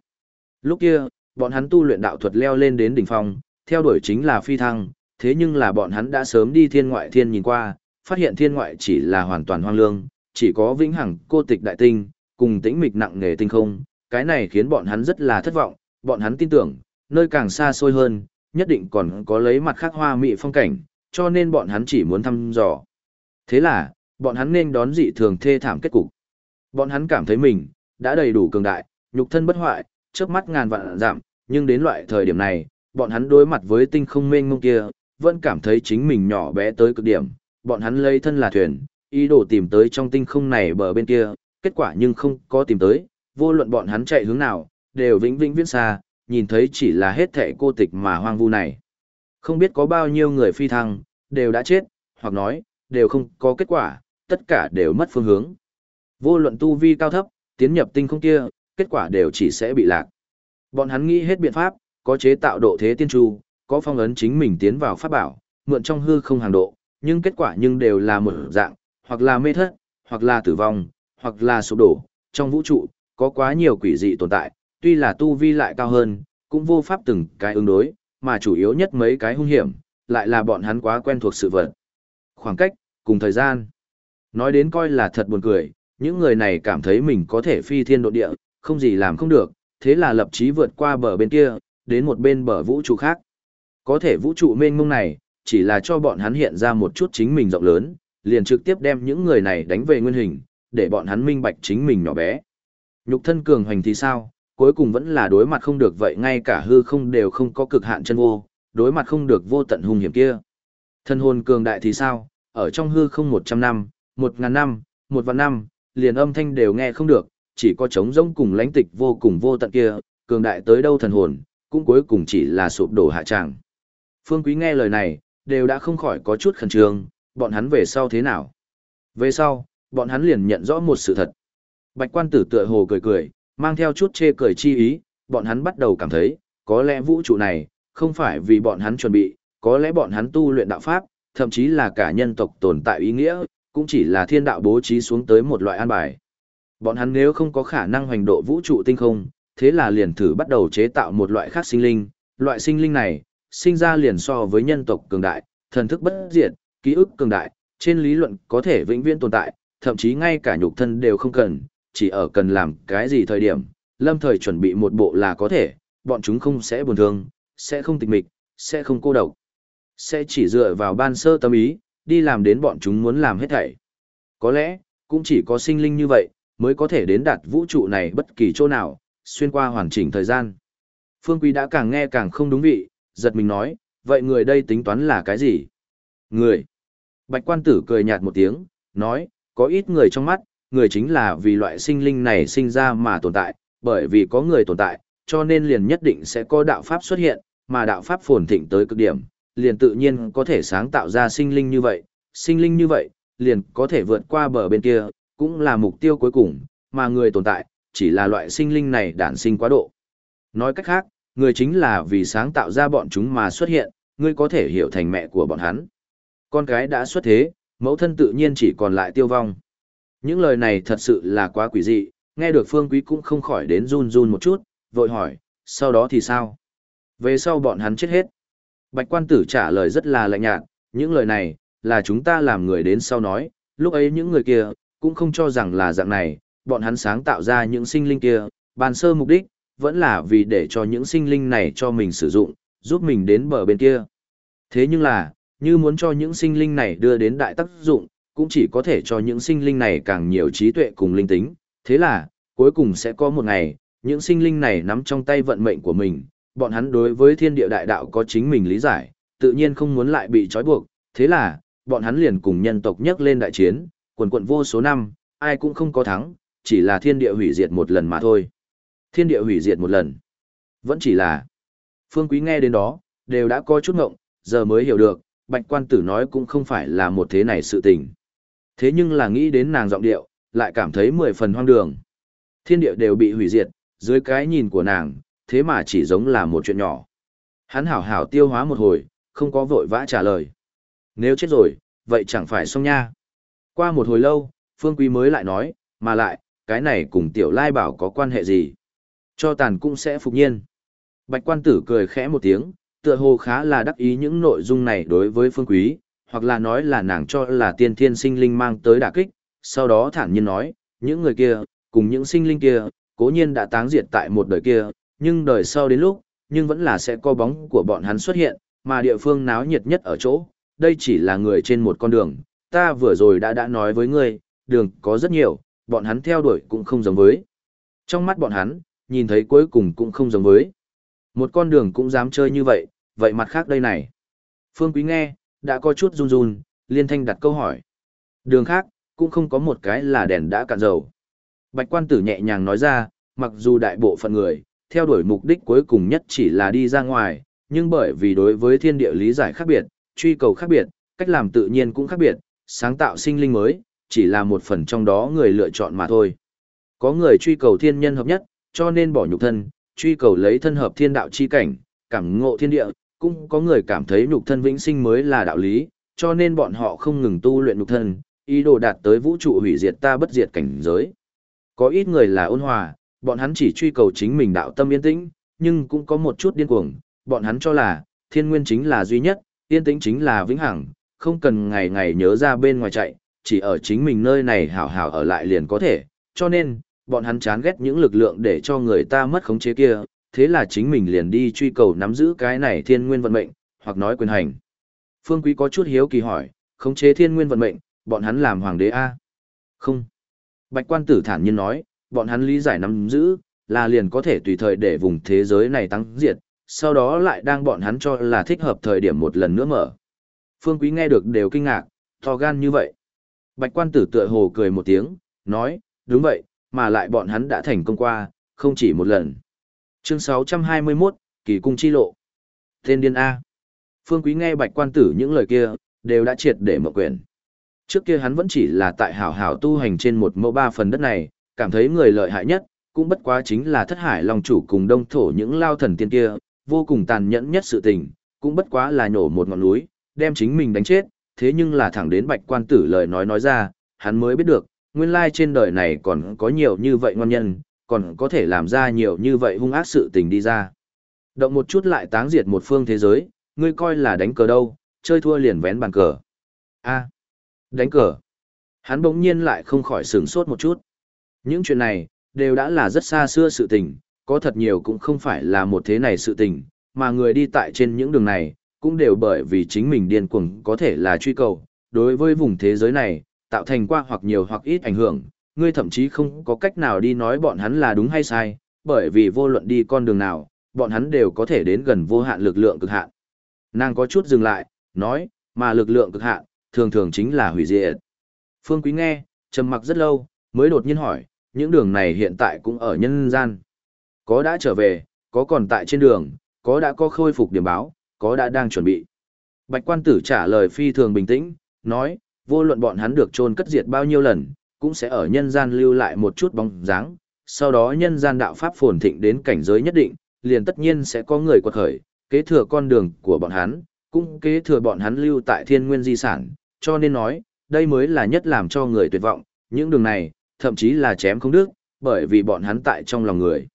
Lúc kia, bọn hắn tu luyện đạo thuật leo lên đến đỉnh phong, theo đuổi chính là phi thăng, thế nhưng là bọn hắn đã sớm đi thiên ngoại thiên nhìn qua, phát hiện thiên ngoại chỉ là hoàn toàn hoang lương, chỉ có vĩnh hằng cô tịch đại tinh, cùng tĩnh mịch nặng nề tinh không, cái này khiến bọn hắn rất là thất vọng, bọn hắn tin tưởng, nơi càng xa xôi hơn, nhất định còn có lấy mặt khác hoa mỹ phong cảnh, cho nên bọn hắn chỉ muốn thăm dò. Thế là, bọn hắn nên đón dị thường thê thảm kết cục. Bọn hắn cảm thấy mình, đã đầy đủ cường đại, nhục thân bất hoại, trước mắt ngàn vạn giảm, nhưng đến loại thời điểm này, bọn hắn đối mặt với tinh không mênh mông kia, vẫn cảm thấy chính mình nhỏ bé tới cực điểm, bọn hắn lấy thân là thuyền, ý đồ tìm tới trong tinh không này bờ bên kia, kết quả nhưng không có tìm tới, vô luận bọn hắn chạy hướng nào, đều vĩnh vĩnh viễn xa, nhìn thấy chỉ là hết thệ cô tịch mà hoang vu này. Không biết có bao nhiêu người phi thăng, đều đã chết, hoặc nói, đều không có kết quả, tất cả đều mất phương hướng. Vô luận tu vi cao thấp, tiến nhập tinh không kia, kết quả đều chỉ sẽ bị lạc. Bọn hắn nghĩ hết biện pháp, có chế tạo độ thế tiên tru, có phong ấn chính mình tiến vào pháp bảo, mượn trong hư không hàng độ, nhưng kết quả nhưng đều là một dạng, hoặc là mê thất, hoặc là tử vong, hoặc là sụp đổ. Trong vũ trụ, có quá nhiều quỷ dị tồn tại, tuy là tu vi lại cao hơn, cũng vô pháp từng cái ứng đối, mà chủ yếu nhất mấy cái hung hiểm, lại là bọn hắn quá quen thuộc sự vật. Khoảng cách, cùng thời gian. Nói đến coi là thật buồn cười, những người này cảm thấy mình có thể phi thiên độ địa, không gì làm không được, thế là lập chí vượt qua bờ bên kia, đến một bên bờ vũ trụ khác. Có thể vũ trụ mênh mông này, chỉ là cho bọn hắn hiện ra một chút chính mình rộng lớn, liền trực tiếp đem những người này đánh về nguyên hình, để bọn hắn minh bạch chính mình nhỏ bé. Nhục thân cường hoành thì sao, cuối cùng vẫn là đối mặt không được vậy ngay cả hư không đều không có cực hạn chân vô, đối mặt không được vô tận hung hiểm kia. Thân hồn cường đại thì sao, ở trong hư không 100 năm, 1000 năm, một vạn năm, liền âm thanh đều nghe không được, chỉ có trống rỗng cùng lãnh tịch vô cùng vô tận kia, cường đại tới đâu thần hồn, cũng cuối cùng chỉ là sụp đổ hạ tràng. Phương Quý nghe lời này, đều đã không khỏi có chút khẩn trương, bọn hắn về sau thế nào? Về sau, bọn hắn liền nhận rõ một sự thật. Bạch quan tử tựa hồ cười cười, mang theo chút chê cười chi ý, bọn hắn bắt đầu cảm thấy, có lẽ vũ trụ này, không phải vì bọn hắn chuẩn bị, có lẽ bọn hắn tu luyện đạo pháp, thậm chí là cả nhân tộc tồn tại ý nghĩa, cũng chỉ là thiên đạo bố trí xuống tới một loại an bài. Bọn hắn nếu không có khả năng hoành độ vũ trụ tinh không, thế là liền thử bắt đầu chế tạo một loại khác sinh linh, loại sinh linh này, sinh ra liền so với nhân tộc cường đại, thần thức bất diệt, ký ức cường đại, trên lý luận có thể vĩnh viễn tồn tại, thậm chí ngay cả nhục thân đều không cần, chỉ ở cần làm cái gì thời điểm, lâm thời chuẩn bị một bộ là có thể, bọn chúng không sẽ buồn thương, sẽ không tịch mịch, sẽ không cô độc, sẽ chỉ dựa vào ban sơ tâm ý, đi làm đến bọn chúng muốn làm hết thảy. Có lẽ, cũng chỉ có sinh linh như vậy, mới có thể đến đạt vũ trụ này bất kỳ chỗ nào, xuyên qua hoàn chỉnh thời gian. Phương Quý đã càng nghe càng không đúng vị, giật mình nói, vậy người đây tính toán là cái gì? Người. Bạch quan tử cười nhạt một tiếng, nói, có ít người trong mắt, người chính là vì loại sinh linh này sinh ra mà tồn tại, bởi vì có người tồn tại, cho nên liền nhất định sẽ có đạo pháp xuất hiện, mà đạo pháp phồn thịnh tới cực điểm, liền tự nhiên có thể sáng tạo ra sinh linh như vậy, sinh linh như vậy, liền có thể vượt qua bờ bên kia, cũng là mục tiêu cuối cùng, mà người tồn tại, chỉ là loại sinh linh này đản sinh quá độ. Nói cách khác, người chính là vì sáng tạo ra bọn chúng mà xuất hiện, ngươi có thể hiểu thành mẹ của bọn hắn. Con cái đã xuất thế, mẫu thân tự nhiên chỉ còn lại tiêu vong. Những lời này thật sự là quá quỷ dị, nghe được phương quý cũng không khỏi đến run run một chút, vội hỏi, sau đó thì sao? Về sau bọn hắn chết hết. Bạch quan tử trả lời rất là lạnh nhạt, những lời này, là chúng ta làm người đến sau nói, lúc ấy những người kia, cũng không cho rằng là dạng này, bọn hắn sáng tạo ra những sinh linh kia, bàn sơ mục đích, vẫn là vì để cho những sinh linh này cho mình sử dụng, giúp mình đến bờ bên kia. Thế nhưng là, như muốn cho những sinh linh này đưa đến đại tác dụng, cũng chỉ có thể cho những sinh linh này càng nhiều trí tuệ cùng linh tính. Thế là, cuối cùng sẽ có một ngày, những sinh linh này nắm trong tay vận mệnh của mình, bọn hắn đối với thiên địa đại đạo có chính mình lý giải, tự nhiên không muốn lại bị trói buộc. Thế là, bọn hắn liền cùng nhân tộc nhấc lên đại chiến, quần quận vô số năm, ai cũng không có thắng, chỉ là thiên địa hủy diệt một lần mà thôi. Thiên địa hủy diệt một lần. Vẫn chỉ là. Phương Quý nghe đến đó, đều đã có chút ngộng, giờ mới hiểu được, bạch quan tử nói cũng không phải là một thế này sự tình. Thế nhưng là nghĩ đến nàng giọng điệu, lại cảm thấy mười phần hoang đường. Thiên địa đều bị hủy diệt, dưới cái nhìn của nàng, thế mà chỉ giống là một chuyện nhỏ. Hắn hảo hảo tiêu hóa một hồi, không có vội vã trả lời. Nếu chết rồi, vậy chẳng phải xong nha. Qua một hồi lâu, Phương Quý mới lại nói, mà lại, cái này cùng tiểu lai bảo có quan hệ gì? Cho tàn cũng sẽ phục nhiên. Bạch quan tử cười khẽ một tiếng, tựa hồ khá là đắc ý những nội dung này đối với phương quý, hoặc là nói là nàng cho là tiên thiên sinh linh mang tới đả kích, sau đó thản nhiên nói, những người kia, cùng những sinh linh kia, cố nhiên đã táng diệt tại một đời kia, nhưng đời sau đến lúc, nhưng vẫn là sẽ có bóng của bọn hắn xuất hiện, mà địa phương náo nhiệt nhất ở chỗ, đây chỉ là người trên một con đường, ta vừa rồi đã đã nói với ngươi, đường có rất nhiều, bọn hắn theo đuổi cũng không giống với. Trong mắt bọn hắn, nhìn thấy cuối cùng cũng không giống với. Một con đường cũng dám chơi như vậy, vậy mặt khác đây này. Phương Quý nghe, đã có chút run run, liên thanh đặt câu hỏi. Đường khác, cũng không có một cái là đèn đã cạn dầu. Bạch quan tử nhẹ nhàng nói ra, mặc dù đại bộ phận người, theo đuổi mục đích cuối cùng nhất chỉ là đi ra ngoài, nhưng bởi vì đối với thiên địa lý giải khác biệt, truy cầu khác biệt, cách làm tự nhiên cũng khác biệt, sáng tạo sinh linh mới, chỉ là một phần trong đó người lựa chọn mà thôi. Có người truy cầu thiên nhân hợp nhất, cho nên bỏ nhục thân, truy cầu lấy thân hợp thiên đạo chi cảnh, cảm ngộ thiên địa, cũng có người cảm thấy nhục thân vĩnh sinh mới là đạo lý, cho nên bọn họ không ngừng tu luyện nhục thân, ý đồ đạt tới vũ trụ hủy diệt ta bất diệt cảnh giới. Có ít người là ôn hòa, bọn hắn chỉ truy cầu chính mình đạo tâm yên tĩnh, nhưng cũng có một chút điên cuồng, bọn hắn cho là, thiên nguyên chính là duy nhất, yên tĩnh chính là vĩnh hằng, không cần ngày ngày nhớ ra bên ngoài chạy, chỉ ở chính mình nơi này hảo hảo ở lại liền có thể, cho nên, bọn hắn chán ghét những lực lượng để cho người ta mất khống chế kia, thế là chính mình liền đi truy cầu nắm giữ cái này thiên nguyên vận mệnh, hoặc nói quyền hành. Phương Quý có chút hiếu kỳ hỏi, khống chế thiên nguyên vận mệnh, bọn hắn làm hoàng đế A. Không. Bạch quan tử thản nhiên nói, bọn hắn lý giải nắm giữ, là liền có thể tùy thời để vùng thế giới này tăng diệt, sau đó lại đang bọn hắn cho là thích hợp thời điểm một lần nữa mở. Phương Quý nghe được đều kinh ngạc, to gan như vậy. Bạch quan tử tựa hồ cười một tiếng, nói, đúng vậy, mà lại bọn hắn đã thành công qua, không chỉ một lần. Chương 621, Kỳ cung chi lộ. Tên điên A. Phương Quý nghe bạch quan tử những lời kia, đều đã triệt để mở quyền. Trước kia hắn vẫn chỉ là tại hảo hảo tu hành trên một mẫu ba phần đất này, cảm thấy người lợi hại nhất, cũng bất quá chính là thất hải lòng chủ cùng đông thổ những lao thần tiên kia, vô cùng tàn nhẫn nhất sự tình, cũng bất quá là nhổ một ngọn núi, đem chính mình đánh chết, thế nhưng là thẳng đến bạch quan tử lời nói nói ra, hắn mới biết được, nguyên lai trên đời này còn có nhiều như vậy ngon nhân, còn có thể làm ra nhiều như vậy hung ác sự tình đi ra. Động một chút lại táng diệt một phương thế giới, ngươi coi là đánh cờ đâu, chơi thua liền vén bàn cờ. a đánh cờ. Hắn bỗng nhiên lại không khỏi sửng sốt một chút. Những chuyện này, đều đã là rất xa xưa sự tình, có thật nhiều cũng không phải là một thế này sự tình, mà người đi tại trên những đường này, cũng đều bởi vì chính mình điên cuồng có thể là truy cầu, đối với vùng thế giới này, tạo thành qua hoặc nhiều hoặc ít ảnh hưởng, ngươi thậm chí không có cách nào đi nói bọn hắn là đúng hay sai, bởi vì vô luận đi con đường nào, bọn hắn đều có thể đến gần vô hạn lực lượng cực hạn. Nàng có chút dừng lại, nói, mà lực lượng cực hạn, thường thường chính là hủy diệt. Phương Quý nghe, trầm mặc rất lâu, mới đột nhiên hỏi, những đường này hiện tại cũng ở nhân gian. Có đã trở về, có còn tại trên đường, có đã có khôi phục điểm báo, có đã đang chuẩn bị. Bạch quan tử trả lời phi thường bình tĩnh, nói, vô luận bọn hắn được trôn cất diệt bao nhiêu lần, cũng sẽ ở nhân gian lưu lại một chút bóng dáng, sau đó nhân gian đạo pháp phồn thịnh đến cảnh giới nhất định, liền tất nhiên sẽ có người quật khởi, kế thừa con đường của bọn hắn, cũng kế thừa bọn hắn lưu tại thiên nguyên di sản, cho nên nói, đây mới là nhất làm cho người tuyệt vọng, những đường này, thậm chí là chém không đức, bởi vì bọn hắn tại trong lòng người.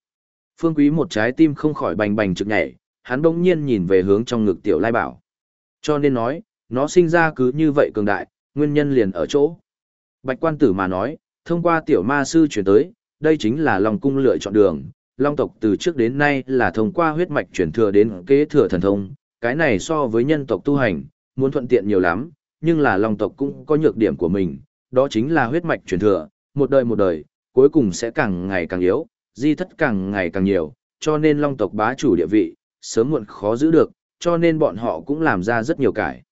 Phương Quý một trái tim không khỏi bành bành trực nhảy, hắn bỗng nhiên nhìn về hướng trong ngực tiểu lai bảo. Cho nên nói, nó sinh ra cứ như vậy cường đại, nguyên nhân liền ở chỗ. Bạch quan tử mà nói, thông qua tiểu ma sư chuyển tới, đây chính là Long cung lựa chọn đường. Long tộc từ trước đến nay là thông qua huyết mạch chuyển thừa đến kế thừa thần thông, cái này so với nhân tộc tu hành, muốn thuận tiện nhiều lắm, nhưng là Long tộc cũng có nhược điểm của mình, đó chính là huyết mạch chuyển thừa, một đời một đời, cuối cùng sẽ càng ngày càng yếu, di thất càng ngày càng nhiều, cho nên Long tộc bá chủ địa vị, sớm muộn khó giữ được, cho nên bọn họ cũng làm ra rất nhiều cải.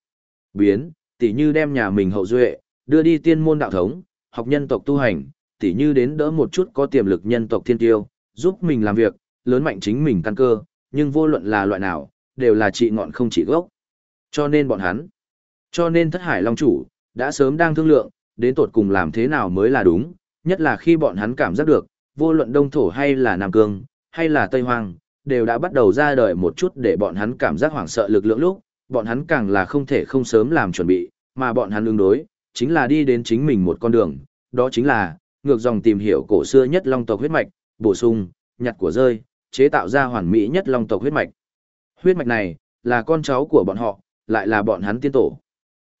Biến, tỉ như đem nhà mình hậu duệ, đưa đi tiên môn đạo thống, học nhân tộc tu hành, tỉ như đến đỡ một chút có tiềm lực nhân tộc thiên tiêu, giúp mình làm việc, lớn mạnh chính mình căn cơ, nhưng vô luận là loại nào, đều là trị ngọn không trị gốc. Cho nên bọn hắn, cho nên thất hải long chủ, đã sớm đang thương lượng, đến tột cùng làm thế nào mới là đúng, nhất là khi bọn hắn cảm giác được, vô luận đông thổ hay là nam cương, hay là tây hoang, đều đã bắt đầu ra đời một chút để bọn hắn cảm giác hoảng sợ lực lượng lúc, bọn hắn càng là không thể không sớm làm chuẩn bị, mà bọn hắn ứng đối, chính là đi đến chính mình một con đường, đó chính là, ngược dòng tìm hiểu cổ xưa nhất long tộc huyết mạch, bổ sung, nhặt của rơi, chế tạo ra hoàn mỹ nhất long tộc huyết mạch. Huyết mạch này, là con cháu của bọn họ, lại là bọn hắn tiên tổ.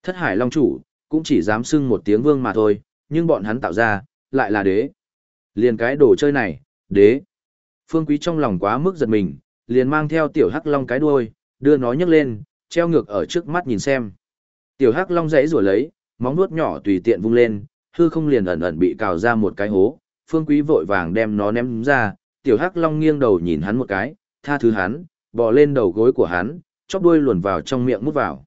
Thất hải long chủ, cũng chỉ dám xưng một tiếng vương mà thôi, nhưng bọn hắn tạo ra, lại là đế. Liền cái đồ chơi này, đế. Phương Quý trong lòng quá mức giật mình, liền mang theo tiểu hắc long cái đuôi, đưa nó nhấc lên, treo ngược ở trước mắt nhìn xem. Tiểu hắc long dãy rủa lấy, móng nuốt nhỏ tùy tiện vung lên, hư không liền ẩn ẩn bị cào ra một cái hố, Phương Quý vội vàng đem nó ném ra, tiểu hắc long nghiêng đầu nhìn hắn một cái, tha thứ hắn, bò lên đầu gối của hắn, chóp đuôi luồn vào trong miệng mút vào.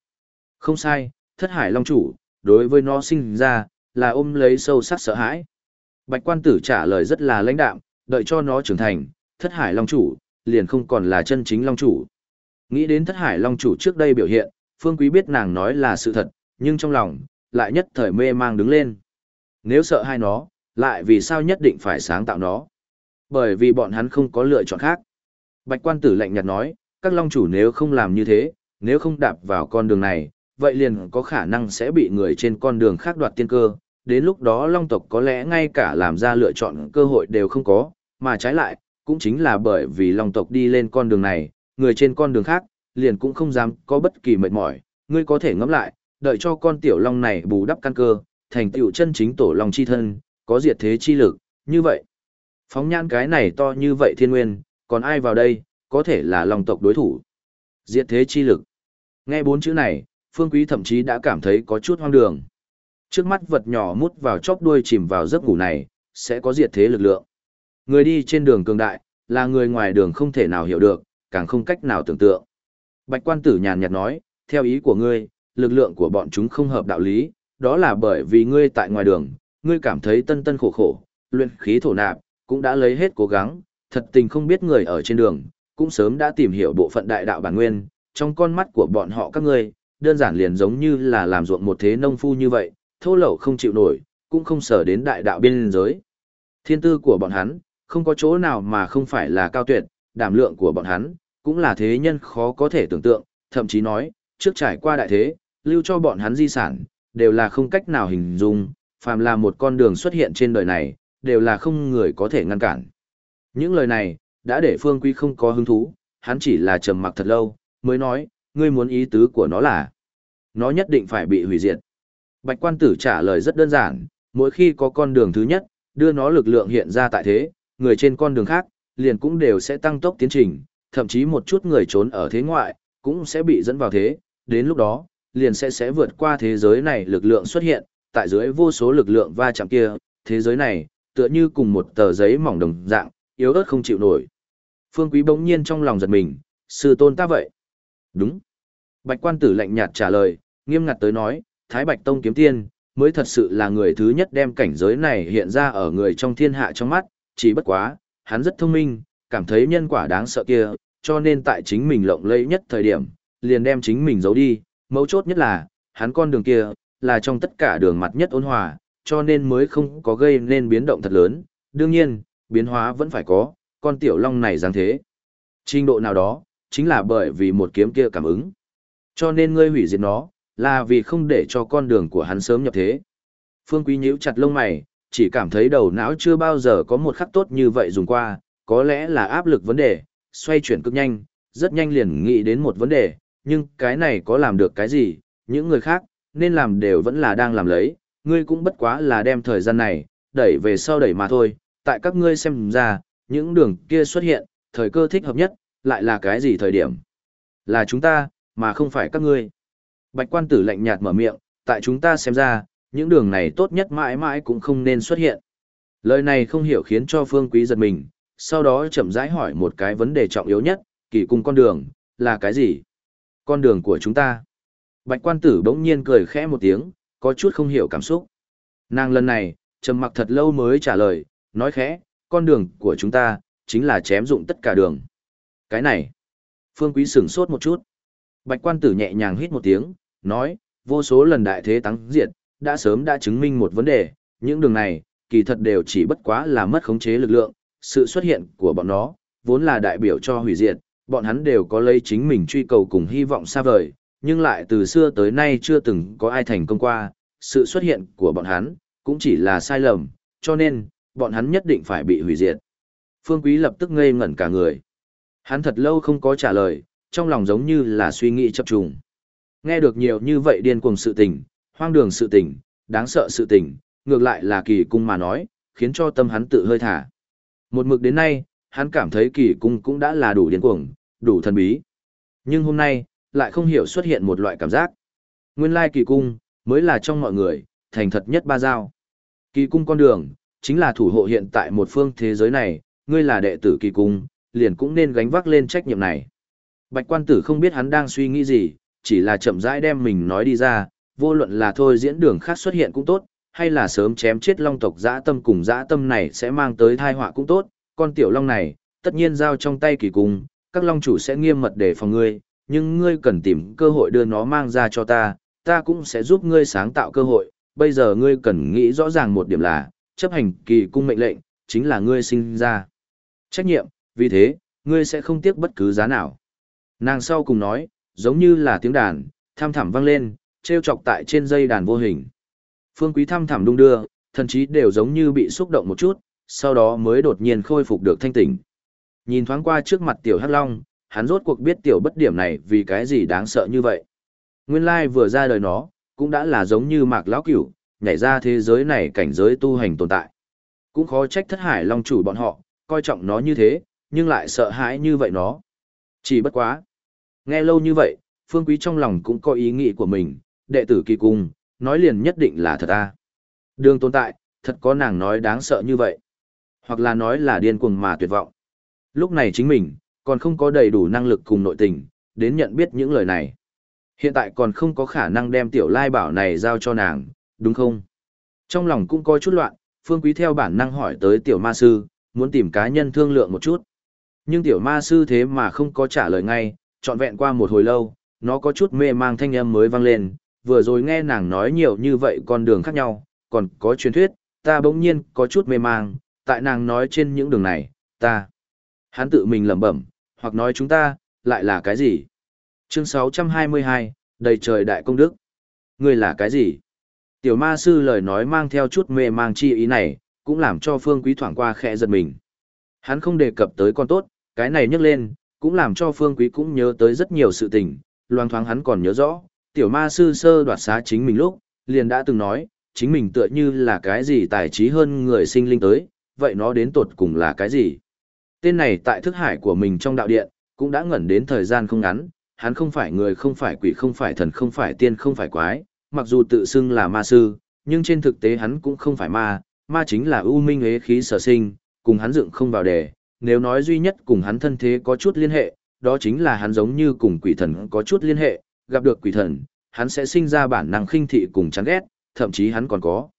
Không sai, thất hải long chủ, đối với nó sinh ra, là ôm lấy sâu sắc sợ hãi. Bạch quan tử trả lời rất là lãnh đạm, đợi cho nó trưởng thành, thất hải long chủ, liền không còn là chân chính long chủ. Nghĩ đến thất hải long chủ trước đây biểu hiện, phương quý biết nàng nói là sự thật, nhưng trong lòng, lại nhất thời mê mang đứng lên. Nếu sợ hai nó, lại vì sao nhất định phải sáng tạo nó? Bởi vì bọn hắn không có lựa chọn khác. Bạch quan tử lạnh nhạt nói, các long chủ nếu không làm như thế, nếu không đạp vào con đường này, vậy liền có khả năng sẽ bị người trên con đường khác đoạt tiên cơ. Đến lúc đó long tộc có lẽ ngay cả làm ra lựa chọn cơ hội đều không có, mà trái lại, cũng chính là bởi vì long tộc đi lên con đường này, người trên con đường khác, liền cũng không dám có bất kỳ mệt mỏi, ngươi có thể ngẫm lại, đợi cho con tiểu long này bù đắp căn cơ, thành tựu chân chính tổ long chi thân, có diệt thế chi lực, như vậy. Phóng nhãn cái này to như vậy thiên nguyên, còn ai vào đây, có thể là long tộc đối thủ. Diệt thế chi lực. Nghe bốn chữ này, Phương Quý thậm chí đã cảm thấy có chút hoang đường. Trước mắt vật nhỏ mút vào chóp đuôi chìm vào giấc ngủ này, sẽ có diệt thế lực lượng. Người đi trên đường cường đại, là người ngoài đường không thể nào hiểu được, càng không cách nào tưởng tượng. Bạch quan tử nhàn nhạt nói, theo ý của ngươi, lực lượng của bọn chúng không hợp đạo lý, đó là bởi vì ngươi tại ngoài đường, ngươi cảm thấy tân tân khổ khổ, luyện khí thổ nạp, cũng đã lấy hết cố gắng, thật tình không biết người ở trên đường, cũng sớm đã tìm hiểu bộ phận đại đạo bản nguyên, trong con mắt của bọn họ các ngươi, đơn giản liền giống như là làm ruộng một thế nông phu như vậy, thô lậu không chịu nổi, cũng không sở đến đại đạo biên giới. Thiên tư của bọn hắn, không có chỗ nào mà không phải là cao tuyệt, đảm lượng của bọn hắn, cũng là thế nhân khó có thể tưởng tượng, thậm chí nói, trước trải qua đại thế, lưu cho bọn hắn di sản, đều là không cách nào hình dung, phàm là một con đường xuất hiện trên đời này, đều là không người có thể ngăn cản. Những lời này, đã để Phương Quý không có hứng thú, hắn chỉ là trầm mặc thật lâu, mới nói, ngươi muốn ý tứ của nó là, nó nhất định phải bị hủy diệt. Bạch quan tử trả lời rất đơn giản, mỗi khi có con đường thứ nhất, đưa nó lực lượng hiện ra tại thế, người trên con đường khác, liền cũng đều sẽ tăng tốc tiến trình, thậm chí một chút người trốn ở thế ngoại, cũng sẽ bị dẫn vào thế, đến lúc đó, liền sẽ sẽ vượt qua thế giới này lực lượng xuất hiện, tại dưới vô số lực lượng va chạm kia, thế giới này, tựa như cùng một tờ giấy mỏng đồng dạng, yếu ớt không chịu nổi. Phương Quý bỗng nhiên trong lòng giật mình, sư tôn ta vậy. Đúng. Bạch quan tử lạnh nhạt trả lời, nghiêm ngặt tới nói, Thái Bạch Tông kiếm tiên, mới thật sự là người thứ nhất đem cảnh giới này hiện ra ở người trong thiên hạ trong mắt, chỉ bất quá, hắn rất thông minh, cảm thấy nhân quả đáng sợ kia, cho nên tại chính mình lộng lẫy nhất thời điểm, liền đem chính mình giấu đi, mấu chốt nhất là, hắn con đường kia, là trong tất cả đường mặt nhất ôn hòa, cho nên mới không có gây nên biến động thật lớn, đương nhiên, biến hóa vẫn phải có, con tiểu long này dáng thế. Trình độ nào đó, chính là bởi vì một kiếm kia cảm ứng. Cho nên ngươi hủy diệt nó, là vì không để cho con đường của hắn sớm nhập thế. Phương Quý nhíu chặt lông mày, chỉ cảm thấy đầu não chưa bao giờ có một khắc tốt như vậy dùng qua, có lẽ là áp lực vấn đề, xoay chuyển cực nhanh, rất nhanh liền nghĩ đến một vấn đề, nhưng cái này có làm được cái gì, những người khác, nên làm đều vẫn là đang làm lấy, ngươi cũng bất quá là đem thời gian này, đẩy về sau đẩy mà thôi, tại các ngươi xem ra, những đường kia xuất hiện, thời cơ thích hợp nhất, lại là cái gì thời điểm? Là chúng ta, mà không phải các ngươi. Bạch quan tử lạnh nhạt mở miệng, tại chúng ta xem ra, những đường này tốt nhất mãi mãi cũng không nên xuất hiện. Lời này không hiểu khiến cho Phương Quý giật mình, sau đó chậm rãi hỏi một cái vấn đề trọng yếu nhất, kỳ cung con đường, là cái gì? Con đường của chúng ta. Bạch quan tử bỗng nhiên cười khẽ một tiếng, có chút không hiểu cảm xúc. Nàng lần này, trầm mặc thật lâu mới trả lời, nói khẽ, con đường của chúng ta, chính là chém dụng tất cả đường. Cái này, Phương Quý sửng sốt một chút. Bạch quan tử nhẹ nhàng hít một tiếng, nói, vô số lần đại thế tăng diệt, đã sớm đã chứng minh một vấn đề, những đường này, kỳ thật đều chỉ bất quá là mất khống chế lực lượng, sự xuất hiện của bọn nó, vốn là đại biểu cho hủy diệt, bọn hắn đều có lấy chính mình truy cầu cùng hy vọng xa vời, nhưng lại từ xưa tới nay chưa từng có ai thành công qua, sự xuất hiện của bọn hắn, cũng chỉ là sai lầm, cho nên, bọn hắn nhất định phải bị hủy diệt. Phương Quý lập tức ngây ngẩn cả người. Hắn thật lâu không có trả lời, trong lòng giống như là suy nghĩ chập trùng. Nghe được nhiều như vậy điên cuồng sự tình, hoang đường sự tình, đáng sợ sự tình, ngược lại là kỳ cung mà nói, khiến cho tâm hắn tự hơi thả. Một mực đến nay, hắn cảm thấy kỳ cung cũng đã là đủ điên cuồng, đủ thần bí. Nhưng hôm nay, lại không hiểu xuất hiện một loại cảm giác. Nguyên lai kỳ cung, mới là trong mọi người, thành thật nhất ba giao. Kỳ cung con đường, chính là thủ hộ hiện tại một phương thế giới này, ngươi là đệ tử kỳ cung, liền cũng nên gánh vác lên trách nhiệm này. Bạch quan tử không biết hắn đang suy nghĩ gì, chỉ là chậm rãi đem mình nói đi ra, vô luận là thôi diễn đường khác xuất hiện cũng tốt, hay là sớm chém chết long tộc dã tâm cùng dã tâm này sẽ mang tới thai họa cũng tốt, con tiểu long này, tất nhiên giao trong tay kỳ cung, các long chủ sẽ nghiêm mật để phòng ngươi, nhưng ngươi cần tìm cơ hội đưa nó mang ra cho ta, ta cũng sẽ giúp ngươi sáng tạo cơ hội, bây giờ ngươi cần nghĩ rõ ràng một điểm là, chấp hành kỳ cung mệnh lệnh, chính là ngươi sinh ra. Trách nhiệm, vì thế, ngươi sẽ không tiếc bất cứ giá nào. Nàng sau cùng nói, giống như là tiếng đàn, tham thẳm vang lên, treo chọc tại trên dây đàn vô hình. Phương Quý tham thẳm đung đưa, thần chí đều giống như bị xúc động một chút, sau đó mới đột nhiên khôi phục được thanh tỉnh. Nhìn thoáng qua trước mặt tiểu Hắc Long, hắn rốt cuộc biết tiểu bất điểm này vì cái gì đáng sợ như vậy. Nguyên lai vừa ra đời nó, cũng đã là giống như mạc lão cửu, nhảy ra thế giới này cảnh giới tu hành tồn tại. Cũng khó trách thất hải long chủ bọn họ, coi trọng nó như thế, nhưng lại sợ hãi như vậy nó. Chỉ bất quá. Nghe lâu như vậy, phương quý trong lòng cũng có ý nghĩ của mình, đệ tử kỳ cung, nói liền nhất định là thật à. Đường tồn tại, thật có nàng nói đáng sợ như vậy. Hoặc là nói là điên cuồng mà tuyệt vọng. Lúc này chính mình, còn không có đầy đủ năng lực cùng nội tình, đến nhận biết những lời này. Hiện tại còn không có khả năng đem tiểu lai bảo này giao cho nàng, đúng không? Trong lòng cũng có chút loạn, Phương Quý theo bản năng hỏi tới tiểu ma sư, muốn tìm cá nhân thương lượng một chút. Nhưng tiểu ma sư thế mà không có trả lời ngay, trọn vẹn qua một hồi lâu, nó có chút mê mang thanh âm mới vang lên, vừa rồi nghe nàng nói nhiều như vậy con đường khác nhau, còn có truyền thuyết, ta bỗng nhiên có chút mê mang, tại nàng nói trên những đường này, ta. Hắn tự mình lẩm bẩm, hoặc nói chúng ta, lại là cái gì? Chương 622, đầy trời đại công đức. Ngươi là cái gì? Tiểu ma sư lời nói mang theo chút mê mang chi ý này, cũng làm cho phương quý thoảng qua khẽ giật mình. Hắn không đề cập tới con tốt, cái này nhắc lên, cũng làm cho phương quý cũng nhớ tới rất nhiều sự tình, loang thoáng hắn còn nhớ rõ, tiểu ma sư sơ đoạt xá chính mình lúc, liền đã từng nói, chính mình tựa như là cái gì tài trí hơn người sinh linh tới, vậy nó đến tột cùng là cái gì? Tên này tại thức hải của mình trong đạo điện, cũng đã ngẩn đến thời gian không ngắn, hắn không phải người không phải quỷ không phải thần không phải tiên không phải quái, mặc dù tự xưng là ma sư, nhưng trên thực tế hắn cũng không phải ma, ma chính là ưu minh hế khí sở sinh, cùng hắn dựng không vào đề, nếu nói duy nhất cùng hắn thân thế có chút liên hệ, đó chính là hắn giống như cùng quỷ thần có chút liên hệ, gặp được quỷ thần, hắn sẽ sinh ra bản năng khinh thị cùng chán ghét, thậm chí hắn còn có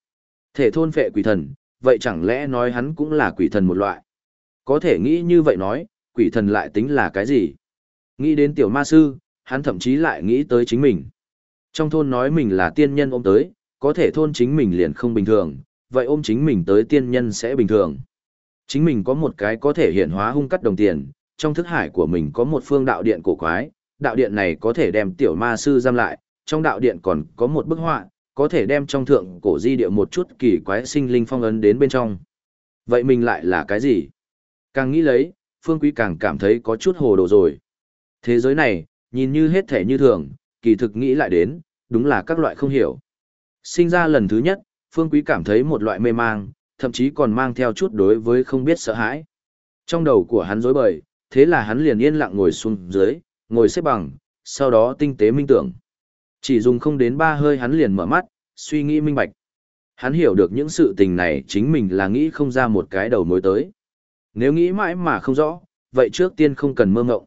thể thôn phệ quỷ thần, vậy chẳng lẽ nói hắn cũng là quỷ thần một loại. Có thể nghĩ như vậy nói, quỷ thần lại tính là cái gì? Nghĩ đến tiểu ma sư, hắn thậm chí lại nghĩ tới chính mình. Trong thôn nói mình là tiên nhân ôm tới, có thể thôn chính mình liền không bình thường, vậy ôm chính mình tới tiên nhân sẽ bình thường. Chính mình có một cái có thể hiện hóa hung cắt đồng tiền, trong thức hải của mình có một phương đạo điện cổ quái, đạo điện này có thể đem tiểu ma sư giam lại, trong đạo điện còn có một bức họa, có thể đem trong thượng cổ di địa một chút kỳ quái sinh linh phong ấn đến bên trong. Vậy mình lại là cái gì? Càng nghĩ lấy, Phương Quý càng cảm thấy có chút hồ đồ rồi. Thế giới này, nhìn như hết thể như thường, kỳ thực nghĩ lại đến, đúng là các loại không hiểu. Sinh ra lần thứ nhất, Phương Quý cảm thấy một loại mê mang, thậm chí còn mang theo chút đối với không biết sợ hãi. Trong đầu của hắn rối bời, thế là hắn liền yên lặng ngồi xuống dưới, ngồi xếp bằng, sau đó tinh tế minh tưởng. Chỉ dùng không đến ba hơi hắn liền mở mắt, suy nghĩ minh bạch. Hắn hiểu được những sự tình này chính mình là nghĩ không ra một cái đầu mối tới. Nếu nghĩ mãi mà không rõ, vậy trước tiên không cần mơ ngộng.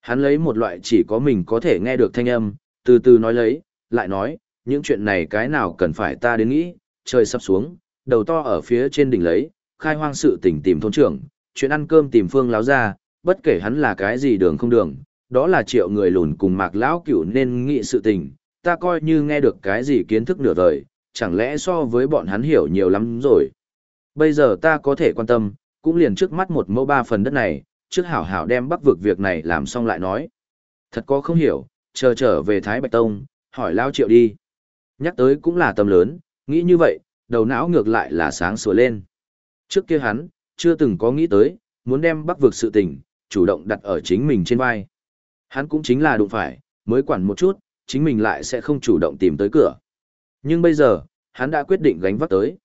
Hắn lấy một loại chỉ có mình có thể nghe được thanh âm, từ từ nói lấy, lại nói, những chuyện này cái nào cần phải ta đến nghĩ, trời sắp xuống, đầu to ở phía trên đỉnh lấy, khai hoang sự tỉnh tìm thôn trưởng, chuyện ăn cơm tìm phương láo ra, bất kể hắn là cái gì đường không đường, đó là triệu người lùn cùng mạc lão cửu nên nghĩ sự tình, ta coi như nghe được cái gì kiến thức nửa đời, chẳng lẽ so với bọn hắn hiểu nhiều lắm rồi. Bây giờ ta có thể quan tâm, cũng liền trước mắt một mẫu ba phần đất này, trước hảo hảo đem bắc vực việc này làm xong lại nói. Thật có không hiểu, chờ trở về Thái Bạch Tông, hỏi lao triệu đi. Nhắc tới cũng là tầm lớn, nghĩ như vậy, đầu não ngược lại là sáng sủa lên. Trước kia hắn, chưa từng có nghĩ tới, muốn đem bắc vực sự tình, chủ động đặt ở chính mình trên vai. hắn cũng chính là đụng phải, mới quản một chút, chính mình lại sẽ không chủ động tìm tới cửa. Nhưng bây giờ, hắn đã quyết định gánh vác tới.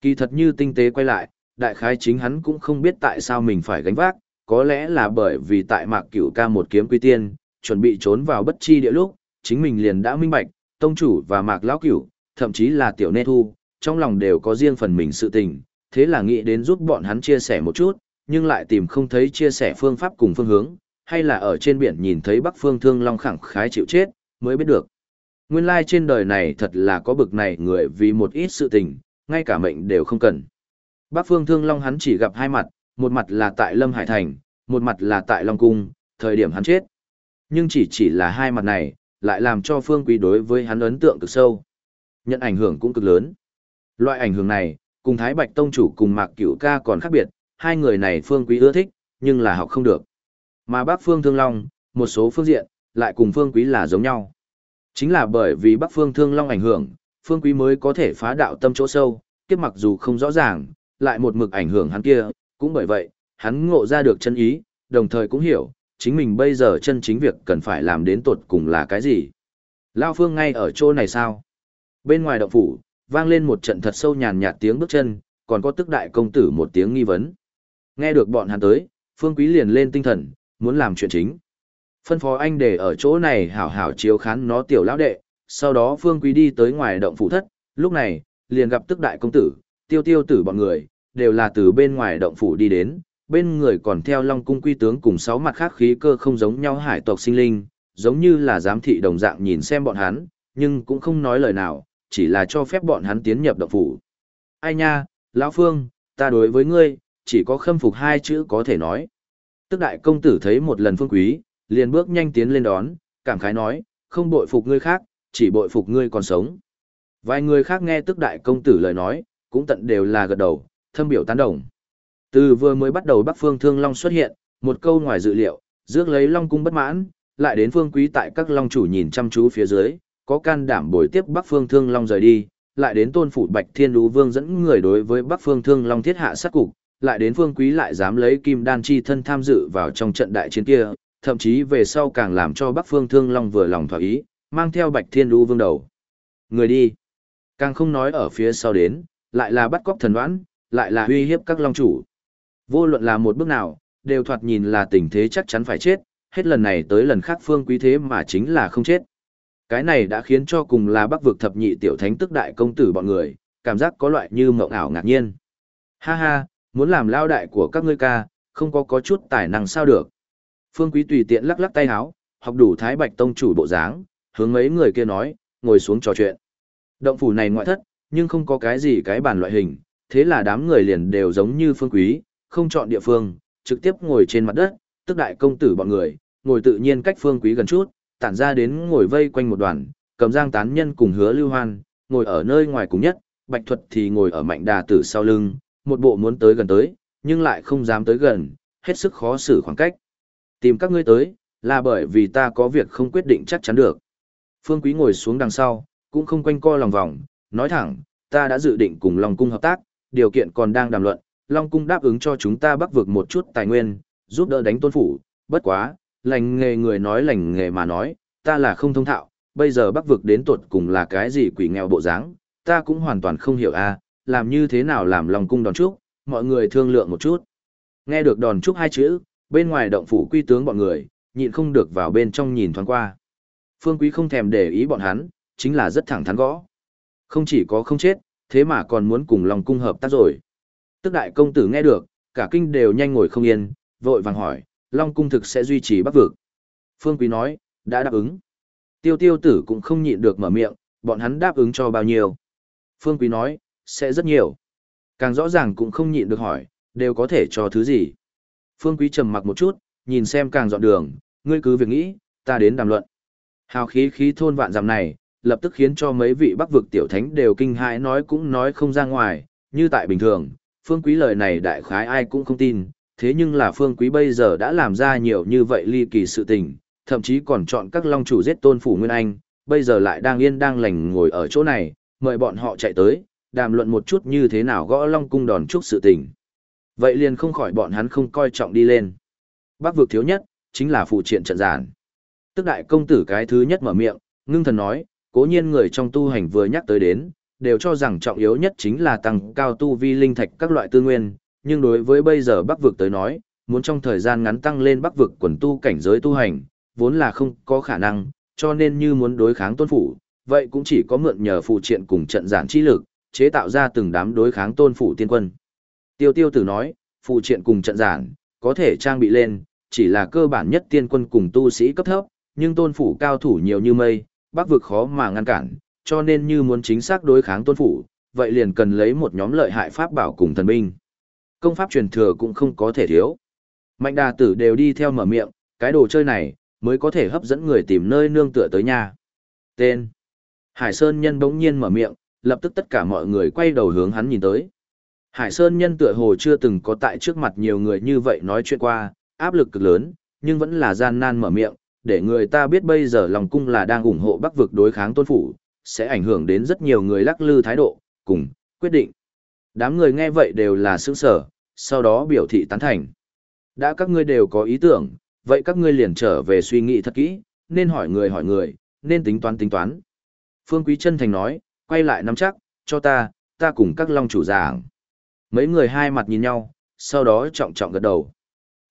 Kỳ thật như tinh tế quay lại, đại khái chính hắn cũng không biết tại sao mình phải gánh vác, có lẽ là bởi vì tại mạc cửu ca một kiếm quy tiên, chuẩn bị trốn vào bất chi địa lúc, chính mình liền đã minh bạch, tông chủ và mạc lão cửu, thậm chí là tiểu nê thu, trong lòng đều có riêng phần mình sự tình, thế là nghĩ đến giúp bọn hắn chia sẻ một chút, nhưng lại tìm không thấy chia sẻ phương pháp cùng phương hướng, hay là ở trên biển nhìn thấy bắc phương thương long khẳng khái chịu chết, mới biết được. Nguyên lai trên đời này thật là có bực này người vì một ít sự tình, ngay cả mệnh đều không cần. Bắc phương thương long hắn chỉ gặp hai mặt, một mặt là tại Lâm Hải Thành, một mặt là tại Long Cung, thời điểm hắn chết. Nhưng chỉ chỉ là hai mặt này, lại làm cho phương quý đối với hắn ấn tượng cực sâu. Nhận ảnh hưởng cũng cực lớn. Loại ảnh hưởng này, cùng Thái Bạch Tông chủ cùng Mạc Cửu Ca còn khác biệt, hai người này phương quý ưa thích, nhưng là học không được. Mà Bắc Phương Thương Long, một số phương diện, lại cùng phương quý là giống nhau. Chính là bởi vì Bắc Phương Thương Long ảnh hưởng, phương quý mới có thể phá đạo tâm chỗ sâu, kiếp mặc dù không rõ ràng, lại một mực ảnh hưởng hắn kia, cũng bởi vậy, hắn ngộ ra được chân ý, đồng thời cũng hiểu, chính mình bây giờ chân chính việc cần phải làm đến tột cùng là cái gì. Lao Phương ngay ở chỗ này sao? Bên ngoài động phủ, vang lên một trận thật sâu nhàn nhạt tiếng bước chân, còn có tức đại công tử một tiếng nghi vấn. Nghe được bọn hắn tới, Phương Quý liền lên tinh thần, muốn làm chuyện chính. Phân phó anh để ở chỗ này hảo hảo chiếu khán nó tiểu lão đệ, sau đó Phương Quý đi tới ngoài động phủ thất, lúc này, liền gặp tức đại công tử, tiêu tiêu tử bọn người, đều là từ bên ngoài động phủ đi đến, bên người còn theo Long cung quy tướng cùng sáu mặt khác khí cơ không giống nhau hải tộc sinh linh, giống như là giám thị đồng dạng nhìn xem bọn hắn, nhưng cũng không nói lời nào, chỉ là cho phép bọn hắn tiến nhập động phủ. Ai nha, lão Phương, ta đối với ngươi, chỉ có khâm phục hai chữ có thể nói. Tức đại công tử thấy một lần phương quý, liền bước nhanh tiến lên đón, cảm khái nói, không bội phục ngươi khác, chỉ bội phục ngươi còn sống. Vài người khác nghe tức đại công tử lời nói, cũng tận đều là gật đầu, thâm biểu tán đồng. Từ vừa mới bắt đầu Bắc Phương Thương Long xuất hiện, một câu ngoài dự liệu, rước lấy Long cung bất mãn, lại đến Phương Quý tại các Long chủ nhìn chăm chú phía dưới, có can đảm bồi tiếp Bắc Phương Thương Long rời đi, lại đến Tôn phủ Bạch Thiên Đú Vương dẫn người đối với Bắc Phương Thương Long thiết hạ sát cục, lại đến Phương Quý lại dám lấy Kim Đan chi thân tham dự vào trong trận đại chiến kia, thậm chí về sau càng làm cho Bắc Phương Thương Long vừa lòng thỏa ý, mang theo Bạch Thiên Đú Vương đầu. Người đi. Càng không nói ở phía sau đến, lại là bắt cóc thần đoán, lại là uy hiếp các long chủ. Vô luận là một bước nào, đều thoạt nhìn là tình thế chắc chắn phải chết, hết lần này tới lần khác phương quý thế mà chính là không chết. Cái này đã khiến cho cùng là bắc vực thập nhị tiểu thánh tức đại công tử bọn người, cảm giác có loại như mộng ảo ngạc nhiên. Ha ha, muốn làm lao đại của các ngươi ca, không có có chút tài năng sao được. Phương quý tùy tiện lắc lắc tay háo, học đủ thái bạch tông chủ bộ dáng, hướng mấy người kia nói, ngồi xuống trò chuyện. Động phủ này ngoại thất, nhưng không có cái gì cái bàn loại hình, thế là đám người liền đều giống như phương quý, không chọn địa phương, trực tiếp ngồi trên mặt đất, tức đại công tử bọn người, ngồi tự nhiên cách phương quý gần chút, tản ra đến ngồi vây quanh một đoàn, cầm giang tán nhân cùng hứa lưu hoan, ngồi ở nơi ngoài cùng nhất, bạch thuật thì ngồi ở mạnh đà tử sau lưng, một bộ muốn tới gần tới, nhưng lại không dám tới gần, hết sức khó xử khoảng cách. Tìm các ngươi tới, là bởi vì ta có việc không quyết định chắc chắn được. Phương Quý ngồi xuống đằng sau, cũng không quanh co lòng vòng, nói thẳng, ta đã dự định cùng Long Cung hợp tác, điều kiện còn đang đàm luận, Long Cung đáp ứng cho chúng ta bắc vực một chút tài nguyên, giúp đỡ đánh tôn phủ, bất quá, lành nghề người nói lành nghề mà nói, ta là không thông thạo, bây giờ bắc vực đến tuột cùng là cái gì quỷ nghèo bộ dáng, ta cũng hoàn toàn không hiểu a, làm như thế nào làm Long Cung đòn trúc, mọi người thương lượng một chút. Nghe được đòn trúc hai chữ, bên ngoài động phủ quy tướng bọn người, nhịn không được vào bên trong nhìn thoáng qua. Phương Quý không thèm để ý bọn hắn, chính là rất thẳng thắn gõ. Không chỉ có không chết, thế mà còn muốn cùng Long Cung hợp tác rồi. Tức đại công tử nghe được, cả kinh đều nhanh ngồi không yên, vội vàng hỏi, Long Cung thực sẽ duy trì bắc vực. Phương Quý nói, đã đáp ứng. Tiêu tiêu tử cũng không nhịn được mở miệng, bọn hắn đáp ứng cho bao nhiêu. Phương Quý nói, sẽ rất nhiều. Càng rõ ràng cũng không nhịn được hỏi, đều có thể cho thứ gì. Phương Quý trầm mặc một chút, nhìn xem càng dọn đường, ngươi cứ việc nghĩ, ta đến đàm luận. Hào khí khí thôn vạn dặm này, lập tức khiến cho mấy vị bắc vực tiểu thánh đều kinh hãi nói cũng nói không ra ngoài, như tại bình thường, phương quý lời này đại khái ai cũng không tin, thế nhưng là phương quý bây giờ đã làm ra nhiều như vậy ly kỳ sự tình, thậm chí còn chọn các long chủ giết tôn phủ Nguyên Anh, bây giờ lại đang yên đang lành ngồi ở chỗ này, mời bọn họ chạy tới, đàm luận một chút như thế nào gõ long cung đòn chúc sự tình. Vậy liền không khỏi bọn hắn không coi trọng đi lên. Bắc vực thiếu nhất, chính là phụ triện trận giản. Tức đại công tử cái thứ nhất mở miệng, ngưng thần nói, cố nhiên người trong tu hành vừa nhắc tới đến, đều cho rằng trọng yếu nhất chính là tăng cao tu vi linh thạch các loại tư nguyên, nhưng đối với bây giờ bắc vực tới nói, muốn trong thời gian ngắn tăng lên bắc vực quần tu cảnh giới tu hành, vốn là không có khả năng, cho nên như muốn đối kháng tôn phủ, vậy cũng chỉ có mượn nhờ phụ triện cùng trận giản chi lực, chế tạo ra từng đám đối kháng tôn phủ tiên quân. Tiêu tiêu tử nói, phụ triện cùng trận giản, có thể trang bị lên, chỉ là cơ bản nhất tiên quân cùng tu sĩ cấp thấp, nhưng tôn phủ cao thủ nhiều như mây, bắc vực khó mà ngăn cản, cho nên như muốn chính xác đối kháng tôn phủ, vậy liền cần lấy một nhóm lợi hại pháp bảo cùng thần binh. Công pháp truyền thừa cũng không có thể thiếu. Mạnh đà tử đều đi theo mở miệng, cái đồ chơi này, mới có thể hấp dẫn người tìm nơi nương tựa tới nhà. Tên. Hải Sơn Nhân bỗng nhiên mở miệng, lập tức tất cả mọi người quay đầu hướng hắn nhìn tới. Hải Sơn Nhân tựa hồ chưa từng có tại trước mặt nhiều người như vậy nói chuyện qua, áp lực cực lớn, nhưng vẫn là gian nan mở miệng, để người ta biết bây giờ lòng cung là đang ủng hộ bắc vực đối kháng tôn phủ, sẽ ảnh hưởng đến rất nhiều người lắc lư thái độ, cùng, quyết định. Đám người nghe vậy đều là sững sở, sau đó biểu thị tán thành. Đã các ngươi đều có ý tưởng, vậy các ngươi liền trở về suy nghĩ thật kỹ, nên hỏi người hỏi người, nên tính toán tính toán. Phương Quý chân thành nói, quay lại nắm chắc, cho ta, ta cùng các long chủ giảng. Mấy người hai mặt nhìn nhau, sau đó trọng trọng gật đầu.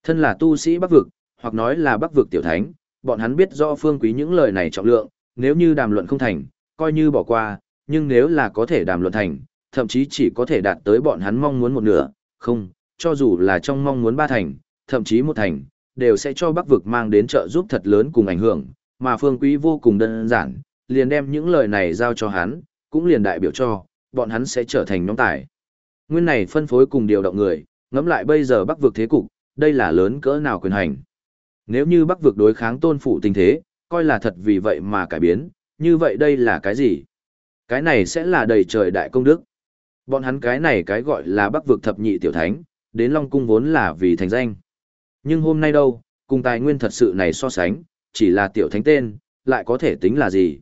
Thân là tu sĩ bắc vực, hoặc nói là bắc vực tiểu thánh, bọn hắn biết rõ phương quý những lời này trọng lượng, nếu như đàm luận không thành, coi như bỏ qua, nhưng nếu là có thể đàm luận thành, thậm chí chỉ có thể đạt tới bọn hắn mong muốn một nửa, không, cho dù là trong mong muốn ba thành, thậm chí một thành, đều sẽ cho bắc vực mang đến trợ giúp thật lớn cùng ảnh hưởng, mà phương quý vô cùng đơn giản, liền đem những lời này giao cho hắn, cũng liền đại biểu cho, bọn hắn sẽ trở thành nhóm tài. Nguyên này phân phối cùng điều động người, ngẫm lại bây giờ bắc vực thế cục, đây là lớn cỡ nào quyền hành. Nếu như bắc vực đối kháng tôn phụ tình thế, coi là thật vì vậy mà cải biến, như vậy đây là cái gì? Cái này sẽ là đầy trời đại công đức. Bọn hắn cái này cái gọi là bắc vực thập nhị tiểu thánh, đến Long Cung vốn là vì thành danh. Nhưng hôm nay đâu, cùng tài nguyên thật sự này so sánh, chỉ là tiểu thánh tên, lại có thể tính là gì?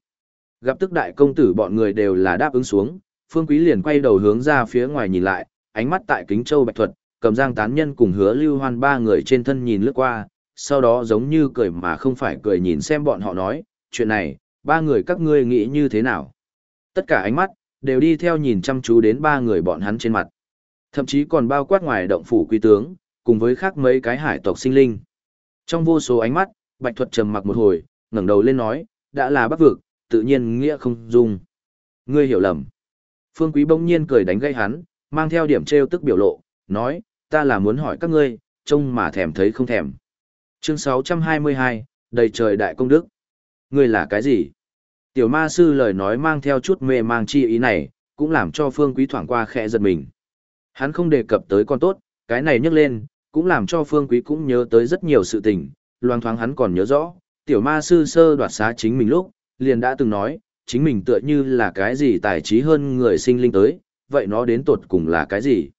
Gặp tức đại công tử bọn người đều là đáp ứng xuống, Phương Quý liền quay đầu hướng ra phía ngoài nhìn lại, ánh mắt tại kính châu bạch thuật, cầm giang tán nhân cùng hứa lưu hoan ba người trên thân nhìn lướt qua, sau đó giống như cười mà không phải cười nhìn xem bọn họ nói, chuyện này, ba người các ngươi nghĩ như thế nào? Tất cả ánh mắt, đều đi theo nhìn chăm chú đến ba người bọn hắn trên mặt. Thậm chí còn bao quát ngoài động phủ quý tướng, cùng với khác mấy cái hải tộc sinh linh. Trong vô số ánh mắt, Bạch Thuật trầm mặc một hồi, ngẩng đầu lên nói, đã là bắc vực, tự nhiên nghĩa không dung. Ngươi hiểu lầm. Phương Quý bỗng nhiên cười đánh gây hắn, mang theo điểm trêu tức biểu lộ, nói, ta là muốn hỏi các ngươi, trông mà thèm thấy không thèm. Chương 622, đầy trời đại công đức. Ngươi là cái gì? Tiểu ma sư lời nói mang theo chút mê mang chi ý này, cũng làm cho Phương Quý thoảng qua khẽ giật mình. Hắn không đề cập tới con tốt, cái này nhắc lên, cũng làm cho Phương Quý cũng nhớ tới rất nhiều sự tình, loang thoáng hắn còn nhớ rõ, tiểu ma sư sơ đoạt xá chính mình lúc, liền đã từng nói, chính mình tựa như là cái gì tài trí hơn người sinh linh tới, vậy nó đến tột cùng là cái gì?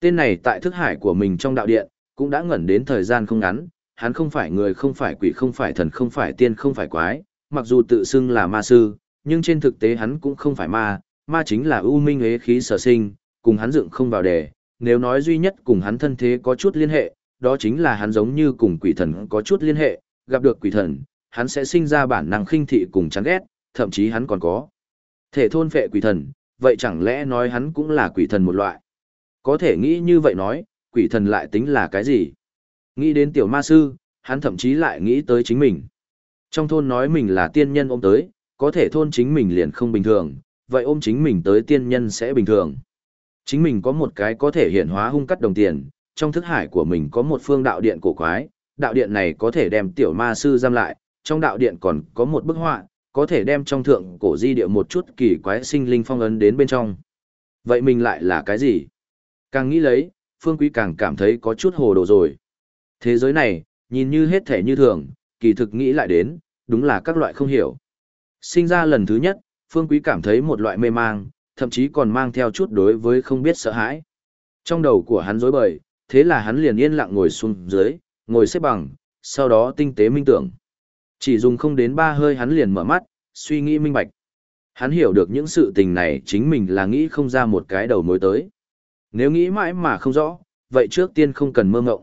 Tên này tại thức hải của mình trong đạo điện, cũng đã ngẩn đến thời gian không ngắn, hắn không phải người không phải quỷ không phải thần không phải tiên không phải quái, mặc dù tự xưng là ma sư, nhưng trên thực tế hắn cũng không phải ma, ma chính là ưu minh ế khí sở sinh, cùng hắn dựng không vào đề, nếu nói duy nhất cùng hắn thân thế có chút liên hệ, đó chính là hắn giống như cùng quỷ thần có chút liên hệ, gặp được quỷ thần, hắn sẽ sinh ra bản năng khinh thị cùng chán ghét, thậm chí hắn còn có thể thôn phệ quỷ thần, vậy chẳng lẽ nói hắn cũng là quỷ thần một loại. Có thể nghĩ như vậy nói, quỷ thần lại tính là cái gì? Nghĩ đến tiểu ma sư, hắn thậm chí lại nghĩ tới chính mình. Trong thôn nói mình là tiên nhân ôm tới, có thể thôn chính mình liền không bình thường, vậy ôm chính mình tới tiên nhân sẽ bình thường. Chính mình có một cái có thể hiện hóa hung cắt đồng tiền, trong thức hải của mình có một phương đạo điện cổ quái, đạo điện này có thể đem tiểu ma sư giam lại, trong đạo điện còn có một bức họa, có thể đem trong thượng cổ di địa một chút kỳ quái sinh linh phong ấn đến bên trong. Vậy mình lại là cái gì? Càng nghĩ lấy, Phương Quý càng cảm thấy có chút hồ đồ rồi. Thế giới này, nhìn như hết thể như thường, kỳ thực nghĩ lại đến, đúng là các loại không hiểu. Sinh ra lần thứ nhất, Phương Quý cảm thấy một loại mê mang, thậm chí còn mang theo chút đối với không biết sợ hãi. Trong đầu của hắn rối bời, thế là hắn liền yên lặng ngồi xuống dưới, ngồi xếp bằng, sau đó tinh tế minh tưởng. Chỉ dùng không đến ba hơi hắn liền mở mắt, suy nghĩ minh bạch. Hắn hiểu được những sự tình này chính mình là nghĩ không ra một cái đầu mối tới. Nếu nghĩ mãi mà không rõ, vậy trước tiên không cần mơ ngộng.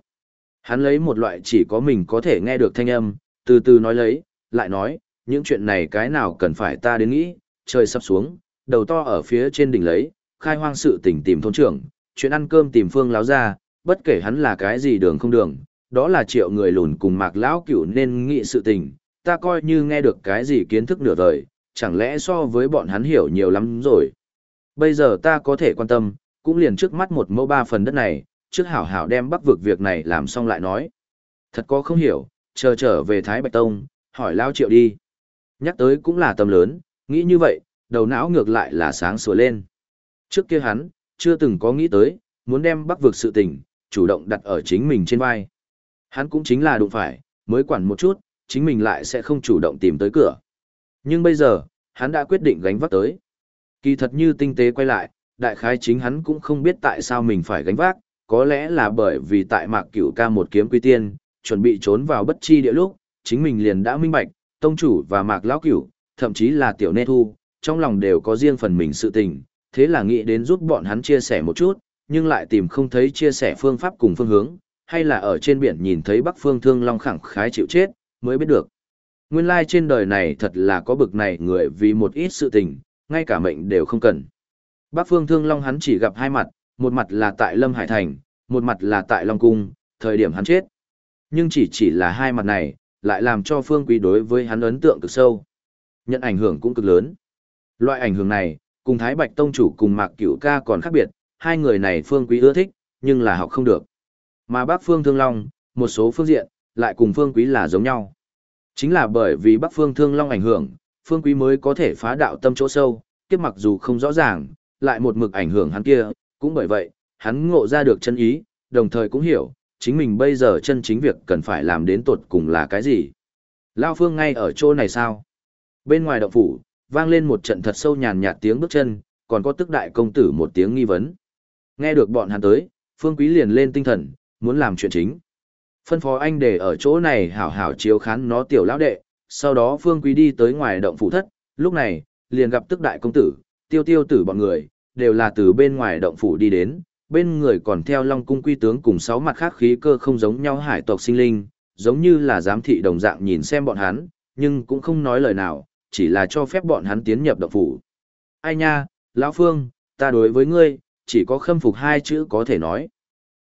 Hắn lấy một loại chỉ có mình có thể nghe được thanh âm, từ từ nói lấy, lại nói, những chuyện này cái nào cần phải ta đến nghĩ, trời sắp xuống, đầu to ở phía trên đỉnh lấy, khai hoang sự tỉnh tìm thôn trưởng, chuyện ăn cơm tìm phương láo ra, bất kể hắn là cái gì đường không đường, đó là triệu người lùn cùng mạc lão cửu nên nghĩ sự tình, ta coi như nghe được cái gì kiến thức nửa đời, chẳng lẽ so với bọn hắn hiểu nhiều lắm rồi. Bây giờ ta có thể quan tâm, cũng liền trước mắt một mẫu ba phần đất này, trước hảo hảo đem bắc vực việc này làm xong lại nói. Thật có không hiểu, chờ trở về Thái Bạch Tông, hỏi lao triệu đi. Nhắc tới cũng là tầm lớn, nghĩ như vậy, đầu não ngược lại là sáng sủa lên. Trước kia hắn, chưa từng có nghĩ tới, muốn đem bắc vực sự tình, chủ động đặt ở chính mình trên vai. Hắn cũng chính là đụng phải, mới quản một chút, chính mình lại sẽ không chủ động tìm tới cửa. Nhưng bây giờ, hắn đã quyết định gánh vác tới. Kỳ thật như tinh tế quay lại, đại khái chính hắn cũng không biết tại sao mình phải gánh vác, có lẽ là bởi vì tại mạc cửu ca một kiếm quy tiên, chuẩn bị trốn vào bất chi địa lúc, chính mình liền đã minh bạch, tông chủ và mạc lão cửu, thậm chí là tiểu nê thu, trong lòng đều có riêng phần mình sự tình, thế là nghĩ đến giúp bọn hắn chia sẻ một chút, nhưng lại tìm không thấy chia sẻ phương pháp cùng phương hướng, hay là ở trên biển nhìn thấy bắc phương thương long khẳng khái chịu chết, mới biết được. Nguyên lai trên đời này thật là có bực này người vì một ít sự tình, ngay cả mệnh đều không cần. Bắc phương thương long hắn chỉ gặp hai mặt, một mặt là tại Lâm Hải Thành, một mặt là tại Long Cung, thời điểm hắn chết. Nhưng chỉ chỉ là hai mặt này, lại làm cho phương quý đối với hắn ấn tượng cực sâu. Nhận ảnh hưởng cũng cực lớn. Loại ảnh hưởng này, cùng Thái Bạch Tông chủ cùng Mạc Cửu Ca còn khác biệt, hai người này phương quý ưa thích, nhưng là học không được. Mà Bắc Phương Thương Long, một số phương diện, lại cùng phương quý là giống nhau. Chính là bởi vì Bắc Phương Thương Long ảnh hưởng, phương quý mới có thể phá đạo tâm chỗ sâu, kiếp mặc dù không rõ ràng, lại một mực ảnh hưởng hắn kia, cũng bởi vậy, hắn ngộ ra được chân ý, đồng thời cũng hiểu, chính mình bây giờ chân chính việc cần phải làm đến tột cùng là cái gì. Lao Phương ngay ở chỗ này sao? Bên ngoài động phủ, vang lên một trận thật sâu nhàn nhạt tiếng bước chân, còn có tức đại công tử một tiếng nghi vấn. Nghe được bọn hắn tới, Phương Quý liền lên tinh thần, muốn làm chuyện chính. Phân phó anh để ở chỗ này hảo hảo chiếu khán nó tiểu lão đệ, sau đó Phương Quý đi tới ngoài động phủ thất, lúc này, liền gặp tức đại công tử, tiêu tiêu tử bọn người, đều là từ bên ngoài động phủ đi đến, bên người còn theo Long cung quy tướng cùng sáu mặt khác khí cơ không giống nhau hải tộc sinh linh, giống như là giám thị đồng dạng nhìn xem bọn hắn, nhưng cũng không nói lời nào, chỉ là cho phép bọn hắn tiến nhập động phủ. Ai nha, lão Phương, ta đối với ngươi, chỉ có khâm phục hai chữ có thể nói.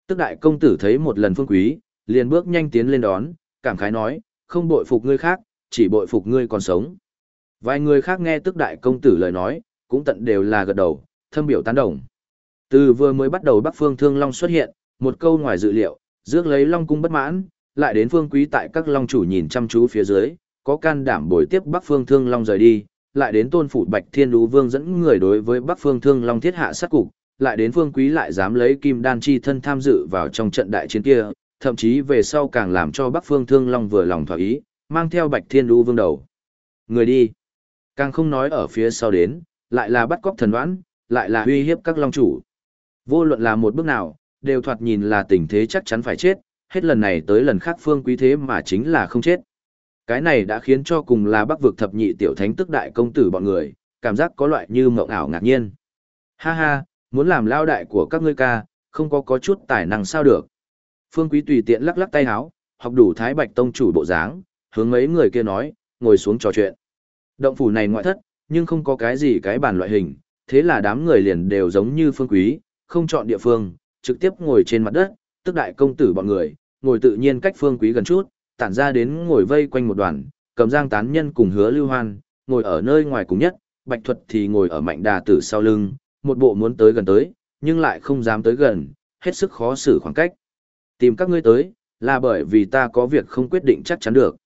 Tức đại công tử thấy một lần Phương Quý, liền bước nhanh tiến lên đón, cảm khái nói, không bội phục ngươi khác, chỉ bội phục ngươi còn sống. Vài người khác nghe tức đại công tử lời nói, cũng tận đều là gật đầu, thâm biểu tán đồng. Từ vừa mới bắt đầu Bắc Phương Thương Long xuất hiện, một câu ngoài dự liệu, rước lấy Long cung bất mãn, lại đến Phương Quý tại các Long chủ nhìn chăm chú phía dưới, có can đảm bồi tiếp Bắc Phương Thương Long rời đi, lại đến Tôn phủ Bạch Thiên Đú Vương dẫn người đối với Bắc Phương Thương Long thiết hạ sát cục, lại đến Phương Quý lại dám lấy Kim Đan chi thân tham dự vào trong trận đại chiến kia, thậm chí về sau càng làm cho Bắc Phương Thương Long vừa lòng thỏa ý, mang theo Bạch Thiên Đú Vương đầu. Người đi. Càng không nói ở phía sau đến, lại là bắt cóc thần đoán, lại là uy hiếp các long chủ. Vô luận là một bước nào, đều thoạt nhìn là tình thế chắc chắn phải chết, hết lần này tới lần khác phương quý thế mà chính là không chết. Cái này đã khiến cho cùng là bắc vực thập nhị tiểu thánh tức đại công tử bọn người, cảm giác có loại như mộng ảo ngạc nhiên. Ha ha, muốn làm lao đại của các ngươi ca, không có có chút tài năng sao được. Phương quý tùy tiện lắc lắc tay háo, học đủ thái bạch tông chủ bộ dáng, hướng mấy người kia nói, ngồi xuống trò chuyện. Động phủ này ngoại thất, nhưng không có cái gì cái bàn loại hình, thế là đám người liền đều giống như phương quý, không chọn địa phương, trực tiếp ngồi trên mặt đất, tức đại công tử bọn người, ngồi tự nhiên cách phương quý gần chút, tản ra đến ngồi vây quanh một đoàn, cầm giang tán nhân cùng hứa lưu hoan, ngồi ở nơi ngoài cùng nhất, bạch thuật thì ngồi ở mạnh đà tử sau lưng, một bộ muốn tới gần tới, nhưng lại không dám tới gần, hết sức khó xử khoảng cách. Tìm các ngươi tới, là bởi vì ta có việc không quyết định chắc chắn được.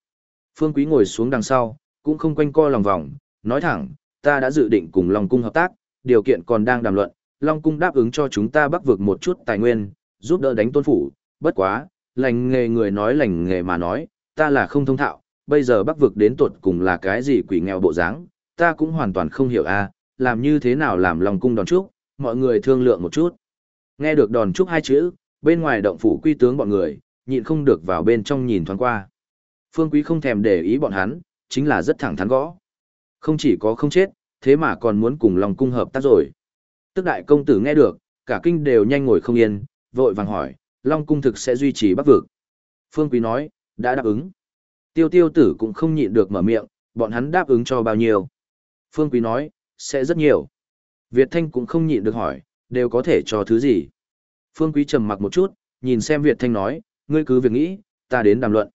Phương Quý ngồi xuống đằng sau, cũng không quanh co lòng vòng, nói thẳng, ta đã dự định cùng Long Cung hợp tác, điều kiện còn đang đàm luận, Long Cung đáp ứng cho chúng ta bắc vực một chút tài nguyên, giúp đỡ đánh tôn phủ, bất quá, lành nghề người nói lành nghề mà nói, ta là không thông thạo, bây giờ bắc vực đến tuột cùng là cái gì quỷ nghèo bộ dáng, ta cũng hoàn toàn không hiểu a, làm như thế nào làm Long Cung đòn trúc, mọi người thương lượng một chút. Nghe được đòn trúc hai chữ, bên ngoài động phủ quy tướng bọn người, nhịn không được vào bên trong nhìn thoáng qua. Phương Quý không thèm để ý bọn hắn, chính là rất thẳng thắn gõ. Không chỉ có không chết, thế mà còn muốn cùng Long Cung hợp tác rồi. Tức đại công tử nghe được, cả kinh đều nhanh ngồi không yên, vội vàng hỏi, Long Cung thực sẽ duy trì bắc vực. Phương Quý nói, đã đáp ứng. Tiêu tiêu tử cũng không nhịn được mở miệng, bọn hắn đáp ứng cho bao nhiêu. Phương Quý nói, sẽ rất nhiều. Việt Thanh cũng không nhịn được hỏi, đều có thể cho thứ gì. Phương Quý trầm mặc một chút, nhìn xem Việt Thanh nói, ngươi cứ việc nghĩ, ta đến đàm luận.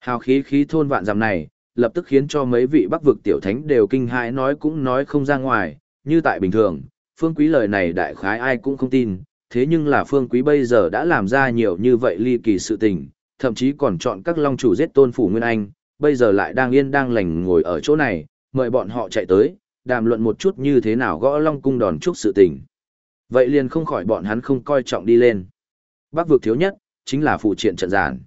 Hào khí khí thôn vạn giảm này, lập tức khiến cho mấy vị bắc vực tiểu thánh đều kinh hãi nói cũng nói không ra ngoài, như tại bình thường, Phương Quý lời này đại khái ai cũng không tin, thế nhưng là Phương Quý bây giờ đã làm ra nhiều như vậy ly kỳ sự tình, thậm chí còn chọn các long chủ giết tôn phủ Nguyên Anh, bây giờ lại đang yên đang lành ngồi ở chỗ này, mời bọn họ chạy tới, đàm luận một chút như thế nào gõ long cung đòn chúc sự tình. Vậy liền không khỏi bọn hắn không coi trọng đi lên. Bắc vực thiếu nhất, chính là phụ triện trận giản.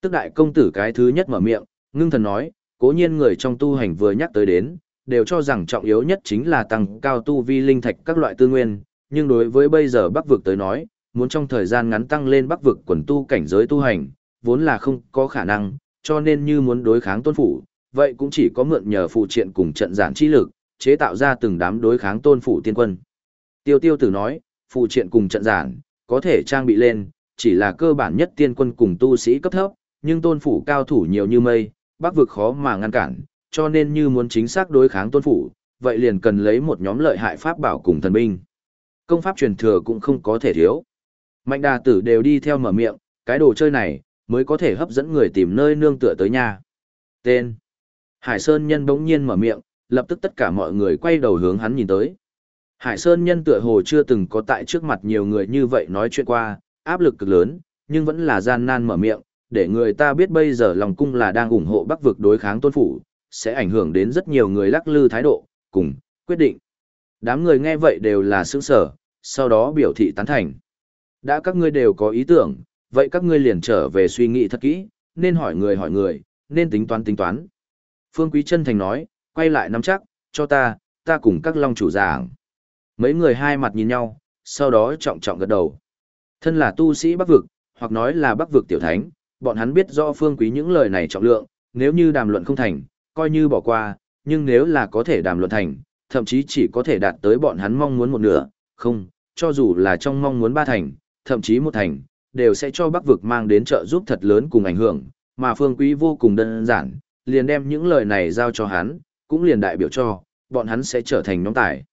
Tức đại công tử cái thứ nhất mở miệng, ngưng thần nói, cố nhiên người trong tu hành vừa nhắc tới đến, đều cho rằng trọng yếu nhất chính là tăng cao tu vi linh thạch các loại tư nguyên, nhưng đối với bây giờ Bắc vực tới nói, muốn trong thời gian ngắn tăng lên Bắc vực quần tu cảnh giới tu hành, vốn là không có khả năng, cho nên như muốn đối kháng tôn phủ, vậy cũng chỉ có mượn nhờ phụ triện cùng trận giản chi lực, chế tạo ra từng đám đối kháng tôn phủ tiên quân. Tiêu tiêu tử nói, phụ triện cùng trận giản, có thể trang bị lên, chỉ là cơ bản nhất tiên quân cùng tu sĩ cấp thấp, nhưng tôn phủ cao thủ nhiều như mây, bắc vực khó mà ngăn cản, cho nên như muốn chính xác đối kháng tôn phủ, vậy liền cần lấy một nhóm lợi hại pháp bảo cùng thần binh. Công pháp truyền thừa cũng không có thể thiếu. Mạnh đà tử đều đi theo mở miệng, cái đồ chơi này, mới có thể hấp dẫn người tìm nơi nương tựa tới nhà. Tên. Hải Sơn Nhân bỗng nhiên mở miệng, lập tức tất cả mọi người quay đầu hướng hắn nhìn tới. Hải Sơn Nhân tựa hồ chưa từng có tại trước mặt nhiều người như vậy nói chuyện qua, áp lực cực lớn, nhưng vẫn là gian nan mở miệng, để người ta biết bây giờ lòng cung là đang ủng hộ bắc vực đối kháng tôn phủ, sẽ ảnh hưởng đến rất nhiều người lắc lư thái độ, cùng, quyết định. Đám người nghe vậy đều là sướng sở, sau đó biểu thị tán thành. Đã các ngươi đều có ý tưởng, vậy các ngươi liền trở về suy nghĩ thật kỹ, nên hỏi người hỏi người, nên tính toán tính toán. Phương Quý chân thành nói, quay lại nắm chắc, cho ta, ta cùng các long chủ giảng. Mấy người hai mặt nhìn nhau, sau đó trọng trọng gật đầu. Thân là tu sĩ bắc vực, hoặc nói là bắc vực tiểu thánh, bọn hắn biết rõ phương quý những lời này trọng lượng, nếu như đàm luận không thành, coi như bỏ qua, nhưng nếu là có thể đàm luận thành, thậm chí chỉ có thể đạt tới bọn hắn mong muốn một nửa, không, cho dù là trong mong muốn ba thành, thậm chí một thành, đều sẽ cho bắc vực mang đến trợ giúp thật lớn cùng ảnh hưởng, mà phương quý vô cùng đơn giản, liền đem những lời này giao cho hắn, cũng liền đại biểu cho, bọn hắn sẽ trở thành nhóm tài.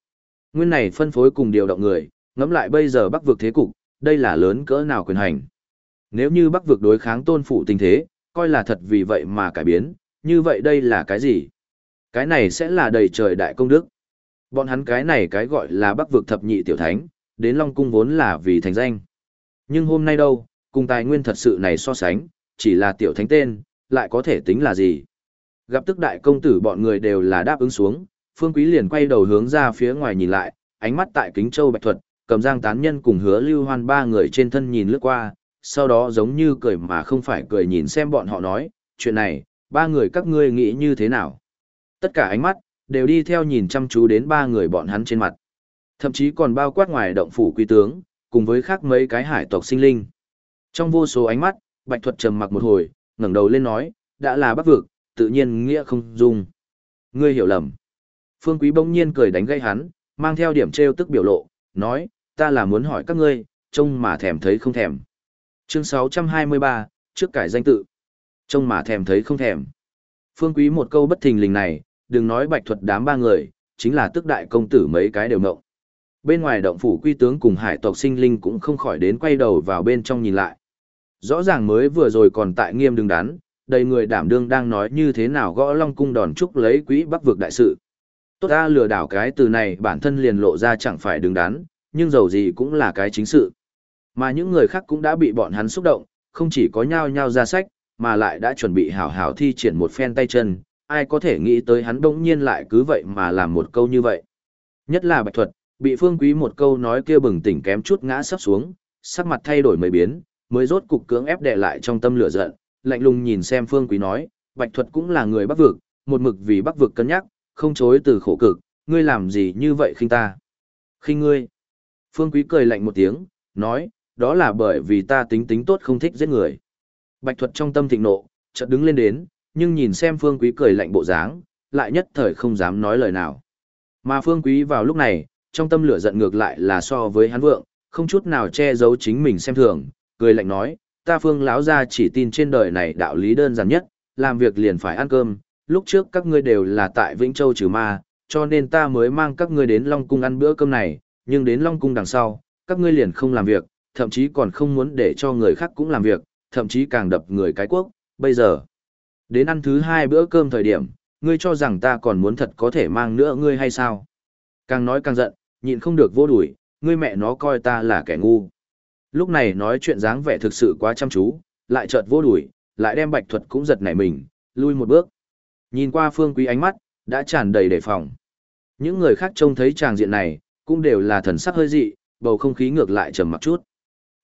Nguyên này phân phối cùng điều động người, ngẫm lại bây giờ bắc vực thế cục, đây là lớn cỡ nào quyền hành. Nếu như bắc vực đối kháng tôn phụ tình thế, coi là thật vì vậy mà cải biến, như vậy đây là cái gì? Cái này sẽ là đầy trời đại công đức. Bọn hắn cái này cái gọi là bắc vực thập nhị tiểu thánh, đến Long Cung vốn là vì thành danh. Nhưng hôm nay đâu, cùng tài nguyên thật sự này so sánh, chỉ là tiểu thánh tên, lại có thể tính là gì? Gặp tức đại công tử bọn người đều là đáp ứng xuống, Phương Quý liền quay đầu hướng ra phía ngoài nhìn lại, ánh mắt tại Kính Châu Bạch Thuật, cầm giang tán nhân cùng hứa lưu hoan ba người trên thân nhìn lướt qua, sau đó giống như cười mà không phải cười nhìn xem bọn họ nói, chuyện này, ba người các ngươi nghĩ như thế nào? Tất cả ánh mắt, đều đi theo nhìn chăm chú đến ba người bọn hắn trên mặt. Thậm chí còn bao quát ngoài động phủ quý tướng, cùng với khác mấy cái hải tộc sinh linh. Trong vô số ánh mắt, Bạch Thuật trầm mặc một hồi, ngẩng đầu lên nói, đã là bắc vực, tự nhiên nghĩa không dung. Ngươi hiểu lầm. Phương Quý bỗng nhiên cười đánh gây hắn, mang theo điểm trêu tức biểu lộ, nói, ta là muốn hỏi các ngươi, trông mà thèm thấy không thèm. Chương 623, trước cải danh tự. Trông mà thèm thấy không thèm. Phương Quý một câu bất thình lình này, đừng nói bạch thuật đám ba người, chính là tức đại công tử mấy cái đều ngộng. Bên ngoài động phủ quy tướng cùng hải tộc sinh linh cũng không khỏi đến quay đầu vào bên trong nhìn lại. Rõ ràng mới vừa rồi còn tại nghiêm đứng đắn, đầy người đảm đương đang nói như thế nào gõ long cung đòn trúc lấy quỹ bắc vực đại sự. Tốt ta lừa đảo cái từ này bản thân liền lộ ra chẳng phải đứng đắn, nhưng dầu gì cũng là cái chính sự. Mà những người khác cũng đã bị bọn hắn xúc động, không chỉ có nhao nhao ra sách, mà lại đã chuẩn bị hảo hảo thi triển một phen tay chân, ai có thể nghĩ tới hắn đông nhiên lại cứ vậy mà làm một câu như vậy. Nhất là bạch thuật, bị phương quý một câu nói kia bừng tỉnh kém chút ngã sắp xuống, sắc mặt thay đổi mấy biến, mới rốt cục cưỡng ép đè lại trong tâm lửa giận, lạnh lùng nhìn xem phương quý nói, bạch thuật cũng là người bắc vực, một mực vì bắc vực cân nhắc, không chối từ khổ cực, ngươi làm gì như vậy khinh ta. Khinh ngươi. Phương quý cười lạnh một tiếng, nói, đó là bởi vì ta tính tính tốt không thích giết người. Bạch thuật trong tâm thịnh nộ, chợt đứng lên đến, nhưng nhìn xem phương quý cười lạnh bộ dáng, lại nhất thời không dám nói lời nào. Mà phương quý vào lúc này, trong tâm lửa giận ngược lại là so với hắn vượng, không chút nào che giấu chính mình xem thường, cười lạnh nói, ta phương lão gia chỉ tin trên đời này đạo lý đơn giản nhất, làm việc liền phải ăn cơm, lúc trước các ngươi đều là tại Vĩnh Châu trừ ma, cho nên ta mới mang các ngươi đến Long Cung ăn bữa cơm này, nhưng đến Long Cung đằng sau, các ngươi liền không làm việc, thậm chí còn không muốn để cho người khác cũng làm việc, thậm chí càng đập người cái quốc, bây giờ. Đến ăn thứ hai bữa cơm thời điểm, ngươi cho rằng ta còn muốn thật có thể mang nữa ngươi hay sao? Càng nói càng giận, nhịn không được vô đuổi, ngươi mẹ nó coi ta là kẻ ngu. Lúc này nói chuyện dáng vẻ thực sự quá chăm chú, lại chợt vô đuổi, lại đem bạch thuật cũng giật nảy mình, lui một bước. Nhìn qua phương quý ánh mắt, đã tràn đầy đề phòng. Những người khác trông thấy tràng diện này, cũng đều là thần sắc hơi dị, bầu không khí ngược lại trầm mặc chút.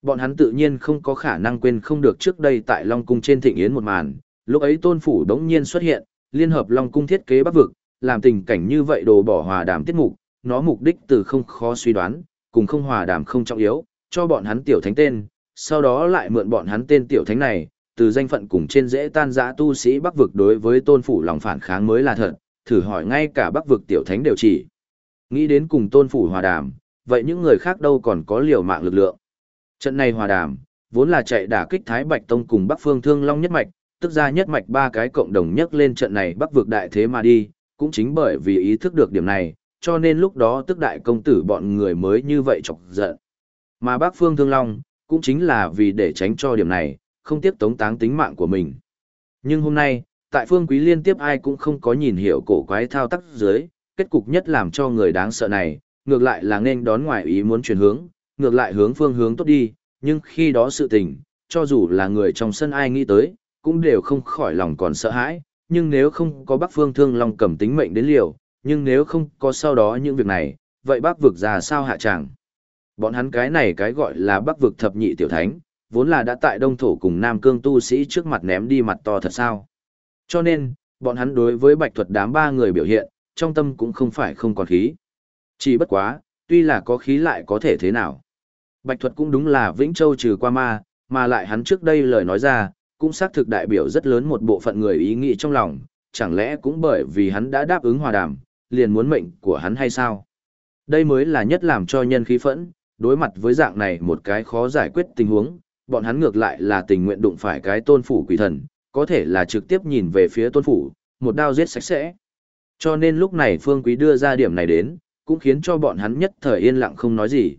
Bọn hắn tự nhiên không có khả năng quên không được trước đây tại Long Cung trên thịnh yến một màn, lúc ấy tôn phủ đống nhiên xuất hiện, liên hợp Long Cung thiết kế bắc vực, làm tình cảnh như vậy đồ bỏ hòa đàm tiết mục, nó mục đích từ không khó suy đoán, cùng không hòa đàm không trọng yếu, cho bọn hắn tiểu thánh tên, sau đó lại mượn bọn hắn tên tiểu thánh này, từ danh phận cùng trên dễ tan giã tu sĩ bắc vực đối với tôn phủ lòng phản kháng mới là thật, thử hỏi ngay cả bắc vực tiểu thánh đều chỉ. Nghĩ đến cùng tôn phủ hòa đàm, vậy những người khác đâu còn có liều mạng lực lượng. Trận này hòa đàm, vốn là chạy đả kích Thái Bạch Tông cùng Bắc Phương Thương Long nhất mạch, tức ra nhất mạch ba cái cộng đồng nhất lên trận này Bắc vực đại thế mà đi, cũng chính bởi vì ý thức được điểm này, cho nên lúc đó tức đại công tử bọn người mới như vậy chọc giận. Mà Bắc Phương Thương Long, cũng chính là vì để tránh cho điểm này, không tiếp tống táng tính mạng của mình. Nhưng hôm nay, tại Phương Quý liên tiếp ai cũng không có nhìn hiểu cổ quái thao tác dưới, kết cục nhất làm cho người đáng sợ này, ngược lại là nên đón ngoài ý muốn chuyển hướng, ngược lại hướng phương hướng tốt đi, nhưng khi đó sự tình, cho dù là người trong sân ai nghĩ tới, cũng đều không khỏi lòng còn sợ hãi, nhưng nếu không có Bắc Phương Thương Long cầm tính mệnh đến liều, nhưng nếu không có sau đó những việc này, vậy bác vực ra sao hạ chẳng? Bọn hắn cái này cái gọi là bắc vực thập nhị tiểu thánh, vốn là đã tại đông thổ cùng nam cương tu sĩ trước mặt ném đi mặt to thật sao. Cho nên, bọn hắn đối với bạch thuật đám ba người biểu hiện, trong tâm cũng không phải không còn khí. Chỉ bất quá, tuy là có khí lại có thể thế nào. Bạch thuật cũng đúng là Vĩnh Châu trừ qua ma, mà lại hắn trước đây lời nói ra, cũng xác thực đại biểu rất lớn một bộ phận người ý nghĩ trong lòng, chẳng lẽ cũng bởi vì hắn đã đáp ứng hòa đàm, liền muốn mệnh của hắn hay sao? Đây mới là nhất làm cho nhân khí phẫn, đối mặt với dạng này một cái khó giải quyết tình huống, bọn hắn ngược lại là tình nguyện đụng phải cái tôn phủ quỷ thần, có thể là trực tiếp nhìn về phía tôn phủ, một đao giết sạch sẽ. Cho nên lúc này Phương Quý đưa ra điểm này đến, cũng khiến cho bọn hắn nhất thời yên lặng không nói gì.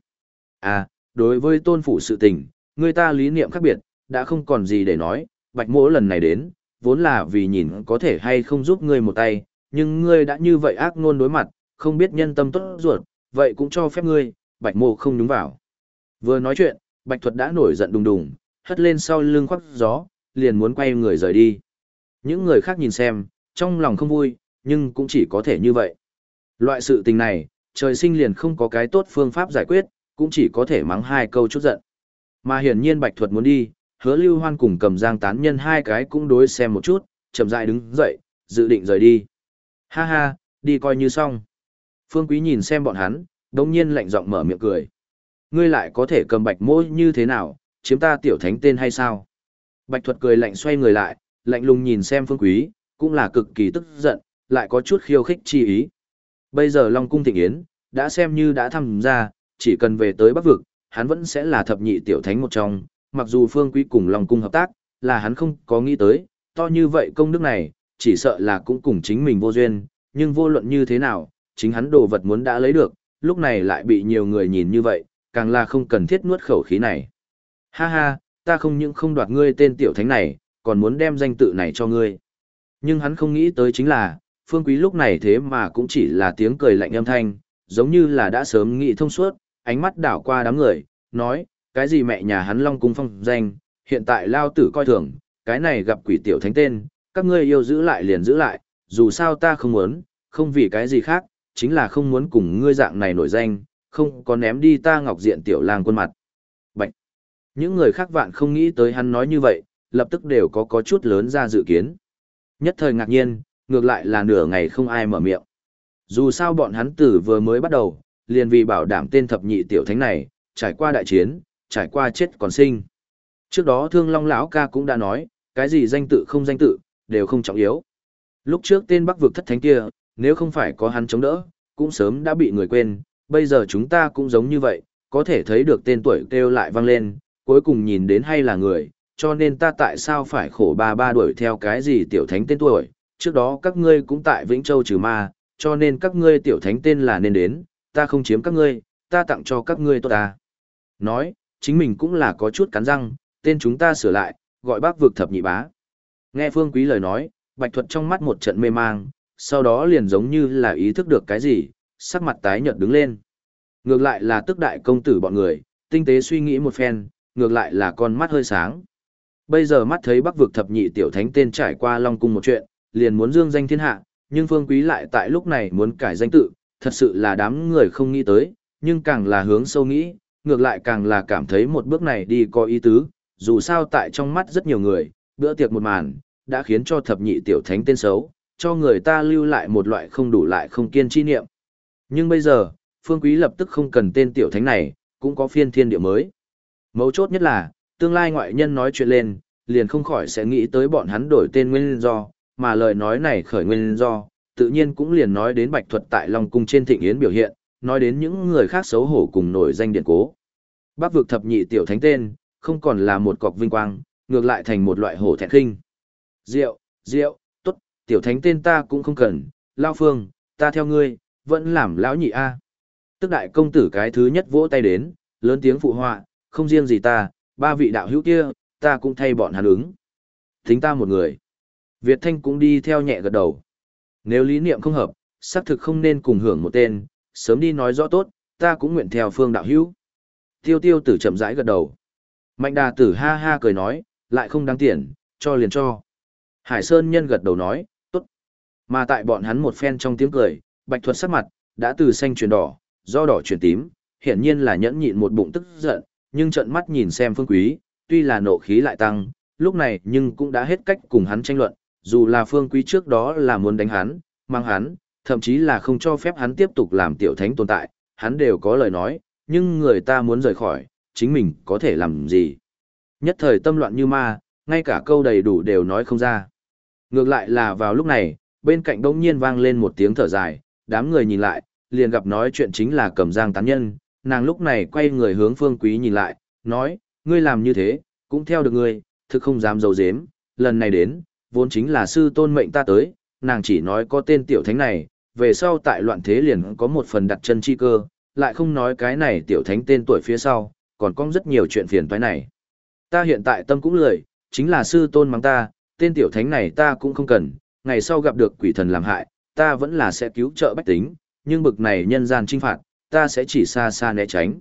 À, đối với tôn phủ sự tình, người ta lý niệm khác biệt, đã không còn gì để nói, bạch mỗ lần này đến, vốn là vì nhìn có thể hay không giúp ngươi một tay, nhưng ngươi đã như vậy ác ngôn đối mặt, không biết nhân tâm tốt ruột, vậy cũng cho phép ngươi, bạch mộ không nhúng vào. Vừa nói chuyện, bạch thuật đã nổi giận đùng đùng, hất lên sau lưng khoác gió, liền muốn quay người rời đi. Những người khác nhìn xem, trong lòng không vui, nhưng cũng chỉ có thể như vậy. Loại sự tình này, trời sinh liền không có cái tốt phương pháp giải quyết, cũng chỉ có thể mắng hai câu chút giận. Mà hiển nhiên bạch thuật muốn đi, hứa lưu hoan cùng cầm giang tán nhân hai cái cũng đối xem một chút, chậm rãi đứng dậy, dự định rời đi. Ha ha, đi coi như xong. Phương Quý nhìn xem bọn hắn, đồng nhiên lạnh giọng mở miệng cười. Ngươi lại có thể cầm bạch môi như thế nào, chiếm ta tiểu thánh tên hay sao? Bạch thuật cười lạnh xoay người lại, lạnh lùng nhìn xem phương quý, cũng là cực kỳ tức giận, lại có chút khiêu khích chi ý. Bây giờ Long Cung Thịnh Yến, đã xem như đã tham gia, chỉ cần về tới Bắc Vực, hắn vẫn sẽ là thập nhị tiểu thánh một trong, mặc dù phương quý cùng Long Cung hợp tác, là hắn không có nghĩ tới, to như vậy công đức này, chỉ sợ là cũng cùng chính mình vô duyên, nhưng vô luận như thế nào, chính hắn đồ vật muốn đã lấy được, lúc này lại bị nhiều người nhìn như vậy, càng là không cần thiết nuốt khẩu khí này. Ha ha, ta không những không đoạt ngươi tên tiểu thánh này, còn muốn đem danh tự này cho ngươi. Nhưng hắn không nghĩ tới chính là, phương quý lúc này thế mà cũng chỉ là tiếng cười lạnh âm thanh, giống như là đã sớm nghĩ thông suốt, ánh mắt đảo qua đám người, nói, cái gì mẹ nhà hắn long cung phong danh, hiện tại lao tử coi thường, cái này gặp quỷ tiểu thánh tên, các ngươi yêu giữ lại liền giữ lại, dù sao ta không muốn, không vì cái gì khác, chính là không muốn cùng ngươi dạng này nổi danh, không có ném đi ta ngọc diện tiểu lang quân mặt. Bạch! Những người khác vạn không nghĩ tới hắn nói như vậy, lập tức đều có có chút lớn ra dự kiến. Nhất thời ngạc nhiên, ngược lại là nửa ngày không ai mở miệng. Dù sao bọn hắn tử vừa mới bắt đầu, liền vì bảo đảm tên thập nhị tiểu thánh này, trải qua đại chiến, trải qua chết còn sinh. Trước đó Thương Long lão ca cũng đã nói, cái gì danh tự không danh tự, đều không trọng yếu. Lúc trước tên Bắc vực thất thánh kia, nếu không phải có hắn chống đỡ, cũng sớm đã bị người quên, bây giờ chúng ta cũng giống như vậy, có thể thấy được tên tuổi kêu lại vang lên, cuối cùng nhìn đến hay là người, cho nên ta tại sao phải khổ ba ba đuổi theo cái gì tiểu thánh tên tuổi, trước đó các ngươi cũng tại Vĩnh Châu trừ ma, cho nên các ngươi tiểu thánh tên là nên đến, ta không chiếm các ngươi, ta tặng cho các ngươi tốt ta. Nói, chính mình cũng là có chút cắn răng, tên chúng ta sửa lại, gọi bác vực thập nhị bá. Nghe Phương Quý lời nói, Bạch Thuật trong mắt một trận mê mang, sau đó liền giống như là ý thức được cái gì, sắc mặt tái nhợt đứng lên. Ngược lại là tức đại công tử bọn người, tinh tế suy nghĩ một phen, ngược lại là con mắt hơi sáng. Bây giờ mắt thấy bắc vực thập nhị tiểu thánh tên trải qua Long Cung một chuyện, liền muốn dương danh thiên hạ, nhưng Phương Quý lại tại lúc này muốn cải danh tự, thật sự là đám người không nghĩ tới, nhưng càng là hướng sâu nghĩ, ngược lại càng là cảm thấy một bước này đi có ý tứ, dù sao tại trong mắt rất nhiều người, bữa tiệc một màn, đã khiến cho thập nhị tiểu thánh tên xấu, cho người ta lưu lại một loại không đủ lại không kiên chi niệm. Nhưng bây giờ, Phương Quý lập tức không cần tên tiểu thánh này, cũng có phiên thiên địa mới. Mấu chốt nhất là, tương lai ngoại nhân nói chuyện lên, liền không khỏi sẽ nghĩ tới bọn hắn đổi tên nguyên do, mà lời nói này khởi nguyên do, tự nhiên cũng liền nói đến bạch thuật tại Long Cung trên thịnh yến biểu hiện, nói đến những người khác xấu hổ cùng nổi danh điện cố. Bác vực thập nhị tiểu thánh tên, không còn là một cọc vinh quang, ngược lại thành một loại hổ thẹn khinh. Diệu, diệu, tốt, tiểu thánh tên ta cũng không cần, lao phương, ta theo ngươi, vẫn làm lão nhị a. Tức đại công tử cái thứ nhất vỗ tay đến, lớn tiếng phụ họa, không riêng gì ta, ba vị đạo hữu kia, ta cũng thay bọn hắn ứng. Thính ta một người. Việt Thanh cũng đi theo nhẹ gật đầu. Nếu lý niệm không hợp, xác thực không nên cùng hưởng một tên, sớm đi nói rõ tốt, ta cũng nguyện theo phương đạo hữu. Tiêu tiêu tử chậm rãi gật đầu. Mạnh đà tử ha ha cười nói, lại không đáng tiền, cho liền cho. Hải Sơn nhân gật đầu nói, tốt. Mà tại bọn hắn một phen trong tiếng cười, bạch thuật sắc mặt, đã từ xanh chuyển đỏ, do đỏ chuyển tím, hiển nhiên là nhẫn nhịn một bụng tức giận, nhưng trận mắt nhìn xem phương quý, tuy là nộ khí lại tăng, lúc này nhưng cũng đã hết cách cùng hắn tranh luận, dù là phương quý trước đó là muốn đánh hắn, mang hắn, thậm chí là không cho phép hắn tiếp tục làm tiểu thánh tồn tại, hắn đều có lời nói, nhưng người ta muốn rời khỏi, chính mình có thể làm gì. Nhất thời tâm loạn như ma, ngay cả câu đầy đủ đều nói không ra. Ngược lại là vào lúc này, bên cạnh đông nhiên vang lên một tiếng thở dài, đám người nhìn lại, liền gặp nói chuyện chính là cầm giang tán nhân, nàng lúc này quay người hướng phương quý nhìn lại, nói, ngươi làm như thế, cũng theo được ngươi, thực không dám dấu dếm, lần này đến, vốn chính là sư tôn mệnh ta tới, nàng chỉ nói có tên tiểu thánh này, về sau tại loạn thế liền có một phần đặt chân chi cơ, lại không nói cái này tiểu thánh tên tuổi phía sau, còn có rất nhiều chuyện phiền toái này. Ta hiện tại tâm cũng lười, chính là sư tôn mắng ta, tên tiểu thánh này ta cũng không cần, ngày sau gặp được quỷ thần làm hại, ta vẫn là sẽ cứu trợ bách tính, nhưng bực này nhân gian trinh phạt, ta sẽ chỉ xa xa né tránh.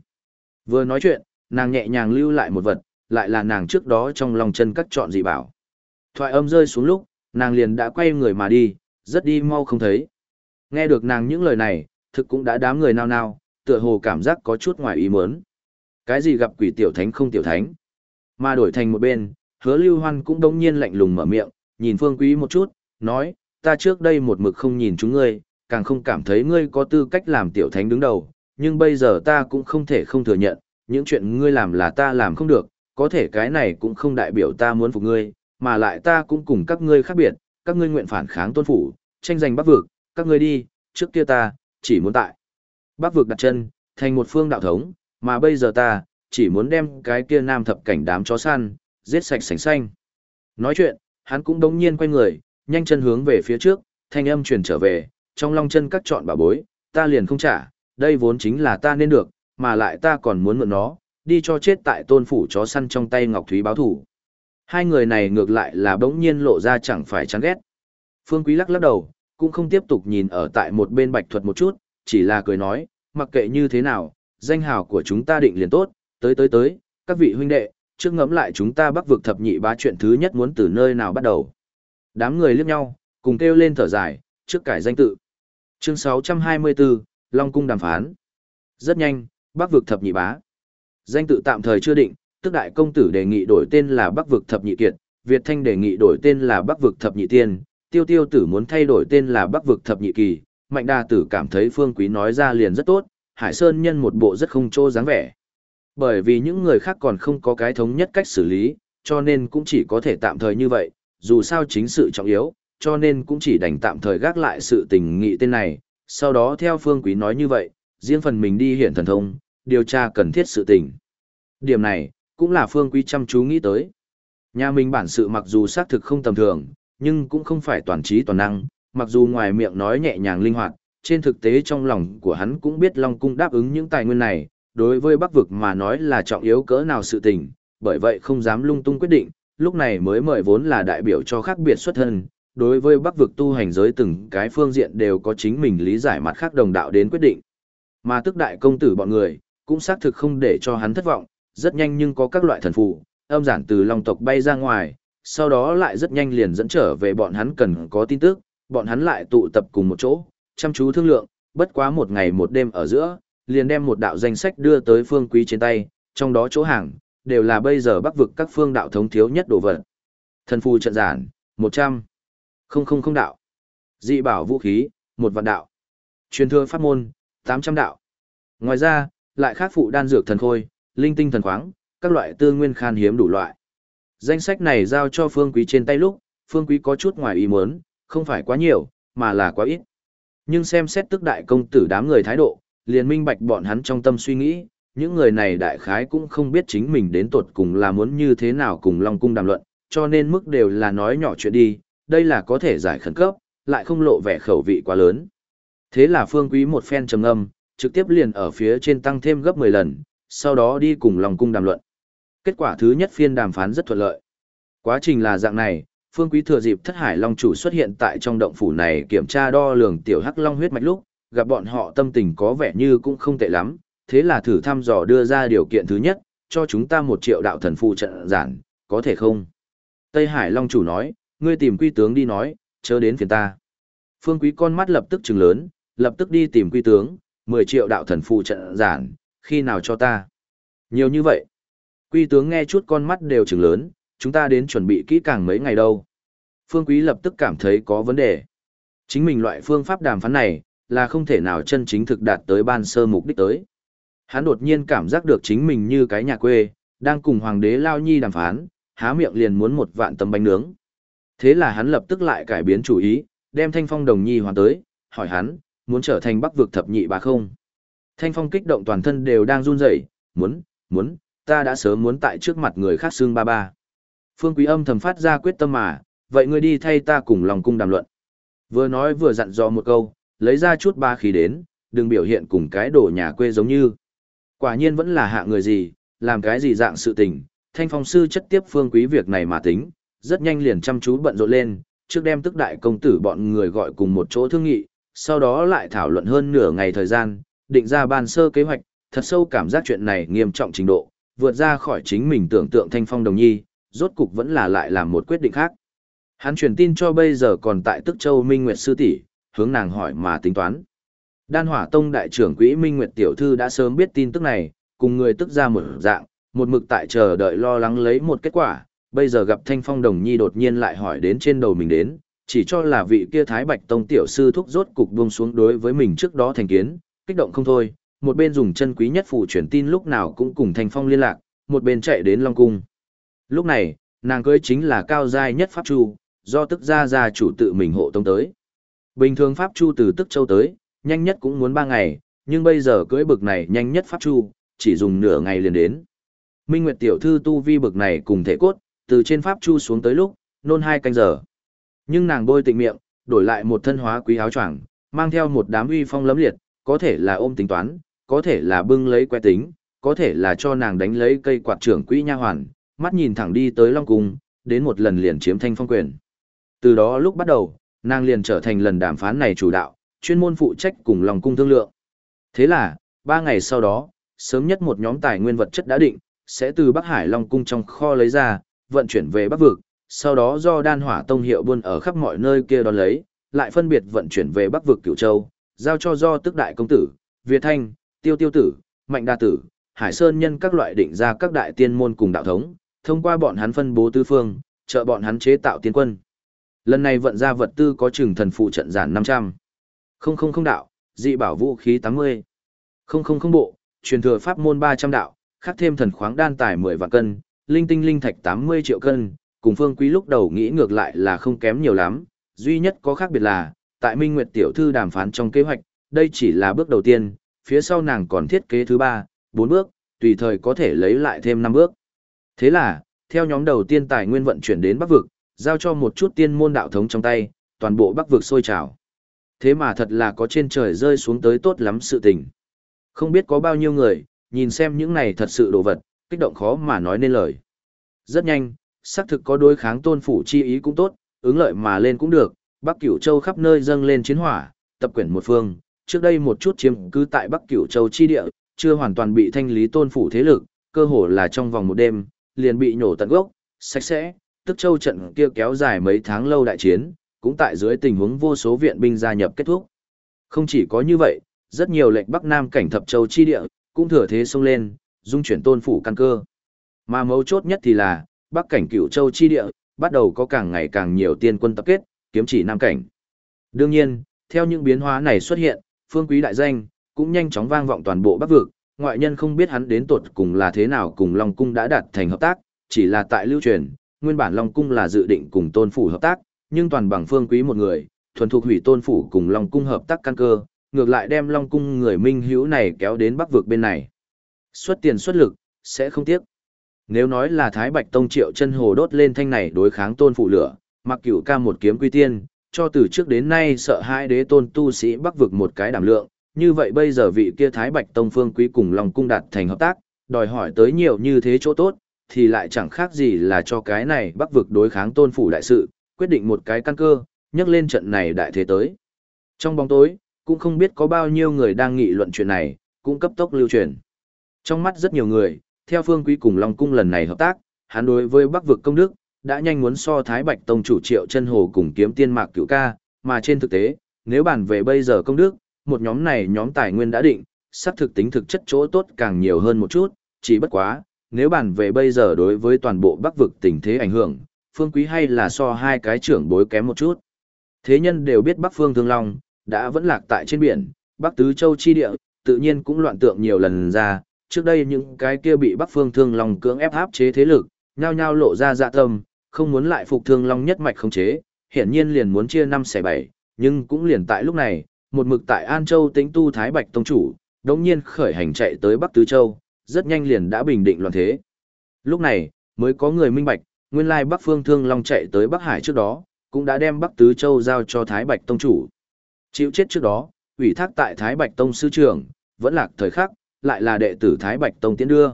Vừa nói chuyện, nàng nhẹ nhàng lưu lại một vật, lại là nàng trước đó trong lòng chân cắt chọn dị bảo. Thoại âm rơi xuống lúc, nàng liền đã quay người mà đi, rất đi mau không thấy. Nghe được nàng những lời này, thực cũng đã đám người nao nao, tựa hồ cảm giác có chút ngoài ý muốn. Cái gì gặp quỷ tiểu thánh không tiểu thánh? Mà đổi thành một bên, hứa lưu hoan cũng đông nhiên lạnh lùng mở miệng, nhìn phương quý một chút, nói, ta trước đây một mực không nhìn chúng ngươi, càng không cảm thấy ngươi có tư cách làm tiểu thánh đứng đầu, nhưng bây giờ ta cũng không thể không thừa nhận, những chuyện ngươi làm là ta làm không được, có thể cái này cũng không đại biểu ta muốn phục ngươi, mà lại ta cũng cùng các ngươi khác biệt, các ngươi nguyện phản kháng tôn phủ, tranh giành bắc vực, các ngươi đi, trước kia ta, chỉ muốn tại. Bắc vực đặt chân, thành một phương đạo thống, mà bây giờ ta, chỉ muốn đem cái kia nam thập cảnh đám chó săn, giết sạch sành xanh. Nói chuyện, hắn cũng đống nhiên quay người, nhanh chân hướng về phía trước, thanh âm truyền trở về, trong long chân các chọn bà bối, ta liền không trả, đây vốn chính là ta nên được, mà lại ta còn muốn mượn nó, đi cho chết tại tôn phủ chó săn trong tay Ngọc Thúy báo thủ. Hai người này ngược lại là bỗng nhiên lộ ra chẳng phải chán ghét. Phương Quý lắc lắc đầu, cũng không tiếp tục nhìn ở tại một bên bạch thuật một chút, chỉ là cười nói, mặc kệ như thế nào, danh hào của chúng ta định liền tốt, tới tới tới, các vị huynh đệ, trước ngẫm lại chúng ta bắc vực thập nhị bá chuyện thứ nhất muốn từ nơi nào bắt đầu. Đám người liếc nhau, cùng kêu lên thở dài, trước cải danh tự. Chương 624, Long Cung đàm phán. Rất nhanh, bắc vực thập nhị bá. Danh tự tạm thời chưa định, tức đại công tử đề nghị đổi tên là bắc vực thập nhị kiệt, Việt Thanh đề nghị đổi tên là bắc vực thập nhị tiên, tiêu tiêu tử muốn thay đổi tên là bắc vực thập nhị kỳ, mạnh đa tử cảm thấy phương quý nói ra liền rất tốt, Hải Sơn nhân một bộ rất không trô dáng vẻ. Bởi vì những người khác còn không có cái thống nhất cách xử lý, cho nên cũng chỉ có thể tạm thời như vậy, dù sao chính sự trọng yếu, cho nên cũng chỉ đành tạm thời gác lại sự tình nghị tên này, sau đó theo phương quý nói như vậy, riêng phần mình đi hiện thần thông, điều tra cần thiết sự tình. Điểm này, cũng là phương quý chăm chú nghĩ tới. Nhà mình bản sự mặc dù xác thực không tầm thường, nhưng cũng không phải toàn trí toàn năng, mặc dù ngoài miệng nói nhẹ nhàng linh hoạt, trên thực tế trong lòng của hắn cũng biết Long Cung đáp ứng những tài nguyên này, đối với Bắc vực mà nói là trọng yếu cỡ nào sự tình, bởi vậy không dám lung tung quyết định, lúc này mới mời vốn là đại biểu cho khác biệt xuất thân, đối với Bắc vực tu hành giới từng cái phương diện đều có chính mình lý giải mặt khác đồng đạo đến quyết định. Mà tức đại công tử bọn người, cũng xác thực không để cho hắn thất vọng, rất nhanh nhưng có các loại thần phù, âm giản từ Long tộc bay ra ngoài, sau đó lại rất nhanh liền dẫn trở về bọn hắn cần có tin tức, bọn hắn lại tụ tập cùng một chỗ, chăm chú thương lượng, bất quá một ngày một đêm ở giữa, liền đem một đạo danh sách đưa tới phương quý trên tay, trong đó chỗ hàng, đều là bây giờ bắc vực các phương đạo thống thiếu nhất đồ vật. Thần phù trận giản, 100. Không không không đạo. Dị bảo vũ khí, một vạn đạo. Truyền thừa pháp môn, 800 đạo. Ngoài ra, lại khác phụ đan dược thần khôi, linh tinh thần khoáng, các loại tư nguyên khan hiếm đủ loại. Danh sách này giao cho Phương Quý trên tay lúc, Phương Quý có chút ngoài ý muốn, không phải quá nhiều, mà là quá ít. Nhưng xem xét tức đại công tử đám người thái độ, liền minh bạch bọn hắn trong tâm suy nghĩ, những người này đại khái cũng không biết chính mình đến tột cùng là muốn như thế nào cùng Long Cung đàm luận, cho nên mức đều là nói nhỏ chuyện đi, đây là có thể giải khẩn cấp, lại không lộ vẻ khẩu vị quá lớn. Thế là Phương Quý một phen trầm âm, trực tiếp liền ở phía trên tăng thêm gấp 10 lần, sau đó đi cùng lòng Cung đàm luận. Kết quả thứ nhất phiên đàm phán rất thuận lợi. Quá trình là dạng này, Phương Quý thừa dịp Thất Hải Long chủ xuất hiện tại trong động phủ này kiểm tra đo lường tiểu hắc long huyết mạch lúc, gặp bọn họ tâm tình có vẻ như cũng không tệ lắm, thế là thử thăm dò đưa ra điều kiện thứ nhất, cho chúng ta một triệu đạo thần phụ trận giản, có thể không? Tây Hải Long chủ nói, ngươi tìm quy tướng đi nói, chớ đến phiền ta. Phương Quý con mắt lập tức trừng lớn, lập tức đi tìm quy tướng, 10 triệu đạo thần phụ trận giản, khi nào cho ta? Nhiều như vậy. Quy tướng nghe chút con mắt đều trừng lớn, chúng ta đến chuẩn bị kỹ càng mấy ngày đâu. Phương Quý lập tức cảm thấy có vấn đề. Chính mình loại phương pháp đàm phán này, là không thể nào chân chính thực đạt tới ban sơ mục đích tới. Hắn đột nhiên cảm giác được chính mình như cái nhà quê, đang cùng hoàng đế Lao Nhi đàm phán, há miệng liền muốn một vạn tấm bánh nướng. Thế là hắn lập tức lại cải biến chủ ý, đem Thanh Phong đồng nhi hoàn tới, hỏi hắn, muốn trở thành bắc vực thập nhị bà không? Thanh Phong kích động toàn thân đều đang run rẩy, muốn, muốn, ta đã sớm muốn tại trước mặt người khác xương ba ba. Phương Quý âm thầm phát ra quyết tâm mà, vậy ngươi đi thay ta cùng lòng cung đàm luận. Vừa nói vừa dặn dò một câu, lấy ra chút ba khí đến, đừng biểu hiện cùng cái đồ nhà quê giống như. Quả nhiên vẫn là hạ người gì, làm cái gì dạng sự tình, thanh phong sư chất tiếp phương quý việc này mà tính, rất nhanh liền chăm chú bận rộn lên, trước đem tức đại công tử bọn người gọi cùng một chỗ thương nghị, sau đó lại thảo luận hơn nửa ngày thời gian, định ra ban sơ kế hoạch, thật sâu cảm giác chuyện này nghiêm trọng trình độ, vượt ra khỏi chính mình tưởng tượng thanh phong đồng nhi, rốt cục vẫn là lại làm một quyết định khác. Hắn truyền tin cho bây giờ còn tại Tức Châu Minh Nguyệt sư tỷ, hướng nàng hỏi mà tính toán. Đan Hỏa Tông đại trưởng quỹ Minh Nguyệt tiểu thư đã sớm biết tin tức này, cùng người tức ra một dạng, một mực tại chờ đợi lo lắng lấy một kết quả, bây giờ gặp Thanh Phong Đồng Nhi đột nhiên lại hỏi đến trên đầu mình đến, chỉ cho là vị kia Thái Bạch Tông tiểu sư thúc rốt cục buông xuống đối với mình trước đó thành kiến, kích động không thôi, một bên dùng chân quý nhất phụ truyền tin lúc nào cũng cùng Thanh Phong liên lạc, một bên chạy đến Long Cung. Lúc này, nàng cưới chính là cao giai nhất Pháp Chu, do tức gia gia chủ tự mình hộ tông tới. Bình thường Pháp Chu từ tức châu tới, nhanh nhất cũng muốn 3 ngày, nhưng bây giờ cưới bực này nhanh nhất Pháp Chu, chỉ dùng nửa ngày liền đến. Minh Nguyệt tiểu thư tu vi bực này cùng thể cốt, từ trên Pháp Chu xuống tới lúc, nôn hai canh giờ. Nhưng nàng bôi tịnh miệng, đổi lại một thân hóa quý áo choàng, mang theo một đám uy phong lấm liệt, có thể là ôm tính toán, có thể là bưng lấy que tính, có thể là cho nàng đánh lấy cây quạt trưởng quỹ nha hoàn, mắt nhìn thẳng đi tới Long Cung, đến một lần liền chiếm thanh phong quyền. Từ đó lúc bắt đầu, nàng liền trở thành lần đàm phán này chủ đạo, chuyên môn phụ trách cùng Long Cung thương lượng. Thế là, ba ngày sau đó, sớm nhất một nhóm tài nguyên vật chất đã định, sẽ từ Bắc Hải Long Cung trong kho lấy ra, vận chuyển về Bắc Vực, sau đó do đan hỏa tông hiệu buôn ở khắp mọi nơi kia đón lấy, lại phân biệt vận chuyển về Bắc Vực Cửu Châu, giao cho do tức đại công tử, Việt Thanh, Tiêu Tiêu Tử, Mạnh Đa Tử, Hải Sơn nhân các loại định ra các đại tiên môn cùng đạo thống, thông qua bọn hắn phân bố tư phương, trợ bọn hắn chế tạo tiên quân. Lần này vận ra vật tư có chừng thần phụ trận giản 500. Không không không đạo, dị bảo vũ khí 80. Không không không bộ, truyền thừa pháp môn 300 đạo, khắc thêm thần khoáng đan tài 10 vạn cân, linh tinh linh thạch 80 triệu cân, cùng phương quý lúc đầu nghĩ ngược lại là không kém nhiều lắm, duy nhất có khác biệt là, tại Minh Nguyệt tiểu thư đàm phán trong kế hoạch, đây chỉ là bước đầu tiên, phía sau nàng còn thiết kế thứ ba, bốn bước, tùy thời có thể lấy lại thêm năm bước. Thế là, Theo nhóm đầu tiên tài nguyên vận chuyển đến Bắc vực, giao cho một chút tiên môn đạo thống trong tay, toàn bộ Bắc vực sôi trào. Thế mà thật là có trên trời rơi xuống tới tốt lắm sự tình. Không biết có bao nhiêu người, nhìn xem những này thật sự đồ vật, kích động khó mà nói nên lời. Rất nhanh, xác thực có đối kháng tôn phủ chi ý cũng tốt, ứng lợi mà lên cũng được, Bắc Cửu Châu khắp nơi dâng lên chiến hỏa, tập quyển một phương, trước đây một chút chiếm cứ tại Bắc Cửu Châu chi địa, chưa hoàn toàn bị thanh lý tôn phủ thế lực, cơ hồ là trong vòng một đêm, liền bị nhổ tận gốc, sạch sẽ, tức châu trận kia kéo dài mấy tháng lâu đại chiến, cũng tại dưới tình huống vô số viện binh gia nhập kết thúc. Không chỉ có như vậy, rất nhiều lệnh Bắc Nam cảnh thập châu chi địa, cũng thừa thế xông lên, dung chuyển tôn phủ căn cơ. Mà mấu chốt nhất thì là, Bắc cảnh cửu châu chi địa, bắt đầu có càng ngày càng nhiều tiên quân tập kết, kiếm chỉ Nam cảnh. Đương nhiên, theo những biến hóa này xuất hiện, phương quý đại danh, cũng nhanh chóng vang vọng toàn bộ Bắc vực, ngoại nhân không biết hắn đến tột cùng là thế nào cùng Long Cung đã đạt thành hợp tác, chỉ là tại lưu truyền, nguyên bản Long Cung là dự định cùng tôn phủ hợp tác, nhưng toàn bằng phương quý một người, thuần thuộc hủy tôn phủ cùng Long Cung hợp tác căn cơ, ngược lại đem Long Cung người minh hữu này kéo đến Bắc vực bên này. Xuất tiền xuất lực, sẽ không tiếc. Nếu nói là Thái Bạch Tông triệu chân hồ đốt lên thanh này đối kháng tôn phủ lửa, mặc cửu ca một kiếm quy tiên, cho từ trước đến nay sợ hai đế tôn tu sĩ bắc vực một cái đảm lượng, như vậy bây giờ vị kia Thái Bạch Tông Phương Quý cùng Long Cung đạt thành hợp tác, đòi hỏi tới nhiều như thế chỗ tốt, thì lại chẳng khác gì là cho cái này bắc vực đối kháng tôn phủ đại sự, quyết định một cái căn cơ, nhắc lên trận này đại thế tới. Trong bóng tối, cũng không biết có bao nhiêu người đang nghị luận chuyện này, cũng cấp tốc lưu truyền. Trong mắt rất nhiều người, theo Phương Quý cùng Long Cung lần này hợp tác, hắn đối với bắc vực công đức, đã nhanh muốn so Thái Bạch Tông chủ triệu chân hồ cùng kiếm tiên mạc cửu ca, mà trên thực tế, nếu bàn về bây giờ công đức, một nhóm này nhóm tài nguyên đã định, sắp thực tính thực chất chỗ tốt càng nhiều hơn một chút, chỉ bất quá, nếu bàn về bây giờ đối với toàn bộ bắc vực tình thế ảnh hưởng, phương quý hay là so hai cái trưởng bối kém một chút. Thế nhân đều biết bắc phương thương long, đã vẫn lạc tại trên biển, bắc tứ châu chi địa, tự nhiên cũng loạn tượng nhiều lần ra, trước đây những cái kia bị bắc phương thương long cưỡng ép áp chế thế lực, nhao nhao lộ ra dạ tâm, không muốn lại phục thương long nhất mạch không chế, hiển nhiên liền muốn chia năm xẻ bảy, nhưng cũng liền tại lúc này, một mực tại An Châu tĩnh tu Thái Bạch Tông Chủ, đột nhiên khởi hành chạy tới Bắc Tứ Châu, rất nhanh liền đã bình định loạn thế. Lúc này, mới có người minh bạch, nguyên lai Bắc Phương Thương Long chạy tới Bắc Hải trước đó, cũng đã đem Bắc Tứ Châu giao cho Thái Bạch Tông Chủ. Chịu chết trước đó, ủy thác tại Thái Bạch Tông Sư Trưởng, vẫn lạc thời khắc, lại là đệ tử Thái Bạch Tông tiến đưa.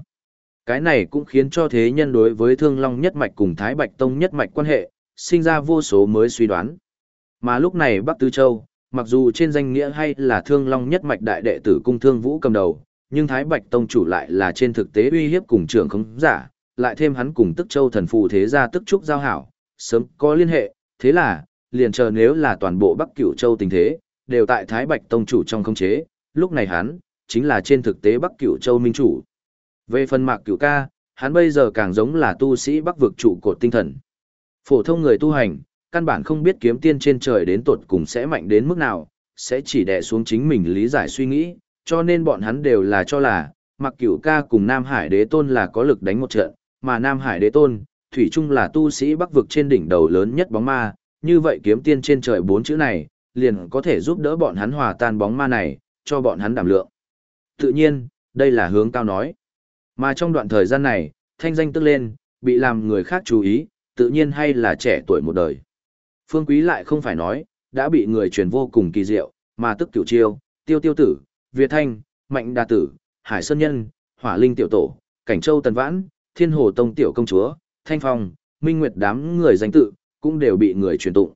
Cái này cũng khiến cho thế nhân đối với Thương Long nhất mạch cùng Thái Bạch Tông nhất mạch quan hệ, sinh ra vô số mới suy đoán. Mà lúc này Bắc tư Châu, mặc dù trên danh nghĩa hay là Thương Long nhất mạch đại đệ tử cung Thương Vũ cầm đầu, nhưng Thái Bạch Tông chủ lại là trên thực tế uy hiếp cùng trưởng không giả, lại thêm hắn cùng Tức Châu thần phù thế gia Tức Trúc giao hảo, sớm có liên hệ, thế là, liền chờ nếu là toàn bộ Bắc Cửu Châu tình thế, đều tại Thái Bạch Tông chủ trong khống chế, lúc này hắn, chính là trên thực tế Bắc Cửu Châu minh chủ. Về phần mạc cửu ca, hắn bây giờ càng giống là tu sĩ bắc vực trụ cột tinh thần. Phổ thông người tu hành, căn bản không biết kiếm tiên trên trời đến tột cùng sẽ mạnh đến mức nào, sẽ chỉ đè xuống chính mình lý giải suy nghĩ, cho nên bọn hắn đều là cho là, mặc cửu ca cùng Nam Hải đế tôn là có lực đánh một trận, mà Nam Hải đế tôn, thủy chung là tu sĩ bắc vực trên đỉnh đầu lớn nhất bóng ma, như vậy kiếm tiên trên trời bốn chữ này, liền có thể giúp đỡ bọn hắn hòa tan bóng ma này, cho bọn hắn đảm lượng. Tự nhiên, đây là hướng cao nói. Mà trong đoạn thời gian này, thanh danh tức lên, bị làm người khác chú ý, tự nhiên hay là trẻ tuổi một đời. Phương Quý lại không phải nói, đã bị người truyền vô cùng kỳ diệu, mà tức cửu chiêu, tiêu tiêu tử, Việt Thanh, Mạnh Đà Tử, Hải Sơn Nhân, Hỏa Linh Tiểu Tổ, Cảnh Châu Tần Vãn, Thiên Hồ Tông Tiểu Công Chúa, Thanh Phong, Minh Nguyệt đám người danh tự, cũng đều bị người truyền tụng.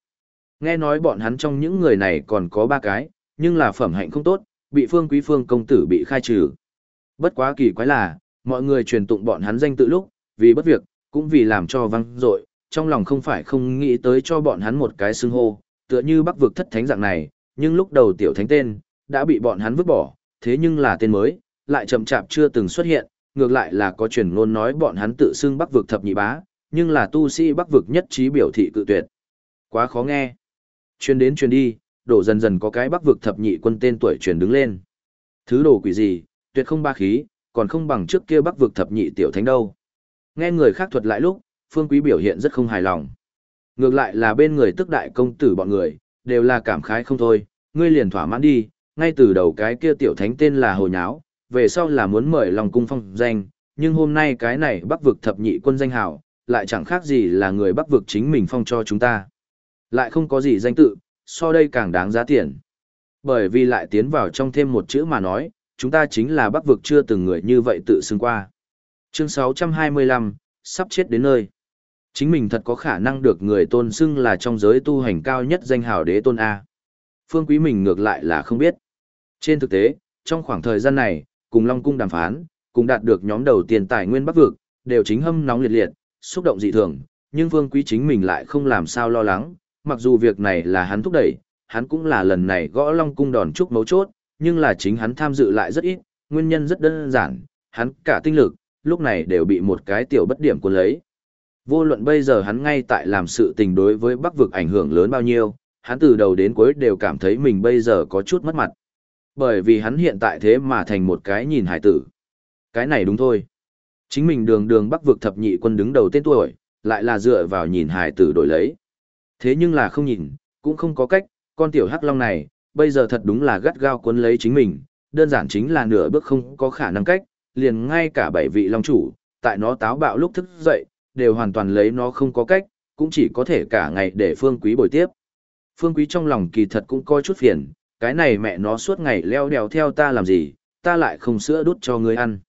Nghe nói bọn hắn trong những người này còn có ba cái, nhưng là phẩm hạnh không tốt, bị Phương Quý Phương công tử bị khai trừ. Bất quá kỳ quái là, mọi người truyền tụng bọn hắn danh tự lúc, vì bất việc, cũng vì làm cho văng dội trong lòng không phải không nghĩ tới cho bọn hắn một cái xưng hô, tựa như bắc vực thất thánh dạng này, nhưng lúc đầu tiểu thánh tên, đã bị bọn hắn vứt bỏ, thế nhưng là tên mới, lại chậm chạp chưa từng xuất hiện, ngược lại là có truyền ngôn nói bọn hắn tự xưng bắc vực thập nhị bá, nhưng là tu sĩ bắc vực nhất trí biểu thị cự tuyệt. Quá khó nghe. Chuyên đến chuyên đi, đổ dần dần có cái bắc vực thập nhị quân tên tuổi truyền đứng lên. Thứ đồ quỷ gì, tuyệt không ba khí, còn không bằng trước kia bắc vực thập nhị tiểu thánh đâu. Nghe người khác thuật lại lúc, Phương Quý biểu hiện rất không hài lòng. Ngược lại là bên người tức đại công tử bọn người, đều là cảm khái không thôi, ngươi liền thỏa mãn đi, ngay từ đầu cái kia tiểu thánh tên là Hồ Nháo, về sau là muốn mời lòng cung phong danh, nhưng hôm nay cái này bắc vực thập nhị quân danh hào, lại chẳng khác gì là người bắc vực chính mình phong cho chúng ta. Lại không có gì danh tự, so đây càng đáng giá tiền. Bởi vì lại tiến vào trong thêm một chữ mà nói, chúng ta chính là bắc vực chưa từng người như vậy tự xưng qua. Chương 625, sắp chết đến nơi. Chính mình thật có khả năng được người tôn xưng là trong giới tu hành cao nhất danh hào đế tôn A. Phương Quý mình ngược lại là không biết. Trên thực tế, trong khoảng thời gian này, cùng Long Cung đàm phán, cùng đạt được nhóm đầu tiền tài nguyên bắc vực, đều chính hâm nóng liệt liệt, xúc động dị thường, nhưng Phương Quý chính mình lại không làm sao lo lắng, mặc dù việc này là hắn thúc đẩy, hắn cũng là lần này gõ Long Cung đòn chúc mấu chốt, nhưng là chính hắn tham dự lại rất ít, nguyên nhân rất đơn giản, hắn cả tinh lực, lúc này đều bị một cái tiểu bất điểm cuốn lấy. Vô luận bây giờ hắn ngay tại làm sự tình đối với Bắc vực ảnh hưởng lớn bao nhiêu, hắn từ đầu đến cuối đều cảm thấy mình bây giờ có chút mất mặt. Bởi vì hắn hiện tại thế mà thành một cái nhìn hải tử. Cái này đúng thôi. Chính mình đường đường Bắc vực thập nhị quân đứng đầu tên tuổi, lại là dựa vào nhìn hải tử đổi lấy. Thế nhưng là không nhìn, cũng không có cách, con tiểu hắc long này, bây giờ thật đúng là gắt gao cuốn lấy chính mình, đơn giản chính là nửa bước không có khả năng cách, liền ngay cả bảy vị long chủ, tại nó táo bạo lúc thức dậy, đều hoàn toàn lấy nó không có cách, cũng chỉ có thể cả ngày để phương quý bồi tiếp. Phương quý trong lòng kỳ thật cũng coi chút phiền, cái này mẹ nó suốt ngày leo đèo theo ta làm gì, ta lại không sữa đút cho ngươi ăn.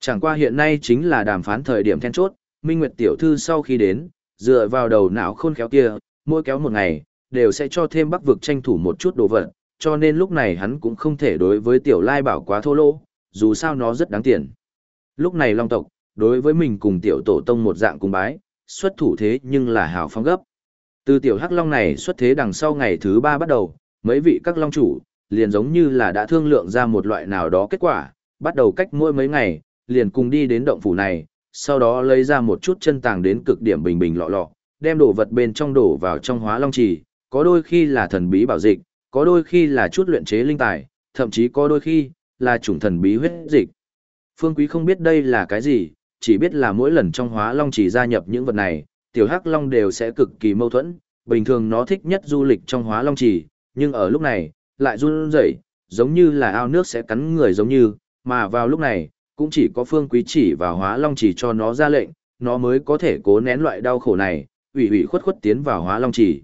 Chẳng qua hiện nay chính là đàm phán thời điểm then chốt, Minh Nguyệt tiểu thư sau khi đến, dựa vào đầu não khôn khéo kia, mỗi kéo một ngày, đều sẽ cho thêm bắc vực tranh thủ một chút đồ vật, cho nên lúc này hắn cũng không thể đối với tiểu lai bảo quá thô lỗ, dù sao nó rất đáng tiền. Lúc này long tộc, đối với mình cùng tiểu tổ tông một dạng cùng bái, xuất thủ thế nhưng là hào phong gấp. Từ tiểu hắc long này xuất thế đằng sau ngày thứ ba bắt đầu, mấy vị các long chủ, liền giống như là đã thương lượng ra một loại nào đó kết quả, bắt đầu cách mỗi mấy ngày, liền cùng đi đến động phủ này, sau đó lấy ra một chút chân tàng đến cực điểm bình bình lọ lọ, đem đồ vật bên trong đổ vào trong hóa long trì, có đôi khi là thần bí bảo dịch, có đôi khi là chút luyện chế linh tài, thậm chí có đôi khi là chủng thần bí huyết dịch. Phương Quý không biết đây là cái gì, chỉ biết là mỗi lần trong hóa long chỉ gia nhập những vật này, tiểu hắc long đều sẽ cực kỳ mâu thuẫn, bình thường nó thích nhất du lịch trong hóa long chỉ, nhưng ở lúc này, lại run rẩy, giống như là ao nước sẽ cắn người giống như, mà vào lúc này, cũng chỉ có phương quý chỉ vào hóa long chỉ cho nó ra lệnh, nó mới có thể cố nén loại đau khổ này, ủy ủy khuất khuất tiến vào hóa long chỉ.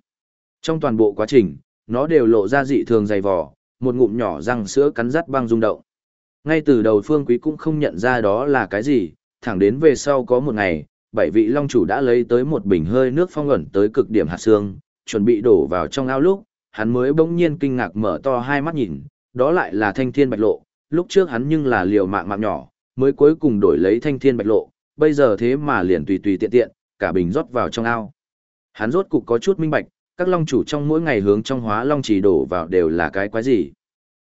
Trong toàn bộ quá trình, nó đều lộ ra dị thường dày vỏ, một ngụm nhỏ răng sữa cắn rắt băng rung động. Ngay từ đầu phương quý cũng không nhận ra đó là cái gì, thẳng đến về sau có một ngày, bảy vị long chủ đã lấy tới một bình hơi nước phong ẩn tới cực điểm hạt xương, chuẩn bị đổ vào trong ao lúc, hắn mới bỗng nhiên kinh ngạc mở to hai mắt nhìn, đó lại là thanh thiên bạch lộ, lúc trước hắn nhưng là liều mạng mạng nhỏ, mới cuối cùng đổi lấy thanh thiên bạch lộ, bây giờ thế mà liền tùy tùy tiện tiện, cả bình rót vào trong ao. Hắn rốt cục có chút minh bạch, các long chủ trong mỗi ngày hướng trong hóa long chỉ đổ vào đều là cái quái gì.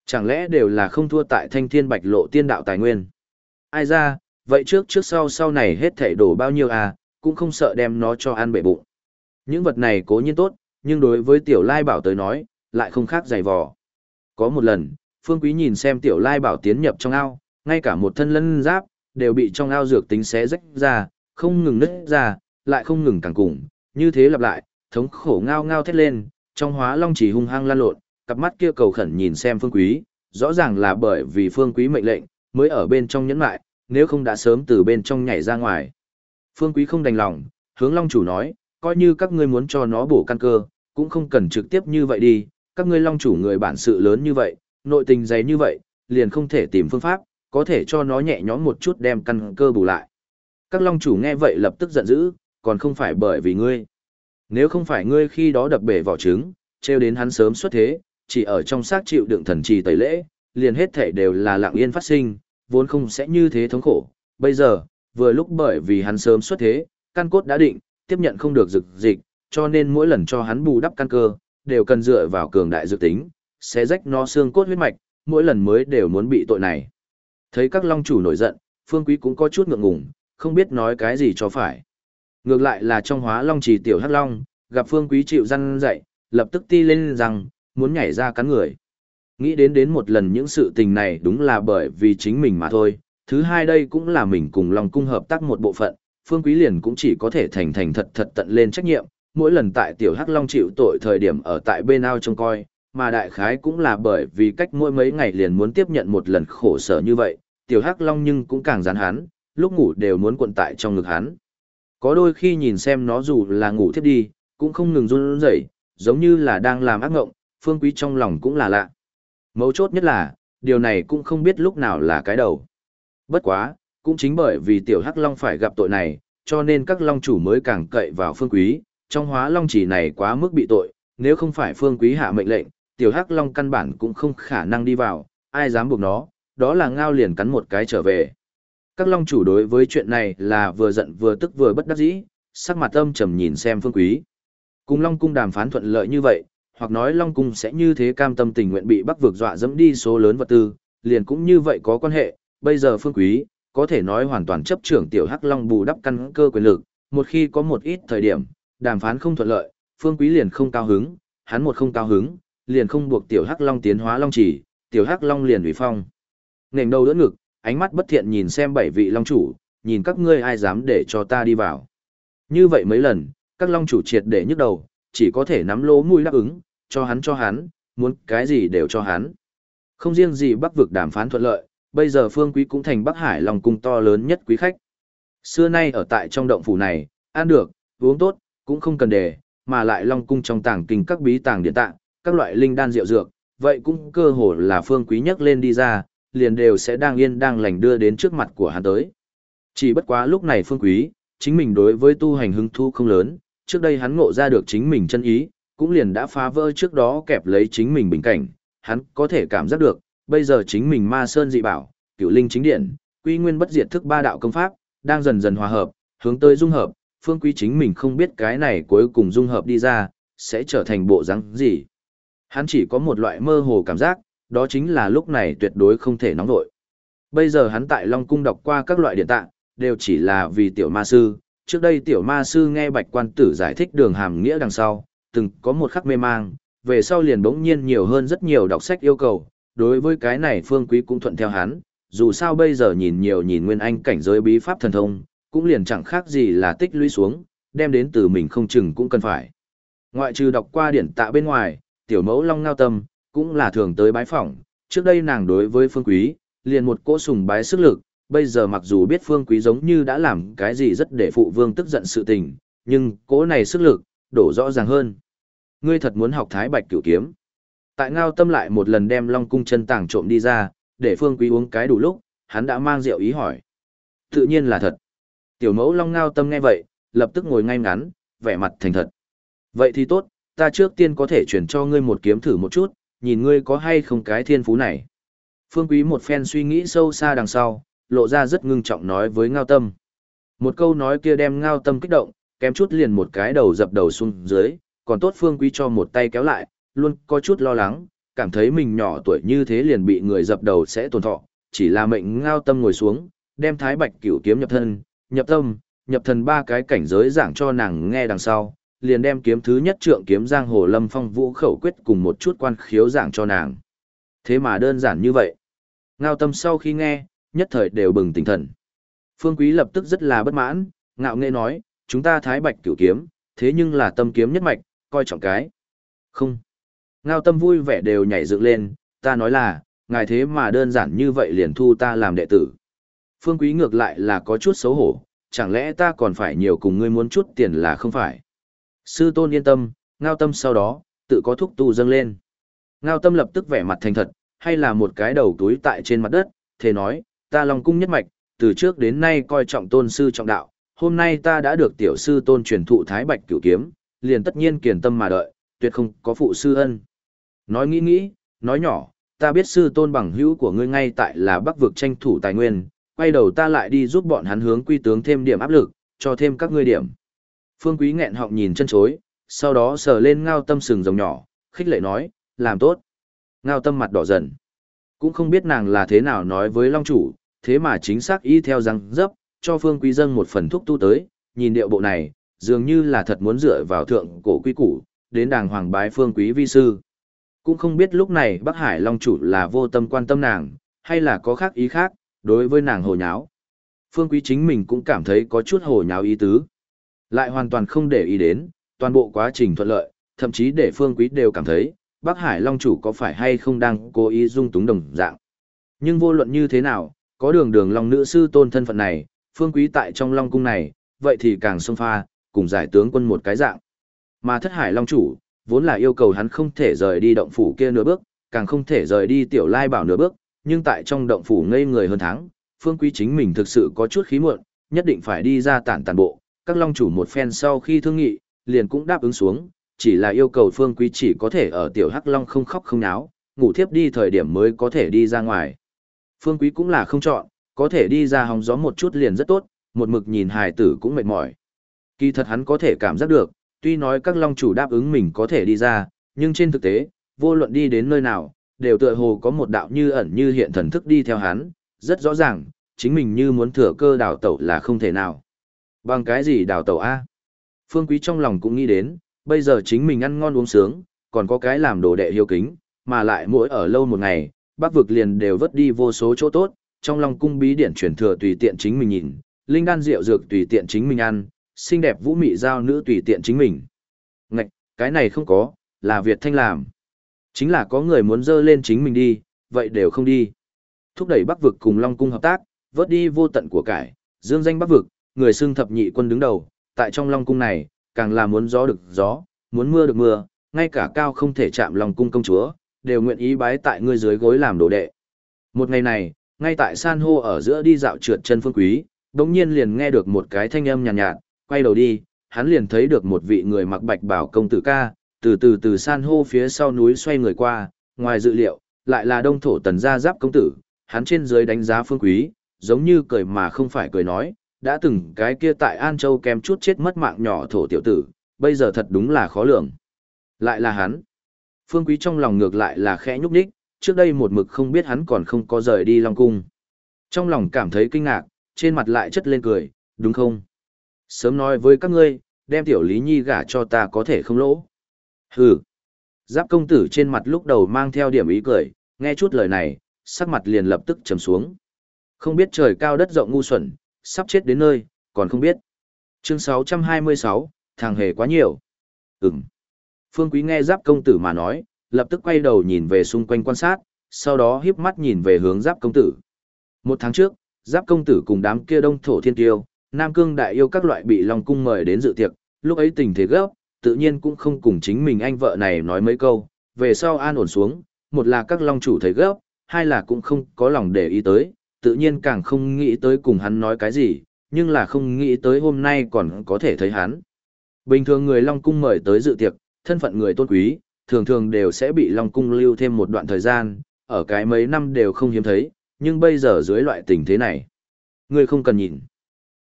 Chẳng lẽ đều là không thua tại thanh thiên bạch lộ tiên đạo tài nguyên? Ai ra, vậy trước trước sau sau này hết thảy đổ bao nhiêu à, cũng không sợ đem nó cho ăn bể bụng. Những vật này cố nhiên tốt, nhưng đối với tiểu lai bảo tới nói, lại không khác dày vò. Có một lần, Phương Quý nhìn xem tiểu lai bảo tiến nhập trong ao, ngay cả một thân lân giáp, đều bị trong ao dược tính xé rách ra, không ngừng nứt ra, lại không ngừng càng cùng, như thế lặp lại, thống khổ ngao ngao thét lên, trong hóa long chỉ hung hăng lan lộn, cặp mắt kia cầu khẩn nhìn xem Phương Quý, rõ ràng là bởi vì Phương Quý mệnh lệnh, mới ở bên trong nhẫn lại, nếu không đã sớm từ bên trong nhảy ra ngoài. Phương Quý không đành lòng, hướng Long chủ nói, coi như các ngươi muốn cho nó bổ căn cơ, cũng không cần trực tiếp như vậy đi, các ngươi Long chủ người bản sự lớn như vậy, nội tình dày như vậy, liền không thể tìm phương pháp, có thể cho nó nhẹ nhõm một chút đem căn cơ bù lại. Các Long chủ nghe vậy lập tức giận dữ, còn không phải bởi vì ngươi. Nếu không phải ngươi khi đó đập bể vỏ trứng, treo đến hắn sớm xuất thế, chỉ ở trong xác chịu đựng thần trì tẩy lễ, liền hết thể đều là lặng yên phát sinh, vốn không sẽ như thế thống khổ. Bây giờ, vừa lúc bởi vì hắn sớm xuất thế, căn cốt đã định, tiếp nhận không được dực dịch, cho nên mỗi lần cho hắn bù đắp căn cơ, đều cần dựa vào cường đại dược tính, sẽ rách nó xương cốt huyết mạch, mỗi lần mới đều muốn bị tội này. Thấy các long chủ nổi giận, Phương Quý cũng có chút ngượng ngùng, không biết nói cái gì cho phải. Ngược lại là trong hóa long trì tiểu hắc long, gặp Phương Quý chịu răn dậy, lập tức ti lên rằng, muốn nhảy ra cắn người. Nghĩ đến đến một lần những sự tình này đúng là bởi vì chính mình mà thôi. Thứ hai đây cũng là mình cùng Long Cung hợp tác một bộ phận, Phương Quý liền cũng chỉ có thể thành thành thật thật tận lên trách nhiệm, mỗi lần tại Tiểu Hắc Long chịu tội thời điểm ở tại bên ao trông coi, mà đại khái cũng là bởi vì cách mỗi mấy ngày liền muốn tiếp nhận một lần khổ sở như vậy, Tiểu Hắc Long nhưng cũng càng rắn hắn, lúc ngủ đều muốn cuộn tại trong ngực hắn. Có đôi khi nhìn xem nó dù là ngủ thiếp đi, cũng không ngừng run rẩy, giống như là đang làm ác ngộng, phương quý trong lòng cũng là lạ. Mấu chốt nhất là, điều này cũng không biết lúc nào là cái đầu. Bất quá, cũng chính bởi vì tiểu hắc long phải gặp tội này, cho nên các long chủ mới càng cậy vào phương quý, trong hóa long chỉ này quá mức bị tội, nếu không phải phương quý hạ mệnh lệnh, tiểu hắc long căn bản cũng không khả năng đi vào, ai dám buộc nó, đó là ngao liền cắn một cái trở về. Các long chủ đối với chuyện này là vừa giận vừa tức vừa bất đắc dĩ, sắc mặt âm trầm nhìn xem phương quý. Cùng long cung đàm phán thuận lợi như vậy, hoặc nói long cung sẽ như thế cam tâm tình nguyện bị bắc vực dọa dẫm đi số lớn vật tư, liền cũng như vậy có quan hệ, bây giờ phương quý, có thể nói hoàn toàn chấp trưởng tiểu hắc long bù đắp căn cơ quyền lực, một khi có một ít thời điểm, đàm phán không thuận lợi, phương quý liền không cao hứng, hắn một không cao hứng, liền không buộc tiểu hắc long tiến hóa long chỉ, tiểu hắc long liền ủy phong. Nghềnh đầu đỡ ngực, ánh mắt bất thiện nhìn xem bảy vị long chủ, nhìn các ngươi ai dám để cho ta đi vào. Như vậy mấy lần, các long chủ triệt để nhức đầu, chỉ có thể nắm lỗ mũi đáp ứng, cho hắn cho hắn, muốn cái gì đều cho hắn. Không riêng gì bắc vực đàm phán thuận lợi, bây giờ phương quý cũng thành bắc hải long cung to lớn nhất quý khách. Xưa nay ở tại trong động phủ này, ăn được, uống tốt, cũng không cần đề, mà lại long cung trong tàng kinh các bí tàng điện tạng, các loại linh đan rượu dược, vậy cũng cơ hồ là phương quý nhắc lên đi ra, liền đều sẽ đang yên đang lành đưa đến trước mặt của hắn tới. Chỉ bất quá lúc này phương quý, chính mình đối với tu hành hứng thu không lớn, trước đây hắn ngộ ra được chính mình chân ý, cũng liền đã phá vỡ trước đó kẹp lấy chính mình bình cảnh, hắn có thể cảm giác được, bây giờ chính mình ma sơn dị bảo, cửu linh chính điện, quy nguyên bất diệt thức ba đạo công pháp, đang dần dần hòa hợp, hướng tới dung hợp, phương quý chính mình không biết cái này cuối cùng dung hợp đi ra, sẽ trở thành bộ dáng gì. Hắn chỉ có một loại mơ hồ cảm giác, đó chính là lúc này tuyệt đối không thể nóng vội. Bây giờ hắn tại Long Cung đọc qua các loại điện tạng, đều chỉ là vì tiểu ma sư. Trước đây tiểu ma sư nghe bạch quan tử giải thích đường hàm nghĩa đằng sau, từng có một khắc mê mang, về sau liền bỗng nhiên nhiều hơn rất nhiều đọc sách yêu cầu. Đối với cái này phương quý cũng thuận theo hắn, dù sao bây giờ nhìn nhiều nhìn nguyên anh cảnh giới bí pháp thần thông, cũng liền chẳng khác gì là tích lũy xuống, đem đến từ mình không chừng cũng cần phải. Ngoại trừ đọc qua điển tạ bên ngoài, tiểu mẫu long ngao tâm, cũng là thường tới bái phỏng, trước đây nàng đối với phương quý, liền một cỗ sùng bái sức lực, bây giờ mặc dù biết phương quý giống như đã làm cái gì rất để phụ vương tức giận sự tình, nhưng cỗ này sức lực, đổ rõ ràng hơn. Ngươi thật muốn học thái bạch cửu kiếm. Tại ngao tâm lại một lần đem long cung chân tàng trộm đi ra, để phương quý uống cái đủ lúc, hắn đã mang rượu ý hỏi. Tự nhiên là thật. Tiểu mẫu long ngao tâm nghe vậy, lập tức ngồi ngay ngắn, vẻ mặt thành thật. Vậy thì tốt, ta trước tiên có thể chuyển cho ngươi một kiếm thử một chút, nhìn ngươi có hay không cái thiên phú này. Phương Quý một phen suy nghĩ sâu xa đằng sau, lộ ra rất ngưng trọng nói với Ngao Tâm. Một câu nói kia đem Ngao Tâm kích động, kém chút liền một cái đầu dập đầu xuống dưới, còn tốt Phương Quý cho một tay kéo lại, luôn có chút lo lắng, cảm thấy mình nhỏ tuổi như thế liền bị người dập đầu sẽ tổn thọ, chỉ là mệnh Ngao Tâm ngồi xuống, đem Thái Bạch Cửu kiếm nhập thân, nhập tâm, nhập thần ba cái cảnh giới giảng cho nàng nghe đằng sau, liền đem kiếm thứ nhất trượng kiếm giang hồ lâm phong vũ khẩu quyết cùng một chút quan khiếu giảng cho nàng. Thế mà đơn giản như vậy. Ngao tâm sau khi nghe, nhất thời đều bừng tỉnh thần. Phương Quý lập tức rất là bất mãn, ngạo nghệ nói, chúng ta thái bạch cửu kiếm, thế nhưng là tâm kiếm nhất mạch, coi trọng cái. Không. Ngao tâm vui vẻ đều nhảy dựng lên, ta nói là, ngài thế mà đơn giản như vậy liền thu ta làm đệ tử. Phương Quý ngược lại là có chút xấu hổ, chẳng lẽ ta còn phải nhiều cùng ngươi muốn chút tiền là không phải. Sư tôn yên tâm, ngao tâm sau đó, tự có thúc tu dâng lên. Ngao tâm lập tức vẻ mặt thành thật, hay là một cái đầu túi tại trên mặt đất, thế nói, ta lòng cung nhất mạch, từ trước đến nay coi trọng tôn sư trọng đạo, hôm nay ta đã được tiểu sư tôn truyền thụ thái bạch cửu kiếm, liền tất nhiên kiền tâm mà đợi, tuyệt không có phụ sư ân. Nói nghĩ nghĩ, nói nhỏ, ta biết sư tôn bằng hữu của ngươi ngay tại là bắc vực tranh thủ tài nguyên, quay đầu ta lại đi giúp bọn hắn hướng quy tướng thêm điểm áp lực, cho thêm các ngươi điểm. Phương Quý nghẹn họng nhìn chân chối, sau đó sờ lên ngao tâm sừng rồng nhỏ, khích lệ nói, làm tốt. Ngao tâm mặt đỏ dần. Cũng không biết nàng là thế nào nói với Long Chủ, thế mà chính xác y theo răng dấp, cho Phương Quý dâng một phần thuốc tu tới, nhìn điệu bộ này, dường như là thật muốn dựa vào thượng cổ quý củ, đến đàng hoàng bái Phương Quý vi sư. Cũng không biết lúc này Bắc Hải Long Chủ là vô tâm quan tâm nàng, hay là có khác ý khác, đối với nàng hồ nháo. Phương Quý chính mình cũng cảm thấy có chút hồ nháo ý tứ. Lại hoàn toàn không để ý đến, toàn bộ quá trình thuận lợi, thậm chí để Phương Quý đều cảm thấy, Bắc Hải Long chủ có phải hay không đang cố ý dung túng đồng dạng. Nhưng vô luận như thế nào, có đường đường Long nữ sư tôn thân phận này, Phương Quý tại trong Long cung này, vậy thì càng xông pha, cùng giải tướng quân một cái dạng. Mà thất hải long chủ, vốn là yêu cầu hắn không thể rời đi động phủ kia nửa bước, càng không thể rời đi tiểu lai bảo nửa bước, nhưng tại trong động phủ ngây người hơn tháng, phương quý chính mình thực sự có chút khí muộn, nhất định phải đi ra tản tàn bộ, các long chủ một phen sau khi thương nghị, liền cũng đáp ứng xuống, chỉ là yêu cầu phương quý chỉ có thể ở tiểu hắc long không khóc không náo, ngủ thiếp đi thời điểm mới có thể đi ra ngoài. Phương quý cũng là không chọn, có thể đi ra hóng gió một chút liền rất tốt, một mực nhìn hài tử cũng mệt mỏi. Kỳ thật hắn có thể cảm giác được, tuy nói các long chủ đáp ứng mình có thể đi ra, nhưng trên thực tế, vô luận đi đến nơi nào, đều tựa hồ có một đạo như ẩn như hiện thần thức đi theo hắn, rất rõ ràng, chính mình như muốn thừa cơ đào tẩu là không thể nào. Bằng cái gì đào tẩu A? Phương Quý trong lòng cũng nghĩ đến, bây giờ chính mình ăn ngon uống sướng, còn có cái làm đồ đệ hiếu kính, mà lại mỗi ở lâu một ngày, bác vực liền đều vất đi vô số chỗ tốt, trong lòng cung bí điển truyền thừa tùy tiện chính mình nhìn, linh đan rượu dược tùy tiện chính mình ăn, xinh đẹp vũ mị giao nữ tùy tiện chính mình. Ngạch, cái này không có, là Việt Thanh làm. Chính là có người muốn dơ lên chính mình đi, vậy đều không đi. Thúc đẩy Bắc vực cùng Long cung hợp tác, vớt đi vô tận của cải, dương danh Bắc vực, người xưng thập nhị quân đứng đầu, tại trong Long cung này, càng là muốn gió được gió, muốn mưa được mưa, ngay cả cao không thể chạm Long cung công chúa, đều nguyện ý bái tại ngươi dưới gối làm đồ đệ. Một ngày này, ngay tại san hô ở giữa đi dạo trượt chân phương quý, đống nhiên liền nghe được một cái thanh âm nhàn nhạt, nhạt, quay đầu đi, hắn liền thấy được một vị người mặc bạch bảo công tử ca, từ từ từ san hô phía sau núi xoay người qua, ngoài dự liệu, lại là đông thổ tần gia giáp công tử, hắn trên dưới đánh giá phương quý, giống như cười mà không phải cười nói, đã từng cái kia tại An Châu kém chút chết mất mạng nhỏ thổ tiểu tử, bây giờ thật đúng là khó lường. Lại là hắn. Phương quý trong lòng ngược lại là khẽ nhúc nhích, trước đây một mực không biết hắn còn không có rời đi Long Cung. Trong lòng cảm thấy kinh ngạc, trên mặt lại chất lên cười, đúng không? Sớm nói với các ngươi, đem tiểu Lý Nhi gả cho ta có thể không lỗ. Hừ. Giáp công tử trên mặt lúc đầu mang theo điểm ý cười, nghe chút lời này, sắc mặt liền lập tức trầm xuống. Không biết trời cao đất rộng ngu xuẩn, sắp chết đến nơi, còn không biết. Chương 626, thằng hề quá nhiều. Ừm. Phương Quý nghe giáp công tử mà nói, lập tức quay đầu nhìn về xung quanh quan sát, sau đó híp mắt nhìn về hướng giáp công tử. Một tháng trước, giáp công tử cùng đám kia đông thổ thiên tiêu, Nam Cương đại yêu các loại bị Long Cung mời đến dự tiệc, lúc ấy tình thế gấp, tự nhiên cũng không cùng chính mình anh vợ này nói mấy câu, về sau an ổn xuống, một là các Long chủ thấy gấp, hai là cũng không có lòng để ý tới, tự nhiên càng không nghĩ tới cùng hắn nói cái gì, nhưng là không nghĩ tới hôm nay còn có thể thấy hắn. Bình thường người Long Cung mời tới dự tiệc, thân phận người tôn quý, thường thường đều sẽ bị Long Cung lưu thêm một đoạn thời gian, ở cái mấy năm đều không hiếm thấy, nhưng bây giờ dưới loại tình thế này, người không cần nhìn.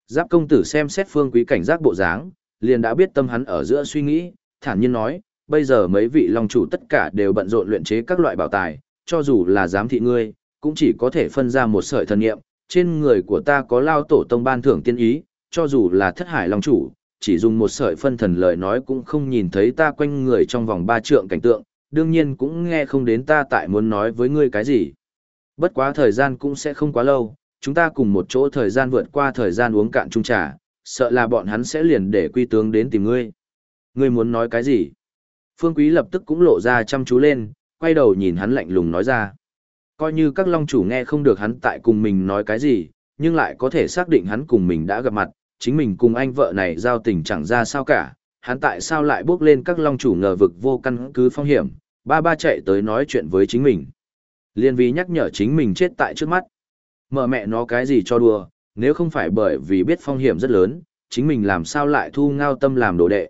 Giáp công tử xem xét phương quý cảnh giác bộ dáng, liền đã biết tâm hắn ở giữa suy nghĩ, thản nhiên nói, bây giờ mấy vị long chủ tất cả đều bận rộn luyện chế các loại bảo tài, cho dù là giám thị ngươi, cũng chỉ có thể phân ra một sợi thần niệm, trên người của ta có lao tổ tông ban thưởng tiên ý, cho dù là thất hải long chủ, chỉ dùng một sợi phân thần lời nói cũng không nhìn thấy ta quanh người trong vòng ba trượng cảnh tượng, đương nhiên cũng nghe không đến ta tại muốn nói với ngươi cái gì. Bất quá thời gian cũng sẽ không quá lâu, chúng ta cùng một chỗ thời gian vượt qua thời gian uống cạn chung trà, sợ là bọn hắn sẽ liền để quy tướng đến tìm ngươi. Ngươi muốn nói cái gì? Phương Quý lập tức cũng lộ ra chăm chú lên, quay đầu nhìn hắn lạnh lùng nói ra. Coi như các long chủ nghe không được hắn tại cùng mình nói cái gì, nhưng lại có thể xác định hắn cùng mình đã gặp mặt, chính mình cùng anh vợ này giao tình chẳng ra sao cả, hắn tại sao lại bước lên các long chủ ngờ vực vô căn cứ phong hiểm, ba ba chạy tới nói chuyện với chính mình. Liên vì nhắc nhở chính mình chết tại trước mắt. Mở mẹ nó cái gì cho đùa, nếu không phải bởi vì biết phong hiểm rất lớn, chính mình làm sao lại thu ngao tâm làm đồ đệ.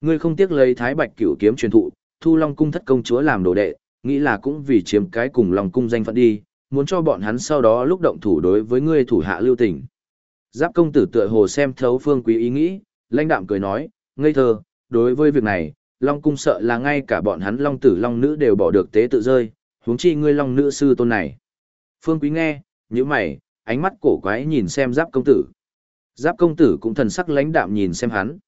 Ngươi không tiếc lấy thái bạch cửu kiếm truyền thụ, thu long cung thất công chúa làm đồ đệ, nghĩ là cũng vì chiếm cái cùng lòng cung danh phận đi, muốn cho bọn hắn sau đó lúc động thủ đối với ngươi thủ hạ lưu tình. Giáp công tử tựa hồ xem thấu phương quý ý nghĩ, lãnh đạm cười nói, ngây thơ, đối với việc này, long cung sợ là ngay cả bọn hắn long tử long nữ đều bỏ được tế tự rơi, huống chi ngươi long nữ sư tôn này. Phương quý nghe, như mày, ánh mắt cổ quái nhìn xem giáp công tử. Giáp công tử cũng thần sắc lãnh đạm nhìn xem hắn.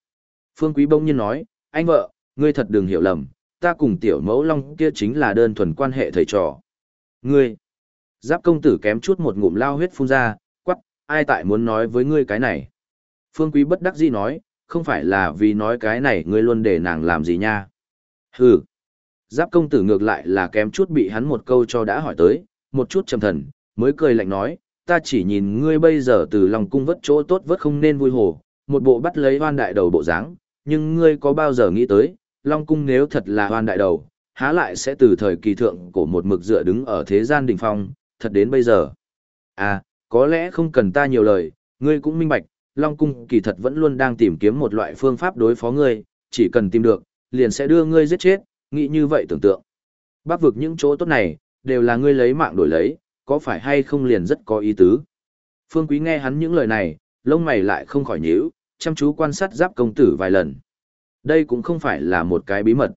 Phương Quý bỗng nhiên nói, anh vợ, ngươi thật đừng hiểu lầm, ta cùng tiểu mẫu long kia chính là đơn thuần quan hệ thầy trò. Ngươi, giáp công tử kém chút một ngụm lao huyết phun ra, quắc, ai tại muốn nói với ngươi cái này. Phương Quý bất đắc dĩ nói, không phải là vì nói cái này ngươi luôn để nàng làm gì nha. Hừ. Giáp công tử ngược lại là kém chút bị hắn một câu cho đã hỏi tới, một chút trầm thần, mới cười lạnh nói, ta chỉ nhìn ngươi bây giờ từ lòng cung vất chỗ tốt vất không nên vui hồ, một bộ bắt lấy hoan đại đầu bộ dáng, nhưng ngươi có bao giờ nghĩ tới, Long Cung nếu thật là hoan đại đầu, há lại sẽ từ thời kỳ thượng của một mực dựa đứng ở thế gian đỉnh phong, thật đến bây giờ. À, có lẽ không cần ta nhiều lời, ngươi cũng minh bạch, Long Cung kỳ thật vẫn luôn đang tìm kiếm một loại phương pháp đối phó ngươi, chỉ cần tìm được, liền sẽ đưa ngươi giết chết, nghĩ như vậy tưởng tượng. Bác vực những chỗ tốt này, đều là ngươi lấy mạng đổi lấy, có phải hay không liền rất có ý tứ. Phương Quý nghe hắn những lời này, lông mày lại không khỏi nhíu, chăm chú quan sát giáp công tử vài lần. Đây cũng không phải là một cái bí mật.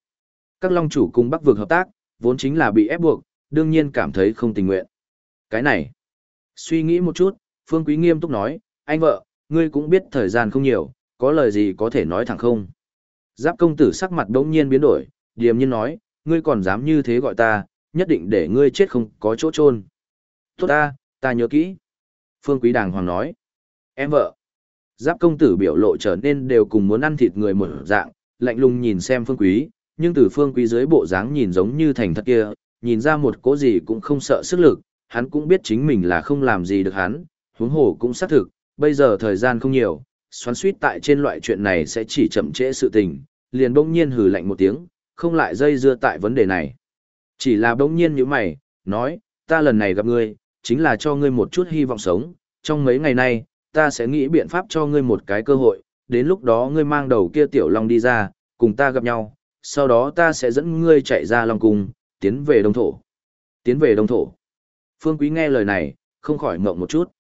Các long chủ cùng bắc vực hợp tác, vốn chính là bị ép buộc, đương nhiên cảm thấy không tình nguyện. Cái này, suy nghĩ một chút, Phương Quý nghiêm túc nói, anh vợ, ngươi cũng biết thời gian không nhiều, có lời gì có thể nói thẳng không. Giáp công tử sắc mặt đống nhiên biến đổi, điềm nhiên nói, ngươi còn dám như thế gọi ta, nhất định để ngươi chết không có chỗ chôn. Tốt ta, ta nhớ kỹ. Phương Quý Đàng Hoàng nói, em vợ. Giáp công tử biểu lộ trở nên đều cùng muốn ăn thịt người một dạng, lạnh lùng nhìn xem Phương Quý, nhưng từ Phương Quý dưới bộ dáng nhìn giống như thành thật kia, nhìn ra một cố gì cũng không sợ sức lực, hắn cũng biết chính mình là không làm gì được hắn, huống hồ cũng xác thực, bây giờ thời gian không nhiều, xoắn suýt tại trên loại chuyện này sẽ chỉ chậm trễ sự tình, liền bỗng nhiên hừ lạnh một tiếng, không lại dây dưa tại vấn đề này. Chỉ là bỗng nhiên như mày, nói, ta lần này gặp ngươi, chính là cho ngươi một chút hy vọng sống, trong mấy ngày nay, ta sẽ nghĩ biện pháp cho ngươi một cái cơ hội, đến lúc đó ngươi mang đầu kia tiểu long đi ra, cùng ta gặp nhau, sau đó ta sẽ dẫn ngươi chạy ra long cung, tiến về đông thổ. Tiến về đông thổ. Phương Quý nghe lời này, không khỏi ngộng một chút.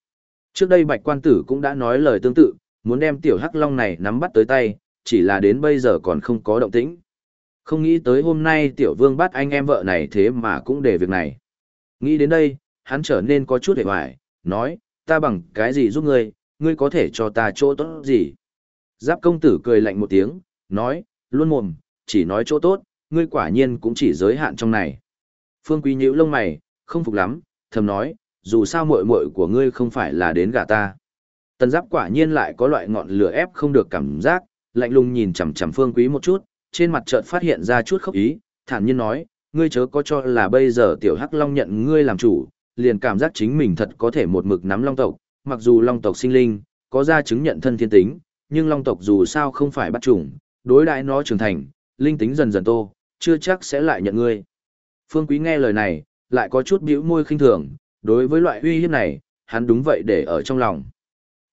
Trước đây Bạch Quan Tử cũng đã nói lời tương tự, muốn đem tiểu hắc long này nắm bắt tới tay, chỉ là đến bây giờ còn không có động tĩnh. Không nghĩ tới hôm nay tiểu vương bắt anh em vợ này thế mà cũng để việc này. Nghĩ đến đây, hắn trở nên có chút hề hoài, nói, ta bằng cái gì giúp ngươi, ngươi có thể cho ta chỗ tốt gì. Giáp công tử cười lạnh một tiếng, nói, luôn mồm, chỉ nói chỗ tốt, ngươi quả nhiên cũng chỉ giới hạn trong này. Phương Quý nhíu lông mày, không phục lắm, thầm nói, dù sao muội muội của ngươi không phải là đến gả ta. Tần giáp quả nhiên lại có loại ngọn lửa ép không được cảm giác, lạnh lùng nhìn chằm chằm Phương Quý một chút, trên mặt chợt phát hiện ra chút khốc ý, thản nhiên nói, ngươi chớ có cho là bây giờ tiểu Hắc Long nhận ngươi làm chủ, liền cảm giác chính mình thật có thể một mực nắm Long tộc, mặc dù Long tộc sinh linh, có ra chứng nhận thân thiên tính, nhưng Long tộc dù sao không phải bắt chủng, đối đãi nó trưởng thành, linh tính dần dần tô, chưa chắc sẽ lại nhận ngươi. Phương Quý nghe lời này, lại có chút bĩu môi khinh thường, đối với loại uy hiếp này, hắn đúng vậy để ở trong lòng.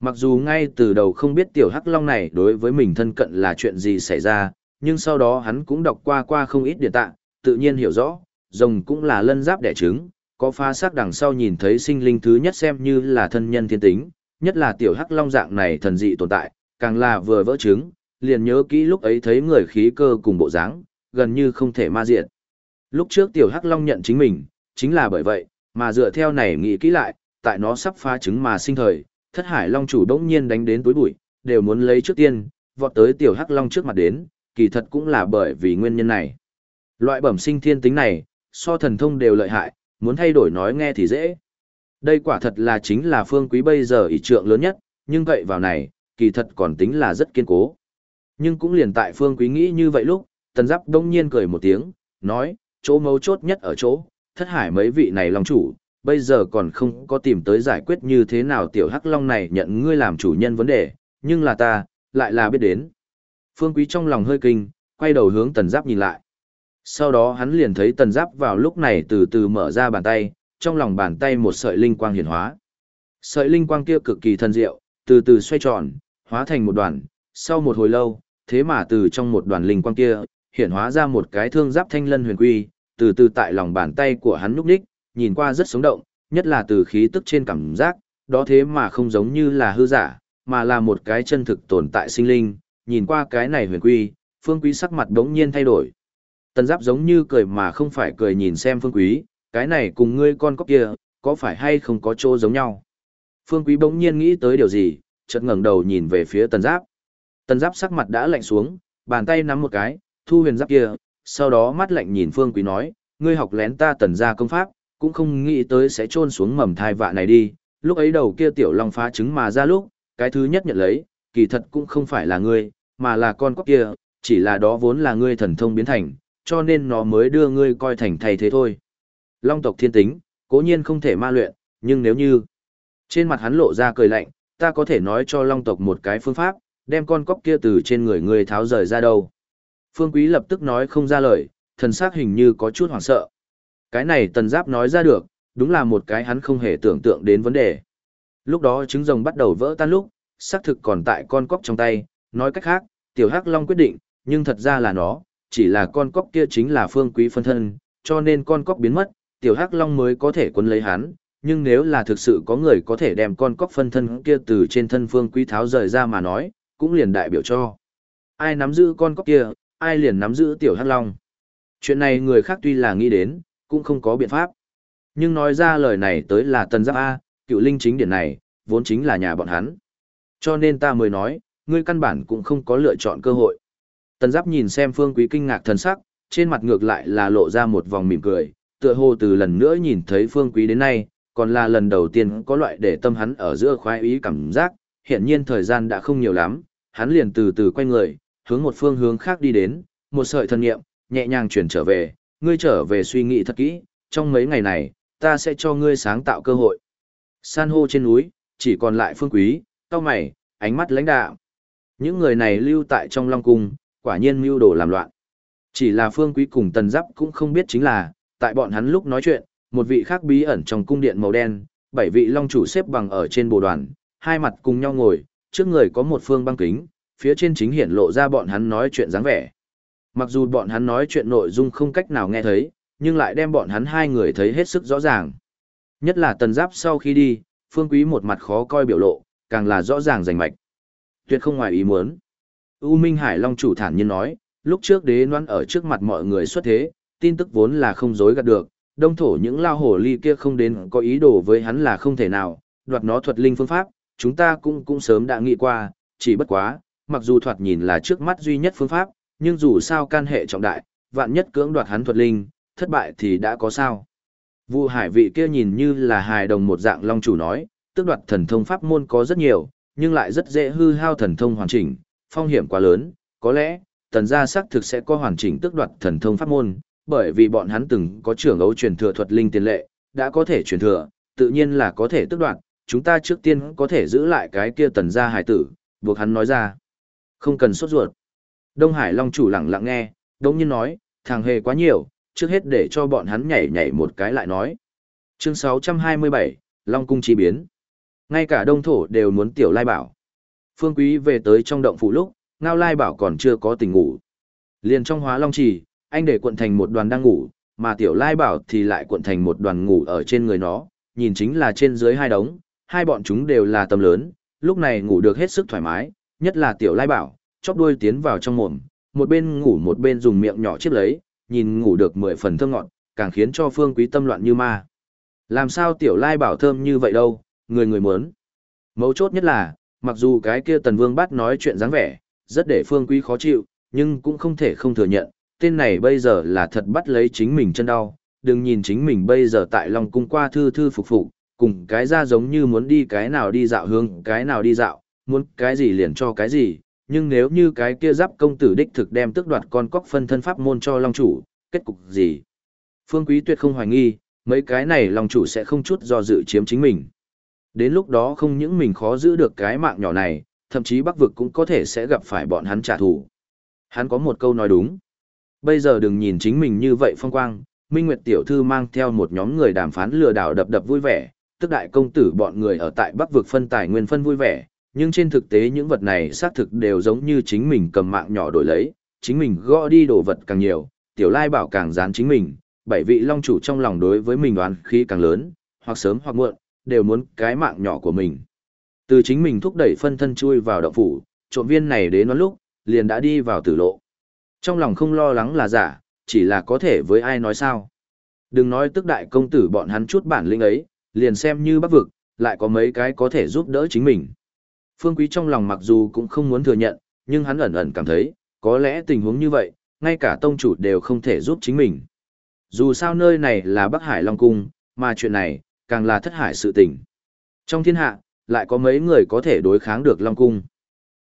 Mặc dù ngay từ đầu không biết tiểu hắc long này đối với mình thân cận là chuyện gì xảy ra, nhưng sau đó hắn cũng đọc qua qua không ít điện tạng, tự nhiên hiểu rõ, rồng cũng là lân giáp đẻ trứng, có pha sắc đằng sau nhìn thấy sinh linh thứ nhất xem như là thân nhân thiên tính, nhất là tiểu hắc long dạng này thần dị tồn tại, càng là vừa vỡ trứng, liền nhớ kỹ lúc ấy thấy người khí cơ cùng bộ dáng, gần như không thể ma diện. Lúc trước tiểu hắc long nhận chính mình, chính là bởi vậy, mà dựa theo này nghĩ kỹ lại, tại nó sắp phá trứng mà sinh thời, thất hải long chủ đống nhiên đánh đến túi bụi, đều muốn lấy trước tiên, vọt tới tiểu hắc long trước mặt đến, kỳ thật cũng là bởi vì nguyên nhân này. Loại bẩm sinh thiên tính này, so thần thông đều lợi hại, muốn thay đổi nói nghe thì dễ. Đây quả thật là chính là phương quý bây giờ ý trượng lớn nhất, nhưng vậy vào này, kỳ thật còn tính là rất kiên cố. Nhưng cũng liền tại phương quý nghĩ như vậy lúc, tần giáp đông nhiên cười một tiếng, nói, chỗ mấu chốt nhất ở chỗ, thất hải mấy vị này long chủ, bây giờ còn không có tìm tới giải quyết như thế nào tiểu hắc long này nhận ngươi làm chủ nhân vấn đề, nhưng là ta, lại là biết đến. Phương Quý trong lòng hơi kinh, quay đầu hướng tần giáp nhìn lại. Sau đó hắn liền thấy tần giáp vào lúc này từ từ mở ra bàn tay, trong lòng bàn tay một sợi linh quang hiển hóa. Sợi linh quang kia cực kỳ thần diệu, từ từ xoay tròn, hóa thành một đoàn, sau một hồi lâu, thế mà từ trong một đoàn linh quang kia, hiện hóa ra một cái thương giáp thanh lân huyền quy, từ từ tại lòng bàn tay của hắn núp đích, nhìn qua rất sống động, nhất là từ khí tức trên cảm giác, đó thế mà không giống như là hư giả, mà là một cái chân thực tồn tại sinh linh, nhìn qua cái này huyền quy, phương quý sắc mặt đống nhiên thay đổi. Tần giáp giống như cười mà không phải cười nhìn xem phương quý, cái này cùng ngươi con cóc kia, có phải hay không có chỗ giống nhau. Phương quý bỗng nhiên nghĩ tới điều gì, chợt ngẩng đầu nhìn về phía tần giáp. Tần giáp sắc mặt đã lạnh xuống, bàn tay nắm một cái, thu huyền giáp kia, sau đó mắt lạnh nhìn phương quý nói, ngươi học lén ta tần gia công pháp, cũng không nghĩ tới sẽ trôn xuống mầm thai vạ này đi. Lúc ấy đầu kia tiểu long phá trứng mà ra lúc, cái thứ nhất nhận lấy, kỳ thật cũng không phải là ngươi, mà là con quốc kia, chỉ là đó vốn là ngươi thần thông biến thành, cho nên nó mới đưa ngươi coi thành thay thế thôi. Long tộc thiên tính, cố nhiên không thể ma luyện, nhưng nếu như... Trên mặt hắn lộ ra cười lạnh, ta có thể nói cho long tộc một cái phương pháp, đem con cóc kia từ trên người ngươi tháo rời ra đâu. Phương Quý lập tức nói không ra lời, thần sắc hình như có chút hoảng sợ. Cái này tần giáp nói ra được, đúng là một cái hắn không hề tưởng tượng đến vấn đề. Lúc đó trứng rồng bắt đầu vỡ tan lúc, xác thực còn tại con cóc trong tay, nói cách khác, tiểu hắc long quyết định, nhưng thật ra là nó, chỉ là con cóc kia chính là phương quý phân thân, cho nên con cóc biến mất, tiểu hắc long mới có thể quấn lấy hắn, nhưng nếu là thực sự có người có thể đem con cóc phân thân kia từ trên thân phương quý tháo rời ra mà nói, cũng liền đại biểu cho. Ai nắm giữ con cóc kia, ai liền nắm giữ tiểu hắc long. Chuyện này người khác tuy là nghĩ đến, cũng không có biện pháp. Nhưng nói ra lời này tới là tần giáp A, cựu linh chính điển này, vốn chính là nhà bọn hắn. Cho nên ta mới nói, ngươi căn bản cũng không có lựa chọn cơ hội. Tần giáp nhìn xem phương quý kinh ngạc thần sắc, trên mặt ngược lại là lộ ra một vòng mỉm cười, tựa hồ từ lần nữa nhìn thấy phương quý đến nay, còn là lần đầu tiên có loại để tâm hắn ở giữa khoái ý cảm giác, hiện nhiên thời gian đã không nhiều lắm, hắn liền từ từ quay người, hướng một phương hướng khác đi đến, một sợi thần niệm, nhẹ nhàng chuyển trở về, ngươi trở về suy nghĩ thật kỹ, trong mấy ngày này, ta sẽ cho ngươi sáng tạo cơ hội. San hô trên núi, chỉ còn lại phương quý, cao mày, ánh mắt lãnh đạo. Những người này lưu tại trong Long Cung, quả nhiên mưu đồ làm loạn. Chỉ là phương quý cùng tần giáp cũng không biết chính là, tại bọn hắn lúc nói chuyện, một vị khác bí ẩn trong cung điện màu đen, bảy vị long chủ xếp bằng ở trên bồ đoàn, hai mặt cùng nhau ngồi, trước người có một phương băng kính, phía trên chính hiển lộ ra bọn hắn nói chuyện dáng vẻ. Mặc dù bọn hắn nói chuyện nội dung không cách nào nghe thấy, nhưng lại đem bọn hắn hai người thấy hết sức rõ ràng. Nhất là tần giáp sau khi đi, phương quý một mặt khó coi biểu lộ, càng là rõ ràng rành mạch. Tuyệt không ngoài ý muốn. U Minh Hải Long chủ thản nhiên nói, lúc trước đế noan ở trước mặt mọi người xuất thế, tin tức vốn là không dối gạt được, đông thổ những lao hổ ly kia không đến có ý đồ với hắn là không thể nào, đoạt nó thuật linh phương pháp, chúng ta cũng cũng sớm đã nghĩ qua, chỉ bất quá, mặc dù thoạt nhìn là trước mắt duy nhất phương pháp, nhưng dù sao can hệ trọng đại, vạn nhất cưỡng đoạt hắn thuật linh, thất bại thì đã có sao. Vu hải vị kia nhìn như là hài đồng một dạng long chủ nói, tức đoạt thần thông pháp môn có rất nhiều, nhưng lại rất dễ hư hao thần thông hoàn chỉnh, phong hiểm quá lớn, có lẽ, tần gia xác thực sẽ có hoàn chỉnh tức đoạt thần thông pháp môn, bởi vì bọn hắn từng có trưởng ấu truyền thừa thuật linh tiền lệ, đã có thể truyền thừa, tự nhiên là có thể tức đoạt, chúng ta trước tiên có thể giữ lại cái kia tần gia hải tử, buộc hắn nói ra. Không cần sốt ruột. Đông Hải Long chủ lặng lặng nghe, đống nhiên nói, thằng hề quá nhiều, trước hết để cho bọn hắn nhảy nhảy một cái lại nói. Chương 627, Long Cung chi biến. Ngay cả đông thổ đều muốn tiểu lai bảo. Phương Quý về tới trong động phủ lúc, Ngao Lai Bảo còn chưa có tỉnh ngủ. Liền trong hóa long trì, anh để cuộn thành một đoàn đang ngủ, mà Tiểu Lai Bảo thì lại cuộn thành một đoàn ngủ ở trên người nó, nhìn chính là trên dưới hai đống, hai bọn chúng đều là tầm lớn, lúc này ngủ được hết sức thoải mái, nhất là Tiểu Lai Bảo, chóp đuôi tiến vào trong mồm, một bên ngủ một bên dùng miệng nhỏ chiếc lấy, nhìn ngủ được mười phần thơm ngọt, càng khiến cho Phương Quý tâm loạn như ma. Làm sao Tiểu Lai Bảo thơm như vậy đâu, người người muốn. Mấu chốt nhất là, mặc dù cái kia Tần Vương bắt nói chuyện dáng vẻ, rất để Phương Quý khó chịu, nhưng cũng không thể không thừa nhận, tên này bây giờ là thật bắt lấy chính mình chân đau, đừng nhìn chính mình bây giờ tại Long Cung qua thư thư phục phục, cùng cái ra giống như muốn đi cái nào đi dạo hương, cái nào đi dạo, muốn cái gì liền cho cái gì, nhưng nếu như cái kia giáp công tử đích thực đem tước đoạt con cóc phân thân pháp môn cho Long Chủ, kết cục gì? Phương Quý tuyệt không hoài nghi, mấy cái này Long Chủ sẽ không chút do dự chiếm chính mình. Đến lúc đó không những mình khó giữ được cái mạng nhỏ này, thậm chí bắc vực cũng có thể sẽ gặp phải bọn hắn trả thù. Hắn có một câu nói đúng. Bây giờ đừng nhìn chính mình như vậy phong quang, Minh Nguyệt Tiểu Thư mang theo một nhóm người đàm phán lừa đảo đập đập vui vẻ, tức đại công tử bọn người ở tại bắc vực phân tài nguyên phân vui vẻ, nhưng trên thực tế những vật này xác thực đều giống như chính mình cầm mạng nhỏ đổi lấy, chính mình gõ đi đồ vật càng nhiều, Tiểu Lai bảo càng dán chính mình, bảy vị long chủ trong lòng đối với mình đoán khí càng lớn, hoặc sớm hoặc muộn, đều muốn cái mạng nhỏ của mình. Từ chính mình thúc đẩy phân thân chui vào động phủ, trộm viên này đến nó lúc, liền đã đi vào tử lộ. Trong lòng không lo lắng là giả, chỉ là có thể với ai nói sao. Đừng nói tức đại công tử bọn hắn chút bản lĩnh ấy, liền xem như bắc vực, lại có mấy cái có thể giúp đỡ chính mình. Phương Quý trong lòng mặc dù cũng không muốn thừa nhận, nhưng hắn ẩn ẩn cảm thấy, có lẽ tình huống như vậy, ngay cả tông chủ đều không thể giúp chính mình. Dù sao nơi này là Bắc Hải Long Cung, mà chuyện này, càng là thất hải sự tình. Trong thiên hạ, lại có mấy người có thể đối kháng được Long Cung.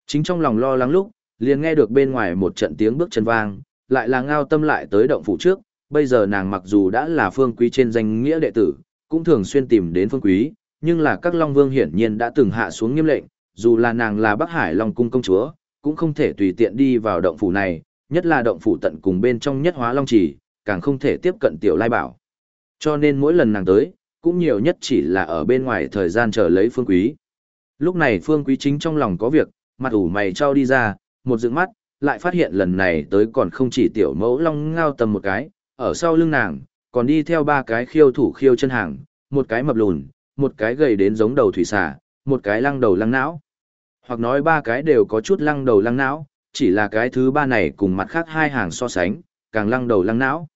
Chính trong lòng lo lắng lúc, liền nghe được bên ngoài một trận tiếng bước chân vang, lại là ngao tâm lại tới động phủ trước, bây giờ nàng mặc dù đã là phương quý trên danh nghĩa đệ tử, cũng thường xuyên tìm đến phương quý, nhưng là các Long Vương hiển nhiên đã từng hạ xuống nghiêm lệnh, dù là nàng là Bắc Hải Long cung công chúa, cũng không thể tùy tiện đi vào động phủ này, nhất là động phủ tận cùng bên trong nhất hóa long chỉ, càng không thể tiếp cận tiểu lai bảo. Cho nên mỗi lần nàng tới, cũng nhiều nhất chỉ là ở bên ngoài thời gian chờ lấy phương quý. Lúc này phương quý chính trong lòng có việc, mặt ủ mày trao đi ra, một dựng mắt, lại phát hiện lần này tới còn không chỉ tiểu mẫu long ngao tầm một cái, ở sau lưng nàng, còn đi theo ba cái khiêu thủ khiêu chân hàng, một cái mập lùn, một cái gầy đến giống đầu thủy xà, một cái lăng đầu lăng não. Hoặc nói ba cái đều có chút lăng đầu lăng não, chỉ là cái thứ ba này cùng mặt khác hai hàng so sánh, càng lăng đầu lăng não.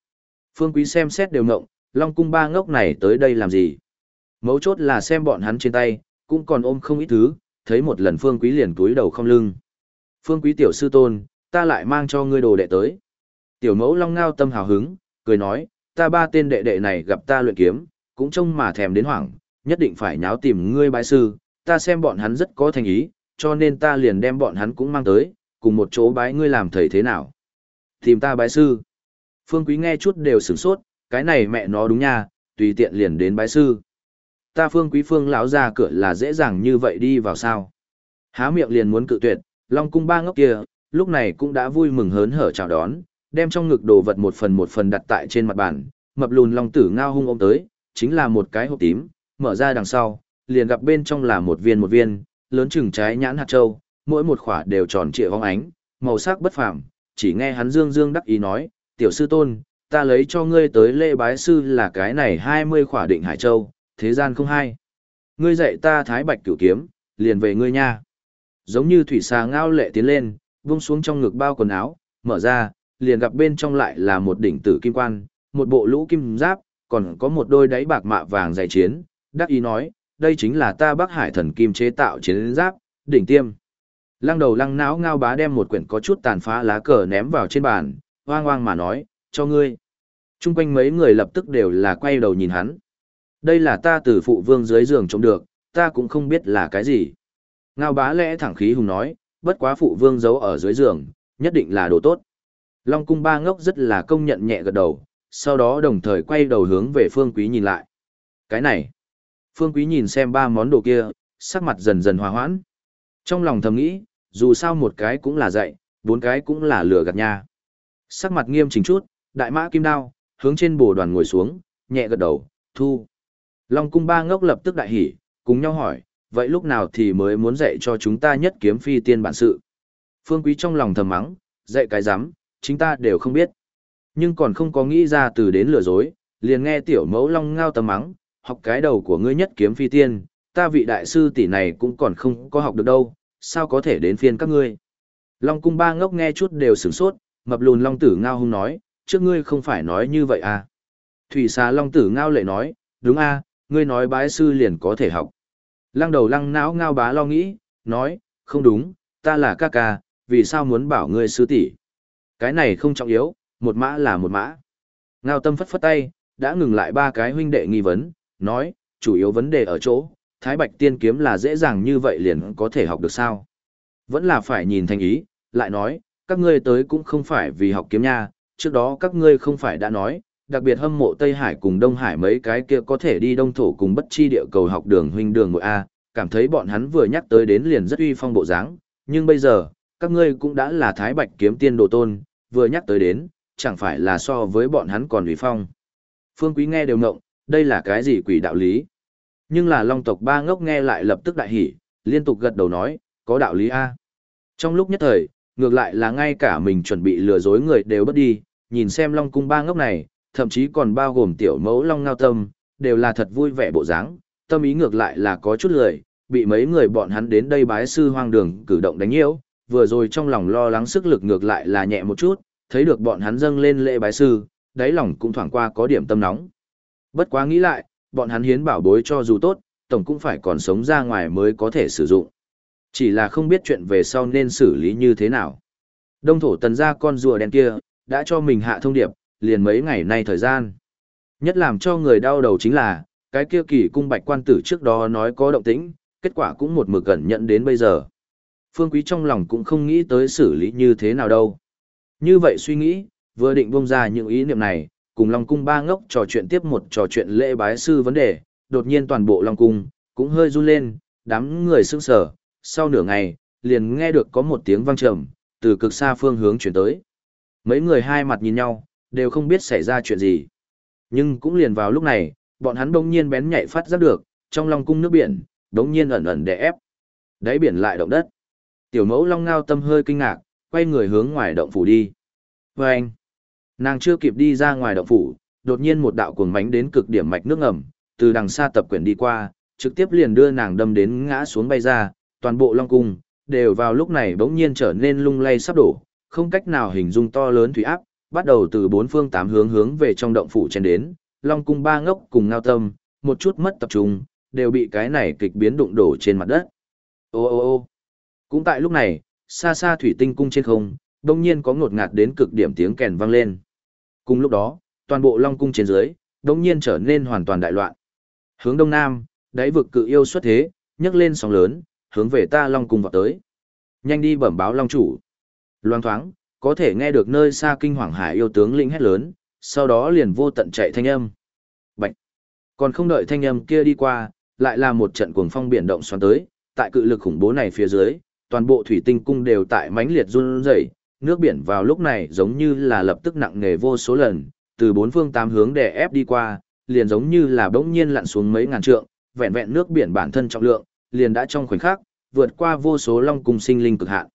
Phương Quý xem xét đều ngộng, Long cung ba ngốc này tới đây làm gì? Mấu chốt là xem bọn hắn trên tay, cũng còn ôm không ít thứ, thấy một lần Phương Quý liền túi đầu không lưng. Phương Quý tiểu sư tôn, ta lại mang cho ngươi đồ đệ tới. Tiểu mẫu long ngao tâm hào hứng, cười nói, ta ba tên đệ đệ này gặp ta luyện kiếm, cũng trông mà thèm đến hoảng, nhất định phải nháo tìm ngươi bái sư, ta xem bọn hắn rất có thành ý, cho nên ta liền đem bọn hắn cũng mang tới, cùng một chỗ bái ngươi làm thầy thế nào. Tìm ta bái sư. Phương Quý nghe chút đều sửng sốt, cái này mẹ nó đúng nha, tùy tiện liền đến bái sư. Ta Phương Quý Phương lão ra cửa là dễ dàng như vậy đi vào sao. Há miệng liền muốn cự tuyệt, Long cung ba ngốc kia, lúc này cũng đã vui mừng hớn hở chào đón, đem trong ngực đồ vật một phần một phần đặt tại trên mặt bàn, mập lùn long tử ngao hung ôm tới, chính là một cái hộp tím, mở ra đằng sau, liền gặp bên trong là một viên một viên, lớn chừng trái nhãn hạt châu, mỗi một khỏa đều tròn trịa vong ánh, màu sắc bất phàm, chỉ nghe hắn dương dương đắc ý nói, tiểu sư tôn, ta lấy cho ngươi tới lễ bái sư là cái này 20 khỏa định hải châu, thế gian không hay. Ngươi dạy ta thái bạch cửu kiếm, liền về ngươi nha. Giống như thủy xà ngao lệ tiến lên, vung xuống trong ngực bao quần áo, mở ra, liền gặp bên trong lại là một đỉnh tử kim quan, một bộ lũ kim giáp, còn có một đôi đáy bạc mạ vàng dày chiến, đắc ý nói, đây chính là ta Bắc Hải thần kim chế tạo chiến giáp, đỉnh tiêm. Lăng đầu lăng não ngao bá đem một quyển có chút tàn phá lá cờ ném vào trên bàn, hoang hoang mà nói, cho ngươi. Trung quanh mấy người lập tức đều là quay đầu nhìn hắn. Đây là ta từ phụ vương dưới giường trông được, ta cũng không biết là cái gì. Ngao bá lẽ thẳng khí hùng nói, bất quá phụ vương giấu ở dưới giường, nhất định là đồ tốt. Long cung ba ngốc rất là công nhận nhẹ gật đầu, sau đó đồng thời quay đầu hướng về phương quý nhìn lại. Cái này, phương quý nhìn xem ba món đồ kia, sắc mặt dần dần hòa hoãn. Trong lòng thầm nghĩ, dù sao một cái cũng là dạy, bốn cái cũng là lửa gạt nha. Sắc mặt nghiêm chỉnh chút, đại mã kim đao, hướng trên bồ đoàn ngồi xuống, nhẹ gật đầu, thu. Long cung ba ngốc lập tức đại hỉ, cùng nhau hỏi, vậy lúc nào thì mới muốn dạy cho chúng ta nhất kiếm phi tiên bản sự. Phương Quý trong lòng thầm mắng, dạy cái rắm chính ta đều không biết. Nhưng còn không có nghĩ ra từ đến lừa dối, liền nghe tiểu mẫu long ngao tầm mắng, học cái đầu của ngươi nhất kiếm phi tiên, ta vị đại sư tỷ này cũng còn không có học được đâu, sao có thể đến phiên các ngươi. Long cung ba ngốc nghe chút đều sửng sốt, mập lùn long tử ngao hung nói, trước ngươi không phải nói như vậy à. Thủy xà long tử ngao lệ nói, đúng a ngươi nói bái sư liền có thể học. Lăng đầu lăng não ngao bá lo nghĩ, nói, không đúng, ta là ca ca, vì sao muốn bảo ngươi sư tỷ? Cái này không trọng yếu, một mã là một mã. Ngao tâm phất phất tay, đã ngừng lại ba cái huynh đệ nghi vấn, nói, chủ yếu vấn đề ở chỗ, Thái Bạch tiên kiếm là dễ dàng như vậy liền có thể học được sao? Vẫn là phải nhìn thành ý, lại nói, các ngươi tới cũng không phải vì học kiếm nha, trước đó các ngươi không phải đã nói, đặc biệt hâm mộ Tây Hải cùng Đông Hải mấy cái kia có thể đi đông thổ cùng bất chi địa cầu học đường huynh đường ngội A, cảm thấy bọn hắn vừa nhắc tới đến liền rất uy phong bộ dáng, nhưng bây giờ, các ngươi cũng đã là Thái Bạch kiếm tiên đồ tôn, vừa nhắc tới đến, chẳng phải là so với bọn hắn còn uy phong. Phương Quý nghe đều ngộng, đây là cái gì quỷ đạo lý? Nhưng là Long tộc ba ngốc nghe lại lập tức đại hỉ, liên tục gật đầu nói, có đạo lý A. Trong lúc nhất thời, ngược lại là ngay cả mình chuẩn bị lừa dối người đều bất đi, nhìn xem Long cung ba ngốc này, thậm chí còn bao gồm tiểu mẫu long ngao tâm, đều là thật vui vẻ bộ dáng, tâm ý ngược lại là có chút lười, bị mấy người bọn hắn đến đây bái sư hoang đường cử động đánh nhiễu, vừa rồi trong lòng lo lắng sức lực ngược lại là nhẹ một chút, thấy được bọn hắn dâng lên lễ bái sư, đáy lòng cũng thoảng qua có điểm tâm nóng. Bất quá nghĩ lại, bọn hắn hiến bảo bối cho dù tốt, tổng cũng phải còn sống ra ngoài mới có thể sử dụng. Chỉ là không biết chuyện về sau nên xử lý như thế nào. Đông thổ tần ra con rùa đen kia, đã cho mình hạ thông điệp, liền mấy ngày nay thời gian. Nhất làm cho người đau đầu chính là, cái kia kỳ cung bạch quan tử trước đó nói có động tĩnh, kết quả cũng một mực gần nhận đến bây giờ. Phương Quý trong lòng cũng không nghĩ tới xử lý như thế nào đâu. Như vậy suy nghĩ, vừa định buông ra những ý niệm này, cùng Long Cung ba ngốc trò chuyện tiếp một trò chuyện lễ bái sư vấn đề, đột nhiên toàn bộ Long Cung, cũng hơi run lên, đám người sững sờ, Sau nửa ngày, liền nghe được có một tiếng vang trầm, từ cực xa phương hướng chuyển tới. Mấy người hai mặt nhìn nhau, đều không biết xảy ra chuyện gì. Nhưng cũng liền vào lúc này, bọn hắn đông nhiên bén nhạy phát giác được, trong lòng cung nước biển, đống nhiên ẩn ẩn đè ép. Đáy biển lại động đất. Tiểu mẫu long ngao tâm hơi kinh ngạc, quay người hướng ngoài động phủ đi. Và anh, nàng chưa kịp đi ra ngoài động phủ, đột nhiên một đạo cuồng mánh đến cực điểm mạch nước ngầm, từ đằng xa tập quyển đi qua, trực tiếp liền đưa nàng đâm đến ngã xuống bay ra, toàn bộ long cung, đều vào lúc này bỗng nhiên trở nên lung lay sắp đổ, không cách nào hình dung to lớn thủy áp, bắt đầu từ bốn phương tám hướng hướng về trong động phủ chen đến, long cung ba ngốc cùng ngao tâm, một chút mất tập trung, đều bị cái này kịch biến đụng đổ trên mặt đất. Ô ô ô cũng tại lúc này, xa xa thủy tinh cung trên không, đông nhiên có ngột ngạt đến cực điểm tiếng kèn vang lên. Cùng lúc đó, toàn bộ long cung trên dưới, đông nhiên trở nên hoàn toàn đại loạn. Hướng đông nam, đáy vực cự yêu xuất thế, nhấc lên sóng lớn, hướng về ta long cung vọt tới. Nhanh đi bẩm báo long chủ. loan thoáng, có thể nghe được nơi xa kinh hoàng hải yêu tướng linh hét lớn, sau đó liền vô tận chạy thanh âm. Bạch! Còn không đợi thanh âm kia đi qua, lại là một trận cuồng phong biển động xoắn tới, tại cự lực khủng bố này phía dưới, toàn bộ thủy tinh cung đều tại mãnh liệt run rẩy, nước biển vào lúc này giống như là lập tức nặng nề vô số lần, từ bốn phương tám hướng đè ép đi qua, liền giống như là bỗng nhiên lặn xuống mấy ngàn trượng, vẹn vẹn nước biển bản thân trọng lượng, liền đã trong khoảnh khắc vượt qua vô số long cung sinh linh cực hạn.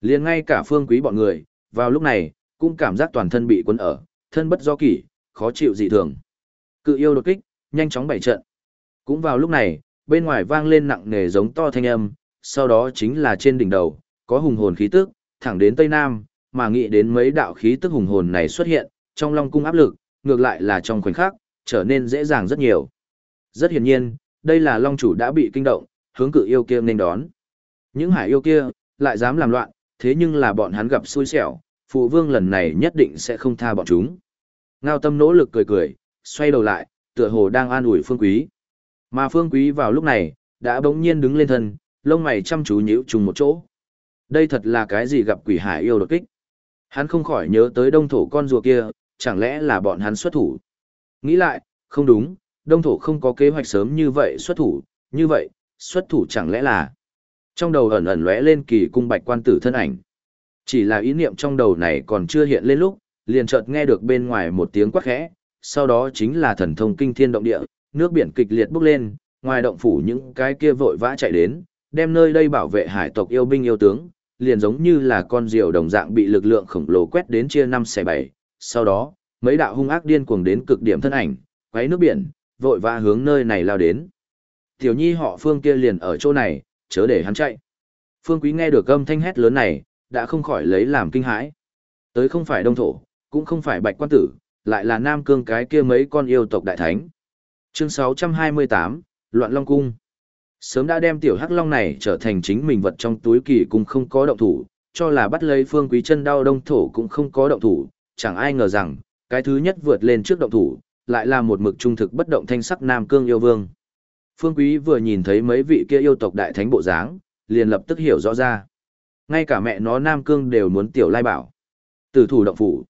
Liền ngay cả phương quý bọn người, vào lúc này, cũng cảm giác toàn thân bị cuốn ở, thân bất do kỷ, khó chịu dị thường. Cự yêu đột kích, nhanh chóng bảy trận. Cũng vào lúc này, bên ngoài vang lên nặng nề giống to thanh âm, sau đó chính là trên đỉnh đầu, có hùng hồn khí tức, thẳng đến Tây Nam, mà nghĩ đến mấy đạo khí tức hùng hồn này xuất hiện, trong long cung áp lực, ngược lại là trong khoảnh khắc, trở nên dễ dàng rất nhiều. Rất hiển nhiên, đây là long chủ đã bị kinh động, hướng cự yêu kia nên đón. Những hải yêu kia, lại dám làm loạn, thế nhưng là bọn hắn gặp xui xẻo, phụ vương lần này nhất định sẽ không tha bọn chúng. Ngao tâm nỗ lực cười cười, xoay đầu lại, tựa hồ đang an ủi phương quý. Mà phương quý vào lúc này, đã bỗng nhiên đứng lên thân, lông mày chăm chú nhíu trùng một chỗ. Đây thật là cái gì gặp quỷ hải yêu đột kích. Hắn không khỏi nhớ tới đông thổ con rùa kia, chẳng lẽ là bọn hắn xuất thủ. Nghĩ lại, không đúng, đông thổ không có kế hoạch sớm như vậy xuất thủ, như vậy, xuất thủ chẳng lẽ là... Trong đầu ẩn ẩn lóe lên kỳ cung bạch quan tử thân ảnh. Chỉ là ý niệm trong đầu này còn chưa hiện lên lúc, liền chợt nghe được bên ngoài một tiếng quát khẽ, sau đó chính là thần thông kinh thiên động địa, nước biển kịch liệt bốc lên, ngoài động phủ những cái kia vội vã chạy đến, đem nơi đây bảo vệ hải tộc yêu binh yêu tướng, liền giống như là con diều đồng dạng bị lực lượng khổng lồ quét đến chia năm xẻ bảy. Sau đó, mấy đạo hung ác điên cuồng đến cực điểm thân ảnh, quấy nước biển, vội vã hướng nơi này lao đến. Tiểu nhi họ phương kia liền ở chỗ này, chớ để hắn chạy. Phương quý nghe được âm thanh hét lớn này, đã không khỏi lấy làm kinh hãi. Tới không phải đông thổ, cũng không phải bạch quan tử, lại là nam cương cái kia mấy con yêu tộc đại thánh. Chương 628, Loạn Long Cung. Sớm đã đem tiểu hắc long này trở thành chính mình vật trong túi kỳ cung không có động thủ, cho là bắt lấy phương quý chân đau đông thổ cũng không có động thủ, chẳng ai ngờ rằng, cái thứ nhất vượt lên trước động thủ, lại là một mực trung thực bất động thanh sắc nam cương yêu vương. Phương quý vừa nhìn thấy mấy vị kia yêu tộc đại thánh bộ dáng, liền lập tức hiểu rõ ra. Ngay cả mẹ nó nam cương đều muốn tiểu lai bảo. Tử thủ động phủ.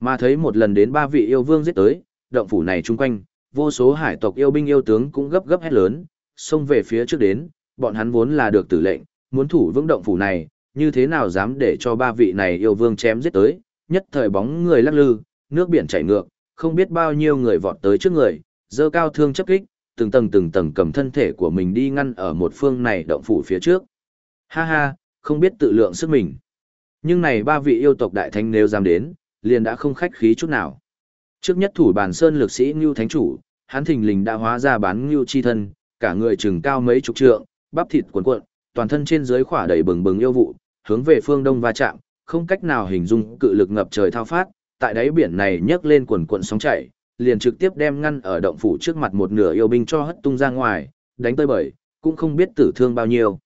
Mà thấy một lần đến ba vị yêu vương giết tới, động phủ này chung quanh, vô số hải tộc yêu binh yêu tướng cũng gấp gấp hét lớn, xông về phía trước đến, bọn hắn vốn là được tử lệnh, muốn thủ vững động phủ này, như thế nào dám để cho ba vị này yêu vương chém giết tới, nhất thời bóng người lắc lư, nước biển chảy ngược, không biết bao nhiêu người vọt tới trước người, dơ cao thương chấp kích, từng tầng từng tầng cầm thân thể của mình đi ngăn ở một phương này động phủ phía trước. Ha ha, không biết tự lượng sức mình. Nhưng này ba vị yêu tộc đại thánh nếu dám đến, liền đã không khách khí chút nào. Trước nhất thủ bàn sơn lực sĩ Ngưu Thánh Chủ, hắn thình lình đã hóa ra bán Ngưu chi thân, cả người trừng cao mấy chục trượng, bắp thịt cuộn cuộn, toàn thân trên dưới khỏa đầy bừng bừng yêu vụ, hướng về phương đông va chạm, không cách nào hình dung cự lực ngập trời thao phát, tại đáy biển này nhấc lên quần cuộn sóng chảy, liền trực tiếp đem ngăn ở động phủ trước mặt một nửa yêu binh cho hất tung ra ngoài, đánh tới bời, cũng không biết tử thương bao nhiêu.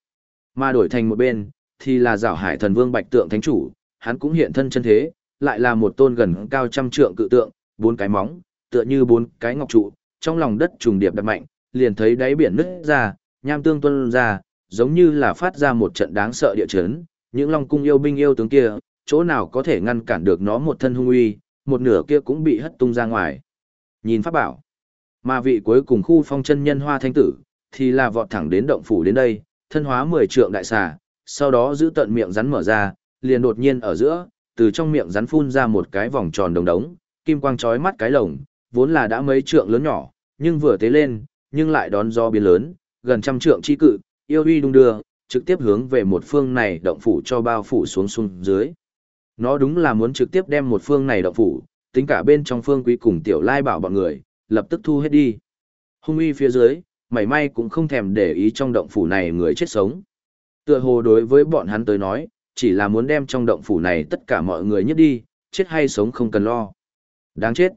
Mà đổi thành một bên, thì là rảo hải thần vương bạch tượng thánh chủ, hắn cũng hiện thân chân thế, lại là một tôn gần cao trăm trượng cự tượng, bốn cái móng, tựa như bốn cái ngọc trụ, trong lòng đất trùng điệp đặt mạnh, liền thấy đáy biển nứt ra, nham tương tuôn ra, giống như là phát ra một trận đáng sợ địa chấn, những long cung yêu binh yêu tướng kia, chỗ nào có thể ngăn cản được nó một thân hung uy, một nửa kia cũng bị hất tung ra ngoài. Nhìn pháp bảo, mà vị cuối cùng khu phong chân nhân hoa thanh tử, thì là vọt thẳng đến động phủ đến đây, thân hóa mười trượng đại xà, sau đó giữ tận miệng rắn mở ra, liền đột nhiên ở giữa, từ trong miệng rắn phun ra một cái vòng tròn đồng đống, kim quang chói mắt cái lồng, vốn là đã mấy trượng lớn nhỏ, nhưng vừa tế lên, nhưng lại đón gió biến lớn, gần trăm trượng chi cự, yêu uy đung đưa, trực tiếp hướng về một phương này động phủ cho bao phủ xuống xuống dưới. Nó đúng là muốn trực tiếp đem một phương này động phủ, tính cả bên trong phương quý cùng tiểu lai bảo bọn người, lập tức thu hết đi. Hung uy phía dưới, mảy may cũng không thèm để ý trong động phủ này người chết sống. Tựa hồ đối với bọn hắn tới nói, chỉ là muốn đem trong động phủ này tất cả mọi người nhất đi, chết hay sống không cần lo. Đáng chết.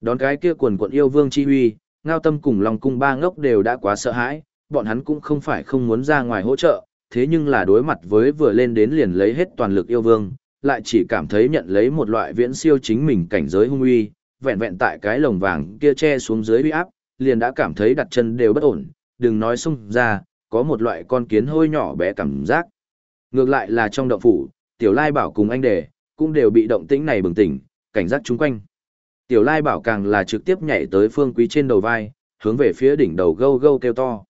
Đón cái kia quần quận yêu vương chi huy, ngao tâm cùng lòng cung ba ngốc đều đã quá sợ hãi, bọn hắn cũng không phải không muốn ra ngoài hỗ trợ, thế nhưng là đối mặt với vừa lên đến liền lấy hết toàn lực yêu vương, lại chỉ cảm thấy nhận lấy một loại viễn siêu chính mình cảnh giới hung uy, vẹn vẹn tại cái lồng vàng kia che xuống dưới uy áp, liền đã cảm thấy đặt chân đều bất ổn, đừng nói xung ra, có một loại con kiến hôi nhỏ bé cảm giác. Ngược lại là trong động phủ, Tiểu Lai Bảo cùng anh đề, cũng đều bị động tĩnh này bừng tỉnh, cảnh giác chung quanh. Tiểu Lai Bảo càng là trực tiếp nhảy tới phương quý trên đầu vai, hướng về phía đỉnh đầu gâu gâu kêu to.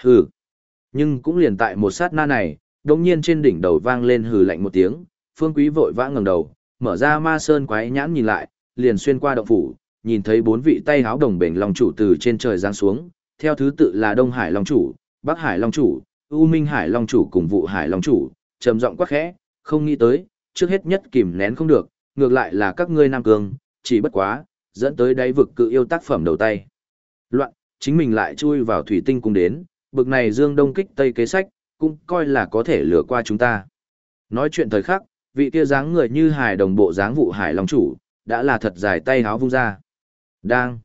Hừ. Nhưng cũng liền tại một sát na này, đột nhiên trên đỉnh đầu vang lên hừ lạnh một tiếng, phương quý vội vã ngẩng đầu, mở ra ma sơn quái nhãn nhìn lại, liền xuyên qua động phủ, nhìn thấy bốn vị tay háo đồng bền long chủ từ trên trời giáng xuống, theo thứ tự là Đông Hải long chủ, Bắc Hải long chủ, U Minh Hải long chủ cùng Vụ Hải long chủ, trầm giọng quát khẽ, không nghĩ tới, trước hết nhất kìm nén không được, ngược lại là các ngươi nam cường, chỉ bất quá, dẫn tới đáy vực cự yêu tác phẩm đầu tay. Loạn, chính mình lại chui vào thủy tinh cung đến, bực này dương đông kích tây kế sách, cũng coi là có thể lừa qua chúng ta. Nói chuyện thời khắc, vị kia dáng người như hải đồng bộ dáng vụ hải long chủ, đã là thật dài tay háo vung ra. Đang.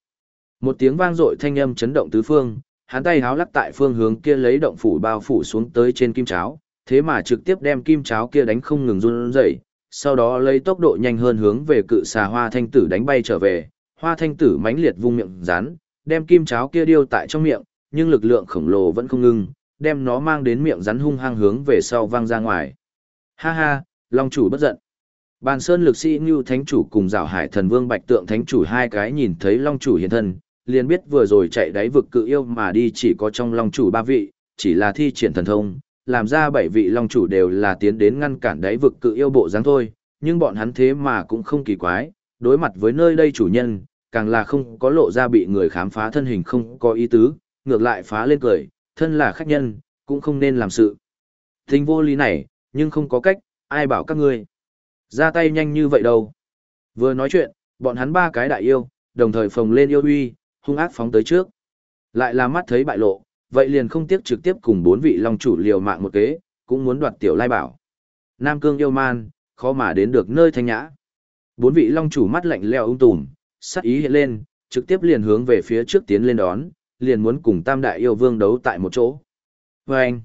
Một tiếng vang dội thanh âm chấn động tứ phương, hắn tay háo lắc tại phương hướng kia lấy động phủ bao phủ xuống tới trên kim cháo, thế mà trực tiếp đem kim cháo kia đánh không ngừng run rẩy, sau đó lấy tốc độ nhanh hơn hướng về cự xà hoa thanh tử đánh bay trở về, hoa thanh tử mãnh liệt vung miệng rán, đem kim cháo kia điêu tại trong miệng, nhưng lực lượng khổng lồ vẫn không ngừng, đem nó mang đến miệng rắn hung hăng hướng về sau vang ra ngoài. Ha ha, Long chủ bất giận. Bàn Sơn lực sĩ Ngưu Thánh chủ cùng Giảo Hải Thần Vương Bạch Tượng Thánh chủ hai cái nhìn thấy Long chủ hiện thân, liền biết vừa rồi chạy đáy vực cự yêu mà đi chỉ có trong Long chủ ba vị, chỉ là thi triển thần thông, làm ra bảy vị Long chủ đều là tiến đến ngăn cản đáy vực cự yêu bộ dáng thôi, nhưng bọn hắn thế mà cũng không kỳ quái, đối mặt với nơi đây chủ nhân, càng là không có lộ ra bị người khám phá thân hình không có ý tứ, ngược lại phá lên cười, thân là khách nhân, cũng không nên làm sự. Tình vô lý này, nhưng không có cách, ai bảo các ngươi. Ra tay nhanh như vậy đâu. Vừa nói chuyện, bọn hắn ba cái đại yêu, đồng thời phồng lên yêu uy, hung ác phóng tới trước. Lại là mắt thấy bại lộ, vậy liền không tiếc trực tiếp cùng bốn vị long chủ liều mạng một kế, cũng muốn đoạt tiểu lai bảo. Nam cương yêu man, khó mà đến được nơi thanh nhã. Bốn vị long chủ mắt lạnh leo ung tùm, sắc ý hiện lên, trực tiếp liền hướng về phía trước tiến lên đón, liền muốn cùng tam đại yêu vương đấu tại một chỗ. Vâng!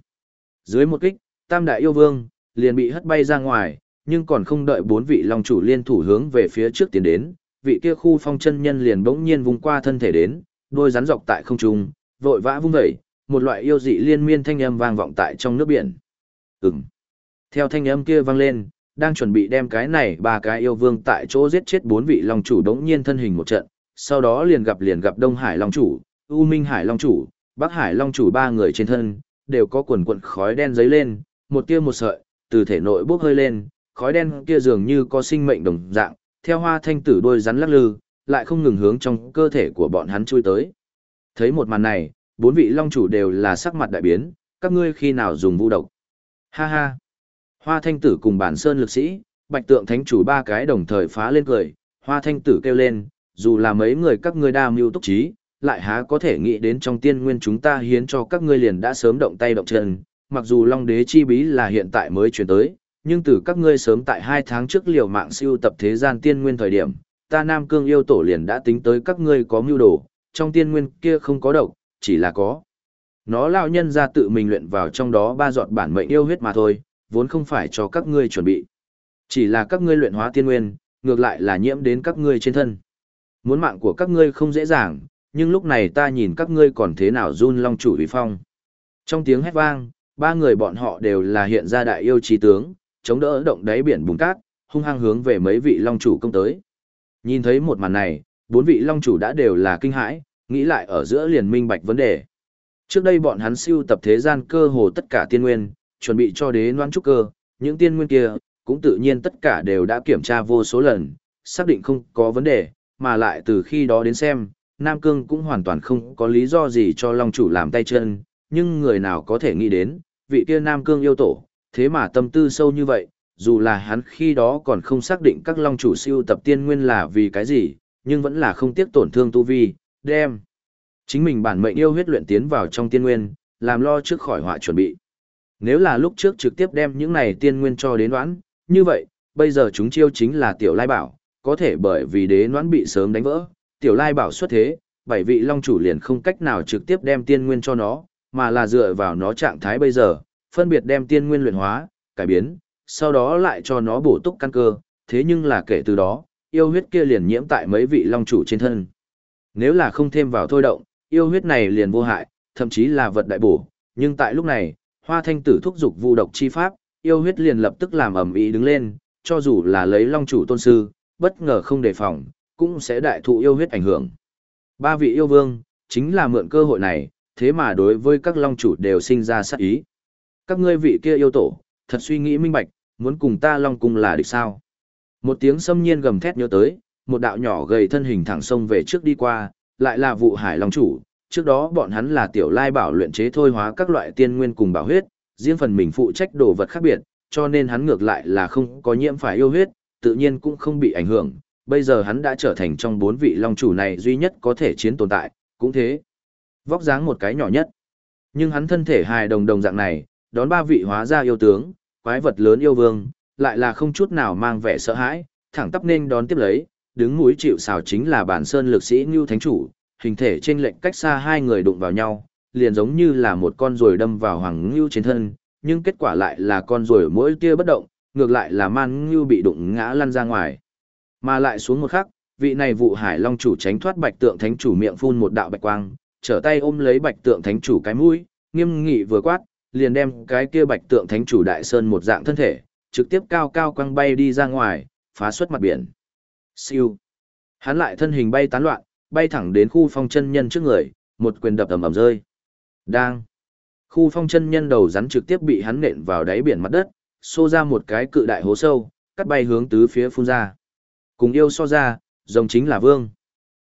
dưới một kích, tam đại yêu vương, liền bị hất bay ra ngoài, nhưng còn không đợi bốn vị long chủ liên thủ hướng về phía trước tiến đến, vị kia khu phong chân nhân liền bỗng nhiên vùng qua thân thể đến, đôi rắn dọc tại không trung, vội vã vung vẩy, một loại yêu dị liên miên thanh âm vang vọng tại trong nước biển. Ừm. Theo thanh âm kia vang lên, đang chuẩn bị đem cái này ba cái yêu vương tại chỗ giết chết bốn vị long chủ đống nhiên thân hình một trận, sau đó liền gặp liền gặp Đông Hải long chủ, U Minh Hải long chủ, Bắc Hải long chủ ba người trên thân, đều có quần quần khói đen giấy lên, một tia một sợi, từ thể nội bốc hơi lên, khói đen kia dường như có sinh mệnh đồng dạng, theo hoa thanh tử đôi rắn lắc lư, lại không ngừng hướng trong cơ thể của bọn hắn chui tới. Thấy một màn này, bốn vị long chủ đều là sắc mặt đại biến, các ngươi khi nào dùng vũ độc. Ha ha. Hoa thanh tử cùng bản sơn lực sĩ, bạch tượng thánh chủ ba cái đồng thời phá lên cười, hoa thanh tử kêu lên, dù là mấy người các ngươi đa mưu túc trí, lại há có thể nghĩ đến trong tiên nguyên chúng ta hiến cho các ngươi liền đã sớm động tay động chân, mặc dù long đế chi bí là hiện tại mới chuyển tới, nhưng từ các ngươi sớm tại hai tháng trước liều mạng siêu tập thế gian tiên nguyên thời điểm, ta Nam Cương yêu tổ liền đã tính tới các ngươi có mưu đồ, trong tiên nguyên kia không có độc, chỉ là có. Nó lão nhân ra tự mình luyện vào trong đó ba giọt bản mệnh yêu huyết mà thôi, vốn không phải cho các ngươi chuẩn bị. Chỉ là các ngươi luyện hóa tiên nguyên, ngược lại là nhiễm đến các ngươi trên thân. Muốn mạng của các ngươi không dễ dàng, nhưng lúc này ta nhìn các ngươi còn thế nào run long chủ uy phong. Trong tiếng hét vang, ba người bọn họ đều là hiện ra đại yêu trí tướng, chống đỡ động đáy biển bùn cát, hung hăng hướng về mấy vị long chủ công tới. Nhìn thấy một màn này, bốn vị long chủ đã đều là kinh hãi, nghĩ lại ở giữa liền minh bạch vấn đề. Trước đây bọn hắn siêu tập thế gian cơ hồ tất cả tiên nguyên, chuẩn bị cho đế noan trúc cơ, những tiên nguyên kia, cũng tự nhiên tất cả đều đã kiểm tra vô số lần, xác định không có vấn đề, mà lại từ khi đó đến xem, Nam Cương cũng hoàn toàn không có lý do gì cho Long chủ làm tay chân, nhưng người nào có thể nghĩ đến, vị kia Nam Cương yêu tổ, thế mà tâm tư sâu như vậy, dù là hắn khi đó còn không xác định các Long chủ siêu tập tiên nguyên là vì cái gì, nhưng vẫn là không tiếc tổn thương tu vi, đem chính mình bản mệnh yêu huyết luyện tiến vào trong tiên nguyên, làm lo trước khỏi họa chuẩn bị. Nếu là lúc trước trực tiếp đem những này tiên nguyên cho đến đoán, như vậy, bây giờ chúng chiêu chính là tiểu lai bảo, có thể bởi vì đế noãn bị sớm đánh vỡ, tiểu lai bảo xuất thế, bảy vị long chủ liền không cách nào trực tiếp đem tiên nguyên cho nó, mà là dựa vào nó trạng thái bây giờ, phân biệt đem tiên nguyên luyện hóa, cải biến, sau đó lại cho nó bổ túc căn cơ, thế nhưng là kể từ đó, yêu huyết kia liền nhiễm tại mấy vị long chủ trên thân. Nếu là không thêm vào thôi động, yêu huyết này liền vô hại, thậm chí là vật đại bổ, nhưng tại lúc này, hoa thanh tử thúc dục vu độc chi pháp, yêu huyết liền lập tức làm ẩm ý đứng lên, cho dù là lấy long chủ tôn sư, bất ngờ không đề phòng, cũng sẽ đại thụ yêu huyết ảnh hưởng. Ba vị yêu vương, chính là mượn cơ hội này, thế mà đối với các long chủ đều sinh ra sát ý. Các ngươi vị kia yêu tổ, thật suy nghĩ minh bạch, muốn cùng ta long cung là địch sao. Một tiếng xâm nhiên gầm thét nhớ tới, một đạo nhỏ gầy thân hình thẳng sông về trước đi qua, lại là vụ hải long chủ, trước đó bọn hắn là tiểu lai bảo luyện chế thôi hóa các loại tiên nguyên cùng bảo huyết, riêng phần mình phụ trách đồ vật khác biệt, cho nên hắn ngược lại là không có nhiễm phải yêu huyết, tự nhiên cũng không bị ảnh hưởng. Bây giờ hắn đã trở thành trong bốn vị long chủ này duy nhất có thể chiến tồn tại, cũng thế. Vóc dáng một cái nhỏ nhất. Nhưng hắn thân thể hài đồng đồng dạng này, đón ba vị hóa ra yêu tướng, quái vật lớn yêu vương, lại là không chút nào mang vẻ sợ hãi, thẳng tắp nên đón tiếp lấy, đứng mũi chịu xào chính là bản sơn lực sĩ Ngưu Thánh Chủ, hình thể trên lệnh cách xa hai người đụng vào nhau, liền giống như là một con ruồi đâm vào hoàng ngưu trên thân, nhưng kết quả lại là con ruồi mỗi tia bất động, ngược lại là man ngưu bị đụng ngã lăn ra ngoài. Mà lại xuống một khắc, vị này vụ hải long chủ tránh thoát bạch tượng thánh chủ miệng phun một đạo bạch quang, trở tay ôm lấy bạch tượng thánh chủ cái mũi, nghiêm nghị vừa quát, liền đem cái kia bạch tượng thánh chủ đại sơn một dạng thân thể, trực tiếp cao cao quăng bay đi ra ngoài, phá xuất mặt biển. Siêu. Hắn lại thân hình bay tán loạn, bay thẳng đến khu phong chân nhân trước người, một quyền đập ầm ầm rơi. Đang. Khu phong chân nhân đầu rắn trực tiếp bị hắn nện vào đáy biển mặt đất, xô ra một cái cự đại hố sâu, cắt bay hướng tứ phía phun ra. Cùng yêu so ra, rồng chính là vương.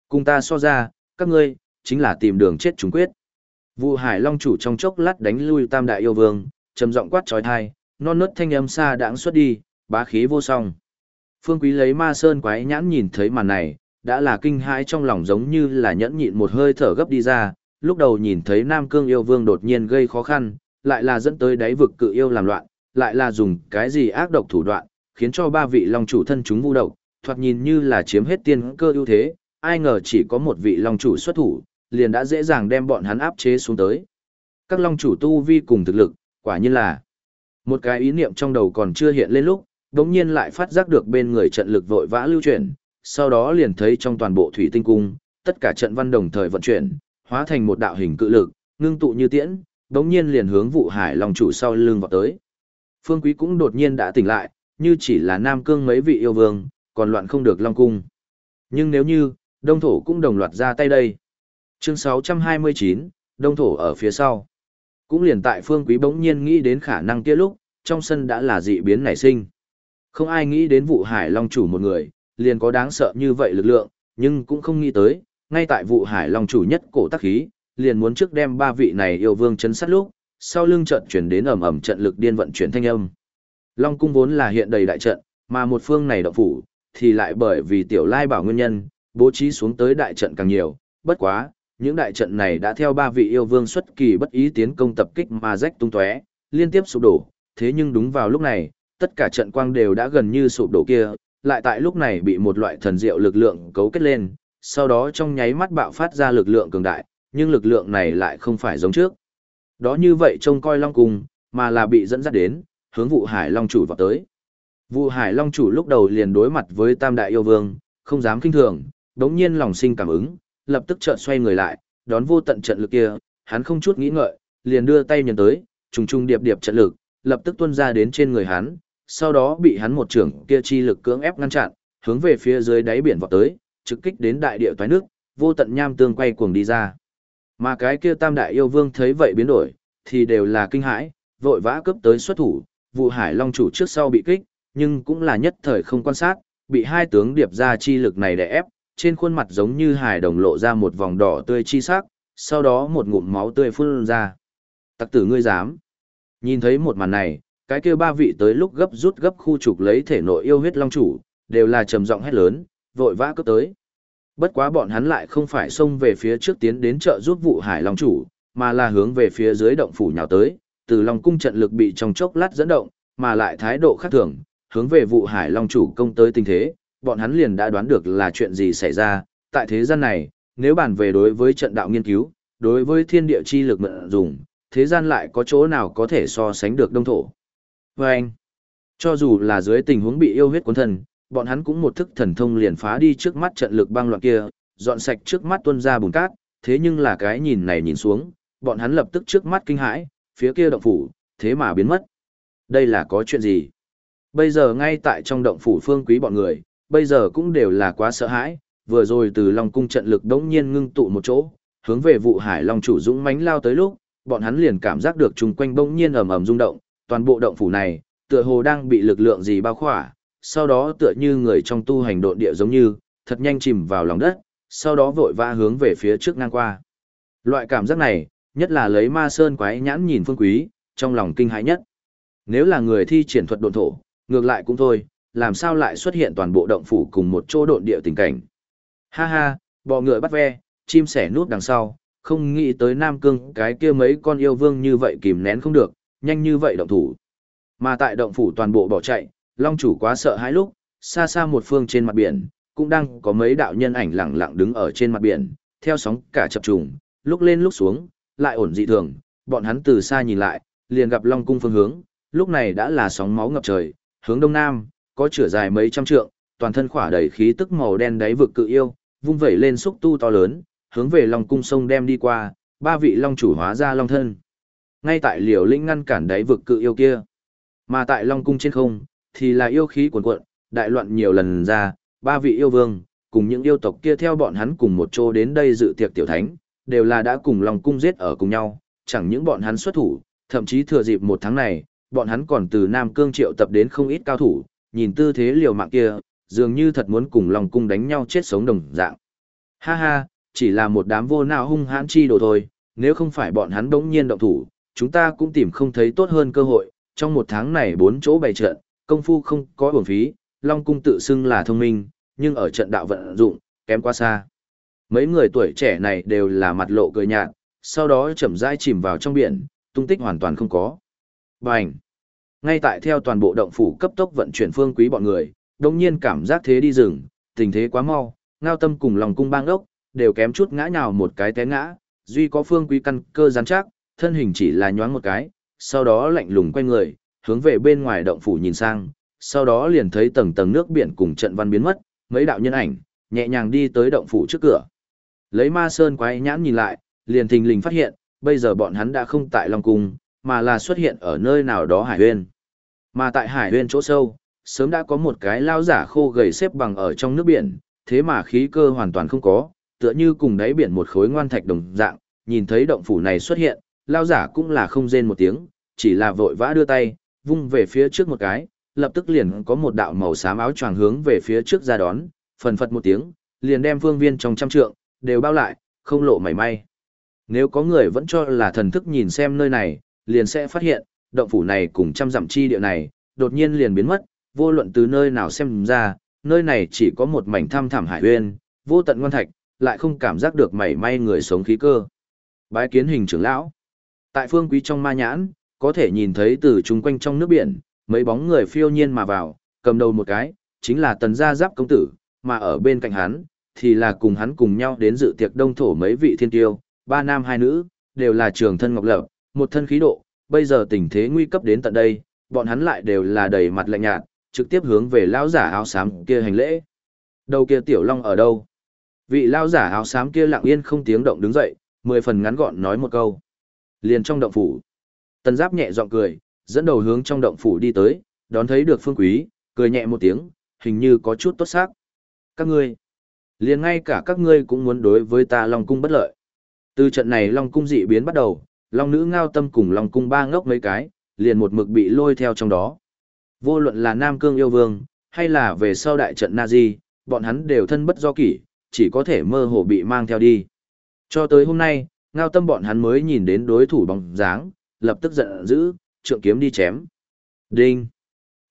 Cùng ta so ra, các ngươi, chính là tìm đường chết chúng quyết. Vụ hải long chủ trong chốc lát đánh lui tam đại yêu vương, trầm giọng quát trói thai, non nớt thanh âm xa đãng xuất đi, bá khí vô song. Phương Quý lấy ma sơn quái nhãn nhìn thấy màn này, đã là kinh hãi trong lòng giống như là nhẫn nhịn một hơi thở gấp đi ra, lúc đầu nhìn thấy Nam Cương yêu vương đột nhiên gây khó khăn, lại là dẫn tới đáy vực cự yêu làm loạn, lại là dùng cái gì ác độc thủ đoạn, khiến cho ba vị long chủ thân chúng vu độc, thoạt nhìn như là chiếm hết tiên cơ ưu thế, ai ngờ chỉ có một vị long chủ xuất thủ, liền đã dễ dàng đem bọn hắn áp chế xuống tới. Các long chủ tu vi cùng thực lực, quả nhiên là một cái ý niệm trong đầu còn chưa hiện lên lúc, đống nhiên lại phát giác được bên người trận lực vội vã lưu chuyển, sau đó liền thấy trong toàn bộ thủy tinh cung, tất cả trận văn đồng thời vận chuyển, hóa thành một đạo hình cự lực, ngưng tụ như tiễn, đống nhiên liền hướng vụ hải long chủ sau lưng vào tới. Phương Quý cũng đột nhiên đã tỉnh lại, như chỉ là Nam Cương mấy vị yêu vương, còn loạn không được long cung. Nhưng nếu như, Đông Thổ cũng đồng loạt ra tay đây. Chương 629, Đông Thổ ở phía sau. Cũng liền tại Phương Quý bỗng nhiên nghĩ đến khả năng kia lúc, trong sân đã là dị biến nảy sinh. Không ai nghĩ đến vụ hải long chủ một người, liền có đáng sợ như vậy lực lượng, nhưng cũng không nghĩ tới, ngay tại vụ hải long chủ nhất cổ tắc khí, liền muốn trước đem ba vị này yêu vương chấn sát lúc, sau lưng trận chuyển đến ầm ầm trận lực điên vận chuyển thanh âm. Long cung vốn là hiện đầy đại trận, mà một phương này động phủ, thì lại bởi vì tiểu lai bảo nguyên nhân, bố trí xuống tới đại trận càng nhiều, bất quá, những đại trận này đã theo ba vị yêu vương xuất kỳ bất ý tiến công tập kích mà rách tung tóe, liên tiếp sụp đổ, thế nhưng đúng vào lúc này, tất cả trận quang đều đã gần như sụp đổ kia, lại tại lúc này bị một loại thần diệu lực lượng cấu kết lên, sau đó trong nháy mắt bạo phát ra lực lượng cường đại, nhưng lực lượng này lại không phải giống trước. Đó như vậy trông coi Long Cung, mà là bị dẫn dắt đến, hướng vụ Hải Long chủ vào tới. Vụ Hải Long chủ lúc đầu liền đối mặt với Tam Đại Yêu Vương, không dám kinh thường, đống nhiên lòng sinh cảm ứng, lập tức chợt xoay người lại, đón vô tận trận lực kia, hắn không chút nghĩ ngợi, liền đưa tay nhận tới, trùng trùng điệp điệp trận lực, lập tức tuôn ra đến trên người hắn, sau đó bị hắn một trưởng kia chi lực cưỡng ép ngăn chặn, hướng về phía dưới đáy biển vọt tới, trực kích đến đại địa toái nước, vô tận nham tương quay cuồng đi ra. Mà cái kia tam đại yêu vương thấy vậy biến đổi, thì đều là kinh hãi, vội vã cấp tới xuất thủ, vụ hải long chủ trước sau bị kích, nhưng cũng là nhất thời không quan sát, bị hai tướng điệp ra chi lực này đè ép, trên khuôn mặt giống như hải đồng lộ ra một vòng đỏ tươi chi sắc, sau đó một ngụm máu tươi phun ra. Tặc tử ngươi dám. Nhìn thấy một màn này, cái kia ba vị tới lúc gấp rút gấp khu trục lấy thể nội yêu huyết long chủ, đều là trầm giọng hét lớn, vội vã cấp tới. Bất quá bọn hắn lại không phải xông về phía trước tiến đến trợ giúp vụ hải long chủ, mà là hướng về phía dưới động phủ nhào tới, từ long cung trận lực bị trong chốc lát dẫn động, mà lại thái độ khác thường, hướng về vụ hải long chủ công tới tình thế, bọn hắn liền đã đoán được là chuyện gì xảy ra, tại thế gian này, nếu bàn về đối với trận đạo nghiên cứu, đối với thiên địa chi lực mượn dùng, thế gian lại có chỗ nào có thể so sánh được đông thổ. Và anh, cho dù là dưới tình huống bị yêu huyết cuốn thân, bọn hắn cũng một thức thần thông liền phá đi trước mắt trận lực băng loạn kia, dọn sạch trước mắt tuân ra bùn cát, thế nhưng là cái nhìn này nhìn xuống, bọn hắn lập tức trước mắt kinh hãi, phía kia động phủ, thế mà biến mất. Đây là có chuyện gì? Bây giờ ngay tại trong động phủ phương quý bọn người, bây giờ cũng đều là quá sợ hãi, vừa rồi từ Long cung trận lực đống nhiên ngưng tụ một chỗ, hướng về vụ hải Long chủ dũng mãnh lao tới lúc, bọn hắn liền cảm giác được chung quanh bỗng nhiên ầm ầm rung động, toàn bộ động phủ này, tựa hồ đang bị lực lượng gì bao khỏa, sau đó tựa như người trong tu hành độn địa giống như, thật nhanh chìm vào lòng đất, sau đó vội vã hướng về phía trước ngang qua. Loại cảm giác này, nhất là lấy ma sơn quái nhãn nhìn phương quý, trong lòng kinh hãi nhất. Nếu là người thi triển thuật độn thổ, ngược lại cũng thôi, làm sao lại xuất hiện toàn bộ động phủ cùng một chỗ độn địa tình cảnh. Ha ha, bò ngựa bắt ve, chim sẻ núp đằng sau, không nghĩ tới Nam Cương cái kia mấy con yêu vương như vậy kìm nén không được, nhanh như vậy động thủ. Mà tại động phủ toàn bộ bỏ chạy, Long chủ quá sợ hãi lúc, xa xa một phương trên mặt biển, cũng đang có mấy đạo nhân ảnh lặng lặng đứng ở trên mặt biển, theo sóng cả chập trùng, lúc lên lúc xuống, lại ổn dị thường, bọn hắn từ xa nhìn lại, liền gặp Long cung phương hướng, lúc này đã là sóng máu ngập trời, hướng đông nam, có chửa dài mấy trăm trượng, toàn thân khỏa đầy khí tức màu đen đáy vực cự yêu, vung vẩy lên xúc tu to lớn, hướng về Long cung sông đem đi qua, ba vị long chủ hóa ra long thân. Ngay tại liều lĩnh ngăn cản đáy vực cự yêu kia, mà tại Long cung trên không, thì là yêu khí cuồn cuộn, đại loạn nhiều lần ra, ba vị yêu vương, cùng những yêu tộc kia theo bọn hắn cùng một chỗ đến đây dự tiệc tiểu thánh, đều là đã cùng Long cung giết ở cùng nhau, chẳng những bọn hắn xuất thủ, thậm chí thừa dịp một tháng này, bọn hắn còn từ Nam Cương triệu tập đến không ít cao thủ, nhìn tư thế liều mạng kia, dường như thật muốn cùng Long cung đánh nhau chết sống đồng dạng. Ha ha, chỉ là một đám vô nào hung hãn chi đồ thôi, nếu không phải bọn hắn đống nhiên động thủ, chúng ta cũng tìm không thấy tốt hơn cơ hội, trong một tháng này bốn chỗ bày trận, công phu không có uổng phí, Long cung tự xưng là thông minh, nhưng ở trận đạo vận dụng, kém quá xa. Mấy người tuổi trẻ này đều là mặt lộ cười nhạt, sau đó chậm rãi chìm vào trong biển, tung tích hoàn toàn không có. Bành! Ngay tại theo toàn bộ động phủ cấp tốc vận chuyển phương quý bọn người, đồng nhiên cảm giác thế đi rừng, tình thế quá mau, ngao tâm cùng lòng cung bang ốc, đều kém chút ngã nhào một cái té ngã, duy có phương quý căn cơ rắn chắc, thân hình chỉ là nhoáng một cái, sau đó lạnh lùng quay người, hướng về bên ngoài động phủ nhìn sang, sau đó liền thấy tầng tầng nước biển cùng trận văn biến mất, mấy đạo nhân ảnh, nhẹ nhàng đi tới động phủ trước cửa. Lấy ma sơn quái nhãn nhìn lại, liền thình lình phát hiện, bây giờ bọn hắn đã không tại Long Cung, mà là xuất hiện ở nơi nào đó hải huyên. Mà tại hải huyên chỗ sâu, sớm đã có một cái lao giả khô gầy xếp bằng ở trong nước biển, thế mà khí cơ hoàn toàn không có, tựa như cùng đáy biển một khối ngoan thạch đồng dạng, nhìn thấy động phủ này xuất hiện, lao giả cũng là không rên một tiếng, chỉ là vội vã đưa tay, vung về phía trước một cái, lập tức liền có một đạo màu xám áo choàng hướng về phía trước ra đón, phần phật một tiếng, liền đem phương viên trong trăm trượng, đều bao lại, không lộ mảy may. Nếu có người vẫn cho là thần thức nhìn xem nơi này, liền sẽ phát hiện, động phủ này cùng trăm dặm chi địa này, đột nhiên liền biến mất, vô luận từ nơi nào xem ra, nơi này chỉ có một mảnh thăm thẳm hải uyên, vô tận ngoan thạch, lại không cảm giác được mảy may người sống khí cơ. Bái kiến hình trưởng lão. Tại phương quý trong ma nhãn, có thể nhìn thấy từ chung quanh trong nước biển, mấy bóng người phiêu nhiên mà vào, cầm đầu một cái, chính là tần gia giáp công tử, mà ở bên cạnh hắn, thì là cùng hắn cùng nhau đến dự tiệc đông thổ mấy vị thiên tiêu, ba nam hai nữ, đều là trường thân ngọc lập, một thân khí độ, bây giờ tình thế nguy cấp đến tận đây, bọn hắn lại đều là đầy mặt lạnh nhạt, trực tiếp hướng về lão giả áo xám kia hành lễ. Đầu kia tiểu long ở đâu? Vị lão giả áo xám kia lặng yên không tiếng động đứng dậy, mười phần ngắn gọn nói một câu. Liền trong động phủ. Tần giáp nhẹ giọng cười, dẫn đầu hướng trong động phủ đi tới, đón thấy được phương quý, cười nhẹ một tiếng, hình như có chút tốt sắc. Các ngươi, liền ngay cả các ngươi cũng muốn đối với ta Long Cung bất lợi. Từ trận này Long cung dị biến bắt đầu, Long nữ ngao tâm cùng Long cung ba ngốc mấy cái, liền một mực bị lôi theo trong đó. Vô luận là Nam Cương yêu vương, hay là về sau đại trận Nazi, bọn hắn đều thân bất do kỷ, chỉ có thể mơ hồ bị mang theo đi. Cho tới hôm nay, ngao tâm bọn hắn mới nhìn đến đối thủ bóng dáng, lập tức giận dữ, trượng kiếm đi chém. Đinh!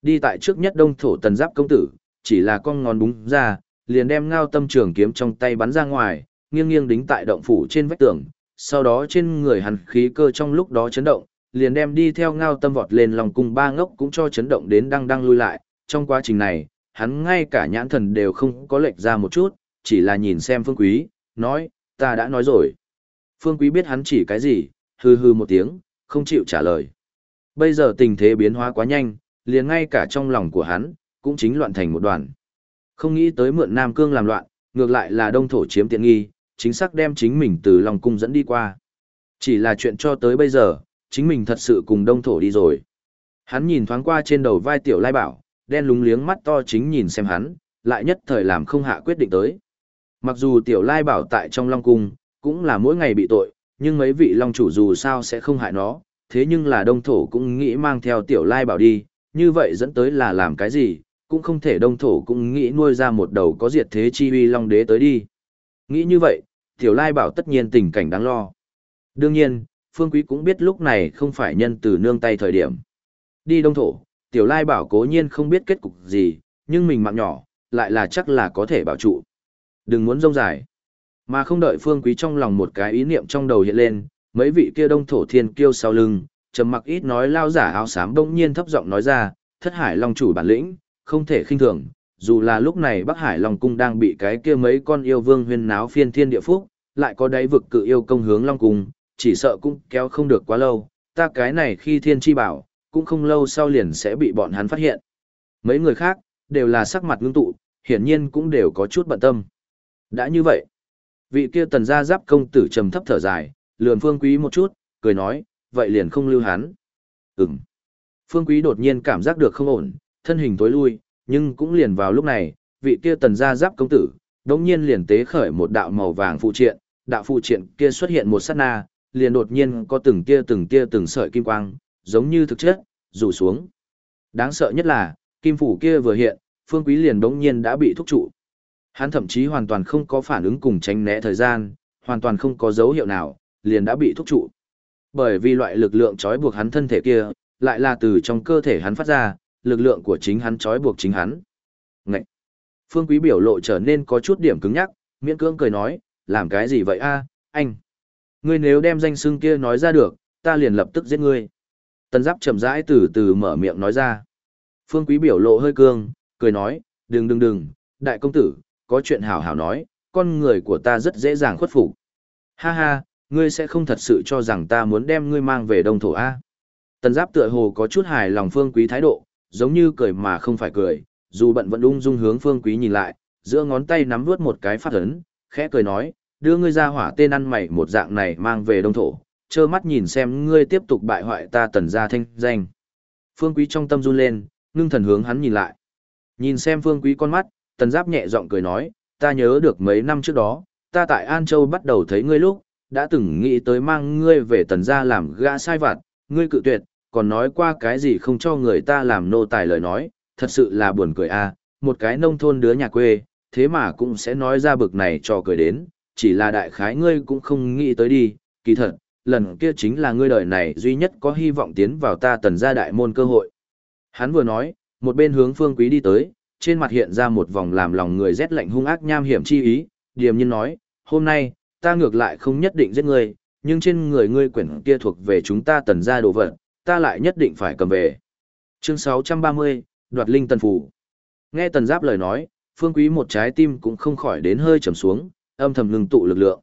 Đi tại trước nhất đông thổ tần giáp công tử, chỉ là con ngón búng ra, liền đem ngao tâm trường kiếm trong tay bắn ra ngoài, nghiêng nghiêng đính tại động phủ trên vách tường, sau đó trên người hắn khí cơ trong lúc đó chấn động, liền đem đi theo ngao tâm vọt lên lòng cung ba ngốc cũng cho chấn động đến đang đang lui lại, trong quá trình này, hắn ngay cả nhãn thần đều không có lệch ra một chút, chỉ là nhìn xem phương quý, nói, ta đã nói rồi. Phương quý biết hắn chỉ cái gì, hư hư một tiếng, không chịu trả lời. Bây giờ tình thế biến hóa quá nhanh, liền ngay cả trong lòng của hắn, cũng chính loạn thành một đoàn. Không nghĩ tới mượn Nam Cương làm loạn, ngược lại là đông thổ chiếm tiện nghi, chính xác đem chính mình từ lòng cung dẫn đi qua. Chỉ là chuyện cho tới bây giờ, chính mình thật sự cùng đông thổ đi rồi. Hắn nhìn thoáng qua trên đầu vai tiểu lai bảo, đen lúng liếng mắt to chính nhìn xem hắn, lại nhất thời làm không hạ quyết định tới. Mặc dù tiểu lai bảo tại trong long cung, cũng là mỗi ngày bị tội, nhưng mấy vị long chủ dù sao sẽ không hại nó, thế nhưng là đông thổ cũng nghĩ mang theo tiểu lai bảo đi, như vậy dẫn tới là làm cái gì, cũng không thể đông thổ cũng nghĩ nuôi ra một đầu có diệt thế chi uy long đế tới đi. Nghĩ như vậy, tiểu lai bảo tất nhiên tình cảnh đáng lo. Đương nhiên, phương quý cũng biết lúc này không phải nhân từ nương tay thời điểm. Đi đông thổ, tiểu lai bảo cố nhiên không biết kết cục gì, nhưng mình mạng nhỏ, lại là chắc là có thể bảo trụ. Đừng muốn rông dài. Mà không đợi phương quý trong lòng một cái ý niệm trong đầu hiện lên, mấy vị kia đông thổ thiên kiêu sau lưng, trầm mặc ít nói lao giả áo xám đông nhiên thấp giọng nói ra, thất hải long chủ bản lĩnh, không thể khinh thường, dù là lúc này Bắc Hải Long Cung đang bị cái kia mấy con yêu vương huyên náo phiên thiên địa phúc, lại có đáy vực cự yêu công hướng Long Cung, chỉ sợ cũng kéo không được quá lâu, ta cái này khi thiên chi bảo, cũng không lâu sau liền sẽ bị bọn hắn phát hiện. Mấy người khác, đều là sắc mặt ngưng tụ, hiển nhiên cũng đều có chút bận tâm. Đã như vậy, vị kia tần gia giáp công tử trầm thấp thở dài, lườn phương quý một chút, cười nói, vậy liền không lưu hắn. Ừm. Phương quý đột nhiên cảm giác được không ổn, thân hình tối lui, nhưng cũng liền vào lúc này, vị kia tần gia giáp công tử, đống nhiên liền tế khởi một đạo màu vàng phụ triện, đạo phụ triện kia xuất hiện một sát na, liền đột nhiên có từng tia từng tia từng sợi kim quang, giống như thực chất, rủ xuống. Đáng sợ nhất là, kim phủ kia vừa hiện, phương quý liền đống nhiên đã bị thúc trụ. Hắn thậm chí hoàn toàn không có phản ứng cùng tránh né thời gian, hoàn toàn không có dấu hiệu nào, liền đã bị thúc trụ. Bởi vì loại lực lượng trói buộc hắn thân thể kia, lại là từ trong cơ thể hắn phát ra, lực lượng của chính hắn trói buộc chính hắn. Ngậy! Phương Quý biểu lộ trở nên có chút điểm cứng nhắc, miễn cưỡng cười nói, làm cái gì vậy a, anh? Ngươi nếu đem danh xưng kia nói ra được, ta liền lập tức giết ngươi. tân giáp chậm rãi từ từ mở miệng nói ra. Phương Quý biểu lộ hơi cương, cười nói, đừng đừng đừng, đại công tử, có chuyện hảo hảo nói, con người của ta rất dễ dàng khuất phục. Ha ha, ngươi sẽ không thật sự cho rằng ta muốn đem ngươi mang về đông thổ A. Tần giáp tựa hồ có chút hài lòng Phương Quý thái độ, giống như cười mà không phải cười, dù bận vẫn ung dung hướng Phương Quý nhìn lại, giữa ngón tay nắm vuốt một cái phát ấn, khẽ cười nói, đưa ngươi ra hỏa tên ăn mày một dạng này mang về đông thổ, trơ mắt nhìn xem ngươi tiếp tục bại hoại ta tần gia thanh danh. Phương Quý trong tâm run lên, ngưng thần hướng hắn nhìn lại. Nhìn xem Phương Quý con mắt, tần giáp nhẹ giọng cười nói, ta nhớ được mấy năm trước đó, ta tại An Châu bắt đầu thấy ngươi lúc, đã từng nghĩ tới mang ngươi về tần gia làm gã sai vặt, ngươi cự tuyệt, còn nói qua cái gì không cho người ta làm nô tài lời nói, thật sự là buồn cười a, một cái nông thôn đứa nhà quê, thế mà cũng sẽ nói ra bực này cho cười đến, chỉ là đại khái ngươi cũng không nghĩ tới đi, kỳ thật, lần kia chính là ngươi đời này duy nhất có hy vọng tiến vào ta tần gia đại môn cơ hội. Hắn vừa nói, một bên hướng phương quý đi tới, trên mặt hiện ra một vòng làm lòng người rét lạnh hung ác nham hiểm chi ý, điềm nhiên nói, hôm nay, ta ngược lại không nhất định giết ngươi, nhưng trên người ngươi quyển kia thuộc về chúng ta tần gia đồ vật, ta lại nhất định phải cầm về. Chương 630, đoạt linh tần phủ. Nghe tần giáp lời nói, phương quý một trái tim cũng không khỏi đến hơi trầm xuống, âm thầm ngừng tụ lực lượng.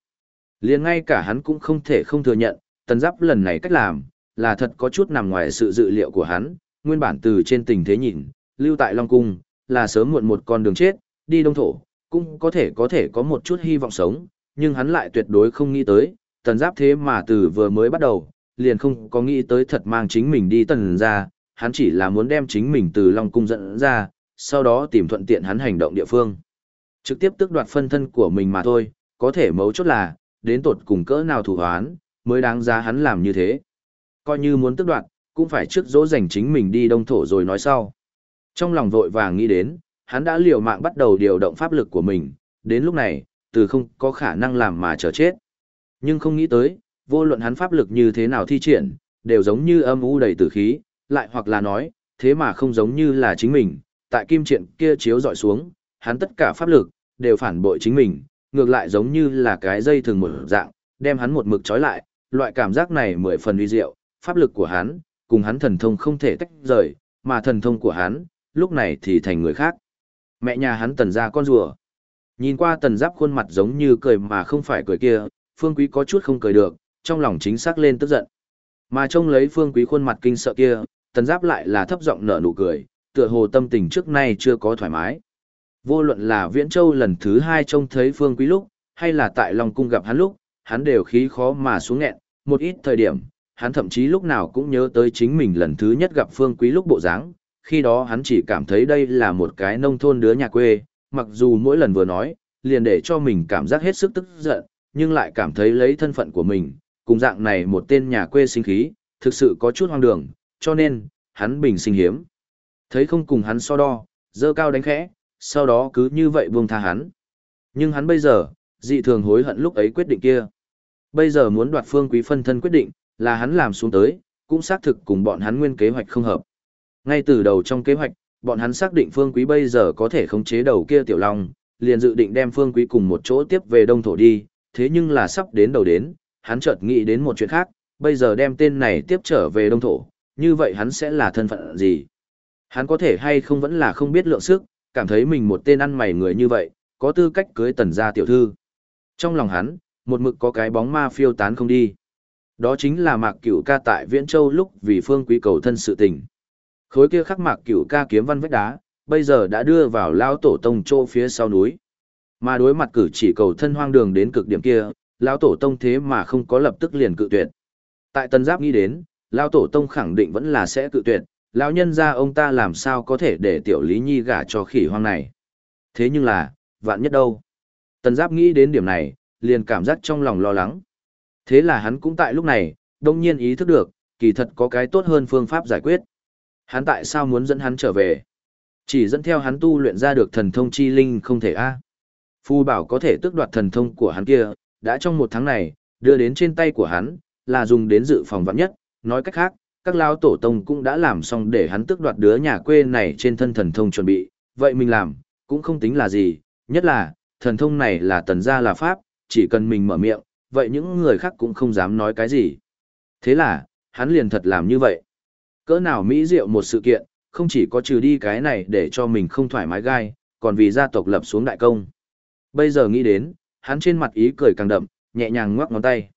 liền ngay cả hắn cũng không thể không thừa nhận, tần giáp lần này cách làm, là thật có chút nằm ngoài sự dự liệu của hắn, nguyên bản từ trên tình thế nhìn, lưu tại Long Cung, là sớm muộn một con đường chết, đi đông thổ, cũng có thể có thể có một chút hy vọng sống, nhưng hắn lại tuyệt đối không nghĩ tới, tần giáp thế mà từ vừa mới bắt đầu, liền không có nghĩ tới thật mang chính mình đi tần ra, hắn chỉ là muốn đem chính mình từ Long Cung dẫn ra, sau đó tìm thuận tiện hắn hành động địa phương. Trực tiếp tước đoạt phân thân của mình mà thôi, có thể mấu chốt là, đến tột cùng cỡ nào thủ hoán, mới đáng giá hắn làm như thế. Coi như muốn tức đoạt cũng phải trước dỗ dành chính mình đi đông thổ rồi nói sau. Trong lòng vội vàng nghĩ đến, hắn đã liều mạng bắt đầu điều động pháp lực của mình, đến lúc này, từ không có khả năng làm mà chờ chết. Nhưng không nghĩ tới, vô luận hắn pháp lực như thế nào thi triển, đều giống như âm u đầy tử khí, lại hoặc là nói, thế mà không giống như là chính mình, tại kim triện kia chiếu dọi xuống, hắn tất cả pháp lực, đều phản bội chính mình, ngược lại giống như là cái dây thường một dạng, đem hắn một mực trói lại, loại cảm giác này mười phần uy diệu, pháp lực của hắn, cùng hắn thần thông không thể tách rời, mà thần thông của hắn, lúc này thì thành người khác. Mẹ nhà hắn tần ra con rùa. Nhìn qua tần giáp khuôn mặt giống như cười mà không phải cười kia, phương quý có chút không cười được, trong lòng chính xác lên tức giận. Mà trông lấy phương quý khuôn mặt kinh sợ kia, tần giáp lại là thấp giọng nở nụ cười, tựa hồ tâm tình trước nay chưa có thoải mái. Vô luận là Viễn Châu lần thứ hai trông thấy phương quý lúc, hay là tại Long Cung gặp hắn lúc, hắn đều khí khó mà xuống nghẹn, một ít thời điểm, hắn thậm chí lúc nào cũng nhớ tới chính mình lần thứ nhất gặp phương quý lúc bộ dáng, khi đó hắn chỉ cảm thấy đây là một cái nông thôn đứa nhà quê, mặc dù mỗi lần vừa nói, liền để cho mình cảm giác hết sức tức giận, nhưng lại cảm thấy lấy thân phận của mình, cùng dạng này một tên nhà quê sinh khí, thực sự có chút hoang đường, cho nên, hắn bình sinh hiếm. Thấy không cùng hắn so đo, dơ cao đánh khẽ, sau đó cứ như vậy buông tha hắn. Nhưng hắn bây giờ, dị thường hối hận lúc ấy quyết định kia. Bây giờ muốn đoạt phương quý phân thân quyết định, là hắn làm xuống tới, cũng xác thực cùng bọn hắn nguyên kế hoạch không hợp. Ngay từ đầu trong kế hoạch, bọn hắn xác định phương quý bây giờ có thể khống chế đầu kia tiểu long, liền dự định đem phương quý cùng một chỗ tiếp về đông thổ đi, thế nhưng là sắp đến đầu đến, hắn chợt nghĩ đến một chuyện khác, bây giờ đem tên này tiếp trở về đông thổ, như vậy hắn sẽ là thân phận gì? Hắn có thể hay không vẫn là không biết lượng sức, cảm thấy mình một tên ăn mày người như vậy, có tư cách cưới tần gia tiểu thư. Trong lòng hắn, một mực có cái bóng ma phiêu tán không đi. Đó chính là mạc cửu ca tại Viễn Châu lúc vì phương quý cầu thân sự tình. Khối kia khắc mạc cửu ca kiếm văn vách đá, bây giờ đã đưa vào lao tổ tông chỗ phía sau núi. Mà đối mặt cử chỉ cầu thân hoang đường đến cực điểm kia, lao tổ tông thế mà không có lập tức liền cự tuyệt. Tại Tân Giáp nghĩ đến, lao tổ tông khẳng định vẫn là sẽ cự tuyệt, lão nhân ra ông ta làm sao có thể để tiểu lý nhi gả cho khỉ hoang này. Thế nhưng là, vạn nhất đâu. Tần Giáp nghĩ đến điểm này, liền cảm giác trong lòng lo lắng. Thế là hắn cũng tại lúc này, đông nhiên ý thức được, kỳ thật có cái tốt hơn phương pháp giải quyết. Hắn tại sao muốn dẫn hắn trở về? Chỉ dẫn theo hắn tu luyện ra được thần thông chi linh không thể a. Phu bảo có thể tước đoạt thần thông của hắn kia, đã trong một tháng này, đưa đến trên tay của hắn, là dùng đến dự phòng vạn nhất, nói cách khác, các lao tổ tông cũng đã làm xong để hắn tước đoạt đứa nhà quê này trên thân thần thông chuẩn bị, vậy mình làm, cũng không tính là gì, nhất là, thần thông này là tần gia là pháp, chỉ cần mình mở miệng, vậy những người khác cũng không dám nói cái gì. Thế là, hắn liền thật làm như vậy. Cỡ nào mỹ diệu một sự kiện, không chỉ có trừ đi cái này để cho mình không thoải mái gai, còn vì gia tộc lập xuống đại công. Bây giờ nghĩ đến, hắn trên mặt ý cười càng đậm, nhẹ nhàng ngoắc ngón tay.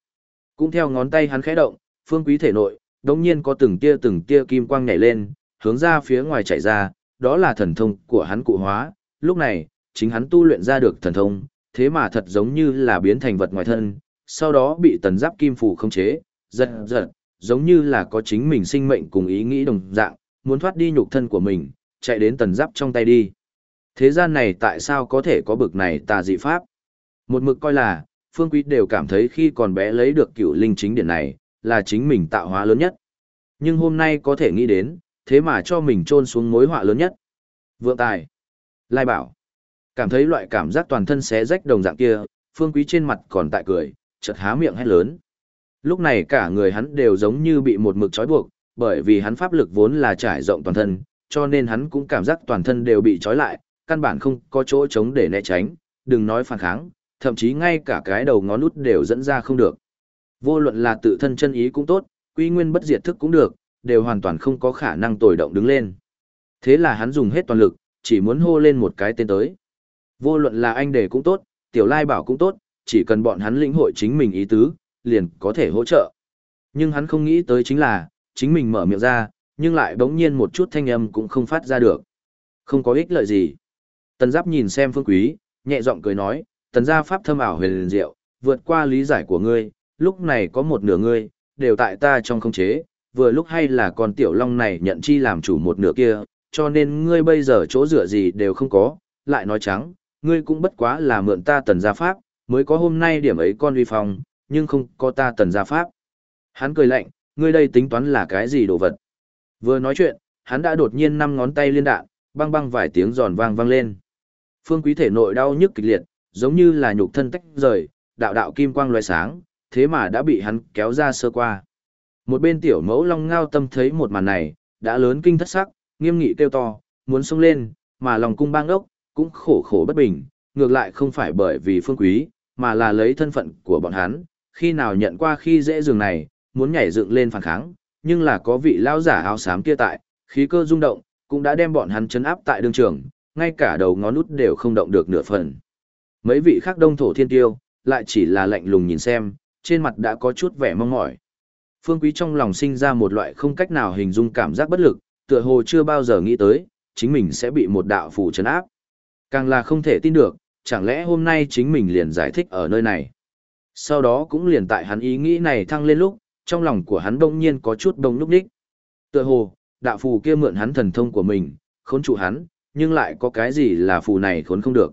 Cũng theo ngón tay hắn khẽ động, phương quý thể nội, đống nhiên có từng tia từng tia kim quang nhảy lên, hướng ra phía ngoài chạy ra, đó là thần thông của hắn cụ hóa. Lúc này, chính hắn tu luyện ra được thần thông, thế mà thật giống như là biến thành vật ngoài thân, sau đó bị tần giáp kim phủ khống chế, giật giật, giống như là có chính mình sinh mệnh cùng ý nghĩ đồng dạng, muốn thoát đi nhục thân của mình, chạy đến tần giáp trong tay đi. Thế gian này tại sao có thể có bực này tà dị pháp? Một mực coi là, Phương Quý đều cảm thấy khi còn bé lấy được cựu linh chính điển này, là chính mình tạo hóa lớn nhất. Nhưng hôm nay có thể nghĩ đến, thế mà cho mình trôn xuống mối họa lớn nhất. Vượng tài. Lai bảo. Cảm thấy loại cảm giác toàn thân xé rách đồng dạng kia, Phương Quý trên mặt còn tại cười, chợt há miệng hét lớn. Lúc này cả người hắn đều giống như bị một mực trói buộc, bởi vì hắn pháp lực vốn là trải rộng toàn thân, cho nên hắn cũng cảm giác toàn thân đều bị trói lại, căn bản không có chỗ trống để né tránh, đừng nói phản kháng, thậm chí ngay cả cái đầu ngón út đều dẫn ra không được. Vô luận là tự thân chân ý cũng tốt, quy nguyên bất diệt thức cũng được, đều hoàn toàn không có khả năng tồi động đứng lên. Thế là hắn dùng hết toàn lực, chỉ muốn hô lên một cái tên tới. Vô luận là anh đề cũng tốt, tiểu lai bảo cũng tốt, chỉ cần bọn hắn lĩnh hội chính mình ý tứ, liền có thể hỗ trợ. Nhưng hắn không nghĩ tới chính là, chính mình mở miệng ra, nhưng lại bỗng nhiên một chút thanh âm cũng không phát ra được. Không có ích lợi gì. Tần Giáp nhìn xem Phương Quý, nhẹ giọng cười nói, tần gia pháp thâm ảo huyền diệu, vượt qua lý giải của ngươi, lúc này có một nửa ngươi, đều tại ta trong không chế, vừa lúc hay là con tiểu long này nhận chi làm chủ một nửa kia, cho nên ngươi bây giờ chỗ dựa gì đều không có, lại nói trắng, ngươi cũng bất quá là mượn ta tần gia pháp, mới có hôm nay điểm ấy con uy phong, nhưng không có ta tần gia pháp. Hắn cười lạnh, ngươi đây tính toán là cái gì đồ vật. Vừa nói chuyện, hắn đã đột nhiên năm ngón tay liên đạn, băng băng vài tiếng giòn vang vang lên. Phương quý thể nội đau nhức kịch liệt, giống như là nhục thân tách rời, đạo đạo kim quang loé sáng, thế mà đã bị hắn kéo ra sơ qua. Một bên tiểu mẫu long ngao tâm thấy một màn này, đã lớn kinh thất sắc, nghiêm nghị kêu to, muốn xông lên, mà lòng cung bang ốc, cũng khổ khổ bất bình, ngược lại không phải bởi vì phương quý, mà là lấy thân phận của bọn hắn, khi nào nhận qua khi dễ dường này, muốn nhảy dựng lên phản kháng, nhưng là có vị lão giả áo xám kia tại, khí cơ rung động, cũng đã đem bọn hắn chấn áp tại đường trường, ngay cả đầu ngón út đều không động được nửa phần. Mấy vị khác đông thổ thiên tiêu, lại chỉ là lạnh lùng nhìn xem, trên mặt đã có chút vẻ mong mỏi. Phương Quý trong lòng sinh ra một loại không cách nào hình dung cảm giác bất lực, tựa hồ chưa bao giờ nghĩ tới, chính mình sẽ bị một đạo phủ chấn áp. Càng là không thể tin được, chẳng lẽ hôm nay chính mình liền giải thích ở nơi này. Sau đó cũng liền tại hắn ý nghĩ này thăng lên lúc, trong lòng của hắn đông nhiên có chút đông lúc đích. Tựa hồ, đạo phù kia mượn hắn thần thông của mình, khốn trụ hắn, nhưng lại có cái gì là phù này khốn không được.